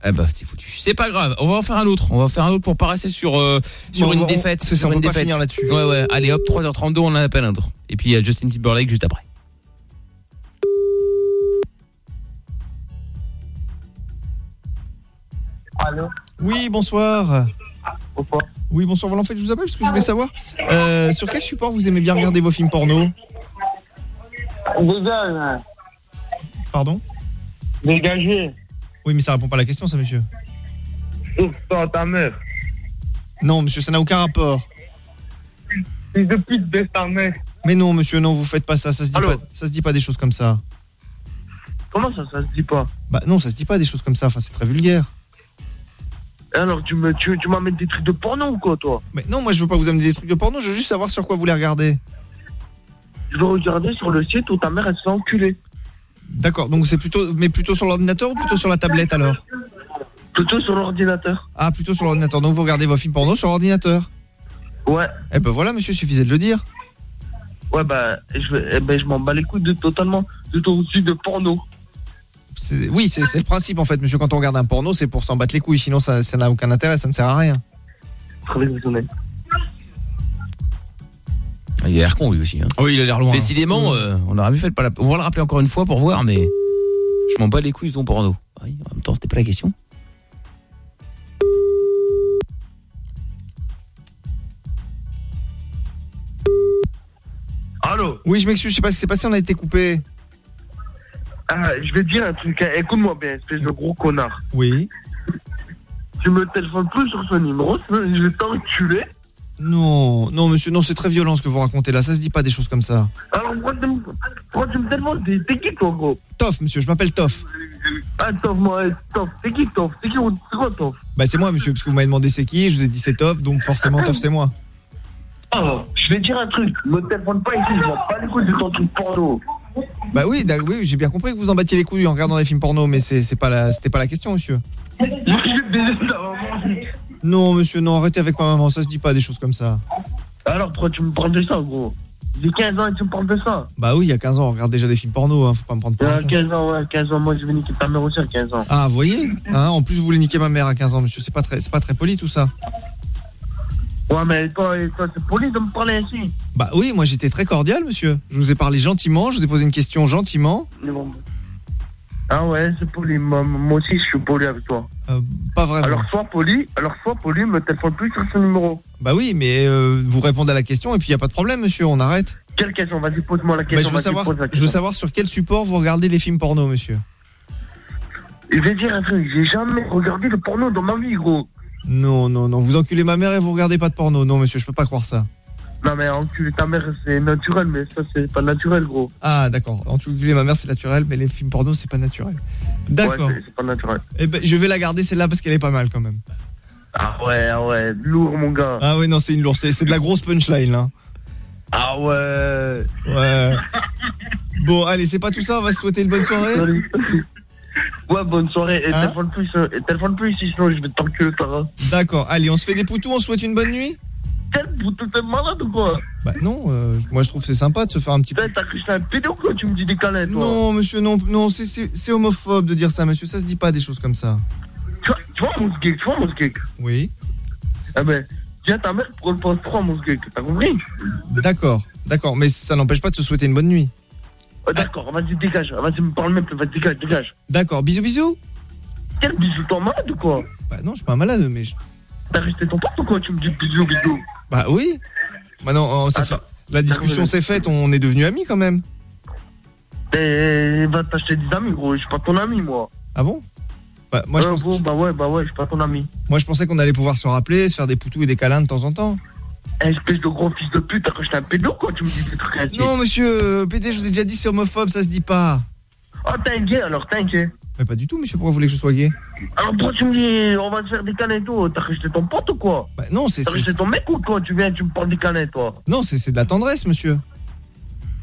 Eh bah c'est foutu. C'est pas grave, on va en faire un autre. On va en faire un autre pour pas rester sur euh, sur Bon, une on défaite. c'est ça, sur on peut pas défaite. finir là-dessus. Ouais ouais, allez hop, 3h32, on en appelle un autre. Et puis il y a Justin Timberlake juste après. Allô Oui, bonsoir. Pourquoi Oui, bonsoir. Voilà, en fait, je vous appelle parce que je voulais savoir euh, sur quel support vous aimez bien regarder vos films porno? Dégage. Pardon? Dégagez. Oui, mais ça répond pas à la question, ça, monsieur. Ouvre ta mère. Non, monsieur, ça n'a aucun rapport. Fils de pute, baisse ta mère. Mais non, monsieur, non, vous faites pas ça. Ça se dit Allô pas. Ça se dit pas des choses comme ça. Comment ça, ça se dit pas? Bah non, ça se dit pas des choses comme ça. Enfin, c'est très vulgaire. Et Alors, tu me, tu, tu m'amènes des trucs de porno ou quoi, toi? Mais non, moi, je veux pas vous amener des trucs de porno. Je veux juste savoir sur quoi vous les regardez. Je veux regarder sur le site où ta mère, elle se fait enculer. D'accord. Donc c'est plutôt, mais plutôt sur l'ordinateur ou plutôt sur la tablette alors Plutôt sur l'ordinateur. Ah, plutôt sur l'ordinateur. Donc vous regardez vos films porno sur ordinateur. Ouais. Eh ben voilà, monsieur, suffisait de le dire. Ouais, bah, je, vais- eh ben, je m'en bats les couilles de, totalement de ton site de porno. Oui, c'est le principe en fait, monsieur. Quand on regarde un porno, c'est pour s'en battre les couilles. Sinon, ça ça n'a aucun intérêt, ça ne sert à rien. Très bien, Il a l'air con lui aussi. Hein. oui, il a l'air loin. Décidément, euh, on aurait mieux fait de pas la... On va le rappeler encore une fois pour voir, mais je m'en bats les couilles de ton porno. Oui, en même temps, c'était pas la question. Allô Oui, je m'excuse, je sais pas ce qui s'est passé, on a été coupé. Ah, je vais te dire un truc, hein. écoute-moi bien, espèce de gros connard. Oui. Tu me téléphones plus sur ce numéro, sinon je vais t'enculer. Non, non, monsieur, non, c'est très violent ce que vous racontez là. Ça se dit pas des choses comme ça. Alors, pourquoi tu me, pourquoi tu me demandes T'es qui, toi, gros? Toff, monsieur, je m'appelle Toff. Ah, Toff, moi, Toff. C'est qui, Toff? C'est qui, c'est quoi, Toff? Bah, c'est moi, monsieur, parce que vous m'avez demandé c'est qui. Je vous ai dit c'est Toff, donc forcément, Toff, c'est moi. Ah, je vais te dire un truc. Me téléphone pas ici, je m'en pas les couilles de ton truc porno. Bah oui, oui, j'ai bien compris que vous en battiez les couilles en regardant des films porno, mais c'est pas la, c'était pas la question, monsieur. Non, monsieur, non, arrêtez avec ma maman, ça se dit pas des choses comme ça. Alors, pourquoi tu me parles de ça, gros? J'ai 15 ans et tu me parles de ça Bah oui, il y a 15 ans, on regarde déjà des films porno, hein, faut pas me prendre pour un À con. 15 ans, ouais, 15 ans, moi, je vais niquer ta mère aussi à 15 ans. Ah, vous voyez hein, En plus, vous voulez niquer ma mère à 15 ans, monsieur, c'est pas très, c'est pas très poli tout ça. Ouais, mais toi, toi c'est poli de me parler ainsi. Bah oui, moi j'étais très cordial, monsieur. Je vous ai parlé gentiment, je vous ai posé une question gentiment. Mais bon. Ah ouais, c'est poli. Moi, moi aussi, je suis poli avec toi. Euh, pas vraiment. Alors, sois poli, alors sois poli, me téléphone plus sur ce numéro. Bah oui, mais euh, vous répondez à la question et puis il y a pas de problème, monsieur, on arrête. Quelle question? Vas-y, pose-moi la Bah, question. je, veux savoir, la je veux question. savoir sur quel support vous regardez les films porno, monsieur. Je vais dire un truc, j'ai jamais regardé le porno dans ma vie, gros. Non, non, non, vous enculez ma mère et vous regardez pas de porno. Non, monsieur, je peux pas croire ça. Non, mais enculer ta mère, c'est naturel, mais ça, c'est pas naturel, gros. Ah, d'accord. Enculer ma mère, c'est naturel, mais les films porno, c'est pas naturel. D'accord. Ouais, c'est- pas naturel. Eh ben, je vais la garder celle-là parce qu'elle est pas mal quand même. Ah ouais, ah ouais, lourd, mon gars. Ah oui, non, c'est une lourde. C'est de la grosse punchline, là. Ah ouais. Ouais. Bon, allez, c'est pas tout ça. On va se souhaiter une bonne soirée. Ouais, bonne soirée. Et Hein téléphone plus, euh, et téléphone plus sinon je vais t'enculer, Tara. D'accord. Allez, on se fait des poutous. On souhaite une bonne nuit. Quel t'es malade ou quoi Bah non, euh, moi je trouve que c'est sympa de se faire un petit peu. T'as cru que c'est un pédo, quoi, tu me dis des toi. Non, monsieur, non, non, c'est- homophobe de dire ça, monsieur. Ça se dit pas des choses comme ça. Tu vois, tu vois, mon geek, tu vois, mon geek. Oui. Ah ben, viens ta mère pour le poste 3, mon geek, t'as compris? D'accord, d'accord, mais ça n'empêche pas de se souhaiter une bonne nuit. Oh, D'accord, vas-y, dégage, vas-y, me parle même vas-y, dégage, dégage. D'accord, bisous, bisous. Quel bisou, t'es malade ou quoi? Bah non, je suis pas malade, mais je- T'as resté ton pote ou quoi Tu me dis bisous, bisous. bah oui. Bah non, oh, fait... la discussion s'est faite, on est devenus amis quand même. Et va t'acheter des amis, gros, je suis pas ton ami, moi. Ah bon? Bah moi je Ouais, pense, gros, bah ouais, bah ouais, je suis pas ton ami. moi je pensais qu'on allait pouvoir se rappeler, se faire des poutous et des câlins de temps en temps. Espèce de gros fils de pute, t'as j'étais un pédo, quoi, tu me dis des trucs. Non, monsieur, euh, PD, je vous ai déjà dit c'est homophobe, ça se dit pas. Oh, gay, alors, gay. Mais pas du tout, monsieur. Pourquoi vous voulez que je sois gay Alors pourquoi tu me dis on va se faire des et tout T'as j'étais ton pote ou quoi Bah non, c'est T'as j'étais ton mec ou quoi Tu viens, tu me parles des câlins toi non, c'est de la tendresse, monsieur.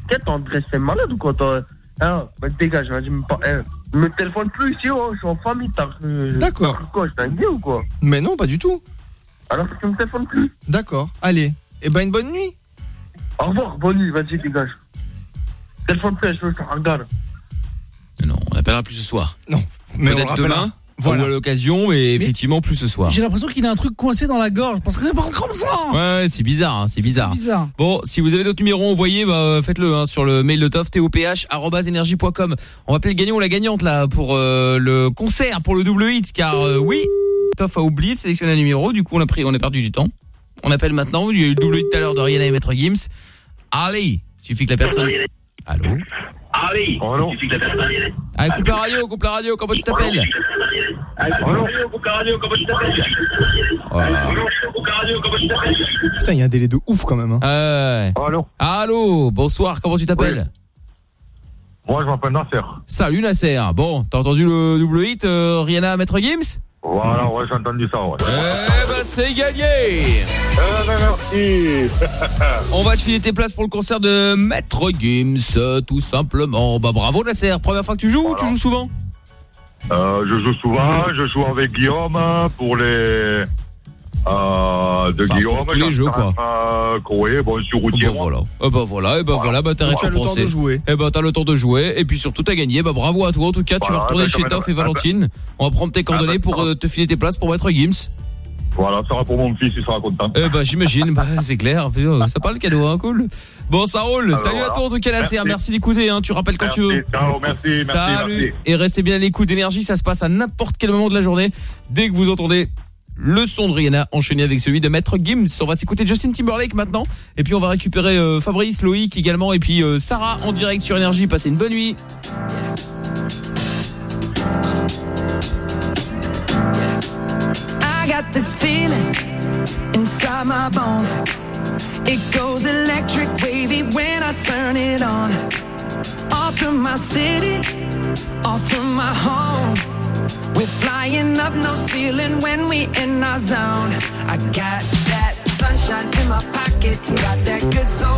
Qu'est-ce que t'es c'est malade ou quoi toi Hein Bah dégage, vas-y, me parle. Hein, me téléphone plus ici, oh, je suis en famille, t'as cru. D'accord. quoi un gay ou quoi Mais non, pas du tout. Alors tu me téléphones plus D'accord. Allez. Eh ben une bonne nuit. Au revoir, bonne nuit, vas-y, dégage. Téléphone plus, je te regarde. Non, on appellera plus ce soir. Non. mais Peut-être demain. Voilà. Ou à l'occasion, mais effectivement plus ce soir. J'ai l'impression qu'il a un truc coincé dans la gorge parce qu'il parle comme ça. Ouais, ouais, c'est bizarre, hein, c'est bizarre. bizarre. Bon, si vous avez d'autres numéros envoyés, bah, faites-le hein, sur le mail de Toff, toph@energie.com. On va appeler le gagnant ou la gagnante là pour euh, le concert, pour le double hit, car euh, oui, Toff a oublié de sélectionner un numéro, du coup on a pris, on a perdu du temps. On appelle maintenant. Il y a eu le double hit tout à l'heure de Rihanna et Maître Gims. Allez, suffit que la personne. Allô? Allez Allô Allez, coupe la radio, coupe la radio. Comment tu t'appelles Voilà. Putain, il y a un délai de ouf quand même. Hein. Euh, Allô Allô, bonsoir, comment tu t'appelles Moi, je m'appelle Nasser. Salut Nasser. Bon, t'as entendu le double hit euh, Rihanna Maître Gims? Voilà, ouais, j'ai entendu ça, ouais. Eh ben c'est gagné. Merci. On va te filer tes places pour le concert de Maître Gims, tout simplement. Bah bravo Nasser, première fois que tu joues ou tu joues souvent? Euh, je joue souvent, je joue avec Guillaume hein, pour les... Euh, de Enfin, Guillaume. tous les jeux, quoi. Euh, Corée, bon, sur routier. Bah voilà, eh bah voilà, eh bah voilà, bah t'as Tu as le temps récompensé. de jouer. Eh bah t'as le temps de jouer et puis surtout t'as gagné. Bah bravo à toi. En tout cas, tu vas Voilà, retourner bah, chez bah, Toff et Valentine. On va prendre tes coordonnées pour euh, te filer tes places pour Maître Gims. Voilà, ça sera pour mon fils, il sera content. Eh bah j'imagine, bah c'est clair. Putain, Ça parle le cadeau, hein, cool. Bon, ça roule. Alors, Salut à voilà. toi en tout cas Nasser. Merci. Merci d'écouter. Hein. Tu rappelles quand Merci, tu veux. ciao, merci, merci, Salut. merci. Et restez bien à l'écoute d'énergie, ça se passe à n'importe quel moment de la journée. Dès que vous entendez le son de Rihanna enchaîné avec celui de Maître Gims. On va s'écouter Justin Timberlake maintenant. Et puis on va récupérer euh, Fabrice, Loïc également. Et puis euh, Sarah en direct sur énergie. Passez une bonne nuit. Inside my bones. It goes electric wavy when I turn it on. Off from my city, off from my home. We're flying up no ceiling when we in our zone. I got that sunshine in my pocket, got that good soul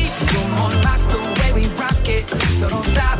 So don't stop.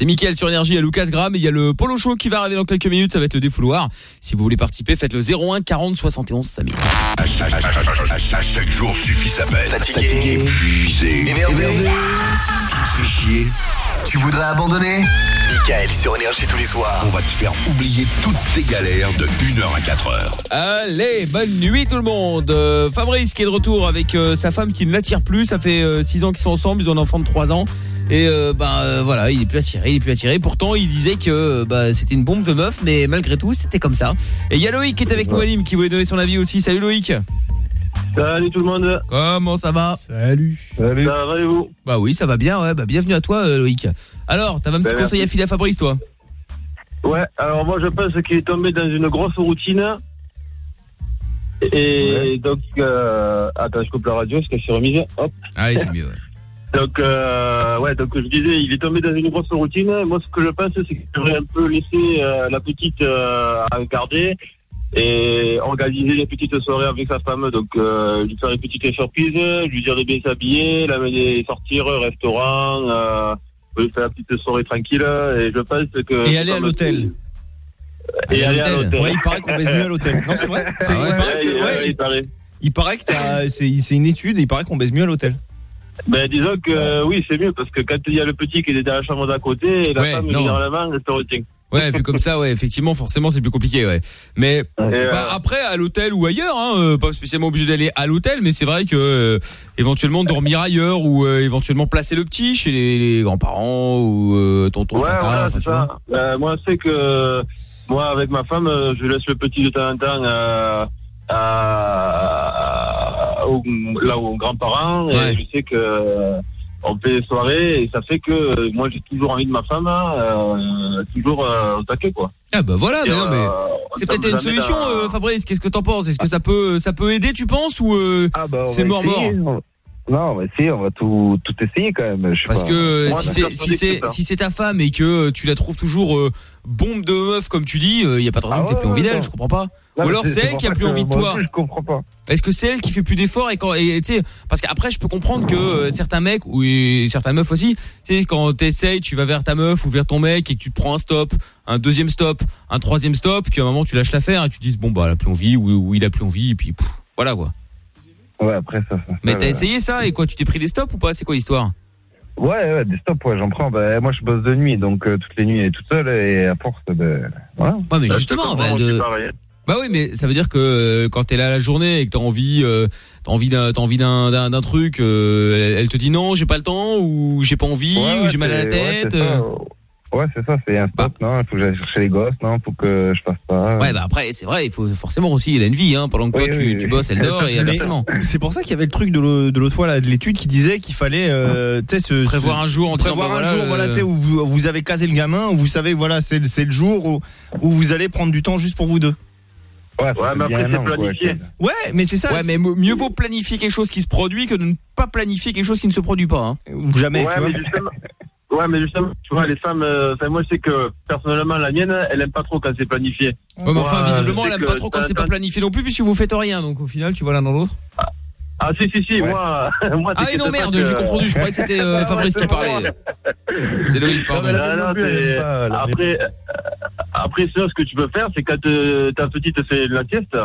C'est Mickaël sur Énergie à Lucas Graham et il y a le Polo Show qui va arriver dans quelques minutes, ça va être le défouloir. Si vous voulez participer, faites le 01 40 71 5000. À chaque, à chaque- à chaque- à chaque jour suffit sa peine. Fatigué. épuisé, Énervé. Tu te fais chier. Tu voudrais abandonner? Michael sur Énergie tous les soirs. On va te faire oublier toutes tes galères de 1h à 4h. Allez, bonne nuit tout le monde. Euh, Fabrice qui est de retour avec euh, sa femme qui ne l'attire plus, ça fait 6 ans qu'ils sont ensemble, ils ont un enfant de 3 ans. Et euh, bah euh, voilà, il est plus attiré, il est plus attiré. Pourtant, il disait que bah, c'était une bombe de meuf, mais malgré tout, c'était comme ça. Et il y a Loïc qui est avec nous, Alim, qui voulait donner son avis aussi. Salut Loïc. Salut tout le monde. Comment ça va? Salut. Salut. Ça va et vous? Bah oui, ça va bien. Ouais, bah bienvenue à toi, euh, Loïc. Alors, t'avais un petit Bah, conseil merci. à filer à Fabrice, toi? Ouais, alors moi je pense qu'il est tombé dans une grosse routine. Et donc, euh, attends, je coupe la radio parce qu'elle s'est remise. Hop. Ah oui, c'est mieux. ouais. Donc, euh, ouais, donc je disais, il est tombé dans une grosse routine. Moi, ce que je pense, c'est qu'il devrait un peu laisser euh, la petite euh, à garder et organiser les petites soirées avec sa femme. Donc, euh, lui faire une petite surprise, lui dire de bien s'habiller, l'amener sortir, restaurant, euh, on peut faire la petite soirée tranquille et je pense que. Et aller à l'hôtel. Et aller à l'hôtel. Ouais, il paraît qu'on baise mieux à l'hôtel. Non, c'est vrai. Ah ouais il paraît que- Ouais, il paraît. Il paraît que c'est une étude et il paraît qu'on baise mieux à l'hôtel. Ben disons que euh, oui, c'est mieux parce que quand il y a le petit qui est dans la chambre d'à côté, et la Ouais, femme non. généralement elle te retient. Ouais, vu comme ça, ouais, effectivement, forcément, c'est plus compliqué, ouais. Mais euh, bah, après, à l'hôtel ou ailleurs, hein, euh, pas spécialement obligé d'aller à l'hôtel, mais c'est vrai que euh, éventuellement dormir ailleurs ou euh, éventuellement placer le petit chez les, les grands-parents ou tonton, Ouais, tata, voilà, enfin, c'est tu vois. ça. Euh, moi, c'est que moi, avec ma femme, je laisse le petit de temps en temps euh, à, là aux grands-parents. Et je sais que euh, on fait des soirées et ça fait que euh, moi, j'ai toujours envie de ma femme, hein, euh, toujours euh, au taquet, quoi. Ah bah voilà, mais mais c'est peut-être une solution, Fabrice. Qu'est-ce que t'en penses? Est-ce que ça peut, ça peut aider, tu penses, ou Ah, bah, c'est mort mort Non, on va essayer, on va tout, tout essayer quand même. Je sais Parce pas. que si c'est si c'est si c'est ta femme et que tu la trouves toujours bombe de meuf comme tu dis, il y a pas de raison Ah que t'aies ouais, plus envie ouais, d'elle, je comprends pas. Non, Ou alors c'est- elle qui a plus envie de toi. aussi, je comprends pas. Est-ce que c'est elle qui fait plus d'efforts et quand et tu sais parce qu'après je peux comprendre que euh, certains mecs ou et certaines meufs aussi, tu sais quand t'essayes, tu vas vers ta meuf ou vers ton mec et que tu te prends un stop, un deuxième stop, un troisième stop, qu'à un moment tu lâches l'affaire et tu te dis bon bah elle a plus envie ou, ou il a plus envie et puis pff, voilà quoi. Ouais, après ça. ça Mais t'as euh, essayé ça et quoi tu t'es pris des stops ou pas? C'est quoi l'histoire? Ouais, ouais, des stops, ouais, j'en prends. Bah, moi, je bosse de nuit, donc euh, toutes les nuits, elle est toute seule, et à force, ben, voilà. Ouais, mais justement, bah, de- Bah oui, mais ça veut dire que euh, quand t'es là la journée et que t'as envie, euh, t'as envie d'un, t'as envie d'un, d'un, d'un truc, euh, elle, elle te dit non, j'ai pas le temps ou j'ai pas envie Ouais, ou j'ai mal à la tête. Ouais, c'est ça, c'est un stop, non, il faut que j'aille chercher les gosses, non, faut que je fasse ça. Ouais, bah après, c'est vrai, il faut forcément aussi, il a une vie, hein. Pendant que toi, Oui, tu, oui, tu bosses, elle dort et inversement. C'est pour ça qu'il y avait le truc de l'au- de l'autre fois là, de l'étude qui disait qu'il fallait euh, tu sais, se Prévoir se- un jour en disant, prévoir bah, un voilà, jour voilà tu sais où vous, vous avez casé le gamin où vous savez voilà c'est le- c'est le jour où, où vous allez prendre du temps juste pour vous deux. Ouais, mais après, c'est planifié. Ouais, mais c'est ça. Ouais, mais mieux vaut planifier quelque chose qui se produit que de ne pas planifier quelque chose qui ne se produit pas. Hein. Ou jamais, ouais, mais justement, ouais, mais justement, tu vois, les femmes, euh, enfin, moi, je sais que personnellement, la mienne, elle aime pas trop quand c'est planifié. Ouais, mais enfin, visiblement, elle aime pas trop quand c'est pas planifié non plus, puisque vous faites rien. Donc au final, tu vois l'un dans l'autre. Ah, si, si, si, moi, moi, Ah, t'inquiète non, merde, que- j'ai confondu. Je croyais que c'était euh, Ouais, Fabrice qui parlait. C'est Loïc, pardon. Non, non, après, euh, après, ça, ce que tu peux faire, c'est quand euh, ta petite fait la sieste,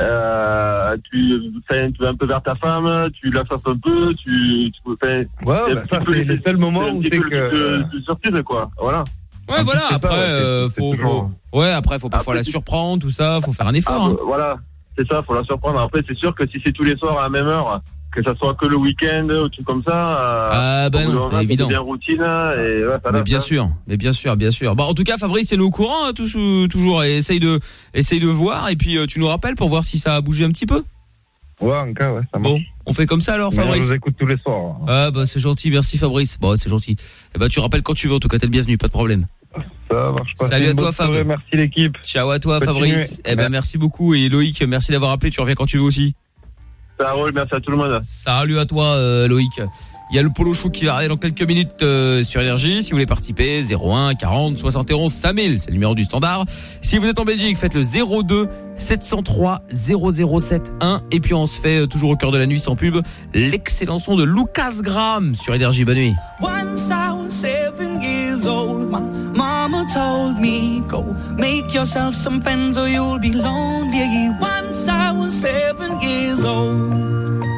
euh, tu fais tu vas un peu vers ta femme, tu la fasses un peu, tu, tu fais. Ouais, bah, ça, c'est le seul moment où c'est que- Tu surprises, quoi. Voilà. Ouais, voilà. Après, pas, ouais, euh, faut, faut, ouais, après, faut parfois Après, la surprendre, tout ça. Faut faire un effort. Ah, hein. bah, voilà, c'est ça, faut la surprendre. Après, c'est sûr que si c'est tous les soirs à la même heure, que ça soit que le week-end ou tout comme ça. euh, Ah, bah non, c'est évident. devient routine et ouais, ça Mais bien sûr, mais bien sûr, bien sûr. Bah en tout cas, Fabrice, c'est nous au courant, hein, tous- toujours. Et essaye de, essaye de voir, et puis euh, tu nous rappelles pour voir si ça a bougé un petit peu? Ouais, en cas, ouais, ça marche. Bon, on fait comme ça alors, Mais on Fabrice. nous écoute tous les soirs. Ah bah c'est gentil, merci Fabrice. Bon, c'est gentil. Et bah tu rappelles quand tu veux. En tout cas, t'es le bienvenu, pas de problème. Ça marche pas. Salut à toi, Fab. Merci l'équipe. Ciao à toi, Continuez. Fabrice. Eh ben merci beaucoup et Loïc, merci d'avoir appelé. Tu reviens quand tu veux aussi. Ça roule, merci à tout le monde. Salut à toi, euh, Loïc. Il y a le polo chou qui va arriver dans quelques minutes euh, sur Énergie. Si vous voulez participer, 01 40 71 5000, c'est le numéro du standard. Si vous êtes en Belgique, faites le 02 703 0071. Et puis on se fait euh, toujours au cœur de la nuit sans pub l'excellent son de Lucas Graham sur Énergie. Bonne nuit. Once I seven years old.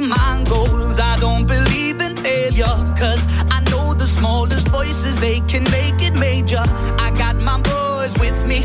My goals. I don't believe in failure, cause I know the smallest voices, they can make it major. I got my boys with me,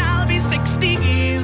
be 60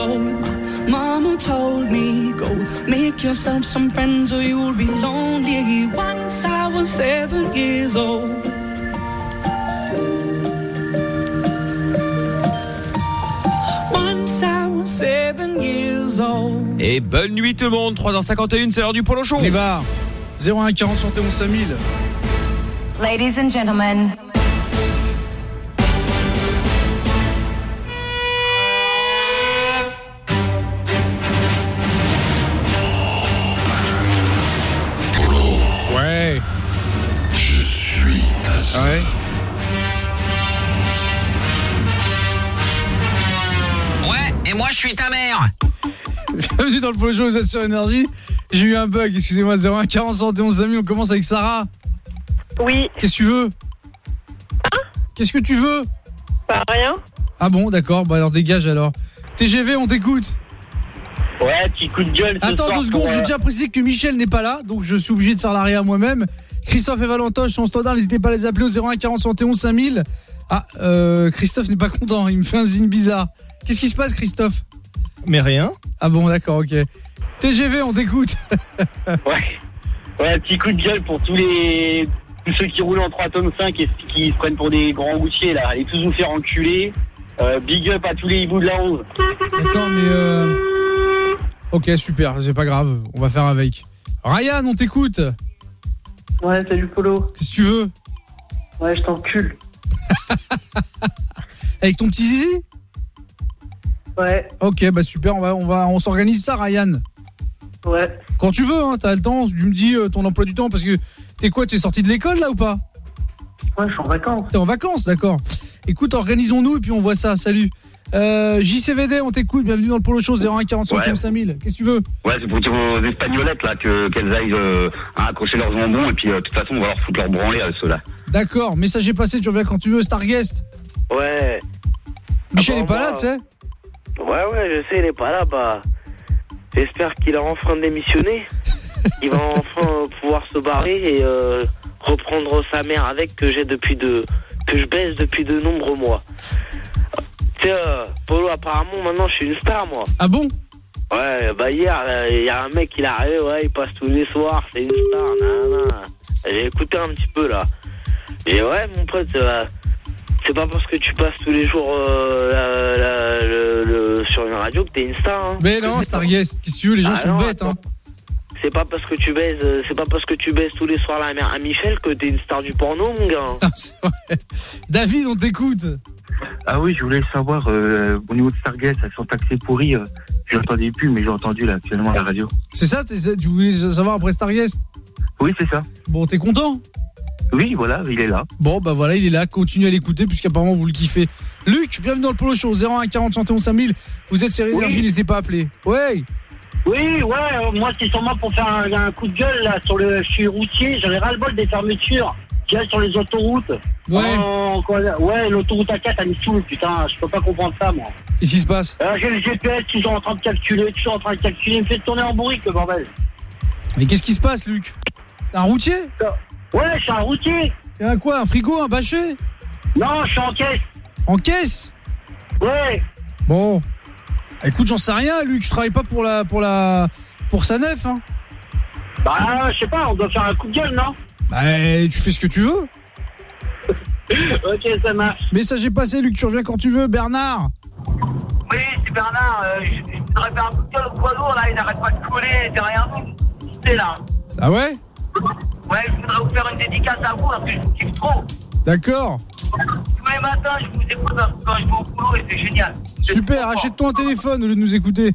Old, Mama told me, Go make yourself some friends or you'll be lonely. Once I was seven years old. Once I was seven years old. Et bonne nuit tout le monde, 3h51, c'est l'heure du polo show. Les bars, 01 40 71 5000. Ladies and gentlemen. Bienvenue dans le Polo Show, vous êtes sur Énergie. J'ai eu un bug, excusez-moi, 01 40 71 5000. On commence avec Sarah. Oui. Qu'est-ce que tu veux? Qu'est-ce que tu veux? Pas rien. Ah bon, d'accord, bah alors dégage alors. TGV, on t'écoute. Ouais, petit coup de gueule. Attends deux secondes, je euh, tiens à préciser que Michel n'est pas là, donc je suis obligé de faire l'arrière moi-même. Christophe et Valentoche sont standard, n'hésitez pas à les appeler au 01 40 71 5000. Ah, euh, Christophe n'est pas content, il me fait un signe bizarre. Qu'est-ce qui se passe Christophe? Mais rien. Ah bon, d'accord, ok. TGV, on t'écoute. Ouais. Ouais, petit coup de gueule pour tous les tous ceux qui roulent en 3 tonnes 5 et qui se prennent pour des grands routiers là. Allez tous vous faire enculer. Euh, big up à tous les hiboux de la 11. D'accord, mais euh... Ok, super, c'est pas grave, on va faire avec. Ryan, on t'écoute. Ouais, salut Polo. Qu'est-ce que tu veux? Ouais, je t'encule. Avec ton petit zizi? Ouais, Ok, bah super, on va, on va, on s'organise ça, Ryan. ouais. Quand tu veux, hein, t'as le temps. Tu me dis euh, ton emploi du temps parce que t'es quoi T'es sorti de l'école là ou pas? Ouais, je suis en vacances. T'es en vacances, d'accord. Écoute, organisons-nous et puis on voit ça. Salut. Euh, JCVD, on t'écoute. Bienvenue dans le Polo Show 01 40 Ouais. 5000. Qu'est-ce que tu veux? Ouais, c'est pour dire aux espagnolettes là que qu'elles aillent euh, à accrocher leurs jambons et puis euh, de toute façon on va leur foutre leur branlée à ceux-là. D'accord. Message est passé. Tu reviens quand tu veux. Starguest. Ouais. Michel Ah est bon, pas là, tu sais. Ouais, ouais, je sais, il est pas là, bah. J'espère qu'il a enfin démissionné. Il va enfin euh, pouvoir se barrer et euh, reprendre sa mère avec que j'ai depuis de. que je baisse depuis de nombreux mois. Euh, Tu sais, euh, Polo, apparemment, maintenant, je suis une star, moi. Ah bon? Ouais, bah hier, euh, il y a un mec qui est arrivé, ouais, il passe tous les soirs, c'est une star, nanana. J'ai écouté un petit peu, là. Et ouais, mon pote, euh, c'est pas parce que tu passes tous les jours euh, la- la- le- le- sur une radio que t'es une star. Hein. Mais non, Starguest. Qu'est-ce que tu veux Les gens Ah sont non, bêtes, hein. C'est pas parce que tu baises, euh, c'est pas parce que tu baises tous les soirs la mère à Michel que t'es une star du porno, mon gars. Ah, c'est vrai. David, on t'écoute. Ah oui, je voulais savoir, euh, au niveau de Stargate, ça sent taxé pourri. Euh, je l'entendais plus, mais j'ai entendu là actuellement à la radio. C'est ça Tu voulais savoir après Starguest Oui, c'est ça. Bon, t'es content? Oui, voilà, il est là. Bon, bah voilà, il est là. Continuez à l'écouter puisqu'apparemment vous le kiffez. Luc, bienvenue dans le Polo Show 01 40 71 5000. Vous êtes série Oui. énergie, n'hésitez pas à appeler. Ouais. Oui, ouais, euh, moi c'est sûrement pour faire un, un coup de gueule là sur le. Je suis routier, j'en ai ras-le-bol des fermetures qu'il y a sur les autoroutes. Ouais. Quoi, ouais, l'autoroute A4 elle me saoule, putain, je peux pas comprendre ça moi. Qu'est-ce qui se passe Euh, J'ai le GPS toujours en train de calculer, toujours en train de calculer, il me fait tourner en bourrique le bordel. Mais qu'est-ce qui se passe, Luc? T'es un routier? Ouais, je suis un routier. T'es un quoi Un frigo Un bâché Non, je suis en caisse. En caisse? Ouais. Bon. Écoute, j'en sais rien, Luc. Je travaille pas pour la. pour la. pour sa nef, hein. Bah, je sais pas, on doit faire un coup de gueule, non? Bah, tu fais ce que tu veux. Ok, ça marche. Message est passé, Luc. Tu reviens quand tu veux, Bernard. Oui, c'est Bernard. Euh, je, je voudrais faire un coup de gueule au poids lourd, là. Il n'arrête pas de couler derrière nous. C'est là. Ah ouais? Ouais, je voudrais vous faire une dédicace à vous parce que je vous kiffe trop. D'accord. Tous les matins, je vous écoute quand je vais au boulot et c'est génial. Super, achète-toi un téléphone au lieu de nous écouter.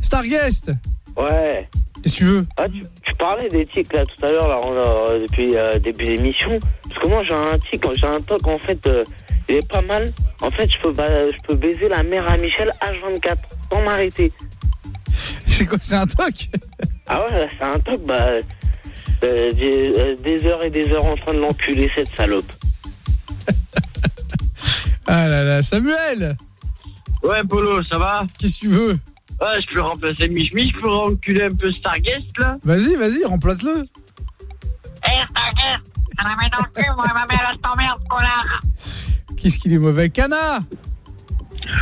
Starguest Ouais. Qu'est-ce que tu veux? Ah, tu, tu parlais des tics là tout à l'heure, là, on a- euh, depuis euh, début d'émission. Parce que moi j'ai un tic, j'ai un toc en fait, euh, il est pas mal. En fait, je peux, je peux baiser la mère à Michel H24 sans m'arrêter. C'est quoi, c'est un toc? Ah ouais, là, c'est un toc, bah. Euh, des, euh, des heures et des heures en train de l'enculer, cette salope. Ah là là, Samuel Ouais, Polo, ça va Qu'est-ce que tu veux Ouais, je peux remplacer Mich Mich, je peux reculer un peu Starguest, là Vas-y, vas-y, remplace-le. Eh, Starguest, ça la met dans le cul, moi, ma mère, elle t'emmerde, connard. Qu'est-ce qu'il est mauvais Cana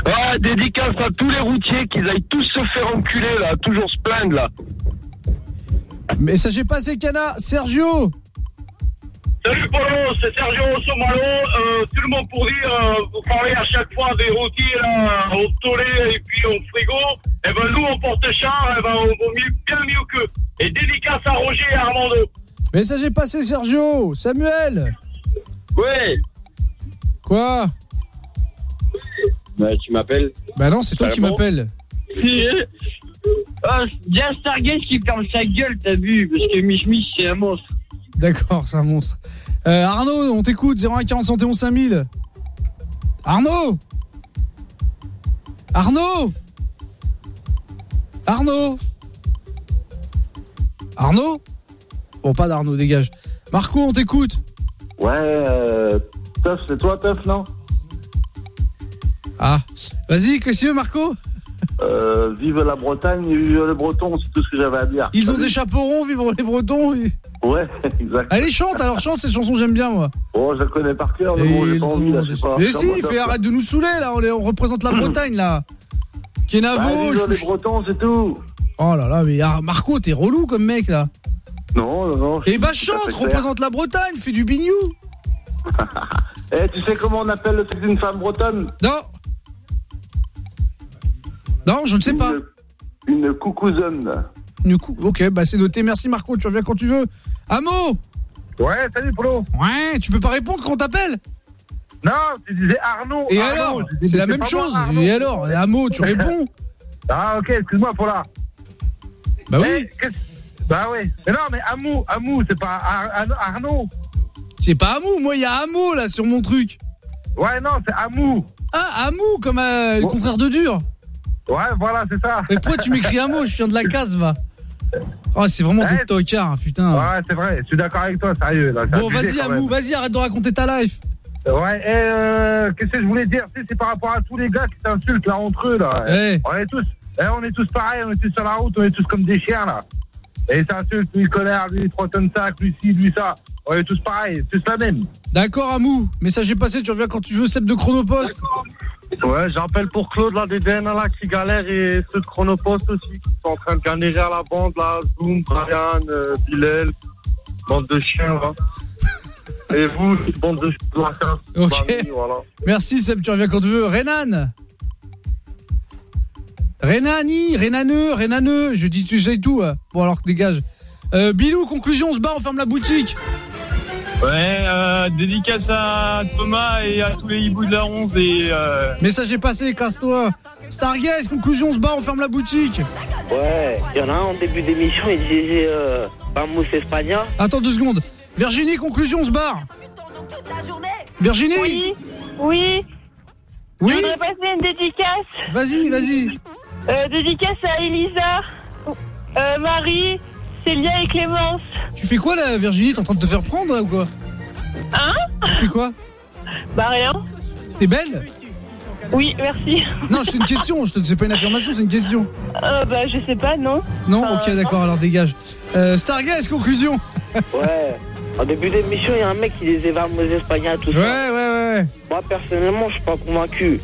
Ah, dédicace à tous les routiers, qu'ils aillent tous se faire enculer, là, toujours se plaindre, là. Message est passé, Cana. Sergio Salut Polo, c'est Sergio Somalo. Euh, tout le monde pour dire, euh, vous parlez à chaque fois des routiers là, au tollé et puis au frigo. Et ben nous, on porte char, et ben on vaut mieux, bien mieux qu'eux. Et dédicace à Roger et Armando. Message est passé, Sergio. Samuel Ouais Quoi? Bah, tu m'appelles Bah non, c'est toi Ça qui m'appelles. Si, Ah, bien Starguest qui ferme sa gueule, t'as vu Parce que Mich Mich, c'est un monstre. D'accord, c'est un monstre. Euh, Arnaud, on t'écoute, 01 40 71 5000. Arnaud Arnaud Arnaud Arnaud Bon, pas d'Arnaud, dégage. Marco, on t'écoute. Ouais, euh, Teuf, c'est toi, Teuf, non? Ah, vas-y, qu'est-ce que tu veux, Marco? Euh, Vive la Bretagne, vive les Bretons, c'est tout ce que j'avais à dire. Ils ont des chapeaux ronds, vivre les Bretons. Ouais, exact. Allez, chante, alors chante, cette chanson, j'aime bien, moi. Oh, je la connais par cœur, mais bon, j'ai pas envie, là, je sais pas. Mais si, arrête de nous saouler, là, on, représente la Bretagne, là. Kenavo, Bah, vive je- les Bretons, c'est tout. Oh là là, mais Marco, t'es relou comme mec, là. Non, non, non. Eh bah chante, représente la Bretagne, fais du bignou. Eh, tu sais comment on appelle le sexe d'une femme bretonne? Non. Non, je ne sais pas. Une coucouzonne. Du coup, ok, bah c'est noté. Merci Marco, tu reviens quand tu veux. Amo Ouais, salut Polo. Ouais, tu peux pas répondre quand on t'appelle Non, tu disais Arnaud. Et Arnaud. alors C'est la même chose. moi. Et alors Amo, tu réponds Ah, ok, excuse-moi, Paula. Bah oui. Bah oui. Mais non, mais Amou, Amou, c'est pas Ar- Ar- Arnaud. C'est pas Amou, moi il y a Amo là sur mon truc. Ouais, non, c'est Amou. Ah, Amou, comme euh, le contraire de dur. Ouais, voilà, c'est ça. Mais pourquoi tu m'écris Amo Je viens de la case, va. Oh, c'est vraiment des tocards, putain. Ouais, c'est vrai, je suis d'accord avec toi, sérieux. Là, Bon, vas-y, Amou, vas-y, arrête de raconter ta life. Ouais, et euh, qu'est-ce que je voulais dire? C'est par rapport à tous les gars qui s'insultent là entre eux là. On est tous, eh, on est tous pareils, on est tous sur la route, on est tous comme des chiens là. Et ils s'insultent, lui colère, lui 3 tonnes sac, lui ci, lui ça. On est tous pareils, tous la même. D'accord, Amou. Message est passé, tu reviens quand tu veux, Seb de Chronopost. Ouais, j'appelle pour Claude, là, des DN là, qui galèrent et ceux de Chronopost aussi, qui sont en train de galérer à la bande, là, Zoom, Brian, euh, Bilal, bande de chiens, là. Et vous, bande de chiens, là, Ok. famille, voilà. Merci Seb, tu reviens quand tu veux. Renan Renani, Renaneux, Renaneux, je dis tu sais tout. hein. Bon alors dégage. Euh, Bilou, conclusion, on se bat, on ferme la boutique. Ouais, euh, dédicace à Thomas et à tous les hiboux de la 11 et euh, Message est passé, casse-toi. Stargaze, conclusion, on se bat, on ferme la boutique. Ouais, il y en a un en début d'émission, il disait euh, un mousse espagnol. Attends deux secondes. Virginie, conclusion, on se barre. Virginie Oui. Oui. Oui. Je voudrais passer une dédicace. Vas-y, vas-y. Euh, dédicace à Elisa, euh, Marie, Célia et Clémence. Tu fais quoi là, Virginie? T'es en train de te faire prendre là, ou quoi? Hein? Tu fais quoi? Bah rien. T'es belle? Oui, merci. Non, c'est une question. Je te... C'est pas une affirmation, c'est une question. Euh, bah je sais pas, non. Non, Enfin, ok, d'accord. Alors dégage. Euh, Stargaze, conclusion. Ouais. En début d'émission, il y a un mec qui disait Vamos España, tout ça. Ouais, ouais, ouais. Moi, personnellement, je suis pas convaincu.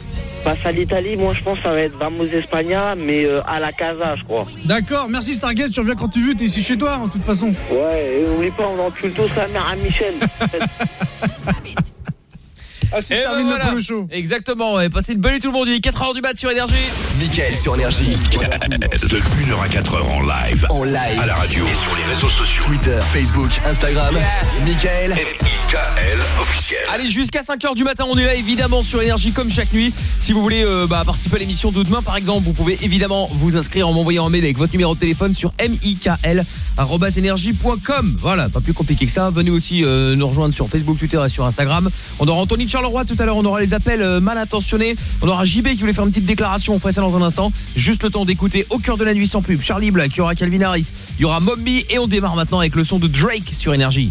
Face à l'Italie, moi, je pense que ça va être Vamos España, mais euh, à la casa, je crois. D'accord, merci Stargaze. Tu reviens quand tu veux. T'es ici chez toi, hein, de toute façon. Ouais, et n'oublie pas, on encule tous sa mère à Michel. Ah, si, ben termine voilà. le show. Exactement, ouais. Passez une bonne nuit tout le monde. Il est 4h du mat sur Énergie. Mickaël sur Énergie. De 1h à 4h en live. En live. À la radio. Et sur les réseaux sociaux. Twitter, Facebook, Instagram. Mickaël. M-I-K-L officiel. Allez, jusqu'à 5h du matin, on est là évidemment sur Énergie comme chaque nuit. Si vous voulez euh, bah, participer à l'émission de demain par exemple, vous pouvez évidemment vous inscrire en m'envoyant un mail avec votre numéro de téléphone sur mikl@energie.com. Voilà, pas plus compliqué que ça. Venez aussi euh, nous rejoindre sur Facebook, Twitter et sur Instagram. On aura Anthony de Charleroi tout à l'heure, on aura les appels euh, mal intentionnés. On aura JB qui voulait faire une petite déclaration, on ferait ça dans un instant. Juste le temps d'écouter au cœur de la nuit sans pub. Charlie Black, il y aura Calvin Harris, il y aura Mommy et on démarre maintenant avec le son de Drake sur Énergie.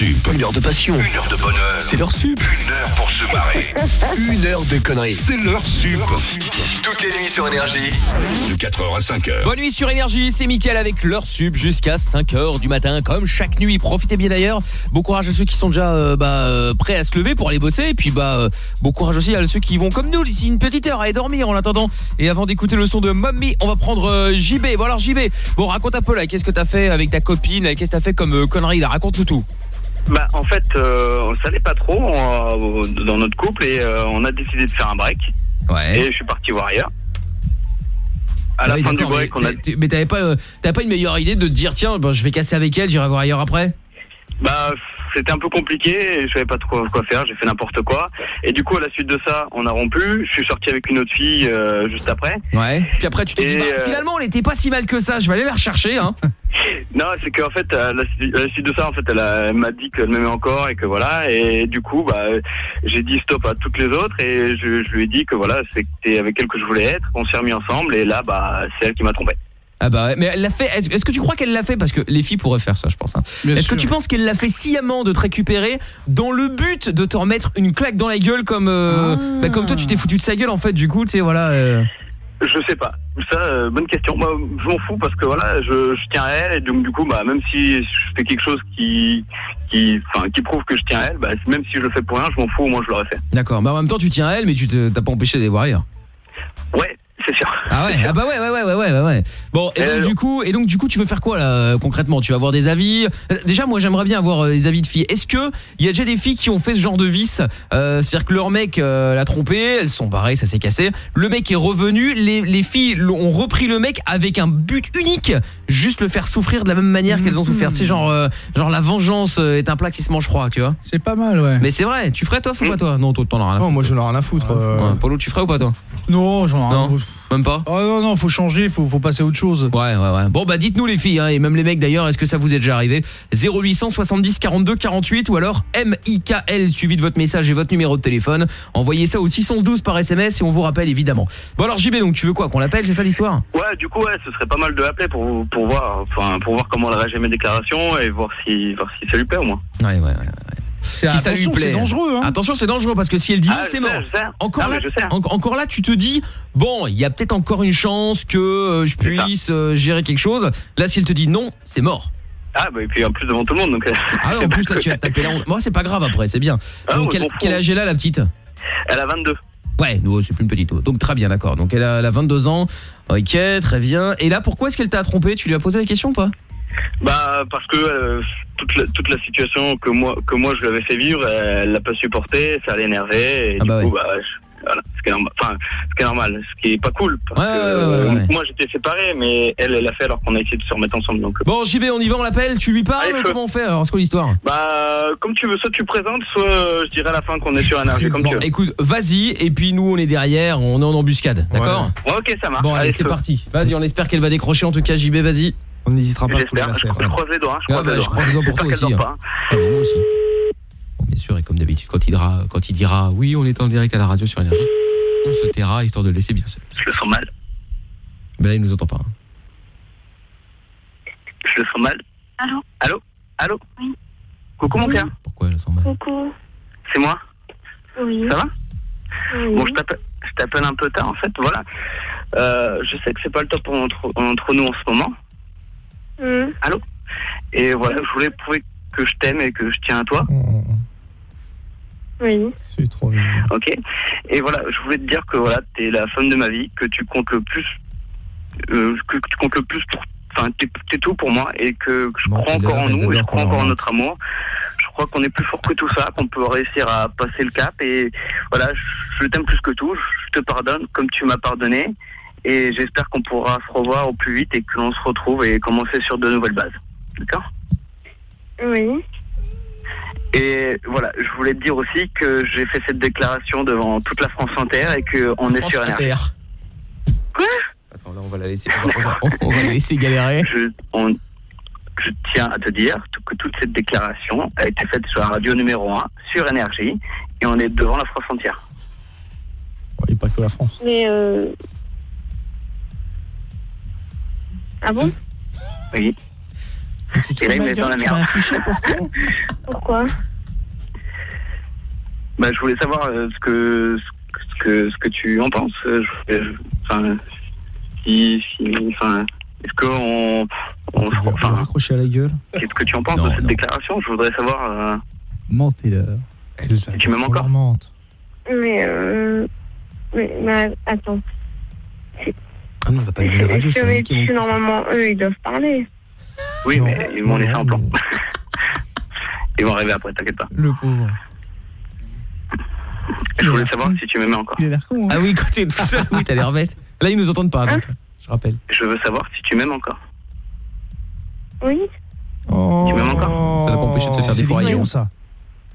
sup. Une heure de passion. Une heure de bonheur. C'est leur sup. Une heure pour se marrer. Une heure de conneries. C'est leur sup. Toutes les nuits sur Énergie. De 4h à 5h. Bonne nuit sur Énergie, c'est Mickaël avec leur sub jusqu'à 5h du matin comme chaque nuit. Profitez bien d'ailleurs. Bon courage à ceux qui sont déjà euh, bah, euh, prêts à se lever pour aller bosser et puis bah euh, bon courage aussi à ceux qui vont comme nous d'ici une petite heure à aller dormir en attendant. Et avant d'écouter le son de Mommy, on va prendre JB. Bon alors JB, bon raconte un peu là, qu'est-ce que t'as fait avec ta copine, qu'est-ce que t'as fait comme connerie là, raconte-nous tout. Bah en fait, euh, on savait pas trop euh, dans notre couple et euh, on a décidé de faire un break. Ouais. Et je suis parti voir ailleurs. à la Ah oui, fin du d'accord, break, mais on a Mais t'avais pas, euh, t'avais pas une meilleure idée de te dire tiens, ben, je vais casser avec elle, j'irai voir ailleurs après? Bah, c'était un peu compliqué et je savais pas trop quoi faire, j'ai fait n'importe quoi. Et du coup, à la suite de ça, on a rompu. Je suis sorti avec une autre fille euh, juste après. Ouais. Puis après, tu t'es dit, bah, euh, finalement, elle était pas si mal que ça, je vais aller la rechercher, hein. Non, c'est qu'en fait, à la, à la suite de ça, en fait, elle m'a dit qu'elle m'aimait encore et que voilà. Et du coup, bah, j'ai dit stop à toutes les autres et je, je lui ai dit que voilà, c'était avec elle que je voulais être. On s'est remis ensemble et là, bah, c'est elle qui m'a trompé. Ah bah ouais, mais elle l'a fait. Est-ce que tu crois qu'elle l'a fait? Parce que les filles pourraient faire ça, je pense. hein. Est-ce que tu penses qu'elle l'a fait sciemment de te récupérer dans le but de te remettre une claque dans la gueule comme euh, bah, comme toi tu t'es foutu de sa gueule en fait du coup tu sais voilà. euh. Je sais pas. Ça, euh, bonne question. Moi, je m'en fous parce que voilà, je, je tiens à elle et donc du coup, bah, même si je fais quelque chose qui, qui, enfin, qui prouve que je tiens à elle, bah, même si je le fais pour rien, je m'en fous. Au moins, je l'aurais fait. D'accord. Mais en même temps tu tiens à elle mais tu t'as pas empêché d'aller voir ailleurs. Ouais, c'est sûr. Ah ouais, ah bah ouais, ouais, ouais, ouais, ouais. Bon, et donc, du coup, et donc du coup, tu veux faire quoi là euh, concrètement? Tu vas avoir des avis? Euh, Déjà, moi, j'aimerais bien avoir euh, des avis de filles. Est-ce que il y a déjà des filles qui ont fait ce genre de vice? Euh, C'est-à-dire que leur mec euh, l'a trompé, elles sont barrées, ça s'est cassé. Le mec est revenu, les, les filles ont repris le mec avec un but unique, juste le faire souffrir de la même manière qu'elles ont souffert. Tu sais, genre, euh, genre la vengeance euh, est un plat qui se mange froid, tu vois C'est pas mal, ouais. Mais c'est vrai. Tu ferais toi? Ou pas toi? Non, toi, t'en as rien à foutre. Non, moi, je n'en ai rien à foutre. euh. Ouais, Polo, tu ferais ou pas toi? Non, Non, même pas. Oh non, non, faut changer, faut, faut passer à autre chose. Ouais, ouais, ouais. Bon, bah dites-nous les filles, hein, et même les mecs d'ailleurs, est-ce que ça vous est déjà arrivé 0800 70 42 48 ou alors MIKL suivi de votre message et votre numéro de téléphone. Envoyez ça au 612 par SMS et on vous rappelle évidemment. Bon alors JB, donc tu veux quoi Qu'on l'appelle, c'est ça l'histoire? Ouais, du coup, ouais, ce serait pas mal de l'appeler pour, pour voir, enfin, pour voir comment elle réagit à mes déclarations et voir si, voir si ça lui plaît au moins. Ouais, ouais, ouais. Si ça lui plaît. dangereux, hein. Attention, c'est dangereux parce que si elle dit non, Ah, c'est mort. sais. Encore Ah, là, en- encore là, tu te dis bon, il y a peut-être encore une chance que euh, je puisse euh, gérer quelque chose. Là, si elle te dit non, c'est mort. Ah, bah, et puis en plus devant tout le monde, donc. euh, Ah non, en plus là, tu vas te taper la honte. Moi, c'est pas grave après, c'est bien. Ah, Donc, quel, âge elle a la petite? Elle a 22. Ouais, nous c'est plus une petite. Donc très bien, d'accord. Donc elle a, elle a 22 ans. OK, très bien. Et là, pourquoi est-ce qu'elle t'a trompé? Tu lui as posé la question ou pas? Bah parce que euh, toute, la, toute la situation que moi que moi je lui avais fait vivre, elle l'a pas supporté, ça l'énervait et Ah du bah coup bah je- voilà, ce qui est normal, enfin ce qui est normal, ce qui est pas cool parce Ouais, que ouais, ouais, ouais, euh, moi j'étais séparé mais elle elle l'a fait alors qu'on a essayé de se remettre ensemble donc. euh, Bon, JB, on y va, on l'appelle. Tu lui parles Allez. Comment on fait Alors, c'est quoi l'histoire? Bah comme tu veux, soit tu présentes, soit euh, je dirais à la fin qu'on est sur énergie comme Bon, tu veux. écoute, vas-y. Et puis nous, on est derrière. On est en embuscade, d'accord? Ouais, ok ça marche. Bon, allez, Allez, c'est parti. Vas-y, on espère qu'elle va décrocher. En tout cas, JB, vas-y. On n'hésitera pas à J'espère, la je, serre. je croise les doigts, hein, je Ah croise bah, les je doigts. croise les doigts pour toi aussi. hein. pas, moi aussi. Bon, bien sûr, et comme d'habitude, quand il dira, quand il dira, oui, on est en direct à la radio sur énergie, on se taira histoire de le laisser bien seul. Je le sens mal. Mais là, il nous entend pas. hein. Je le sens mal. Allô Allô Allô Coucou mon cœur. Pourquoi elle sent mal Coucou. C'est moi. Oui. Ça va Oui. Bon, je t'appelle, je t'appelle un peu tard en fait, voilà. Euh, je sais que c'est pas le top entre, entre nous en ce moment. Hmm. Allô Et voilà, je voulais prouver que je t'aime et que je tiens à toi. Oui. C'est trop bien. Ok Et voilà, je voulais te dire que voilà, t'es la femme de ma vie, que tu comptes le plus, euh, que tu comptes le plus pour, enfin, t'es, t'es tout pour moi et que je crois encore en nous et je crois encore en notre amour. Je crois qu'on est plus fort que tout ça, qu'on peut réussir à passer le cap et voilà, je, je t'aime plus que tout, je te pardonne comme tu m'as pardonné et j'espère qu'on pourra se revoir au plus vite et que l'on se retrouve et commencer sur de nouvelles bases. D'accord? Oui. Et voilà, je voulais te dire aussi que j'ai fait cette déclaration devant toute la France entière et qu'on est France sur énergie. Inter. Quoi? Attends, là, on va la laisser, on va, la laisser galérer. Je, on- je tiens à te dire que toute cette déclaration a été faite sur la radio numéro 1, sur énergie, et on est devant la France entière. Il n'y a pas que la France. Mais euh... Ah bon? Oui. Et là, il me met dans la merde. Pourquoi? Bah, je voulais savoir euh, ce que ce que ce que tu en penses. Euh, je- je- Enfin, si, si, enfin, est-ce qu'on on, se- enfin, Accroché à la gueule. qu'est-ce que tu en penses de cette déclaration? Je voudrais savoir. euh, Mentez-leur. si tu m'aimes encore. Mais euh... Mais, mais attends. Ah non, on va pas la radio, c'est qui vont- tu- normalement, eux, ils doivent parler. Oui, mais ils m'ont laissé un plan. ils vont arriver après, t'inquiète pas. Le pauvre. Je voulais savoir si tu m'aimais encore. Il a l'air con. hein. Ah oui, écoutez, tout ça, oui, t'as l'air bête. Là, ils nous entendent pas. donc. rappelle. Je veux savoir si tu m'aimes encore. Oui. Tu m'aimes encore Ça n'a pas empêché de se faire C'est décourager. mignon ça.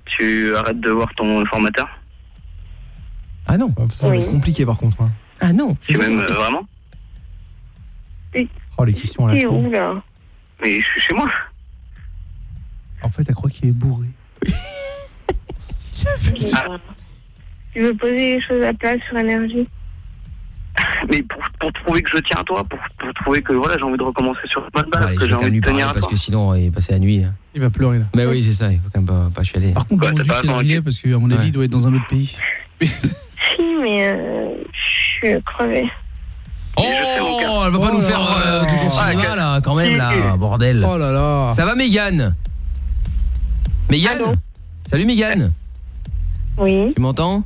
Tu arrêtes de voir ton formateur? Ah non. Ça va être compliqué par contre. hein. Ah non. Tu m'aimes euh, vraiment? Oh les questions à la T'es où là Mais je suis chez moi. En fait, elle croit qu'il est bourré. Tu veux poser les choses à plat sur énergie Mais pour, pour prouver que je tiens à toi, pour, pour prouver que voilà, j'ai envie de recommencer sur une bonne base, que j'ai envie de tenir à parce que sinon il va passer la nuit. hein. Il va pleurer là. Mais oui, c'est ça, il faut quand même pas, pas chialer. Par contre, heure il est parce qu'à mon avis, il doit être dans un autre pays. Si, mais euh, je suis crevée. Oh, elle va pas nous faire euh, tout son cinéma là, quand même là, bordel. Oh là là. Ça va Mégane Mégane Salut Mégane Oui. Tu m'entends?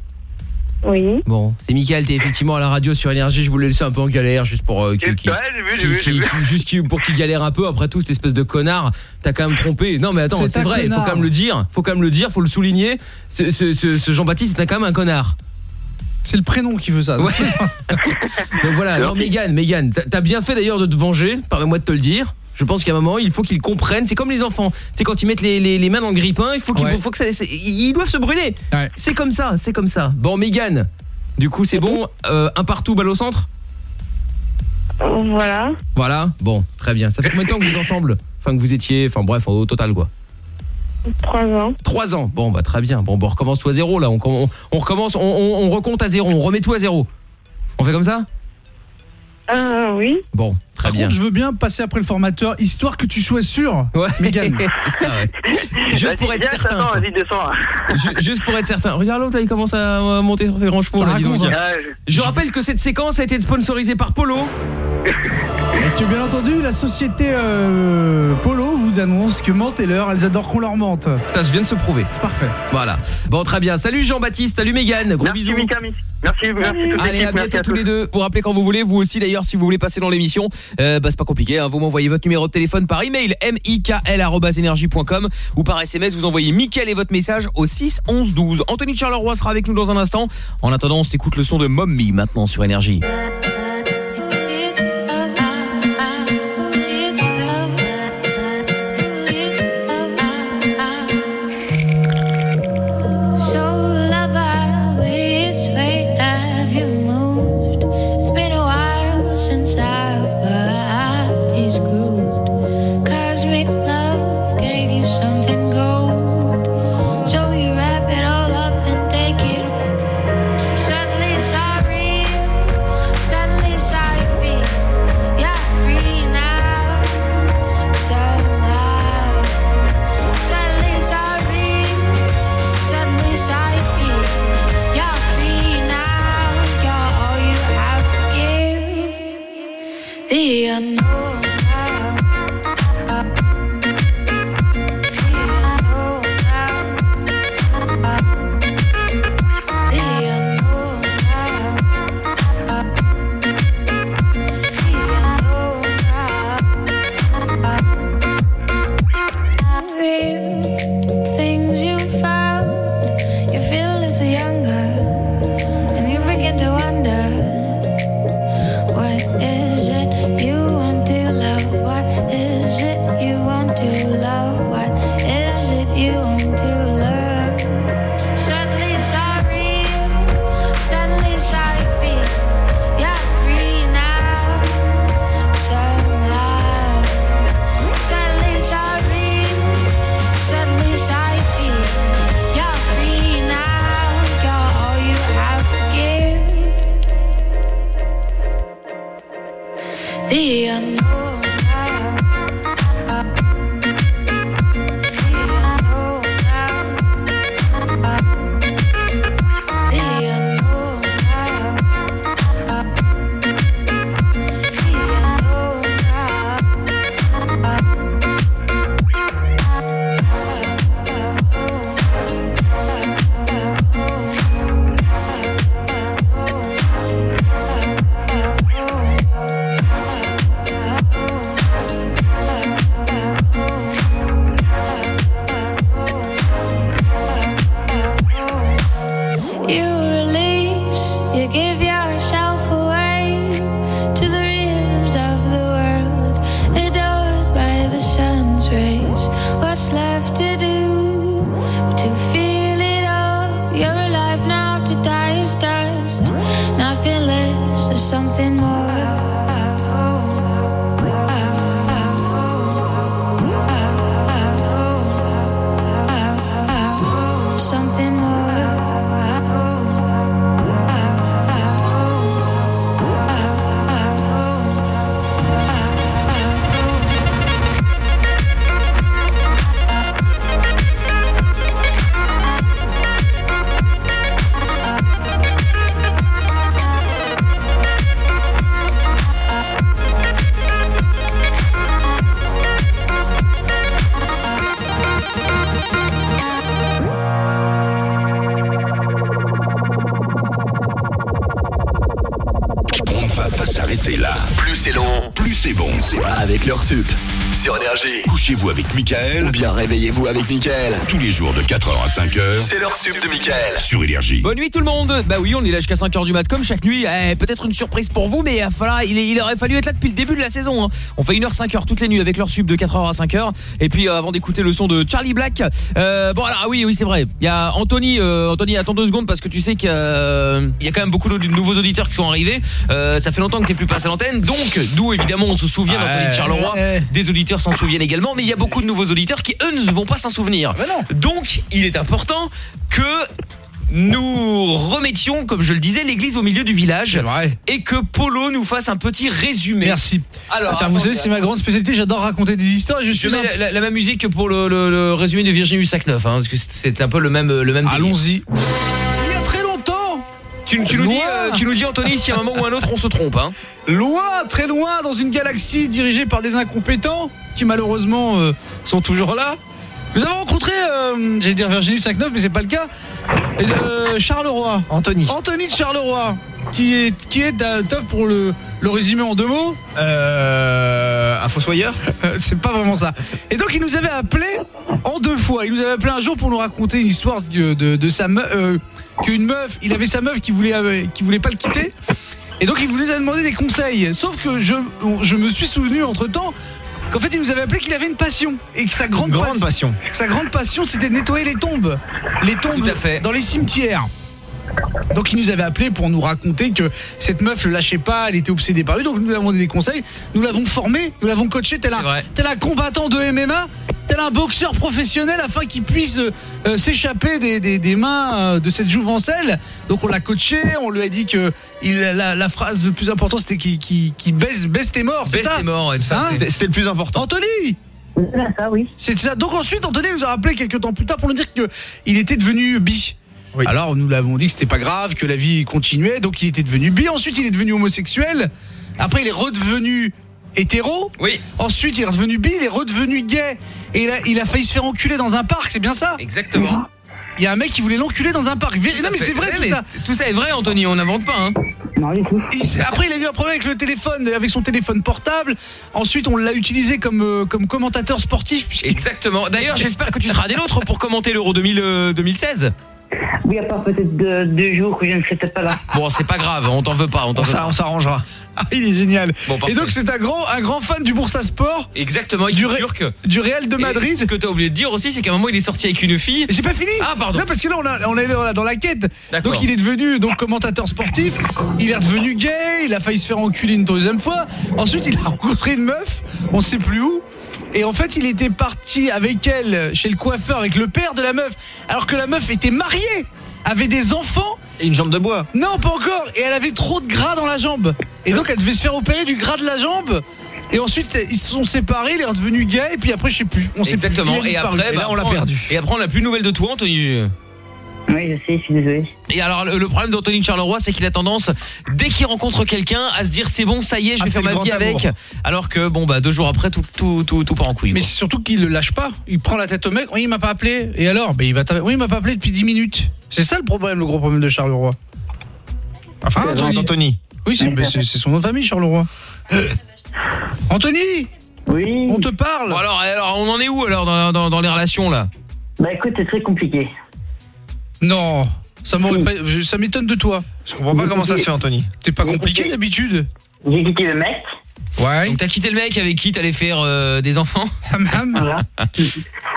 Oui. Bon, c'est Mickaël, t'es effectivement à la radio sur énergie, je voulais le laisser un peu en galère juste pour euh, qu'il- Ouais, vu, vu, juste pour galère un peu après tout cette espèce de connard, t'as quand même trompé. Non mais attends, C'est vrai, il faut quand même le dire, faut quand même le dire, faut le souligner. Ce, ce- ce- ce Jean-Baptiste, c'est quand même un connard. C'est le prénom qui veut ça. Ouais. Donc voilà, non Mégane, Mégane, t'as- bien fait d'ailleurs de te venger, permets-moi de te le dire. Je pense qu'à un moment, il faut qu'ils comprennent, c'est comme les enfants. C'est quand ils mettent les, les- les mains dans le grippin, il faut qu'ils Ouais. faut que ça ils doivent se brûler. Ouais. C'est comme ça, c'est comme ça. Bon Mégane, du coup, c'est bon, euh, un partout balle au centre? Voilà. Voilà, bon, très bien. Ça fait combien de temps que vous êtes ensemble? Enfin que vous étiez, enfin bref, au total quoi. Trois ans. Trois ans. Bon bah très bien. Bon, bon on recommence tout à zéro là. On, on, on recommence, on, on- on recompte à zéro. On remet tout à zéro. On fait comme ça? Ah oui. Bon, très Par bien. contre, je veux bien passer après le formateur, histoire que tu sois sûr. Ouais, Mégane. c'est ça. Ouais. Juste pour être certain. Vas-y, descends. Juste pour être certain. Regarde l'autre, il commence à euh, monter sur ses grands chevaux. Là, raconte, hein. Ah, je- rappelle que cette séquence a été sponsorisée par Polo. Et que bien entendu, la société euh, Polo vous annonce que mente et l'heure, elles adorent qu'on leur mente. Ça je viens de se prouver. C'est parfait. Voilà. Bon, très bien. Salut Jean-Baptiste, salut Mégane. Gros Merci bisous. Mika, merci, merci toute Allez, à merci bientôt à tous tous. les deux. Vous rappelez quand vous voulez, vous aussi d'ailleurs, si vous voulez passer dans l'émission, euh, bah, c'est pas compliqué. hein. Vous m'envoyez votre numéro de téléphone par email mikl@energie.com ou par SMS. Vous envoyez Mickaël et votre message au 6 11 12. Anthony Charleroi sera avec nous dans un instant. En attendant, on s'écoute le son de Mommy maintenant sur Énergie. Avec Michael. Ou bien réveillez-vous avec Michael. Tous les jours de 4h à 5h. C'est leur sup de Michael. Sur Énergie. Bonne nuit tout le monde. Bah oui, on est là jusqu'à 5h du mat comme chaque nuit. Eh, peut-être une surprise pour vous mais il, va falloir- il, est- il aurait fallu être là depuis le début de la saison. hein. On fait 1h 5h toutes les nuits avec leur sub de 4h à 5h et puis euh, avant d'écouter le son de Charlie Black. euh, bon alors ah oui oui, c'est vrai. Il y a Anthony euh, Anthony attends deux secondes parce que tu sais qu'il y, a, euh, il y a quand même beaucoup de nouveaux auditeurs qui sont arrivés. Euh, ça fait longtemps que tu plus passé à l'antenne. Donc nous évidemment on se souvient d'Anthony de Charleroi. Des auditeurs s'en souviennent également mais il y a beaucoup de nouveaux auditeurs qui eux ne vont pas s'en souvenir. Donc il est important que nous remettions, comme je le disais, l'église au milieu du village et que Polo nous fasse un petit résumé. Merci. Alors, Tiens, vous savez, c'est ma grande spécialité, j'adore raconter des histoires. Je je suis mets un- la, même musique que pour le, le- le résumé de Virginie Hussac-Neuf, hein, parce que c'est- un peu le même le même. Allons-y. Il y a très longtemps. Tu, tu nous dis, euh, tu nous dis, Anthony, si à un moment ou à un autre on se trompe. Hein. Loin, très loin, dans une galaxie dirigée par des incompétents qui malheureusement euh, sont toujours là. Nous avons rencontré, euh, j'allais dire Virginie 59, mais c'est pas le cas. euh, Charleroi. Anthony. Anthony de Charleroi, qui est qui est d'un- Toff pour le, le résumer en deux mots. Euh, un fossoyeur C'est pas vraiment ça. Et donc il nous avait appelé en deux fois. Il nous avait appelé un jour pour nous raconter une histoire de, de, de sa meuf, qu'une meuf, il avait sa meuf qui voulait euh, qui voulait pas le quitter. Et donc il nous a demandé des conseils. Sauf que je, je me suis souvenu entre temps qu'en fait il nous avait appelé qu'il avait une passion et que sa grande, grande passion. Sa grande passion c'était de nettoyer les tombes, les tombes dans les cimetières. Donc il nous avait appelé pour nous raconter que cette meuf le lâchait pas, elle était obsédée par lui, donc nous lui avons donné des conseils, nous l'avons formé, nous l'avons coaché tel un, tel un combattant de MMA, tel un boxeur professionnel afin qu'il puisse euh, euh, s'échapper des, des- des mains euh, de cette jouvencelle. Donc on l'a coaché, on lui a dit que il, la, la phrase le plus important c'était qu'il qu'il- qu'il baisse, baisse tes morts, c'est ça tes morts, Hein. C'était le plus important. Anthony C'est ça. Donc ensuite, Anthony nous a rappelé quelques temps plus tard pour nous dire que il était devenu bi. Alors nous l'avons dit que c'était pas grave, que la vie continuait, donc il était devenu bi. Ensuite, il est devenu homosexuel. Après, il est redevenu hétéro. Oui. Ensuite, il est redevenu bi, il est redevenu gay. Et il a, il a failli se faire enculer dans un parc, c'est bien ça? Exactement. Il y a un mec qui voulait l'enculer dans un parc. Non mais c'est vrai tout ça. Tout ça est vrai, Anthony, on n'invente pas. Hein. Il s'est- après, il a eu un problème avec le téléphone, avec son téléphone portable. Ensuite, on l'a utilisé comme, euh, comme commentateur sportif. Exactement. D'ailleurs, j'espère que tu seras des nôtres pour commenter l'Euro 2000, euh, 2016. Oui, à part peut-être deux, deux jours que je ne serai peut-être pas là. Bon, c'est pas grave, on t'en veut pas. On t'en On veut s'a- pas. on s'arrangera. Ah, il est génial. Bon, Et donc, c'est un grand, un grand fan du Boursa Sport. Exactement, du, du Ré- turc. du Real de Et Madrid. ce que t'as oublié de dire aussi, c'est qu'à un moment, il est sorti avec une fille. J'ai pas fini. Ah, pardon. Non, parce que là, on, a- on est dans la, dans la quête. D'accord. Donc, il est devenu donc commentateur sportif. Il est redevenu gay. Il a failli se faire enculer une deuxième fois. Ensuite, il a rencontré une meuf. On sait plus où. Et en fait, il était parti avec elle chez le coiffeur avec le père de la meuf, alors que la meuf était mariée, avait des enfants. Et une jambe de bois. Non, pas encore. Et elle avait trop de gras dans la jambe. Et donc, elle devait se faire opérer du gras de la jambe. Et ensuite, ils se sont séparés. Il est redevenu gay. Et puis après, je sais plus. On sait plus. Exactement. Et après, bah, on l'a perdu. Et après, on n'a plus de nouvelles de toi, Anthony. Oui, je sais, je suis désolé. Et alors, le, problème d'Anthony de Charleroi, c'est qu'il a tendance, dès qu'il rencontre quelqu'un, à se dire c'est bon, ça y est, je Ah, vais c'est faire le ma grand vie avec. Alors que, bon, bah, deux jours après, tout, tout, tout, tout part en couille. Mais c'est surtout qu'il le lâche pas. Il prend la tête au mec. Oui, il m'a pas appelé. Et alors? Ben, il va Oui, il m'a pas appelé depuis 10 minutes. C'est ça le problème, le gros problème de Charleroi. Enfin, Anthony. Anthony. Oui, c'est ben, c'est- c'est son nom de famille, Charleroi. Anthony Oui. On te parle Bon, alors, alors, on en est où alors dans, dans, dans les relations là? Bah écoute, c'est très compliqué. Non, ça m'aurait pas- je- ça m'étonne de toi. Je comprends pas comment ça se fait, Anthony. T'es pas compliqué d'habitude. J'ai quitté le mec. Ouais. Donc, t'as quitté le mec avec qui t'allais faire euh, des enfants? Voilà.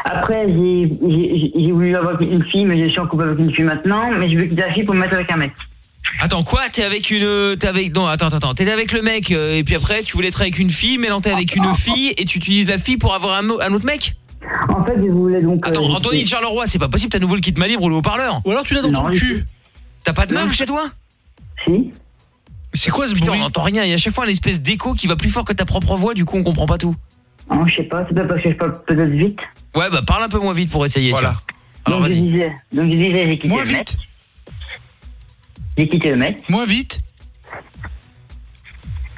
Après, j'ai j'ai- j'ai voulu avoir une fille, mais je suis en couple avec une fille maintenant, mais je veux quitter la fille pour me mettre avec un mec. Attends, quoi? T'es avec une... T'es avec... Non, attends, attends, attends. T'es avec le mec, euh, et puis après, tu voulais être avec une fille, mais non, t'es avec une fille, et tu utilises la fille pour avoir un, mo- un autre mec? En fait, je voulais donc. Attends, euh, Anthony de Charleroi, c'est pas possible, t'as nouveau le kit Malibre ou le haut-parleur Ou alors tu l'as dans ton cul T'as pas de meuf chez toi? Si. C'est quoi ce bruit? on n'entend rien, il y a à chaque fois une espèce d'écho qui va plus fort que ta propre voix, du coup on comprend pas tout. Oh, je sais pas, c'est pas parce que je parle peut-être vite. Ouais, bah parle un peu moins vite pour essayer. Voilà. Alors donc, je vas-y. disais, donc je disais, j'ai quitté Moins le vite. mec. J'ai quitté le mec. Moins vite.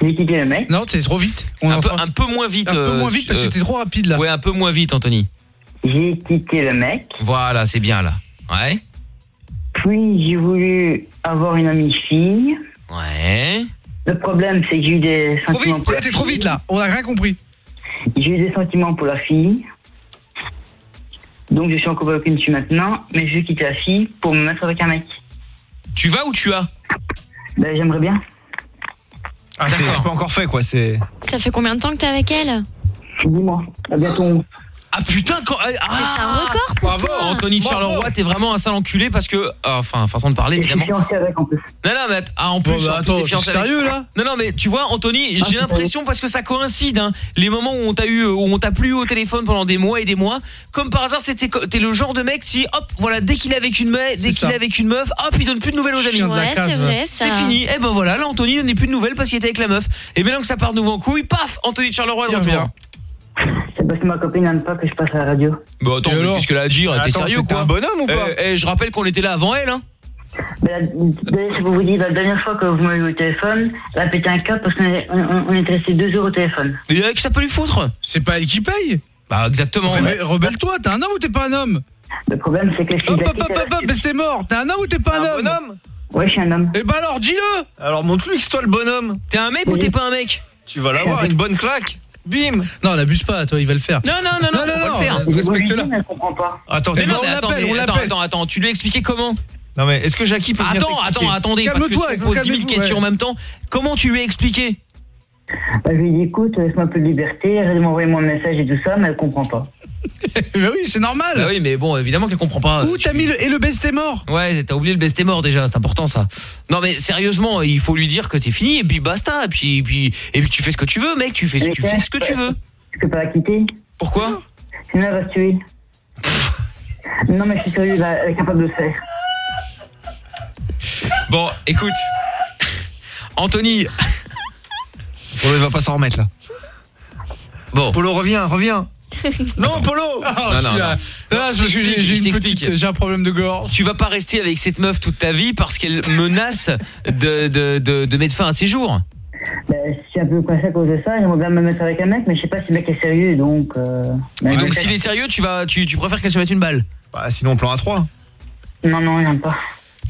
J'ai quitté le mec. Non, c'est trop vite. Un peu, un peu moins vite. Un peu euh, moins vite parce que euh, t'es trop rapide là. Ouais, un peu moins vite, Anthony. J'ai quitté le mec. Voilà, c'est bien là. Ouais. Puis j'ai voulu avoir une amie fille. Ouais. Le problème, c'est que j'ai eu des Trop sentiments vite, pour la t'es trop vite là. On a rien compris. J'ai eu des sentiments pour la fille. Donc je suis en couple avec une fille maintenant, mais je vais quitter la fille pour me mettre avec un mec. Tu vas ou tu as? Ben j'aimerais bien. Ah, c'est c'est pas encore fait quoi, c'est. Ça fait combien de temps que t'es avec elle? Dis-moi, à bientôt. Ah putain quand ah, c'est un record pour Bravo toi. Anthony Charleroi, t'es vraiment un sale enculé parce que ah, enfin façon de parler Je suis évidemment. fiancé avec en plus. Non non mais ah, en plus, bah, en plus, fiancé avec- sérieux, là? Non non mais tu vois Anthony, Ah, j'ai l'impression parce que ça coïncide hein, les moments où on t'a eu où on t'a plus eu au téléphone pendant des mois et des mois, comme par hasard t'es le genre de mec qui hop, voilà, dès qu'il est avec une meuf, dès qu'il est avec une meuf, hop, il donne plus de nouvelles aux amis. Ouais, c'est vrai, ça. C'est fini. Et ben voilà, là Anthony n'est plus de nouvelles parce qu'il était avec la meuf. Et maintenant que ça part de nouveau en couille, paf, Anthony Charleroi est de Il retour. revient. C'est parce que ma copine n'aime pas que je passe à la radio. Bah attends, Et mais qu'est-ce qu'elle a à dire T'es Attends, sérieux c'était quoi un bonhomme ou pas Eh, eh, je rappelle qu'on était là avant elle hein. Mais la- D'ailleurs, je vous dire, la dernière fois que vous m'avez eu au téléphone, elle a pété un câble parce qu'on est, on, on- on est resté deux heures au téléphone. Et avec ça peut lui foutre C'est pas elle qui paye. Bah exactement. Rebelle- Rebelle-toi, t'es un homme ou t'es pas un homme Le problème, c'est que je suis Hop, hop, hop, hop, hop, mais c'était mort. T'es un homme ou t'es pas un, Un homme bonhomme Ouais, je suis un homme. Eh bah alors, dis-le Alors montre-lui que c'est toi le bonhomme. T'es un mec ou t'es pas un mec Tu vas l'avoir, une bonne claque. Bim Non, n'abuse pas, toi, il va le faire. Non non non non, Non, non, on va non, le faire. pas. Attends, Mais tu non vas- mais on attends, l'appelle, mais on attends, l'appelle. attends, attends, tu lui as expliqué comment Non mais est-ce que Jackie peut Attends, attends, attendez, parce que si on pose 10 000 calmez-vous, questions ouais. en même temps, comment tu lui as expliqué? Bah, je lui ai dit, écoute, laisse-moi un peu de liberté, arrête de m'envoyer mon message et tout ça, mais elle comprend pas. Bah oui, c'est normal. Bah oui, mais bon, évidemment qu'elle comprend pas. Où t'as mis le... Et le best est mort Ouais, t'as oublié le best est mort déjà, c'est important ça. Non mais sérieusement, il faut lui dire que c'est fini et puis basta et puis et puis et puis tu fais ce que tu veux, mec, tu fais Mais tu fais ce que tu veux. Je peux pas la quitter, Pourquoi sinon elle va se tuer. non, mais je suis sérieux, là, elle est capable de le faire. Bon, écoute. Anthony, Polo il va pas s'en remettre là. bon. Polo reviens, reviens. Non Polo Non, non, non. Ah, c'est parce que j'ai j'ai Je une t'explique. petite... J'ai un problème de gorge. Tu vas pas rester avec cette meuf toute ta vie parce qu'elle menace de, de, de, de mettre fin à ses jours. Bah, je suis un peu coincé à cause de ça, j'aimerais bien me mettre avec un mec, mais je sais pas si le mec est sérieux, donc... Euh... bah, Et donc je- s'il est sérieux, tu vas tu, tu préfères qu'elle se mette une balle Bah sinon plan à 3. Non, non, il aime pas.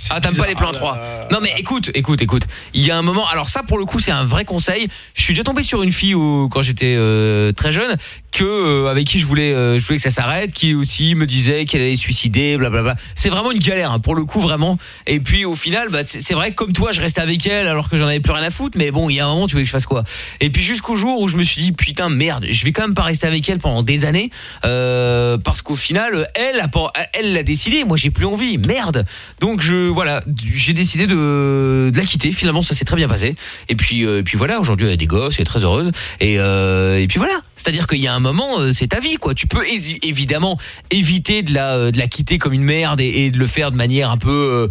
Ah t'aimes pas les plans à 3 Non mais écoute, écoute, écoute. Il y a un moment, alors ça pour le coup c'est un vrai conseil. Je suis déjà tombé sur une fille où, quand j'étais euh, très jeune que euh, Avec qui je voulais, euh, je voulais que ça s'arrête Qui aussi me disait qu'elle allait se suicider Blablabla. C'est vraiment une galère hein, pour le coup vraiment. Et puis au final bah, c'est vrai que comme toi je restais avec elle Alors que j'en avais plus rien à foutre. Mais bon il y a un moment tu voulais que je fasse quoi? Et puis jusqu'au jour où je me suis dit Putain merde je vais quand même pas rester avec elle pendant des années euh, Parce qu'au final elle a elle l'a décidé. Moi j'ai plus envie. Merde. Donc je voilà, j'ai décidé de, la quitter. Finalement, ça s'est très bien passé. Et puis, euh, puis voilà, aujourd'hui, elle a des gosses, elle est très heureuse. Et, euh, et puis voilà. C'est-à-dire qu'il y a un moment, euh, c'est ta vie, quoi. Tu peux évidemment éviter de la, de la quitter comme une merde et, de le faire de manière un peu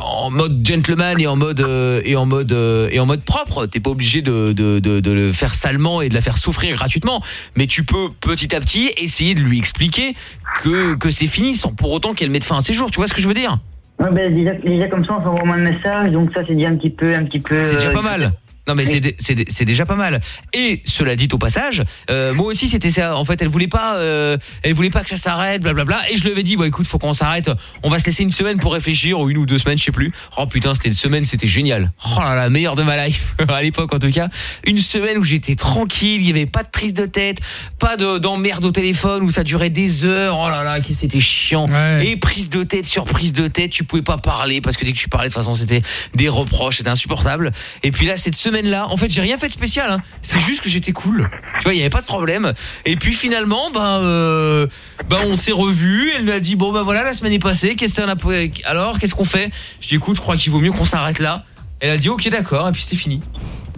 en mode gentleman et en mode et en mode et en mode propre. T'es pas obligé de, de, de, de le faire salement et de la faire souffrir gratuitement. Mais tu peux petit à petit essayer de lui expliquer que que c'est fini, sans pour autant qu'elle mette fin à ses jours. Tu vois ce que je veux dire? Ouais, bah, déjà, déjà comme ça, on s'envoie moins de messages, donc ça, c'est déjà un petit peu... Un petit peu C'est déjà euh, pas mal. Non mais c'est dé- c'est dé- c'est déjà pas mal. Et cela dit au passage, euh, moi aussi c'était ça. En fait, elle voulait pas, euh, elle voulait pas que ça s'arrête, blablabla. Et je lui avais dit, bon écoute, faut qu'on s'arrête. On va se laisser une semaine pour réfléchir, ou une ou deux semaines, je sais plus. Oh putain, c'était une semaine, c'était génial. Oh là là, meilleur de ma life à l'époque en tout cas. Une semaine où j'étais tranquille, il y avait pas de prise de tête, pas de d'emmerde au téléphone où ça durait des heures. Oh là là, que c'était chiant. Et prise de tête sur prise de tête, tu pouvais pas parler parce que dès que tu parlais de toute façon c'était des reproches, c'était insupportable. Et puis là cette semaine là, en fait j'ai rien fait de spécial. hein. C'est juste que j'étais cool. Tu vois, il y avait pas de problème. Et puis finalement, ben, euh, ben on s'est revus. Elle m'a dit bon ben voilà la semaine est passée. Qu'est-ce qu'on a alors qu'est-ce qu'on fait? Je dis écoute, je crois qu'il vaut mieux qu'on s'arrête là. Elle a dit ok d'accord et puis c'était fini.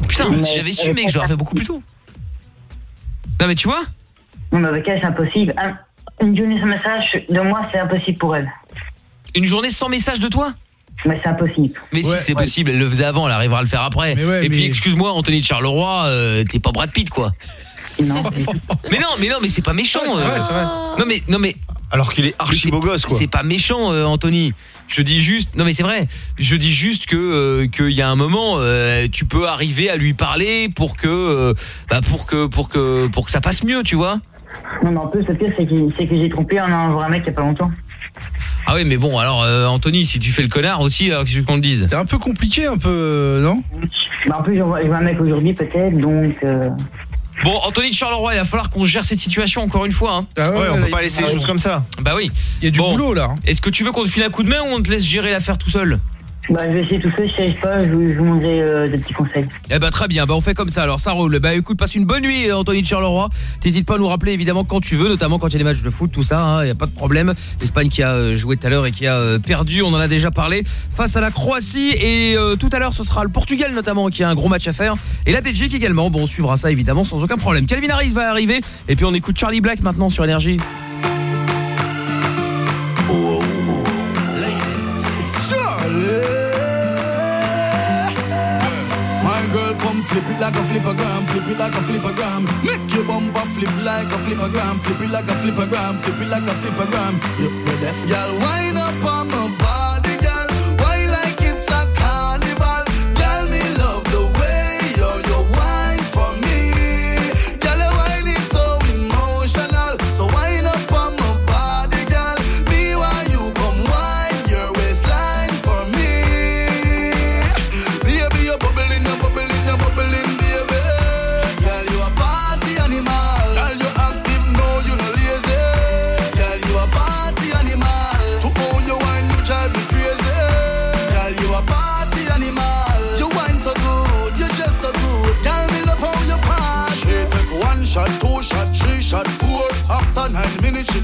Putain, Mais si j'avais su mec, je l'aurais fait beaucoup plus tôt. Non mais tu vois? Non, mais c'est impossible. Un- une journée sans message de moi, c'est impossible pour elle. Une journée sans message de toi? Mais c'est impossible. Mais si c'est possible, elle le faisait avant, elle arrivera à le faire après. et puis excuse-moi Anthony de Charleroi, euh, t'es pas Brad Pitt quoi. Non. mais non, mais non, mais c'est pas méchant. Vrai, euh. c'est vrai. Non mais non mais alors qu'il est archi beau gosse quoi. C'est pas méchant euh, Anthony. Je dis juste non mais c'est vrai. Je dis juste que euh, qu'il y a un moment euh, tu peux arriver à lui parler pour que euh, bah, pour que pour que pour que ça passe mieux, tu vois. Non, mais en plus, le pire, c'est que, c'est que j'ai trompé voir un mec il y a pas longtemps. Ah oui, mais bon, alors euh, Anthony, si tu fais le connard aussi, alors qu'est-ce que tu veux qu'on le dise C'est un peu compliqué un peu euh, non? Bah, en plus, je vois, je vois un mec aujourd'hui, peut-être, donc. euh, Bon, Anthony de Charleroi, il va falloir qu'on gère cette situation encore une fois. Hein. Ah Ouais, on peut pas laisser les choses comme ça. Bah oui. Il y a du Bon. boulot là. hein. Est-ce que tu veux qu'on te file un coup de main ou on te laisse gérer l'affaire tout seul? Bah, je vais essayer tout seul, si j'arrive pas, je, vous- vous euh, des petits conseils. Eh bah très bien, bah on fait comme ça alors ça roule. Bah écoute, passe une bonne nuit Anthony de Charleroi. T'hésites pas à nous rappeler évidemment quand tu veux, notamment quand il y a des matchs de foot, tout ça, hein, y a pas de problème. L'Espagne qui a euh, joué tout à l'heure et qui a euh, perdu, on en a déjà parlé, face à la Croatie et euh, tout à l'heure ce sera le Portugal notamment qui a un gros match à faire et la Belgique également. Bon, on suivra ça évidemment sans aucun problème. Calvin Harris va arriver et puis on écoute Charlie Black maintenant sur énergie. Girl, come flip it like a flippergram, flip it like a flippergram. Make your bumper flip like a flippergram, flip it like a flippergram, flip it like a flippergram. You ready? Girl, wind up on my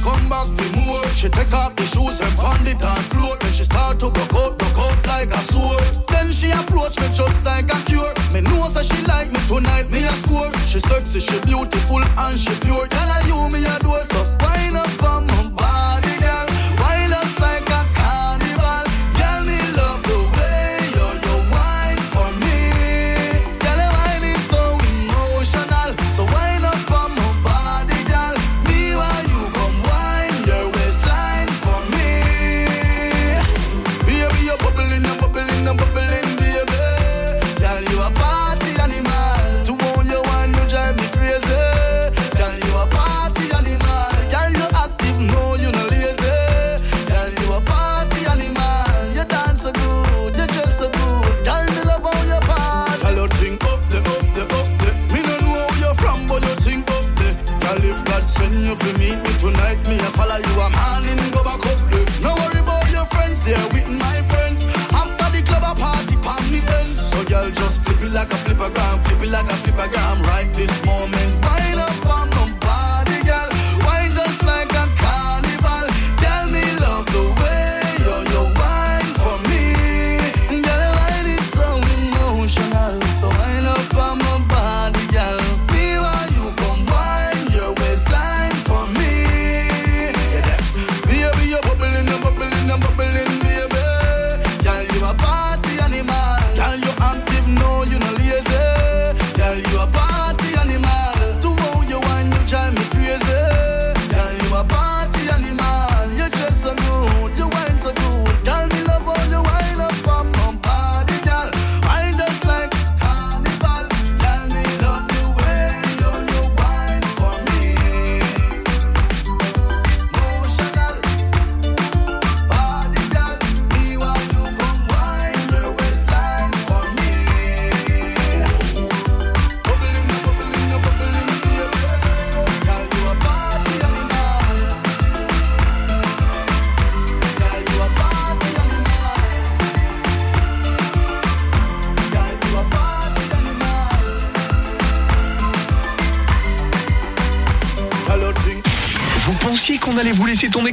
come back for more. She take off the shoes and pound the dance floor. Then she start to broke out, broke out like a sword. Then she approach me just like a cure. Me know that she like me tonight, me a score. She sexy, she beautiful and she pure. Tell her you me adore, so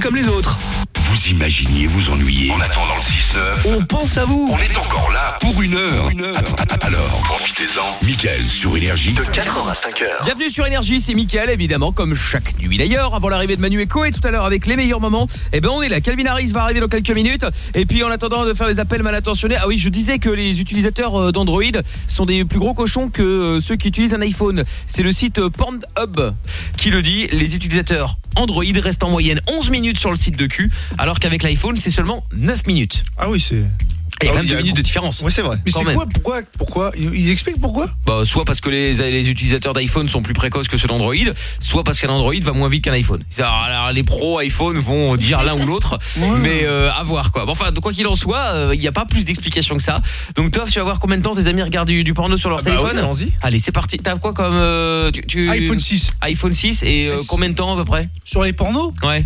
comme les autres Vous imaginiez vous ennuyer en attendant le 6-9 On pense à vous On est encore là pour une heure. Alors, profitez-en. Mickaël sur Énergie de 4h à 5h. Bienvenue sur Énergie, c'est Mickaël évidemment comme chaque nuit d'ailleurs avant l'arrivée de Manu et Koé tout à l'heure avec les meilleurs moments. Et ben on est là, Calvin Harris va arriver dans quelques minutes et puis en attendant de faire les appels mal intentionnés. Ah oui, je disais que les utilisateurs euh, d'Android sont des plus gros cochons que euh, ceux qui utilisent un iPhone. C'est le site Pornhub qui le dit, les utilisateurs Android restent en moyenne 11 minutes sur le site de Q alors qu'avec l'iPhone, c'est seulement 9 minutes. Ah oui, c'est il y a Ah quand oui, même il y 2 a minutes de différence. Ouais, c'est vrai. Mais c'est quoi Pourquoi Pourquoi Ils expliquent pourquoi? Bah, soit parce que les, les utilisateurs d'iPhone sont plus précoces que ceux d'Android, soit parce qu'un Android va moins vite qu'un iPhone. Alors, alors, les pros iPhone vont dire l'un ou l'autre, mais euh, à voir quoi. Bon, enfin, de quoi qu'il en soit, euh, il n'y a pas plus d'explications que ça. Donc Toff, tu vas voir combien de temps tes amis regardent du, du porno sur leur bah téléphone oui, allons-y. Allez, c'est parti. T'as quoi comme euh, tu- tu- iPhone 6. iPhone 6 et euh, combien de temps à peu près? Sur les pornos? Ouais.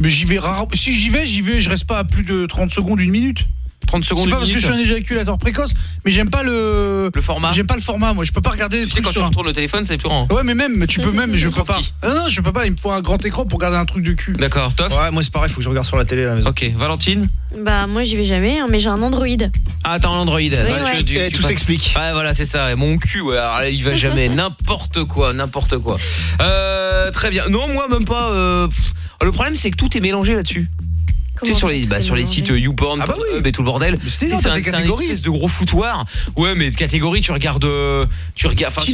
Mais j'y vais rare. Si j'y vais, j'y vais, je reste pas à plus de 30 secondes, une minute. 30 secondes C'est pas parce que je suis un éjaculateur précoce, mais j'aime pas le Le format. J'aime pas le format, moi. Je peux pas regarder. Tu sais quand tu sur un- retournes le téléphone, c'est plus grand. Ouais, mais même, tu peux même, je peux pas. Ah non, je peux pas. Il me faut un grand écran pour regarder un truc de cul. D'accord, Toff Ouais, moi c'est pareil, faut que je regarde sur la télé à la maison. Ok, Valentine Bah, moi, j'y vais jamais, hein, mais j'ai un Android. Ah, t'as un Android. Ouais. tu- Et tu tout s'explique. Ouais, voilà, c'est ça. Et Mon cul, ouais, alors il va jamais. n'importe quoi, n'importe quoi. Euh, très bien. Non, moi, même pas. euh. Le problème, c'est que tout est mélangé là-dessus. Tu sais, Comment sur les, bah, sur les sites euh, YouPorn, Ah bah oui. Et tout le bordel. Sais, c'est un, c'est un catégorie. espèce de gros foutoir. Ouais, mais de catégorie, tu regardes. euh, Tu regardes. enfin,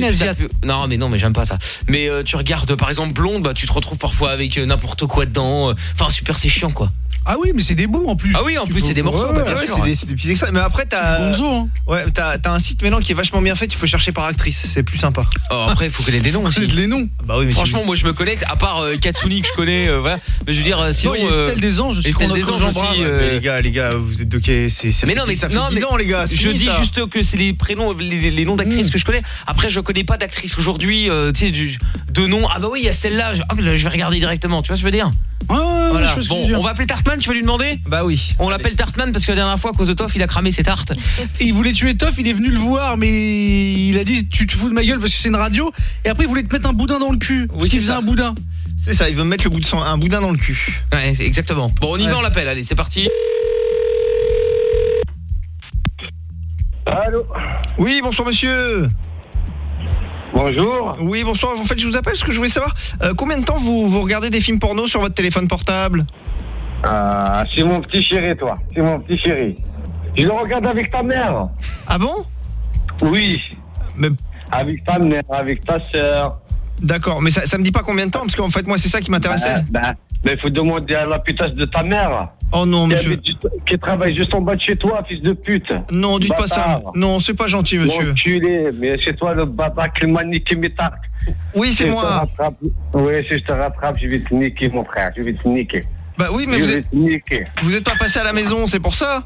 Non, mais non, mais j'aime pas ça. Mais euh, tu regardes, par exemple, blonde, bah, tu te retrouves parfois avec euh, n'importe quoi dedans. euh. Enfin, super, c'est chiant, quoi. Ah oui, mais c'est des bouts en plus. Ah oui, en Tu plus, c'est des morceaux, Ouais, bah, ouais, bien Ouais, sûr. c'est des, des petits extraits. Mais après, t'as. hein. Ouais, t'as t'as un site maintenant qui est vachement bien fait, tu peux chercher par actrice, c'est plus sympa. Oh, après, il faut connaître des noms aussi. C'est les noms. Bah oui, mais Franchement, moi je me connecte, à part euh, Katsuni que je connais, euh, voilà. Mais je veux dire, euh, sinon. Non, il y a euh, Estelle des Anges, Estelle des Anges aussi, euh, les gars, les gars, vous êtes quai C'est Mais non, mais ça fait non, 10 mais ans, les gars. Je dis ça. juste que c'est les prénoms, les, les noms d'actrices que je connais. Après, je connais pas d'actrices aujourd'hui, euh, tu sais, du- de nom. Ah bah oui, il y a celle-là. Je, ah, là, je vais regarder directement. Tu vois ce que je veux dire? Ouais, Voilà. je Bon, on va appeler Tartman. Tu veux lui demander? Bah oui. On l'appelle Tartman parce que la dernière fois, à cause de Toff, il a cramé ses tartes. Et il voulait tuer Toff, il est venu le voir, mais il a dit tu te fous de ma gueule parce que c'est une radio. Et après, il voulait te mettre un boudin dans le cul. Oui, Oui, il faisait ça. un boudin. C'est ça, il veut me mettre le bout de sang, un boudin dans le cul. Ouais, c'est exactement. Bon, on y Ouais. va, on l'appelle. Allez, c'est parti. Allô Oui, bonsoir monsieur. Bonjour. Oui, bonsoir. En fait, je vous appelle parce que je voulais savoir euh, combien de temps vous, vous regardez des films porno sur votre téléphone portable? Ah, c'est mon petit chéri, toi. C'est mon petit chéri. Je le regarde avec ta mère. Ah bon? Oui. Mais Avec ta mère, avec ta sœur. D'accord, mais ça, ça me dit pas combien de temps parce qu'en fait moi c'est ça qui m'intéressait. Bah, bah, mais il faut demander à la putasse de ta mère. Oh non Qui, monsieur. juste- qui travaille juste en bas de chez toi, fils de pute. Non, dites pas ça. Non, c'est pas gentil monsieur. Enculé, mais c'est toi le baba qui m'a niqué mes tartes. Oui, c'est moi. Oui, si je te rattrape, je vais te niquer, mon frère. Je vais te niquer. Bah oui, mais je vous êtes niquer. vous êtes pas passé à la maison, c'est pour ça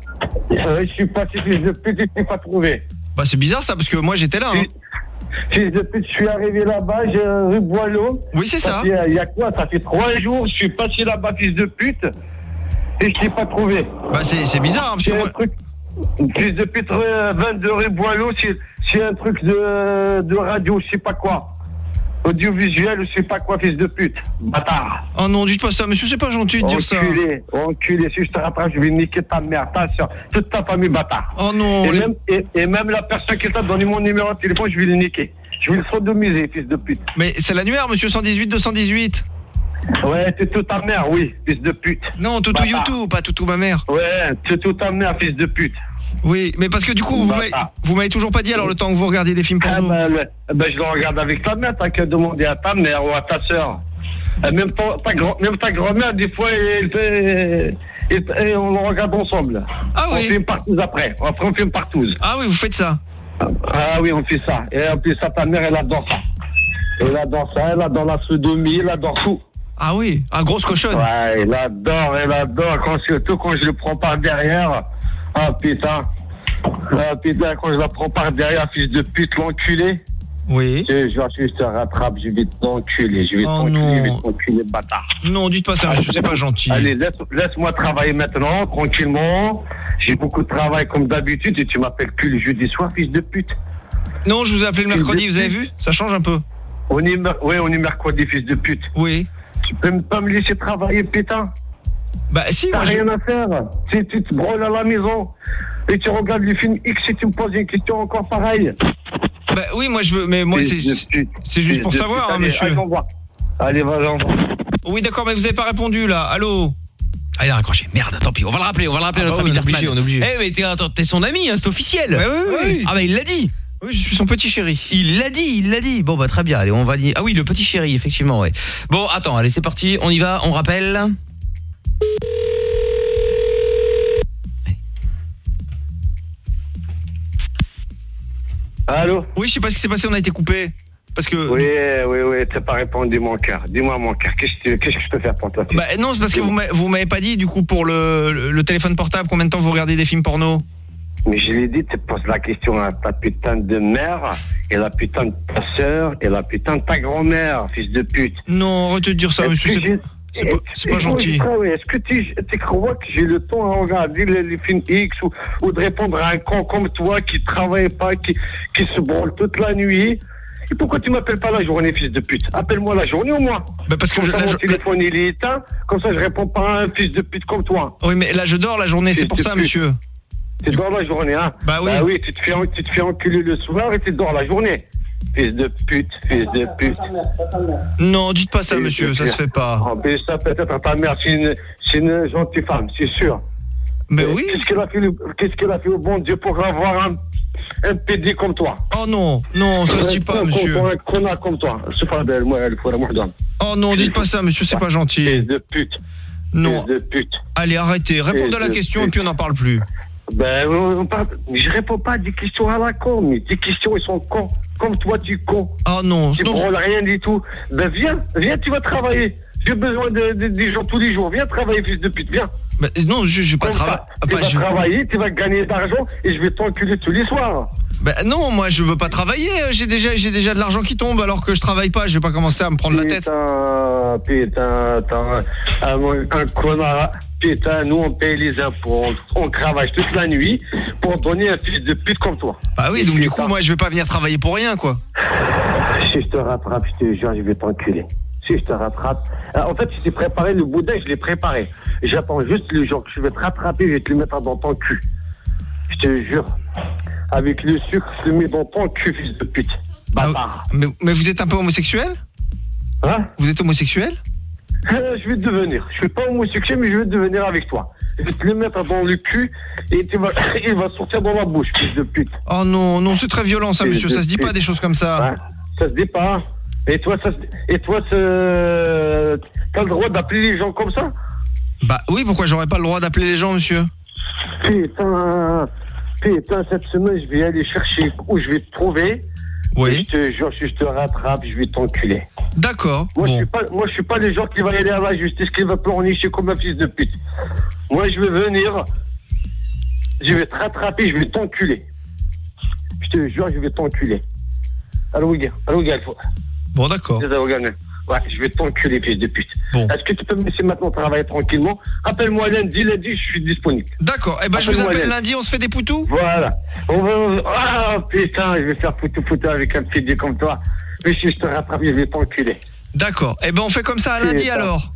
Euh, je suis passé fils de pute je t'ai pas trouvé. Bah c'est bizarre ça parce que moi j'étais là. hein. Je suis arrivé là-bas, j'ai rue Boileau. Oui, c'est ça. euh, Il y a quoi? Ça fait trois jours, je suis passé là-bas, fils de pute, et je t'ai pas trouvé. Bah c'est c'est bizarre hein, parce que moi truc. Fils de pute, rue 22 rue Boileau, c'est c'est un truc de, de radio, je sais pas quoi. Audiovisuel, je sais pas quoi, fils de pute. Bâtard. Oh non, dites pas ça monsieur, c'est pas gentil de dire ça. Enculé, enculé, si je te rattrape, je vais niquer ta mère, ta soeur, toute ta famille, bâtard. Oh non, Et, les- même, et, et même la personne qui t'a donné mon numéro de téléphone, je vais le niquer. Je vais le sodomiser, fils de pute. Mais c'est l'annuaire monsieur 118 218. Ouais, c'est toute ta mère, oui, fils de pute. Non, Toutou. YouTube, pas Toutou ma mère. Ouais, c'est toute ta mère, fils de pute. Oui, mais parce que du coup vous m'avez Bâtard. vous m'avez toujours pas dit alors le temps que vous regardiez des films Ah porno. ben, ben, je le regarde avec ta mère, t'as qu'à demander à ta mère ou à ta soeur. Euh, Même ta, même ta grand-mère, des fois, elle et, et on le regarde ensemble. Ah On oui. fait une partouze après. Après, on fait une partouze. Ah oui, vous faites ça. Ah oui, on fait ça. Et en plus, ça, ta mère, elle adore ça. Elle adore ça, elle adore la sodomie, elle adore tout. Ah oui, ah grosse cochonne. Ouais, elle adore, elle adore. Quand, surtout quand je le prends par derrière. Ah putain. Ah putain, quand je la prends par derrière, fils de pute, l'enculé. Oui. Je, je, je te rattrape, je vais t'enculer, je vais Oh t'enculer, je vais t'enculer, bâtard. Non, dites pas ça, monsieur, c'est pas gentil. Allez, laisse, laisse-moi travailler maintenant, tranquillement. J'ai beaucoup de travail comme d'habitude et tu m'appelles plus le jeudi soir, fils de pute. Non, je vous ai appelé le mercredi, vous avez vu? Ça change un peu. On est, ouais, on est mercredi, fils de pute. Oui. Tu peux pas me laisser travailler, putain Bah si, T'as je- rien à faire. Si tu te brûles à la maison et tu regardes le film X et tu me poses une question encore pareille. Bah oui, moi je veux, mais moi c'est juste pour savoir, hein, monsieur. Allez, va. Allez, va. Oui, d'accord, mais vous avez pas répondu là. Allô? Ah, il a raccroché. Merde, tant pis. On va le rappeler. On va le rappeler Ah notre bah ami oui, on est obligé, on est obligé. Eh, mais t'es attends, t'es son ami, hein, c'est officiel. Ouais, ouais, ouais. Ah, bah il l'a dit. Oui, je suis son petit chéri. Il l'a dit, il l'a dit. Bon, bah très bien. Allez, on va dire. Ah oui, le petit chéri, effectivement, ouais. Bon, attends, allez, c'est parti. On y va, on rappelle. Allô Oui, je sais pas ce qui s'est passé, on a été coupé. Parce que. Oui, oui, oui, t'as pas répondu, mon cœur. Dis-moi, mon cœur, qu'est-ce que qu'est-ce que je peux faire pour toi Bah non, c'est parce que vous m'a- vous m'avez pas dit du coup pour le, le- le téléphone portable combien de temps vous regardez des films porno? Mais je l'ai dit, tu poses la question à ta putain de mère, et la putain de ta sœur, et la putain de ta grand-mère, fils de pute. Non, arrête de dire ça, monsieur, c'est- pas- gentil. Est-ce que tu, tu crois que j'ai le temps à regarder les, les films X ou, ou de répondre à un con comme toi qui travaille pas, qui, qui se branle toute la nuit? Et pourquoi tu m'appelles pas la journée, fils de pute? Appelle-moi la journée au moins. Bah parce que comme je- ça, la mon téléphone il est éteint, comme ça je réponds pas à un fils de pute comme toi. Oui, mais là je dors la journée, c'est pour ça, pute. monsieur. Tu dors la journée, hein? Bah oui. tu te fais, tu te fais enculer le soir et tu dors la journée. Fils de pute, fils de pute. Non, dites pas ça, Fils monsieur, ça se fait pas. Oh, mais ça peut-être ta mère, c'est une, une gentille femme, c'est sûr. Mais oui. Qu'est-ce qu'elle a fait, a au bon Dieu pour avoir un, un PD comme toi? Oh non, non, ça se dit pas, monsieur. Un connard comme toi. C'est pas belle, moi, elle faut la mouche d'homme. Oh non, dites pas ça, monsieur, c'est pas gentil. Fils de pute. Non. Fils de pute. Allez, arrêtez, répondez à la question et puis on n'en parle plus. Ben, on- on parle- je réponds pas à des questions à la con, mais des questions, ils sont cons. Comme toi, tu con. Oh non, Tu non. branles rien du tout. Ben, viens, viens, tu vas travailler. J'ai besoin de, de- des gens tous les jours. Viens travailler, fils de pute, viens. Bah, non, je, je vais pas travailler. Tu vas travailler, tu vas gagner d'argent et je vais t'enculer tous les soirs. Bah non, moi je veux pas travailler, j'ai déjà j'ai déjà de l'argent qui tombe alors que je travaille pas, je vais pas commencer à me prendre la tête. Putain, putain, putain, un, un connard. Putain, nous on paye les impôts, on, on cravache toute la nuit pour donner un fils de pute comme toi. Bah oui, donc du coup moi je vais pas venir travailler pour rien quoi. Si je te rattrape, je te jure, je vais t'enculer. Si je te rattrape. Ah, En fait, je t'ai préparé le boudin, je l'ai préparé. J'attends juste le jour que je vais te rattraper, je vais te le mettre dans ton cul. Je te jure. Avec le sucre, je le mets dans ton cul, fils de pute. Bâtard. Mais, mais vous êtes un peu homosexuel? Hein? Vous êtes homosexuel? Euh, je vais te devenir. Je suis pas homosexuel, mais je vais devenir avec toi. Je vais te le mettre dans le cul et tu vas, il va sortir dans la bouche, fils de pute. Oh non, non, c'est très violent ça monsieur, ça se dit pas des choses comme ça. Hein Ça se dit pas. Et toi, ça se- et toi, ce- t'as le droit d'appeler les gens comme ça? Bah oui, pourquoi j'aurais pas le droit d'appeler les gens monsieur? Putain, putain, cette semaine, je vais aller chercher où je vais te trouver. Oui. Je te jure, si je te rattrape, je vais t'enculer. D'accord. Moi, je suis pas, moi, je suis pas les gens qui vont aller à la justice, qui va pleurnicher comme un fils de pute. Moi, je vais venir, je vais te rattraper, je vais t'enculer. Je te jure, je vais t'enculer. Allô, oui, allô, gars. Bon, d'accord. Ouais, je vais t'enculer, fils de pute. Est-ce que tu peux me laisser maintenant travailler tranquillement? Appelle-moi lundi, lundi, je suis disponible. D'accord, eh ben je vous appelle lundi, on se fait des poutous? Voilà. On va, Ah putain, je vais faire foutu avec un petit comme toi. Mais si je te rattrape, je vais t'enculer. D'accord, eh ben on fait comme ça à lundi alors.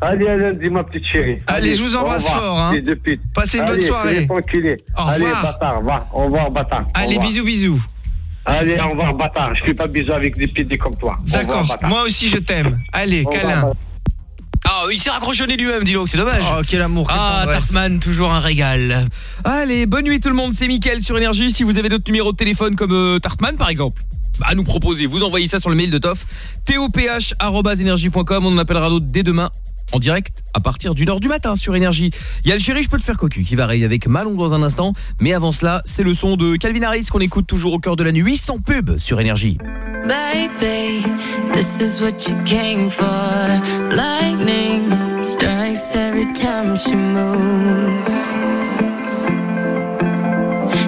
Allez, à lundi, ma petite chérie. Allez, je vous embrasse fort, hein. fils de pute. Passez une bonne Allez, soirée. T'enculer. Au Allez, bâtard, va. Au revoir, bâtard. Allez, revoir. bisous, bisous. Allez, au revoir, bâtard. Je fais pas bisous avec des pédés comme toi. D'accord, bâtard. moi aussi je t'aime. Allez, Au câlin. Ah, il s'est raccrochonné lui-même, dis donc, c'est dommage. Oh, quel amour, Ah. Tartman, toujours un régal. Allez, bonne nuit tout le monde, c'est Mickaël sur Énergie. Si vous avez d'autres numéros de téléphone comme euh, Tartman par exemple, bah, à nous proposer, vous envoyez ça sur le mail de Toff, toph.energie.com, on en appellera d'autres dès demain. En direct à partir d'une heure du matin sur Énergie. Il y le chéri, je peux te faire cocu qui va arriver avec Malon dans un instant. Mais avant cela, c'est le son de Calvin Harris qu'on écoute toujours au cœur de la nuit sans pub sur Énergie. Baby, this is what you came for. Lightning strikes every time she moves.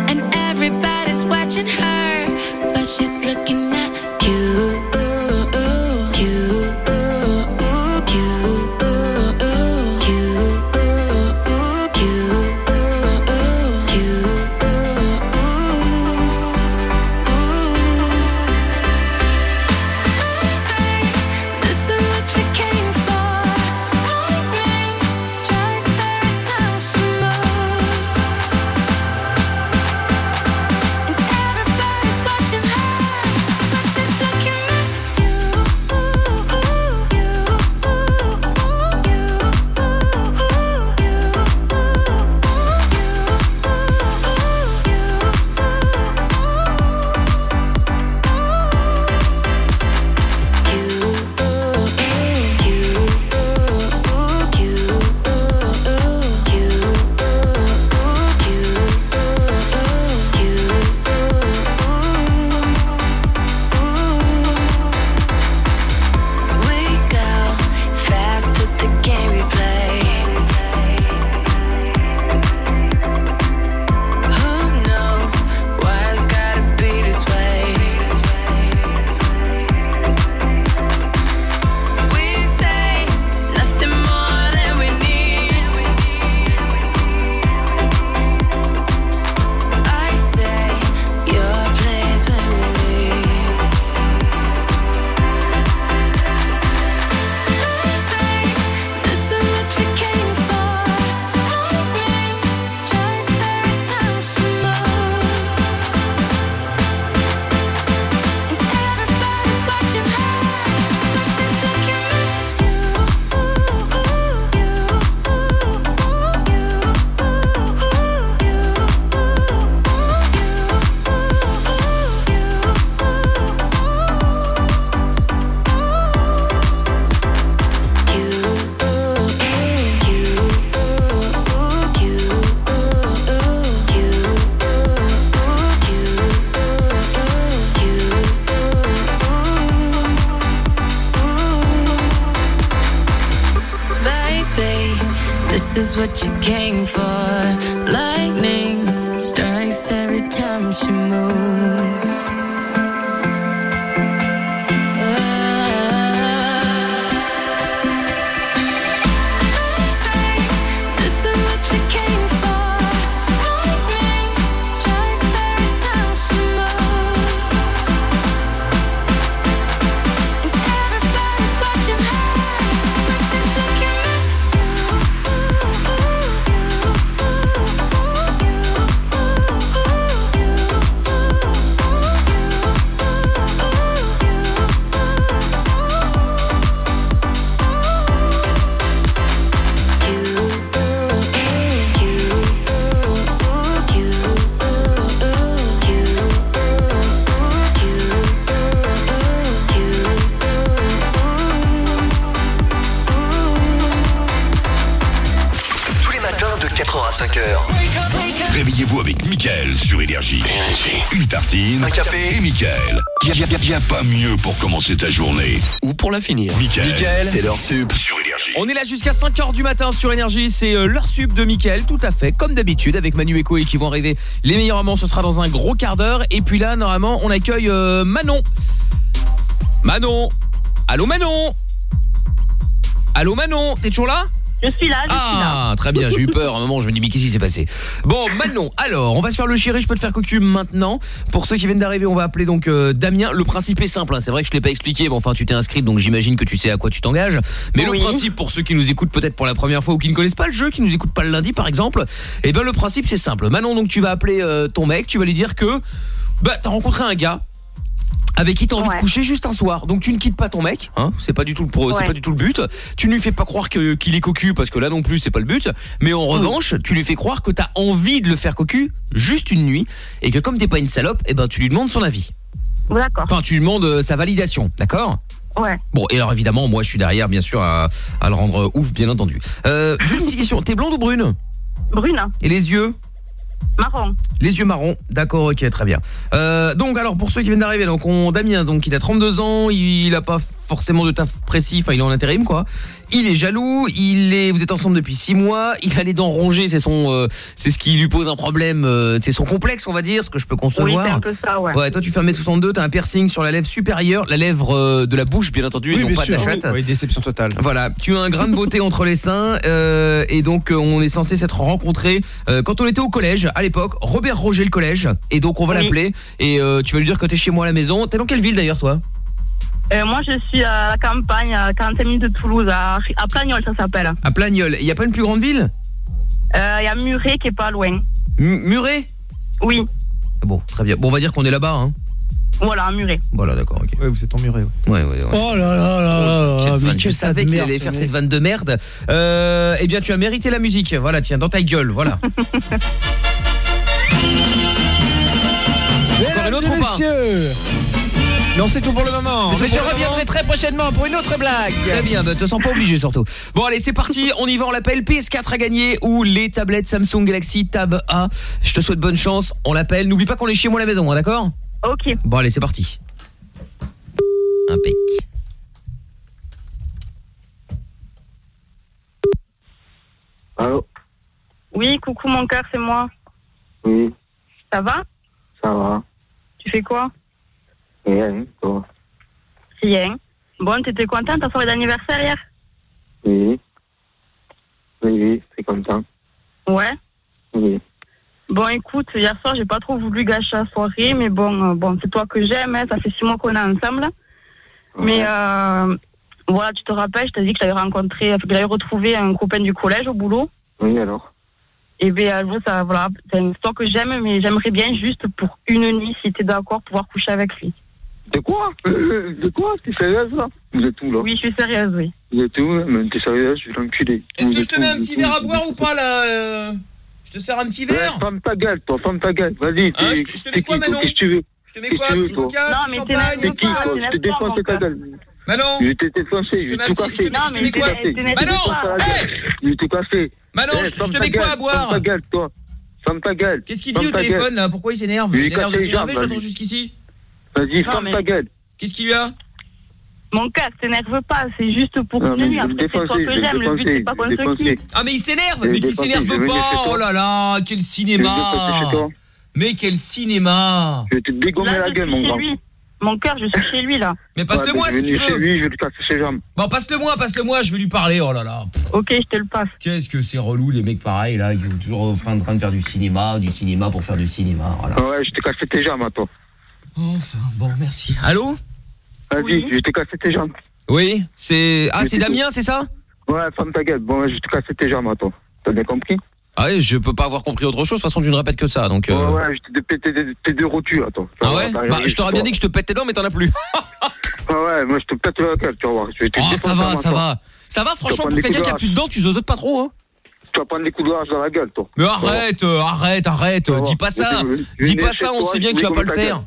And everybody's watching her, time she moves. Un café et Mickaël. Y a, y a- y a pas mieux pour commencer ta journée. Ou pour la finir. Mickaël, c'est leur sub sur Énergie. On est là jusqu'à 5h du matin sur Énergie, c'est euh, l'heure sub de Mickaël, tout à fait, comme d'habitude, avec Manu et Koé qui vont arriver. Les meilleurs moments, ce sera dans un gros quart d'heure. Et puis là, normalement, on accueille euh, Manon. Manon Allô Manon Allô Manon T'es toujours là? Je suis là, je suis là. Ah, très bien, j'ai eu peur à un moment, je me dis mais qu'est-ce qui s'est passé? Bon, Manon, alors, on va se faire le chéri, je peux te faire cocu maintenant. Pour ceux qui viennent d'arriver, on va appeler donc euh, Damien. Le principe est simple, hein, c'est vrai que je l'ai pas expliqué, mais enfin tu t'es inscrit donc j'imagine que tu sais à quoi tu t'engages. Mais Oui. le principe pour ceux qui nous écoutent peut-être pour la première fois ou qui ne connaissent pas le jeu, qui nous écoutent pas le lundi par exemple, eh ben le principe c'est simple. Manon, donc tu vas appeler euh, ton mec, tu vas lui dire que bah t'as rencontré un gars avec qui t'as envie de coucher juste un soir. Donc tu ne quittes pas ton mec, hein, c'est pas du tout le pro, c'est pas du tout le but. Tu ne lui fais pas croire que qu'il est cocu parce que là non plus c'est pas le but, mais en revanche, tu lui fais croire que t'as envie de le faire cocu juste une nuit et que comme t'es pas une salope, eh ben tu lui demandes son avis. D'accord. Enfin, tu lui demandes euh, sa validation, d'accord? Ouais. Bon, et alors évidemment, moi je suis derrière bien sûr à, à le rendre euh, ouf bien entendu. Euh, juste une petite question, t'es blonde ou brune? Brune. Et les yeux? Marron. les yeux marrons, d'accord, ok, très bien. Euh, donc alors pour ceux qui viennent d'arriver, donc on Damien, donc il a 32 ans, il a pas forcément de taf précis, enfin il est en intérim quoi. Il est jaloux, il est, vous êtes ensemble depuis 6 mois, il a les dents rongées, c'est son, euh, c'est ce qui lui pose un problème, euh, c'est son complexe on va dire, ce que je peux concevoir. c'est un peu ça, ouais. Ouais, toi tu fais 1m62, t'as un piercing sur la lèvre supérieure, la lèvre euh, de la bouche bien entendu, et non pas de la chatte. Oui, déception totale. Voilà, tu as un grain de beauté entre les seins euh, et donc euh, on est censé s'être rencontrés euh, quand on était au collège à l'époque, Robert Roger le collège et donc on va Oui. l'appeler et euh, tu vas lui dire que t'es chez moi à la maison. T'es dans quelle ville d'ailleurs toi? Euh, moi, je suis à la campagne, à 45 minutes de Toulouse, à, à Plagnol, ça s'appelle. À Plagnol. Il y a pas une plus grande ville? Euh, Il y a Muret qui est pas loin. M- Muret? Oui, Bon, très bien. Bon, on va dire qu'on est là-bas hein. voilà, à Muret. Voilà, d'accord, OK. Ouais, vous êtes emmuré. Ouais, ouais, ouais. Oh là là là là Quelle là, mais Je savais qu'il allait faire cette vanne de merde. Euh, eh bien, tu as mérité la musique. Voilà, tiens, dans ta gueule, voilà. Encore une autre ou pas? messieurs Non, c'est tout pour le moment. Mais je reviendrai très prochainement pour une autre blague. Très bien, bah, te sens pas obligé surtout. Bon allez, c'est parti, on y va, on l'appelle PS4 à gagner ou les tablettes Samsung Galaxy Tab A. Je te souhaite bonne chance, on l'appelle. N'oublie pas qu'on est chez moi à la maison, hein, d'accord? Ok. Bon allez, c'est parti. Impec. Allô? Oui, coucou mon cœur, c'est moi. Oui, Ça va? Ça va. Tu fais quoi? Rien, toi. Rien. Bon, t'étais contente, ta soirée d'anniversaire hier? Oui. Oui, oui, comme ça. Ouais? Oui. Bon, écoute, hier soir, j'ai pas trop voulu gâcher la soirée, mais bon, euh, bon, c'est toi que j'aime, hein, ça fait six mois qu'on est ensemble. Mais euh, voilà, tu te rappelles, je t'ai dit que j'avais rencontré, que j'avais retrouvé un copain du collège au boulot. Oui, alors? Et bien, euh, ça, voilà, c'est une histoire que j'aime, mais j'aimerais bien juste pour une nuit, si t'es d'accord, pouvoir coucher avec lui. De quoi Euh, De quoi T'es sérieuse là Vous êtes où là Oui, je suis sérieuse, oui. Vous êtes où Mais t'es sérieuse, je vais l'enculer. Est-ce que je te mets un petit verre à boire ou pas là euh Je te sers un petit verre Ferme ta gueule, toi, ferme ta gueule. Vas-y. Hein, je te- je mets quoi, Manon Qu'est-ce que tu veux Je te mets quoi petit toi coca, Non, petit mais champagne, un qui, Je te défonce ta gueule. Manon Je vais te défoncer, je vais mets tout je je te mets quoi Je casser. Je vais tout casser. Manon, je- je te mets quoi à boire Ferme ta gueule, toi. Ferme ta gueule. Qu'est-ce qu'il dit au téléphone là Pourquoi il s'énerve Je Il a l'air de casse les s'énerver, jambes, j'entends vas-y. jusqu'ici. Vas-y, ferme mais- ta gueule. Qu'est-ce qu'il y a? Mon cœur, t'énerve pas, c'est juste pour Non, Après, c'est toi que j'aime, le le but, c'est pas le constructif. défoncer. Ah mais il s'énerve, mais qu'il défoncer, s'énerve pas. toi. Oh là là, quel cinéma. toi. Mais quel cinéma. Je vais te dégommer Là, la gueule, mon grand. Mon cœur, je suis chez lui, là. Mais passe-le-moi Ouais, si tu venir chez veux. lui, je vais lui casser ses jambes. Bon, passe-le-moi, passe-le-moi, je vais lui parler. Oh là là. Ok, je te le passe. Qu'est-ce que c'est relou les mecs pareils là, qui sont toujours en train de faire du cinéma, du cinéma pour faire du cinéma. Voilà. Ah Ouais, je t'ai cassé tes jambes, attends. Enfin, bon, merci. Allô Vas-y, je t'ai cassé tes jambes. Oui, c'est ah c'est Damien, c'est ça Ouais, ferme ta gueule. Bon, je t'ai cassé tes jambes, attends. T'as bien compris Ah oui, je peux pas avoir compris autre chose. De toute façon, tu ne répètes que ça, donc. euh, Ouais, ouais, je t'ai pété tes- tes deux rotules, attends. Ah ouais Bah, je t'aurais bien dit que je te pète tes dents, mais t'en as plus. Ah ouais, moi je te pète la gueule, tu vas voir. Je vais te Oh, ça va, ça va. Ça va, franchement, pour quelqu'un qui a plus de dents, tu zozotes pas trop, hein Tu vas prendre des coups de rage dans la gueule, toi. Mais arrête, euh, arrête, arrête, dis pas ça. Dis pas ça, on sait bien que tu vas pas le faire.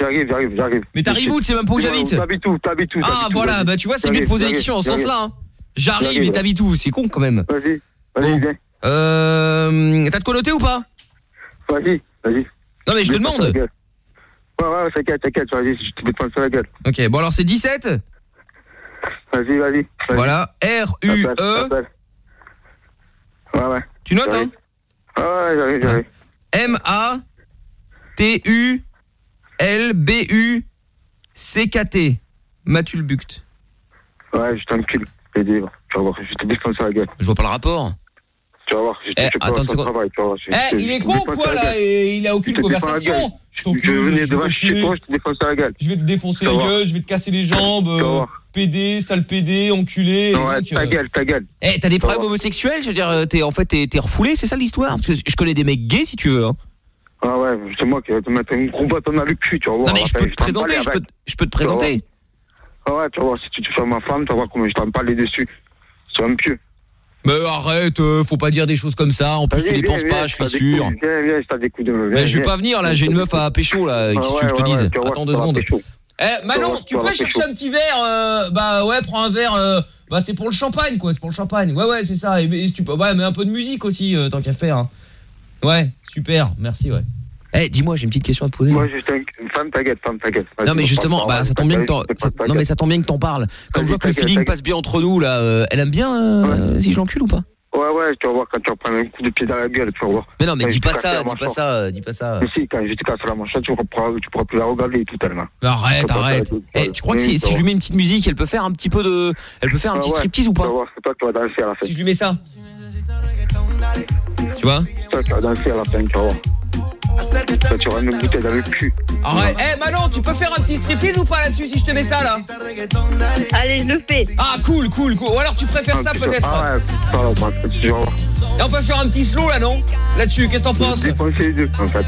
J'arrive, j'arrive, j'arrive. Mais t'arrives où Tu sais même pas où j'habite T'habites où T'habites où Ah voilà, bah tu vois, c'est bien de poser j'arrive, questions en ce sens-là. hein. J'arrive et t'habites où C'est con quand même. Vas-y, vas-y, viens. Euh, t'as de quoi noter ou pas? Vas-y, vas-y. Non mais je te demande. Ouais, ouais, t'inquiète, t'inquiète, vas-y, je te défonce la gueule. Ok, bon alors c'est 17 Vas-y, vas-y. Voilà, R U Appelle, E. appelle. Ouais, ouais. Tu notes hein? Ouais, ouais, j'arrive, j'arrive. M A T U L B U C K T. Matulbuct. Ouais, je t'encule. Je vais dire, Tu vas voir, je vais te défoncer la gueule. Je vois pas le rapport. Tu vas voir, je te Eh, je te attends travail, tu vas voir. je- Eh, je- il est con ou défonce quoi là et Il a aucune Je défonce conversation. Je Je vais t'encule, venir je vais devant chez t'enculer. toi, je te défonce la gueule. Je vais te défoncer la gueule, je vais te casser les jambes. Euh. PD, sale PD, enculé. Ouais, donc, ta euh, gueule, ta gueule. Eh, t'as des problèmes homosexuels Je veux dire, euh, t'es en fait t'es t'es refoulé, c'est ça l'histoire? Parce que je connais des mecs gays si tu veux. Hein. Ah ouais, c'est moi qui vais te mettre un gros bâton dans le cul, tu vas voir. Non mais je peux te t'en présenter, je peux, te- je peux te présenter. Ah ouais, tu vas voir, si tu touches à ma femme, tu vas voir comment je t'en parle dessus. C'est un pieu. Mais arrête, euh, faut pas dire des choses comme ça. En plus, tu dépenses viens, pas, viens, je suis sûr. coups, Viens, viens, je t'ai des coups de Mais je vais pas venir là, j'ai une meuf à pécho là, qu'est-ce que je te dise Attends deux secondes. Eh Manon, Tu peux chercher un petit verre euh, Bah ouais, prends un verre euh, bah c'est pour le champagne quoi, c'est pour le champagne. Ouais ouais, c'est ça. Et, tu peux ouais, mais un peu de musique aussi tant qu'à faire. Hein. Ouais, super. Merci ouais. Eh, dis-moi, j'ai une petite question à te poser. Moi, je t'en- Femme ta gueule, femme ta gueule. Vas-y, Non mais justement, bah ça tombe bien que t'en non mais ça tombe bien que t'en parles. Comme je vois que le feeling passe bien entre nous là, euh, elle aime bien euh, si je l'encule ou pas Ouais, ouais, tu vas voir quand tu vas prendre un coup de pied dans la gueule, tu vas voir. Mais non, mais Quand dis pas ça, dis pas ça, dis pas ça. Mais si, quand je te casse la mâchoire, tu pourras, tu pourras plus la regarder tout tellement. Mais Arrête, arrête. Eh, tu crois que si, je lui mets une petite musique, elle peut faire un petit peu de elle peut faire un petit striptease ou pas Tu vas voir, c'est toi qui vas danser à la fin. Si je lui mets ça. Tu vois toi à la fin, tu vas voir. Toi, tu auras une bouteille dans le cul. Arrête. Eh Manon, tu peux faire un petit striptease ou pas là-dessus si je te mets ça là Allez, je le fais. Ah cool, cool, cool. Ou alors tu préfères ça Ah, putain. peut-être Ah ouais, ça va, tu vas voir. Et on peut faire un petit slow là non Là-dessus, qu'est-ce que t'en penses Défoncer les deux, en fait.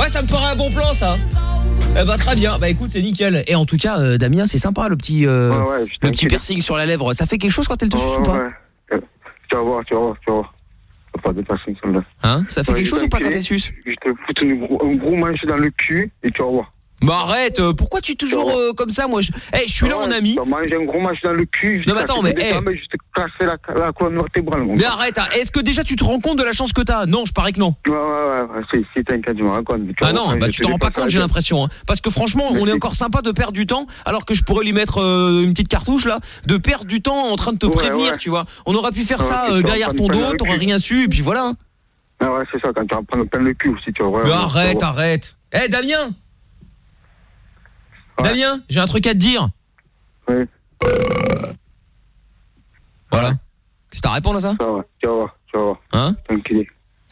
Ouais, ça me ferait un bon plan ça. Eh bah très bien, bah écoute c'est nickel Et en tout cas euh, Damien c'est sympa le petit euh, Ouais, ouais, je le petit piercing sur la lèvre Ça fait quelque chose quand elle te suce ou pas Ouais, ouais. Tu vas voir, tu vas voir, tu vas voir. Vas pas dépasser comme là. Hein? Ça fait Ouais, quelque chose ou pas quand elle suce Je te fous un gros, un gros manche dans le cul et tu vas voir. Bah arrête, euh, pourquoi tu es toujours euh, comme ça moi je... Eh, je suis là mon ami manger un gros manche dans le cul. Non, mais attends, mais, eh. Je te casser la, la colonne vertébrale, mon Mais gars. arrête, hein. est-ce que déjà tu te rends compte de la chance que t'as? Non, je parais que non Ouais, ouais, ouais, si t'inquiète, je me rends compte. mais tu Ah non, quand bah je tu te t'en rends pas dépasse compte j'ai l'impression hein. Parce que franchement on est encore sympa de perdre du temps Alors que je pourrais lui mettre euh, une petite cartouche là De perdre du temps en train de te prévenir tu vois On aurait pu faire Ouais, ça euh, derrière ton dos le T'aurais rien su et puis voilà hein. Ah ouais, c'est ça, quand tu vas prendre plein le cul aussi, tu vas voir. Mais arrête, arrête Eh Damien Damien, j'ai un truc à te dire Oui. Voilà Qu'est-ce que t'as à répondre à ça Ça va, tu vas voir, tu vas voir. Hein Tranquille.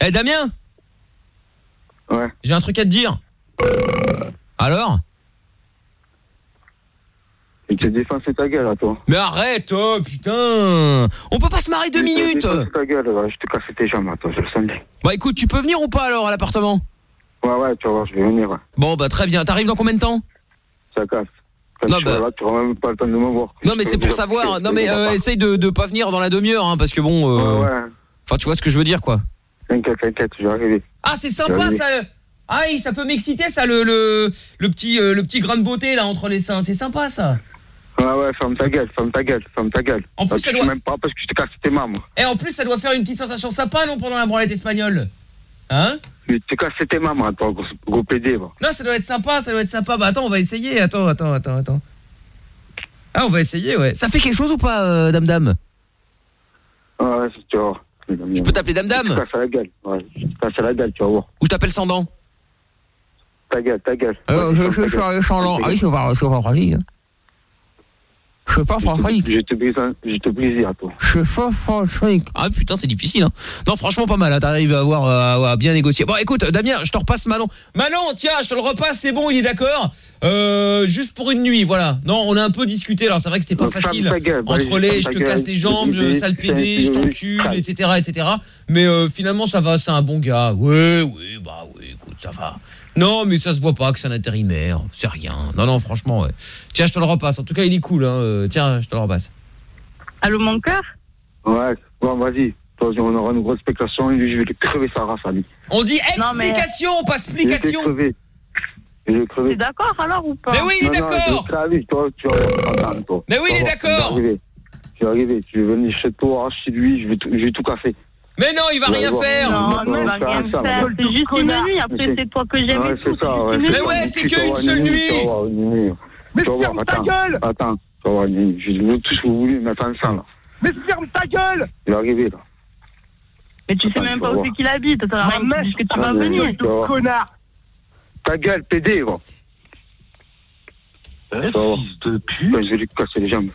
Eh Damien Ouais. J'ai un truc à te dire Alors Il te défonce ta gueule à toi. Mais arrête, oh putain On peut pas se marrer deux Il te minutes ta gueule, je te casse tes jambes à toi, je le sens bien. Bah écoute, tu peux venir ou pas alors à l'appartement? Ouais, ouais, tu vas voir, je vais venir. ouais. Bon bah très bien, t'arrives dans combien de temps? Ça casse. Non, bah- là, tu même pas le temps de me voir. Non mais c'est pour savoir, non mais euh, essaye de, de pas venir dans la demi-heure hein, parce que bon... euh, Ouais, ouais. Enfin tu vois ce que je veux dire quoi T'inquiète, t'inquiète, je vais arriver. Ah c'est sympa ça Ah oui, ça peut m'exciter ça le, le, le petit euh, le petit grain de beauté là entre les seins, c'est sympa ça Ouais, ouais, ferme ta gueule, ferme ta gueule, ferme ta gueule. En plus, Ça doit- même pas parce que je te casse tes membres. Et en plus ça doit faire une petite sensation sympa non pendant la branlette espagnole Hein Mais t'es cassé tes mamans, toi, gros, PD. Non, ça doit être sympa, ça doit être sympa. Bah attends, on va essayer. Attends, attends, attends, attends. Ah, on va essayer, ouais. Ça fait quelque chose ou pas, euh, Dame Dame Ouais, ouais, c'est- tu voir. Je peux t'appeler Dame Dame Je te casse la gueule, ouais. Je te casse la gueule, tu vas voir. Ou je t'appelle sans dents Ta gueule, ta gueule. Euh, je je- je- sans dents. Ah oui, c'est pas c'est pas facile. Je sais pas français. Je te brise, un- je te brise à toi. Je sais pas français. Ah putain, c'est difficile. Hein. Non, franchement, pas mal. hein. T'arrives à avoir à, à bien négocier. Bon, écoute, Damien, je te repasse Manon. Manon, tiens, je te le repasse. C'est bon, il est d'accord. Euh, juste pour une nuit, voilà. Non, on a un peu discuté. Alors c'est vrai que c'était pas Donc, facile. gueule, Entre les, je te gueule. casse les jambes, Je sale pédé, je je- t'encule, etc., etc. Mais euh, finalement, ça va. C'est un bon gars. Oui, oui, bah oui. Écoute, ça va. Non, mais ça se voit pas que c'est un intérimaire. C'est rien. Non, non, franchement, ouais. Tiens, je te le repasse. En tout cas, il est cool. Hein. Euh, Tiens, je te le repasse. Allô, mon cœur Ouais, bon, vas-y. Toi, on aura une grosse spéculation et lui, je vais te crever sa race, ami. On dit Non, mais- explication, pas Je vais explication. te crever. Je vais crever. T'es d'accord alors ou pas Mais oui, il est d'accord. tu vas. Mais oui, il Tu est vas d'accord. Je vais arriver. Je vais arriver. Je vais venir chez toi, chez lui, je vais tout, je vais tout casser. Mais non, il va rien voir. faire. Non, Non, non, il va ça, rien ça, faire. ça. C'est juste une nuit. Après, c'est toi que j'aime ça, ouais. c'est nuit. ça. ouais, c'est Tu que vas une voir seule nuit. Tu vas voir une nuit. Mais Tu vas voir, ferme ta attends. gueule Attends, tu vas voir une nuit. Je veux tout ce que vous voulez mettre ensemble, là. Mais ferme ta gueule Il va arriver, là. Mais tu sais même pas où c'est qu'il habite. Ça à rien que tu dises que tu Ah, vas mais- venir. Connard Ta gueule, PD, va. Tu vas voir. de pute. Ouais, Je vais lui casser les jambes.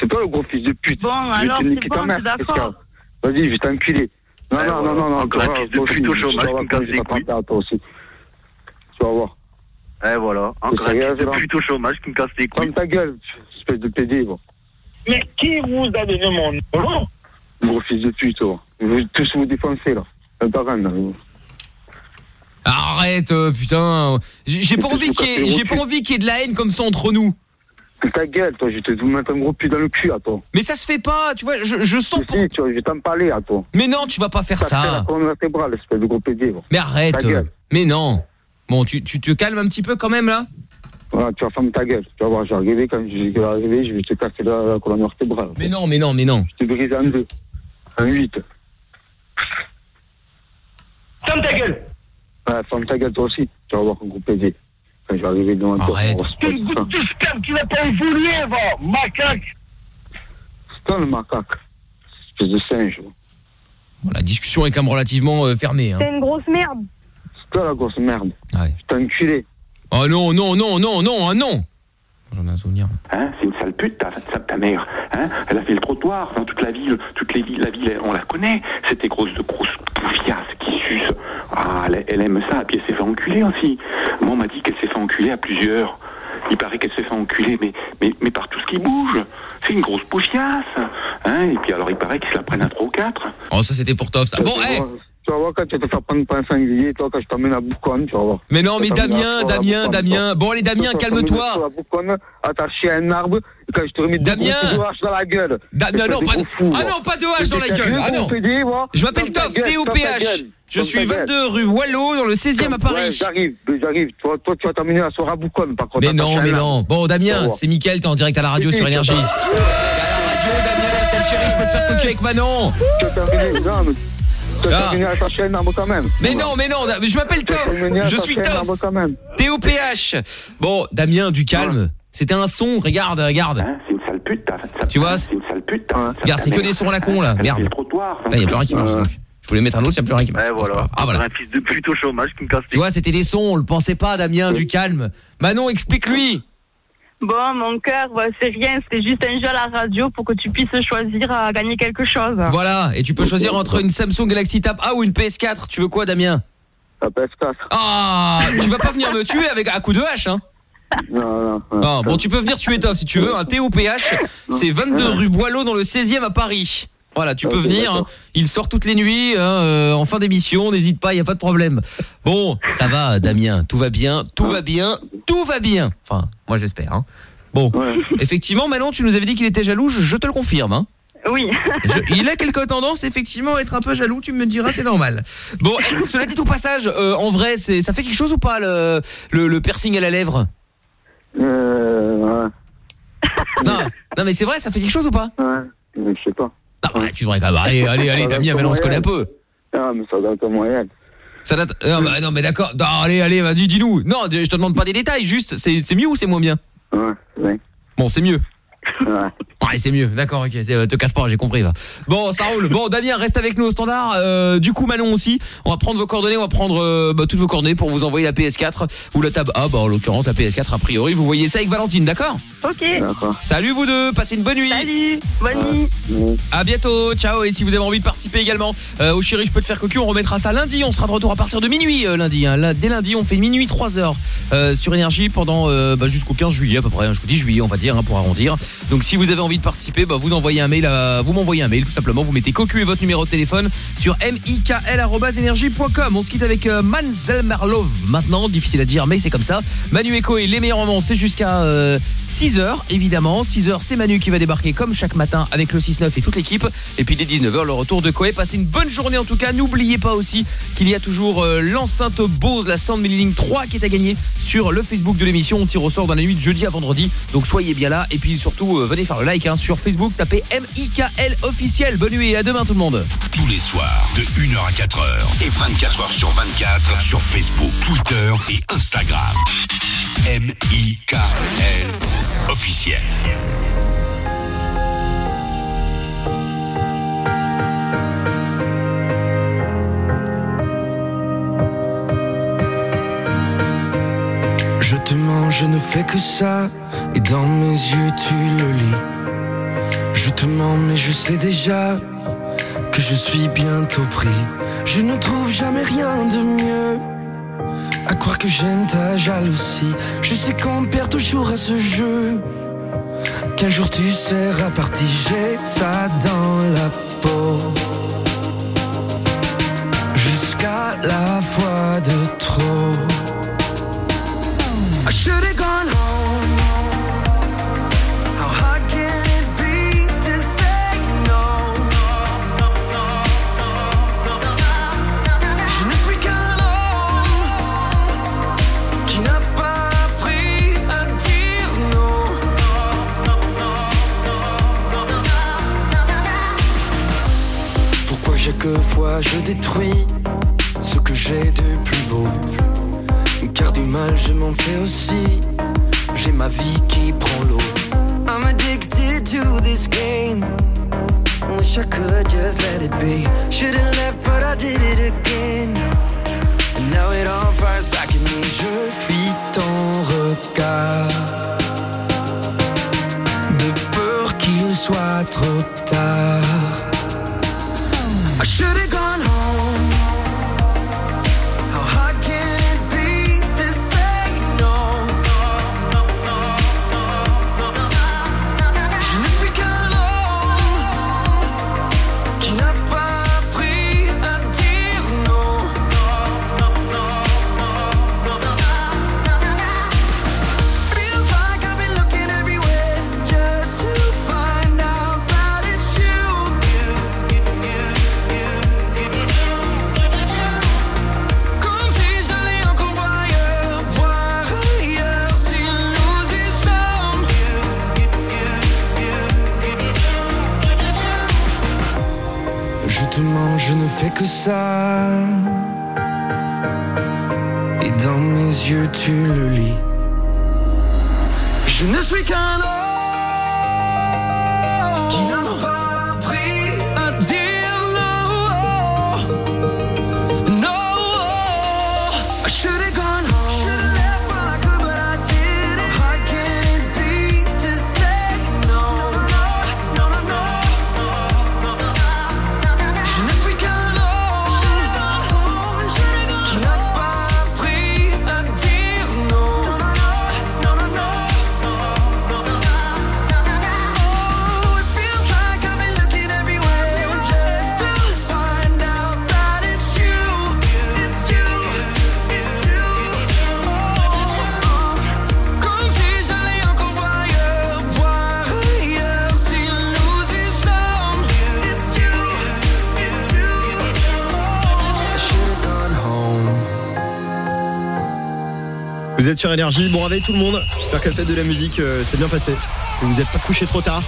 C'est- toi le gros fils de pute. Bon, je vais alors, c'est bon, d'accord. Vas-y, je vais t'enculer. Non, non, non, non, non. Encore un tu vas fils de toi aussi, chômage tu vas voir qui me casse je les à toi aussi. Tu vas voir. Eh voilà, encore un de au chômage qui me casse les couilles. Ferme ta gueule, espèce de PD, va. Mais qui vous a donné mon nom Gros fils de pute. Je vais tous vous défoncer, là. Un par un, là. Arrête, euh, putain. J'ai pas envie qu'il y ait de la haine comme ça entre nous. Ta gueule, toi, je vais te mettre un gros cul dans le cul, à toi. Mais ça se fait pas, tu vois, je, je sens pour... Si, tu vois, je vais t'en parler, à toi. Mais non, tu vas pas faire Ça fait la ça. colonne vertébrale, espèce de gros va. Mais arrête. Ta gueule. Mais non. Bon, tu, tu te calmes un petit peu quand même là? Voilà, tu vas fermer ta gueule. Tu vas voir, je vais arriver, quand je vais arriver, je vais te casser la, la colonne vertébrale. Mais non, mais non, mais non. Je te brise en deux. En huit. Ferme ta gueule Ouais, ferme ta gueule, toi aussi. Tu vas voir un gros PD. Quand je vais arriver devant toi. Arrête. on va se Quel passer goût ça. de sperme tu n'as pas évolué, va Macaque C'est toi le macaque. Espèce de singe. Bon, la discussion est quand même relativement euh, fermée. Hein. C'est une grosse merde. C'est toi la grosse merde. Ouais. Je t'ai enculé. Oh non, non, non, non, non, ah non J'en ai un souvenir. Hein, c'est une sale pute, ta, ta, mère. Hein, elle a fait le trottoir dans toute la ville, toute les villes, la ville, on la connaît. C'était grosse de grosse poufiasse qui suce. Ah, elle, elle aime ça, puis elle s'est fait enculer aussi. Moi, on m'a dit qu'elle s'est fait enculer à plusieurs. Il paraît qu'elle s'est fait enculer, mais, mais, mais par tout ce qui bouge. C'est une grosse poufiasse. Hein, et puis alors, il paraît qu'ils se la prennent à 3 ou 4. Oh, ça c'était pour Toff ça. Bon, hé tu vas voir quand tu vas te faire prendre par un sanglier, toi, quand je t'emmène à Bouconne, tu vas voir. Mais non, mais Damien, Damien, Damien. Bon, allez, Damien, calme-toi. attaché à un arbre, et quand je te remets deux Damien gros coups de hache dans la gueule. Damien, non, pas de... fou, Ah non, pas de hache dans la gueule. Ah non. Je m'appelle Toff, T-O-P-H. Je suis ta gueule. 22 rue Wallo, dans le 16e à Ouais, Paris. j'arrive, j'arrive. Toi, toi, tu vas t'emmener à soir à Bouconne, par contre. Mais non, mais non. Bon, Damien, c'est Mickaël, t'es en direct à la radio sur Énergie. À la radio, Damien, t'es le chéri, je peux te faire coquer avec Manon. Ah. à un arbre quand même. Mais non, mais non, je m'appelle Toff. Je suis Toff. T-O-P-H. Bon, Damien, du calme. C'était un son, regarde, regarde. Hein, c'est une sale pute, ta- Tu vois, c'est une sale pute. ta- Regarde, c'est que des sons à la con là, merde. le trottoir. Putain, y a plus rien qui marche donc. Je voulais mettre un autre, y a plus rien qui marche. Pas voilà. Ah voilà. un fils de pute au chômage qui me casse Tu vois, c'était des sons, on le pensait pas, Damien, du calme. Manon, explique-lui. Bon, mon cœur, bah, c'est rien. C'était juste un jeu à la radio pour que tu puisses choisir à gagner quelque chose. Voilà, et tu peux choisir entre une Samsung Galaxy Tab A ou une PS4. Tu veux quoi, Damien? La PS4. Ah, tu vas pas venir me tuer avec un coup de hache, hein? Non, non. non. Ah, bon, tu peux venir tuer Toff si tu veux. Un TOPH, c'est 22 rue Boileau dans le 16e à Paris. Voilà, tu peux Ok, venir. hein. Il sort toutes les nuits hein, euh, en fin d'émission. N'hésite pas, il y a pas de problème. Bon, ça va, Damien. Tout va bien, tout va bien, tout va bien. Enfin, moi j'espère. Hein. Bon, Ouais. effectivement, Manon, tu nous avais dit qu'il était jaloux. Je, je te le confirme. Oui. Je- il a quelques tendances effectivement à être un peu jaloux, tu me diras c'est normal. Bon, cela dit au passage, euh, en vrai, c'est ça fait quelque chose ou pas le, le, le piercing à la lèvre? Euh, ouais. Non, non mais c'est vrai, ça fait quelque chose ou pas? Ouais. Je sais pas. Non, bah, tu devrais quand même. Allez, allez, allez, Damien, maintenant on se connaît un peu. Ah, mais ça date au moyen. Ça date euh, bah, non mais d'accord. Non, allez allez, vas-y, dis-nous. Non, je te demande pas des détails, juste c'est c'est mieux ou c'est moins bien? Ouais, ouais. Bon, c'est mieux. Ouais, c'est mieux. D'accord, OK, c'est- euh, te casse pas, j'ai compris va. Bon, ça roule. Bon, Damien, reste avec nous au standard. Euh, du coup, Manon aussi. On va prendre vos coordonnées, on va prendre euh, bah, toutes vos coordonnées pour vous envoyer la PS4 ou la Tab A, bah en l'occurrence la PS4 a priori. Vous voyez ça avec Valentine, d'accord? Ok. Salut vous deux, passez une bonne nuit. Salut, bonne nuit. À bientôt, ciao et si vous avez envie de participer également euh, au chéri je peux te faire cocu, on remettra ça lundi, on sera de retour à partir de minuit euh, lundi hein. Là, dès lundi on fait minuit 3 heures euh, sur énergie pendant euh, bah, jusqu'au 15 juillet à peu près, hein. je vous dis juillet on va dire hein, pour arrondir. Donc si vous avez envie de participer, bah, vous envoyez un mail vous m'envoyez un mail tout simplement, vous mettez cocu et votre numéro de téléphone sur mikl@energie.com. On se quitte avec euh, Manzel. Maintenant, difficile à dire mais c'est comme ça. Manu Echo et les meilleurs moments, c'est jusqu'à 6h évidemment. 6h c'est Manu qui va débarquer comme chaque matin avec le 6-9 et toute l'équipe. Et puis dès 19h le retour de Koé. Passez une bonne journée en tout cas. N'oubliez pas aussi qu'il y a toujours euh, l'enceinte Bose, la Sound Link 3 qui est à gagner sur le Facebook de l'émission. On tire au sort dans la nuit de jeudi à vendredi. Donc soyez bien là. Et puis surtout euh, venez faire le like hein, sur Facebook. Tapez M-I-K-L officiel. Bonne nuit et à demain tout le monde. Tous les soirs, de 1h à 4h et 24h sur 24 sur Facebook, Twitter et Instagram. M-I-K-L officiel. Je te mens, je ne fais que ça. Et dans mes yeux, tu le lis. Je te mens, mais je sais déjà que je suis bientôt pris. Je ne trouve jamais rien de mieux. À croire que j'aime ta jalousie. Je sais qu'on perd toujours à ce jeu. Qu'un jour tu seras parti, j'ai ça dans la peau. Jusqu'à la fois de trop. Chaque fois je détruis ce que j'ai de plus beau? Car du mal je m'en fais aussi. J'ai ma vie qui prend l'eau. I'm addicted to this game. Wish I could just let it be. Should've left but I did it again. And now it all fires back at me. Je fuis ton regard. De peur qu'il soit trop tard que ça. Et dans mes yeux, tu le lis. Je ne suis qu'un homme Vous êtes sur Énergie, bon réveil tout le monde. J'espère que la fête de la musique euh, s'est bien passée. Que vous n'êtes pas couché trop tard.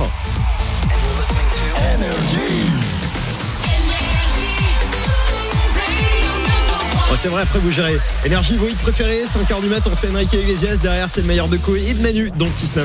Oh, c'est vrai, après vous gérez. Énergie, vos hits préférés, 5h du mat, on se fait Enrique Iglesias. Derrière, c'est le meilleur de Koé et de Manu dans le 6-9.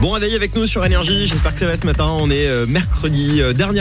Bon réveil avec nous sur Énergie, j'espère que ça va ce matin, on est euh, mercredi euh, dernier.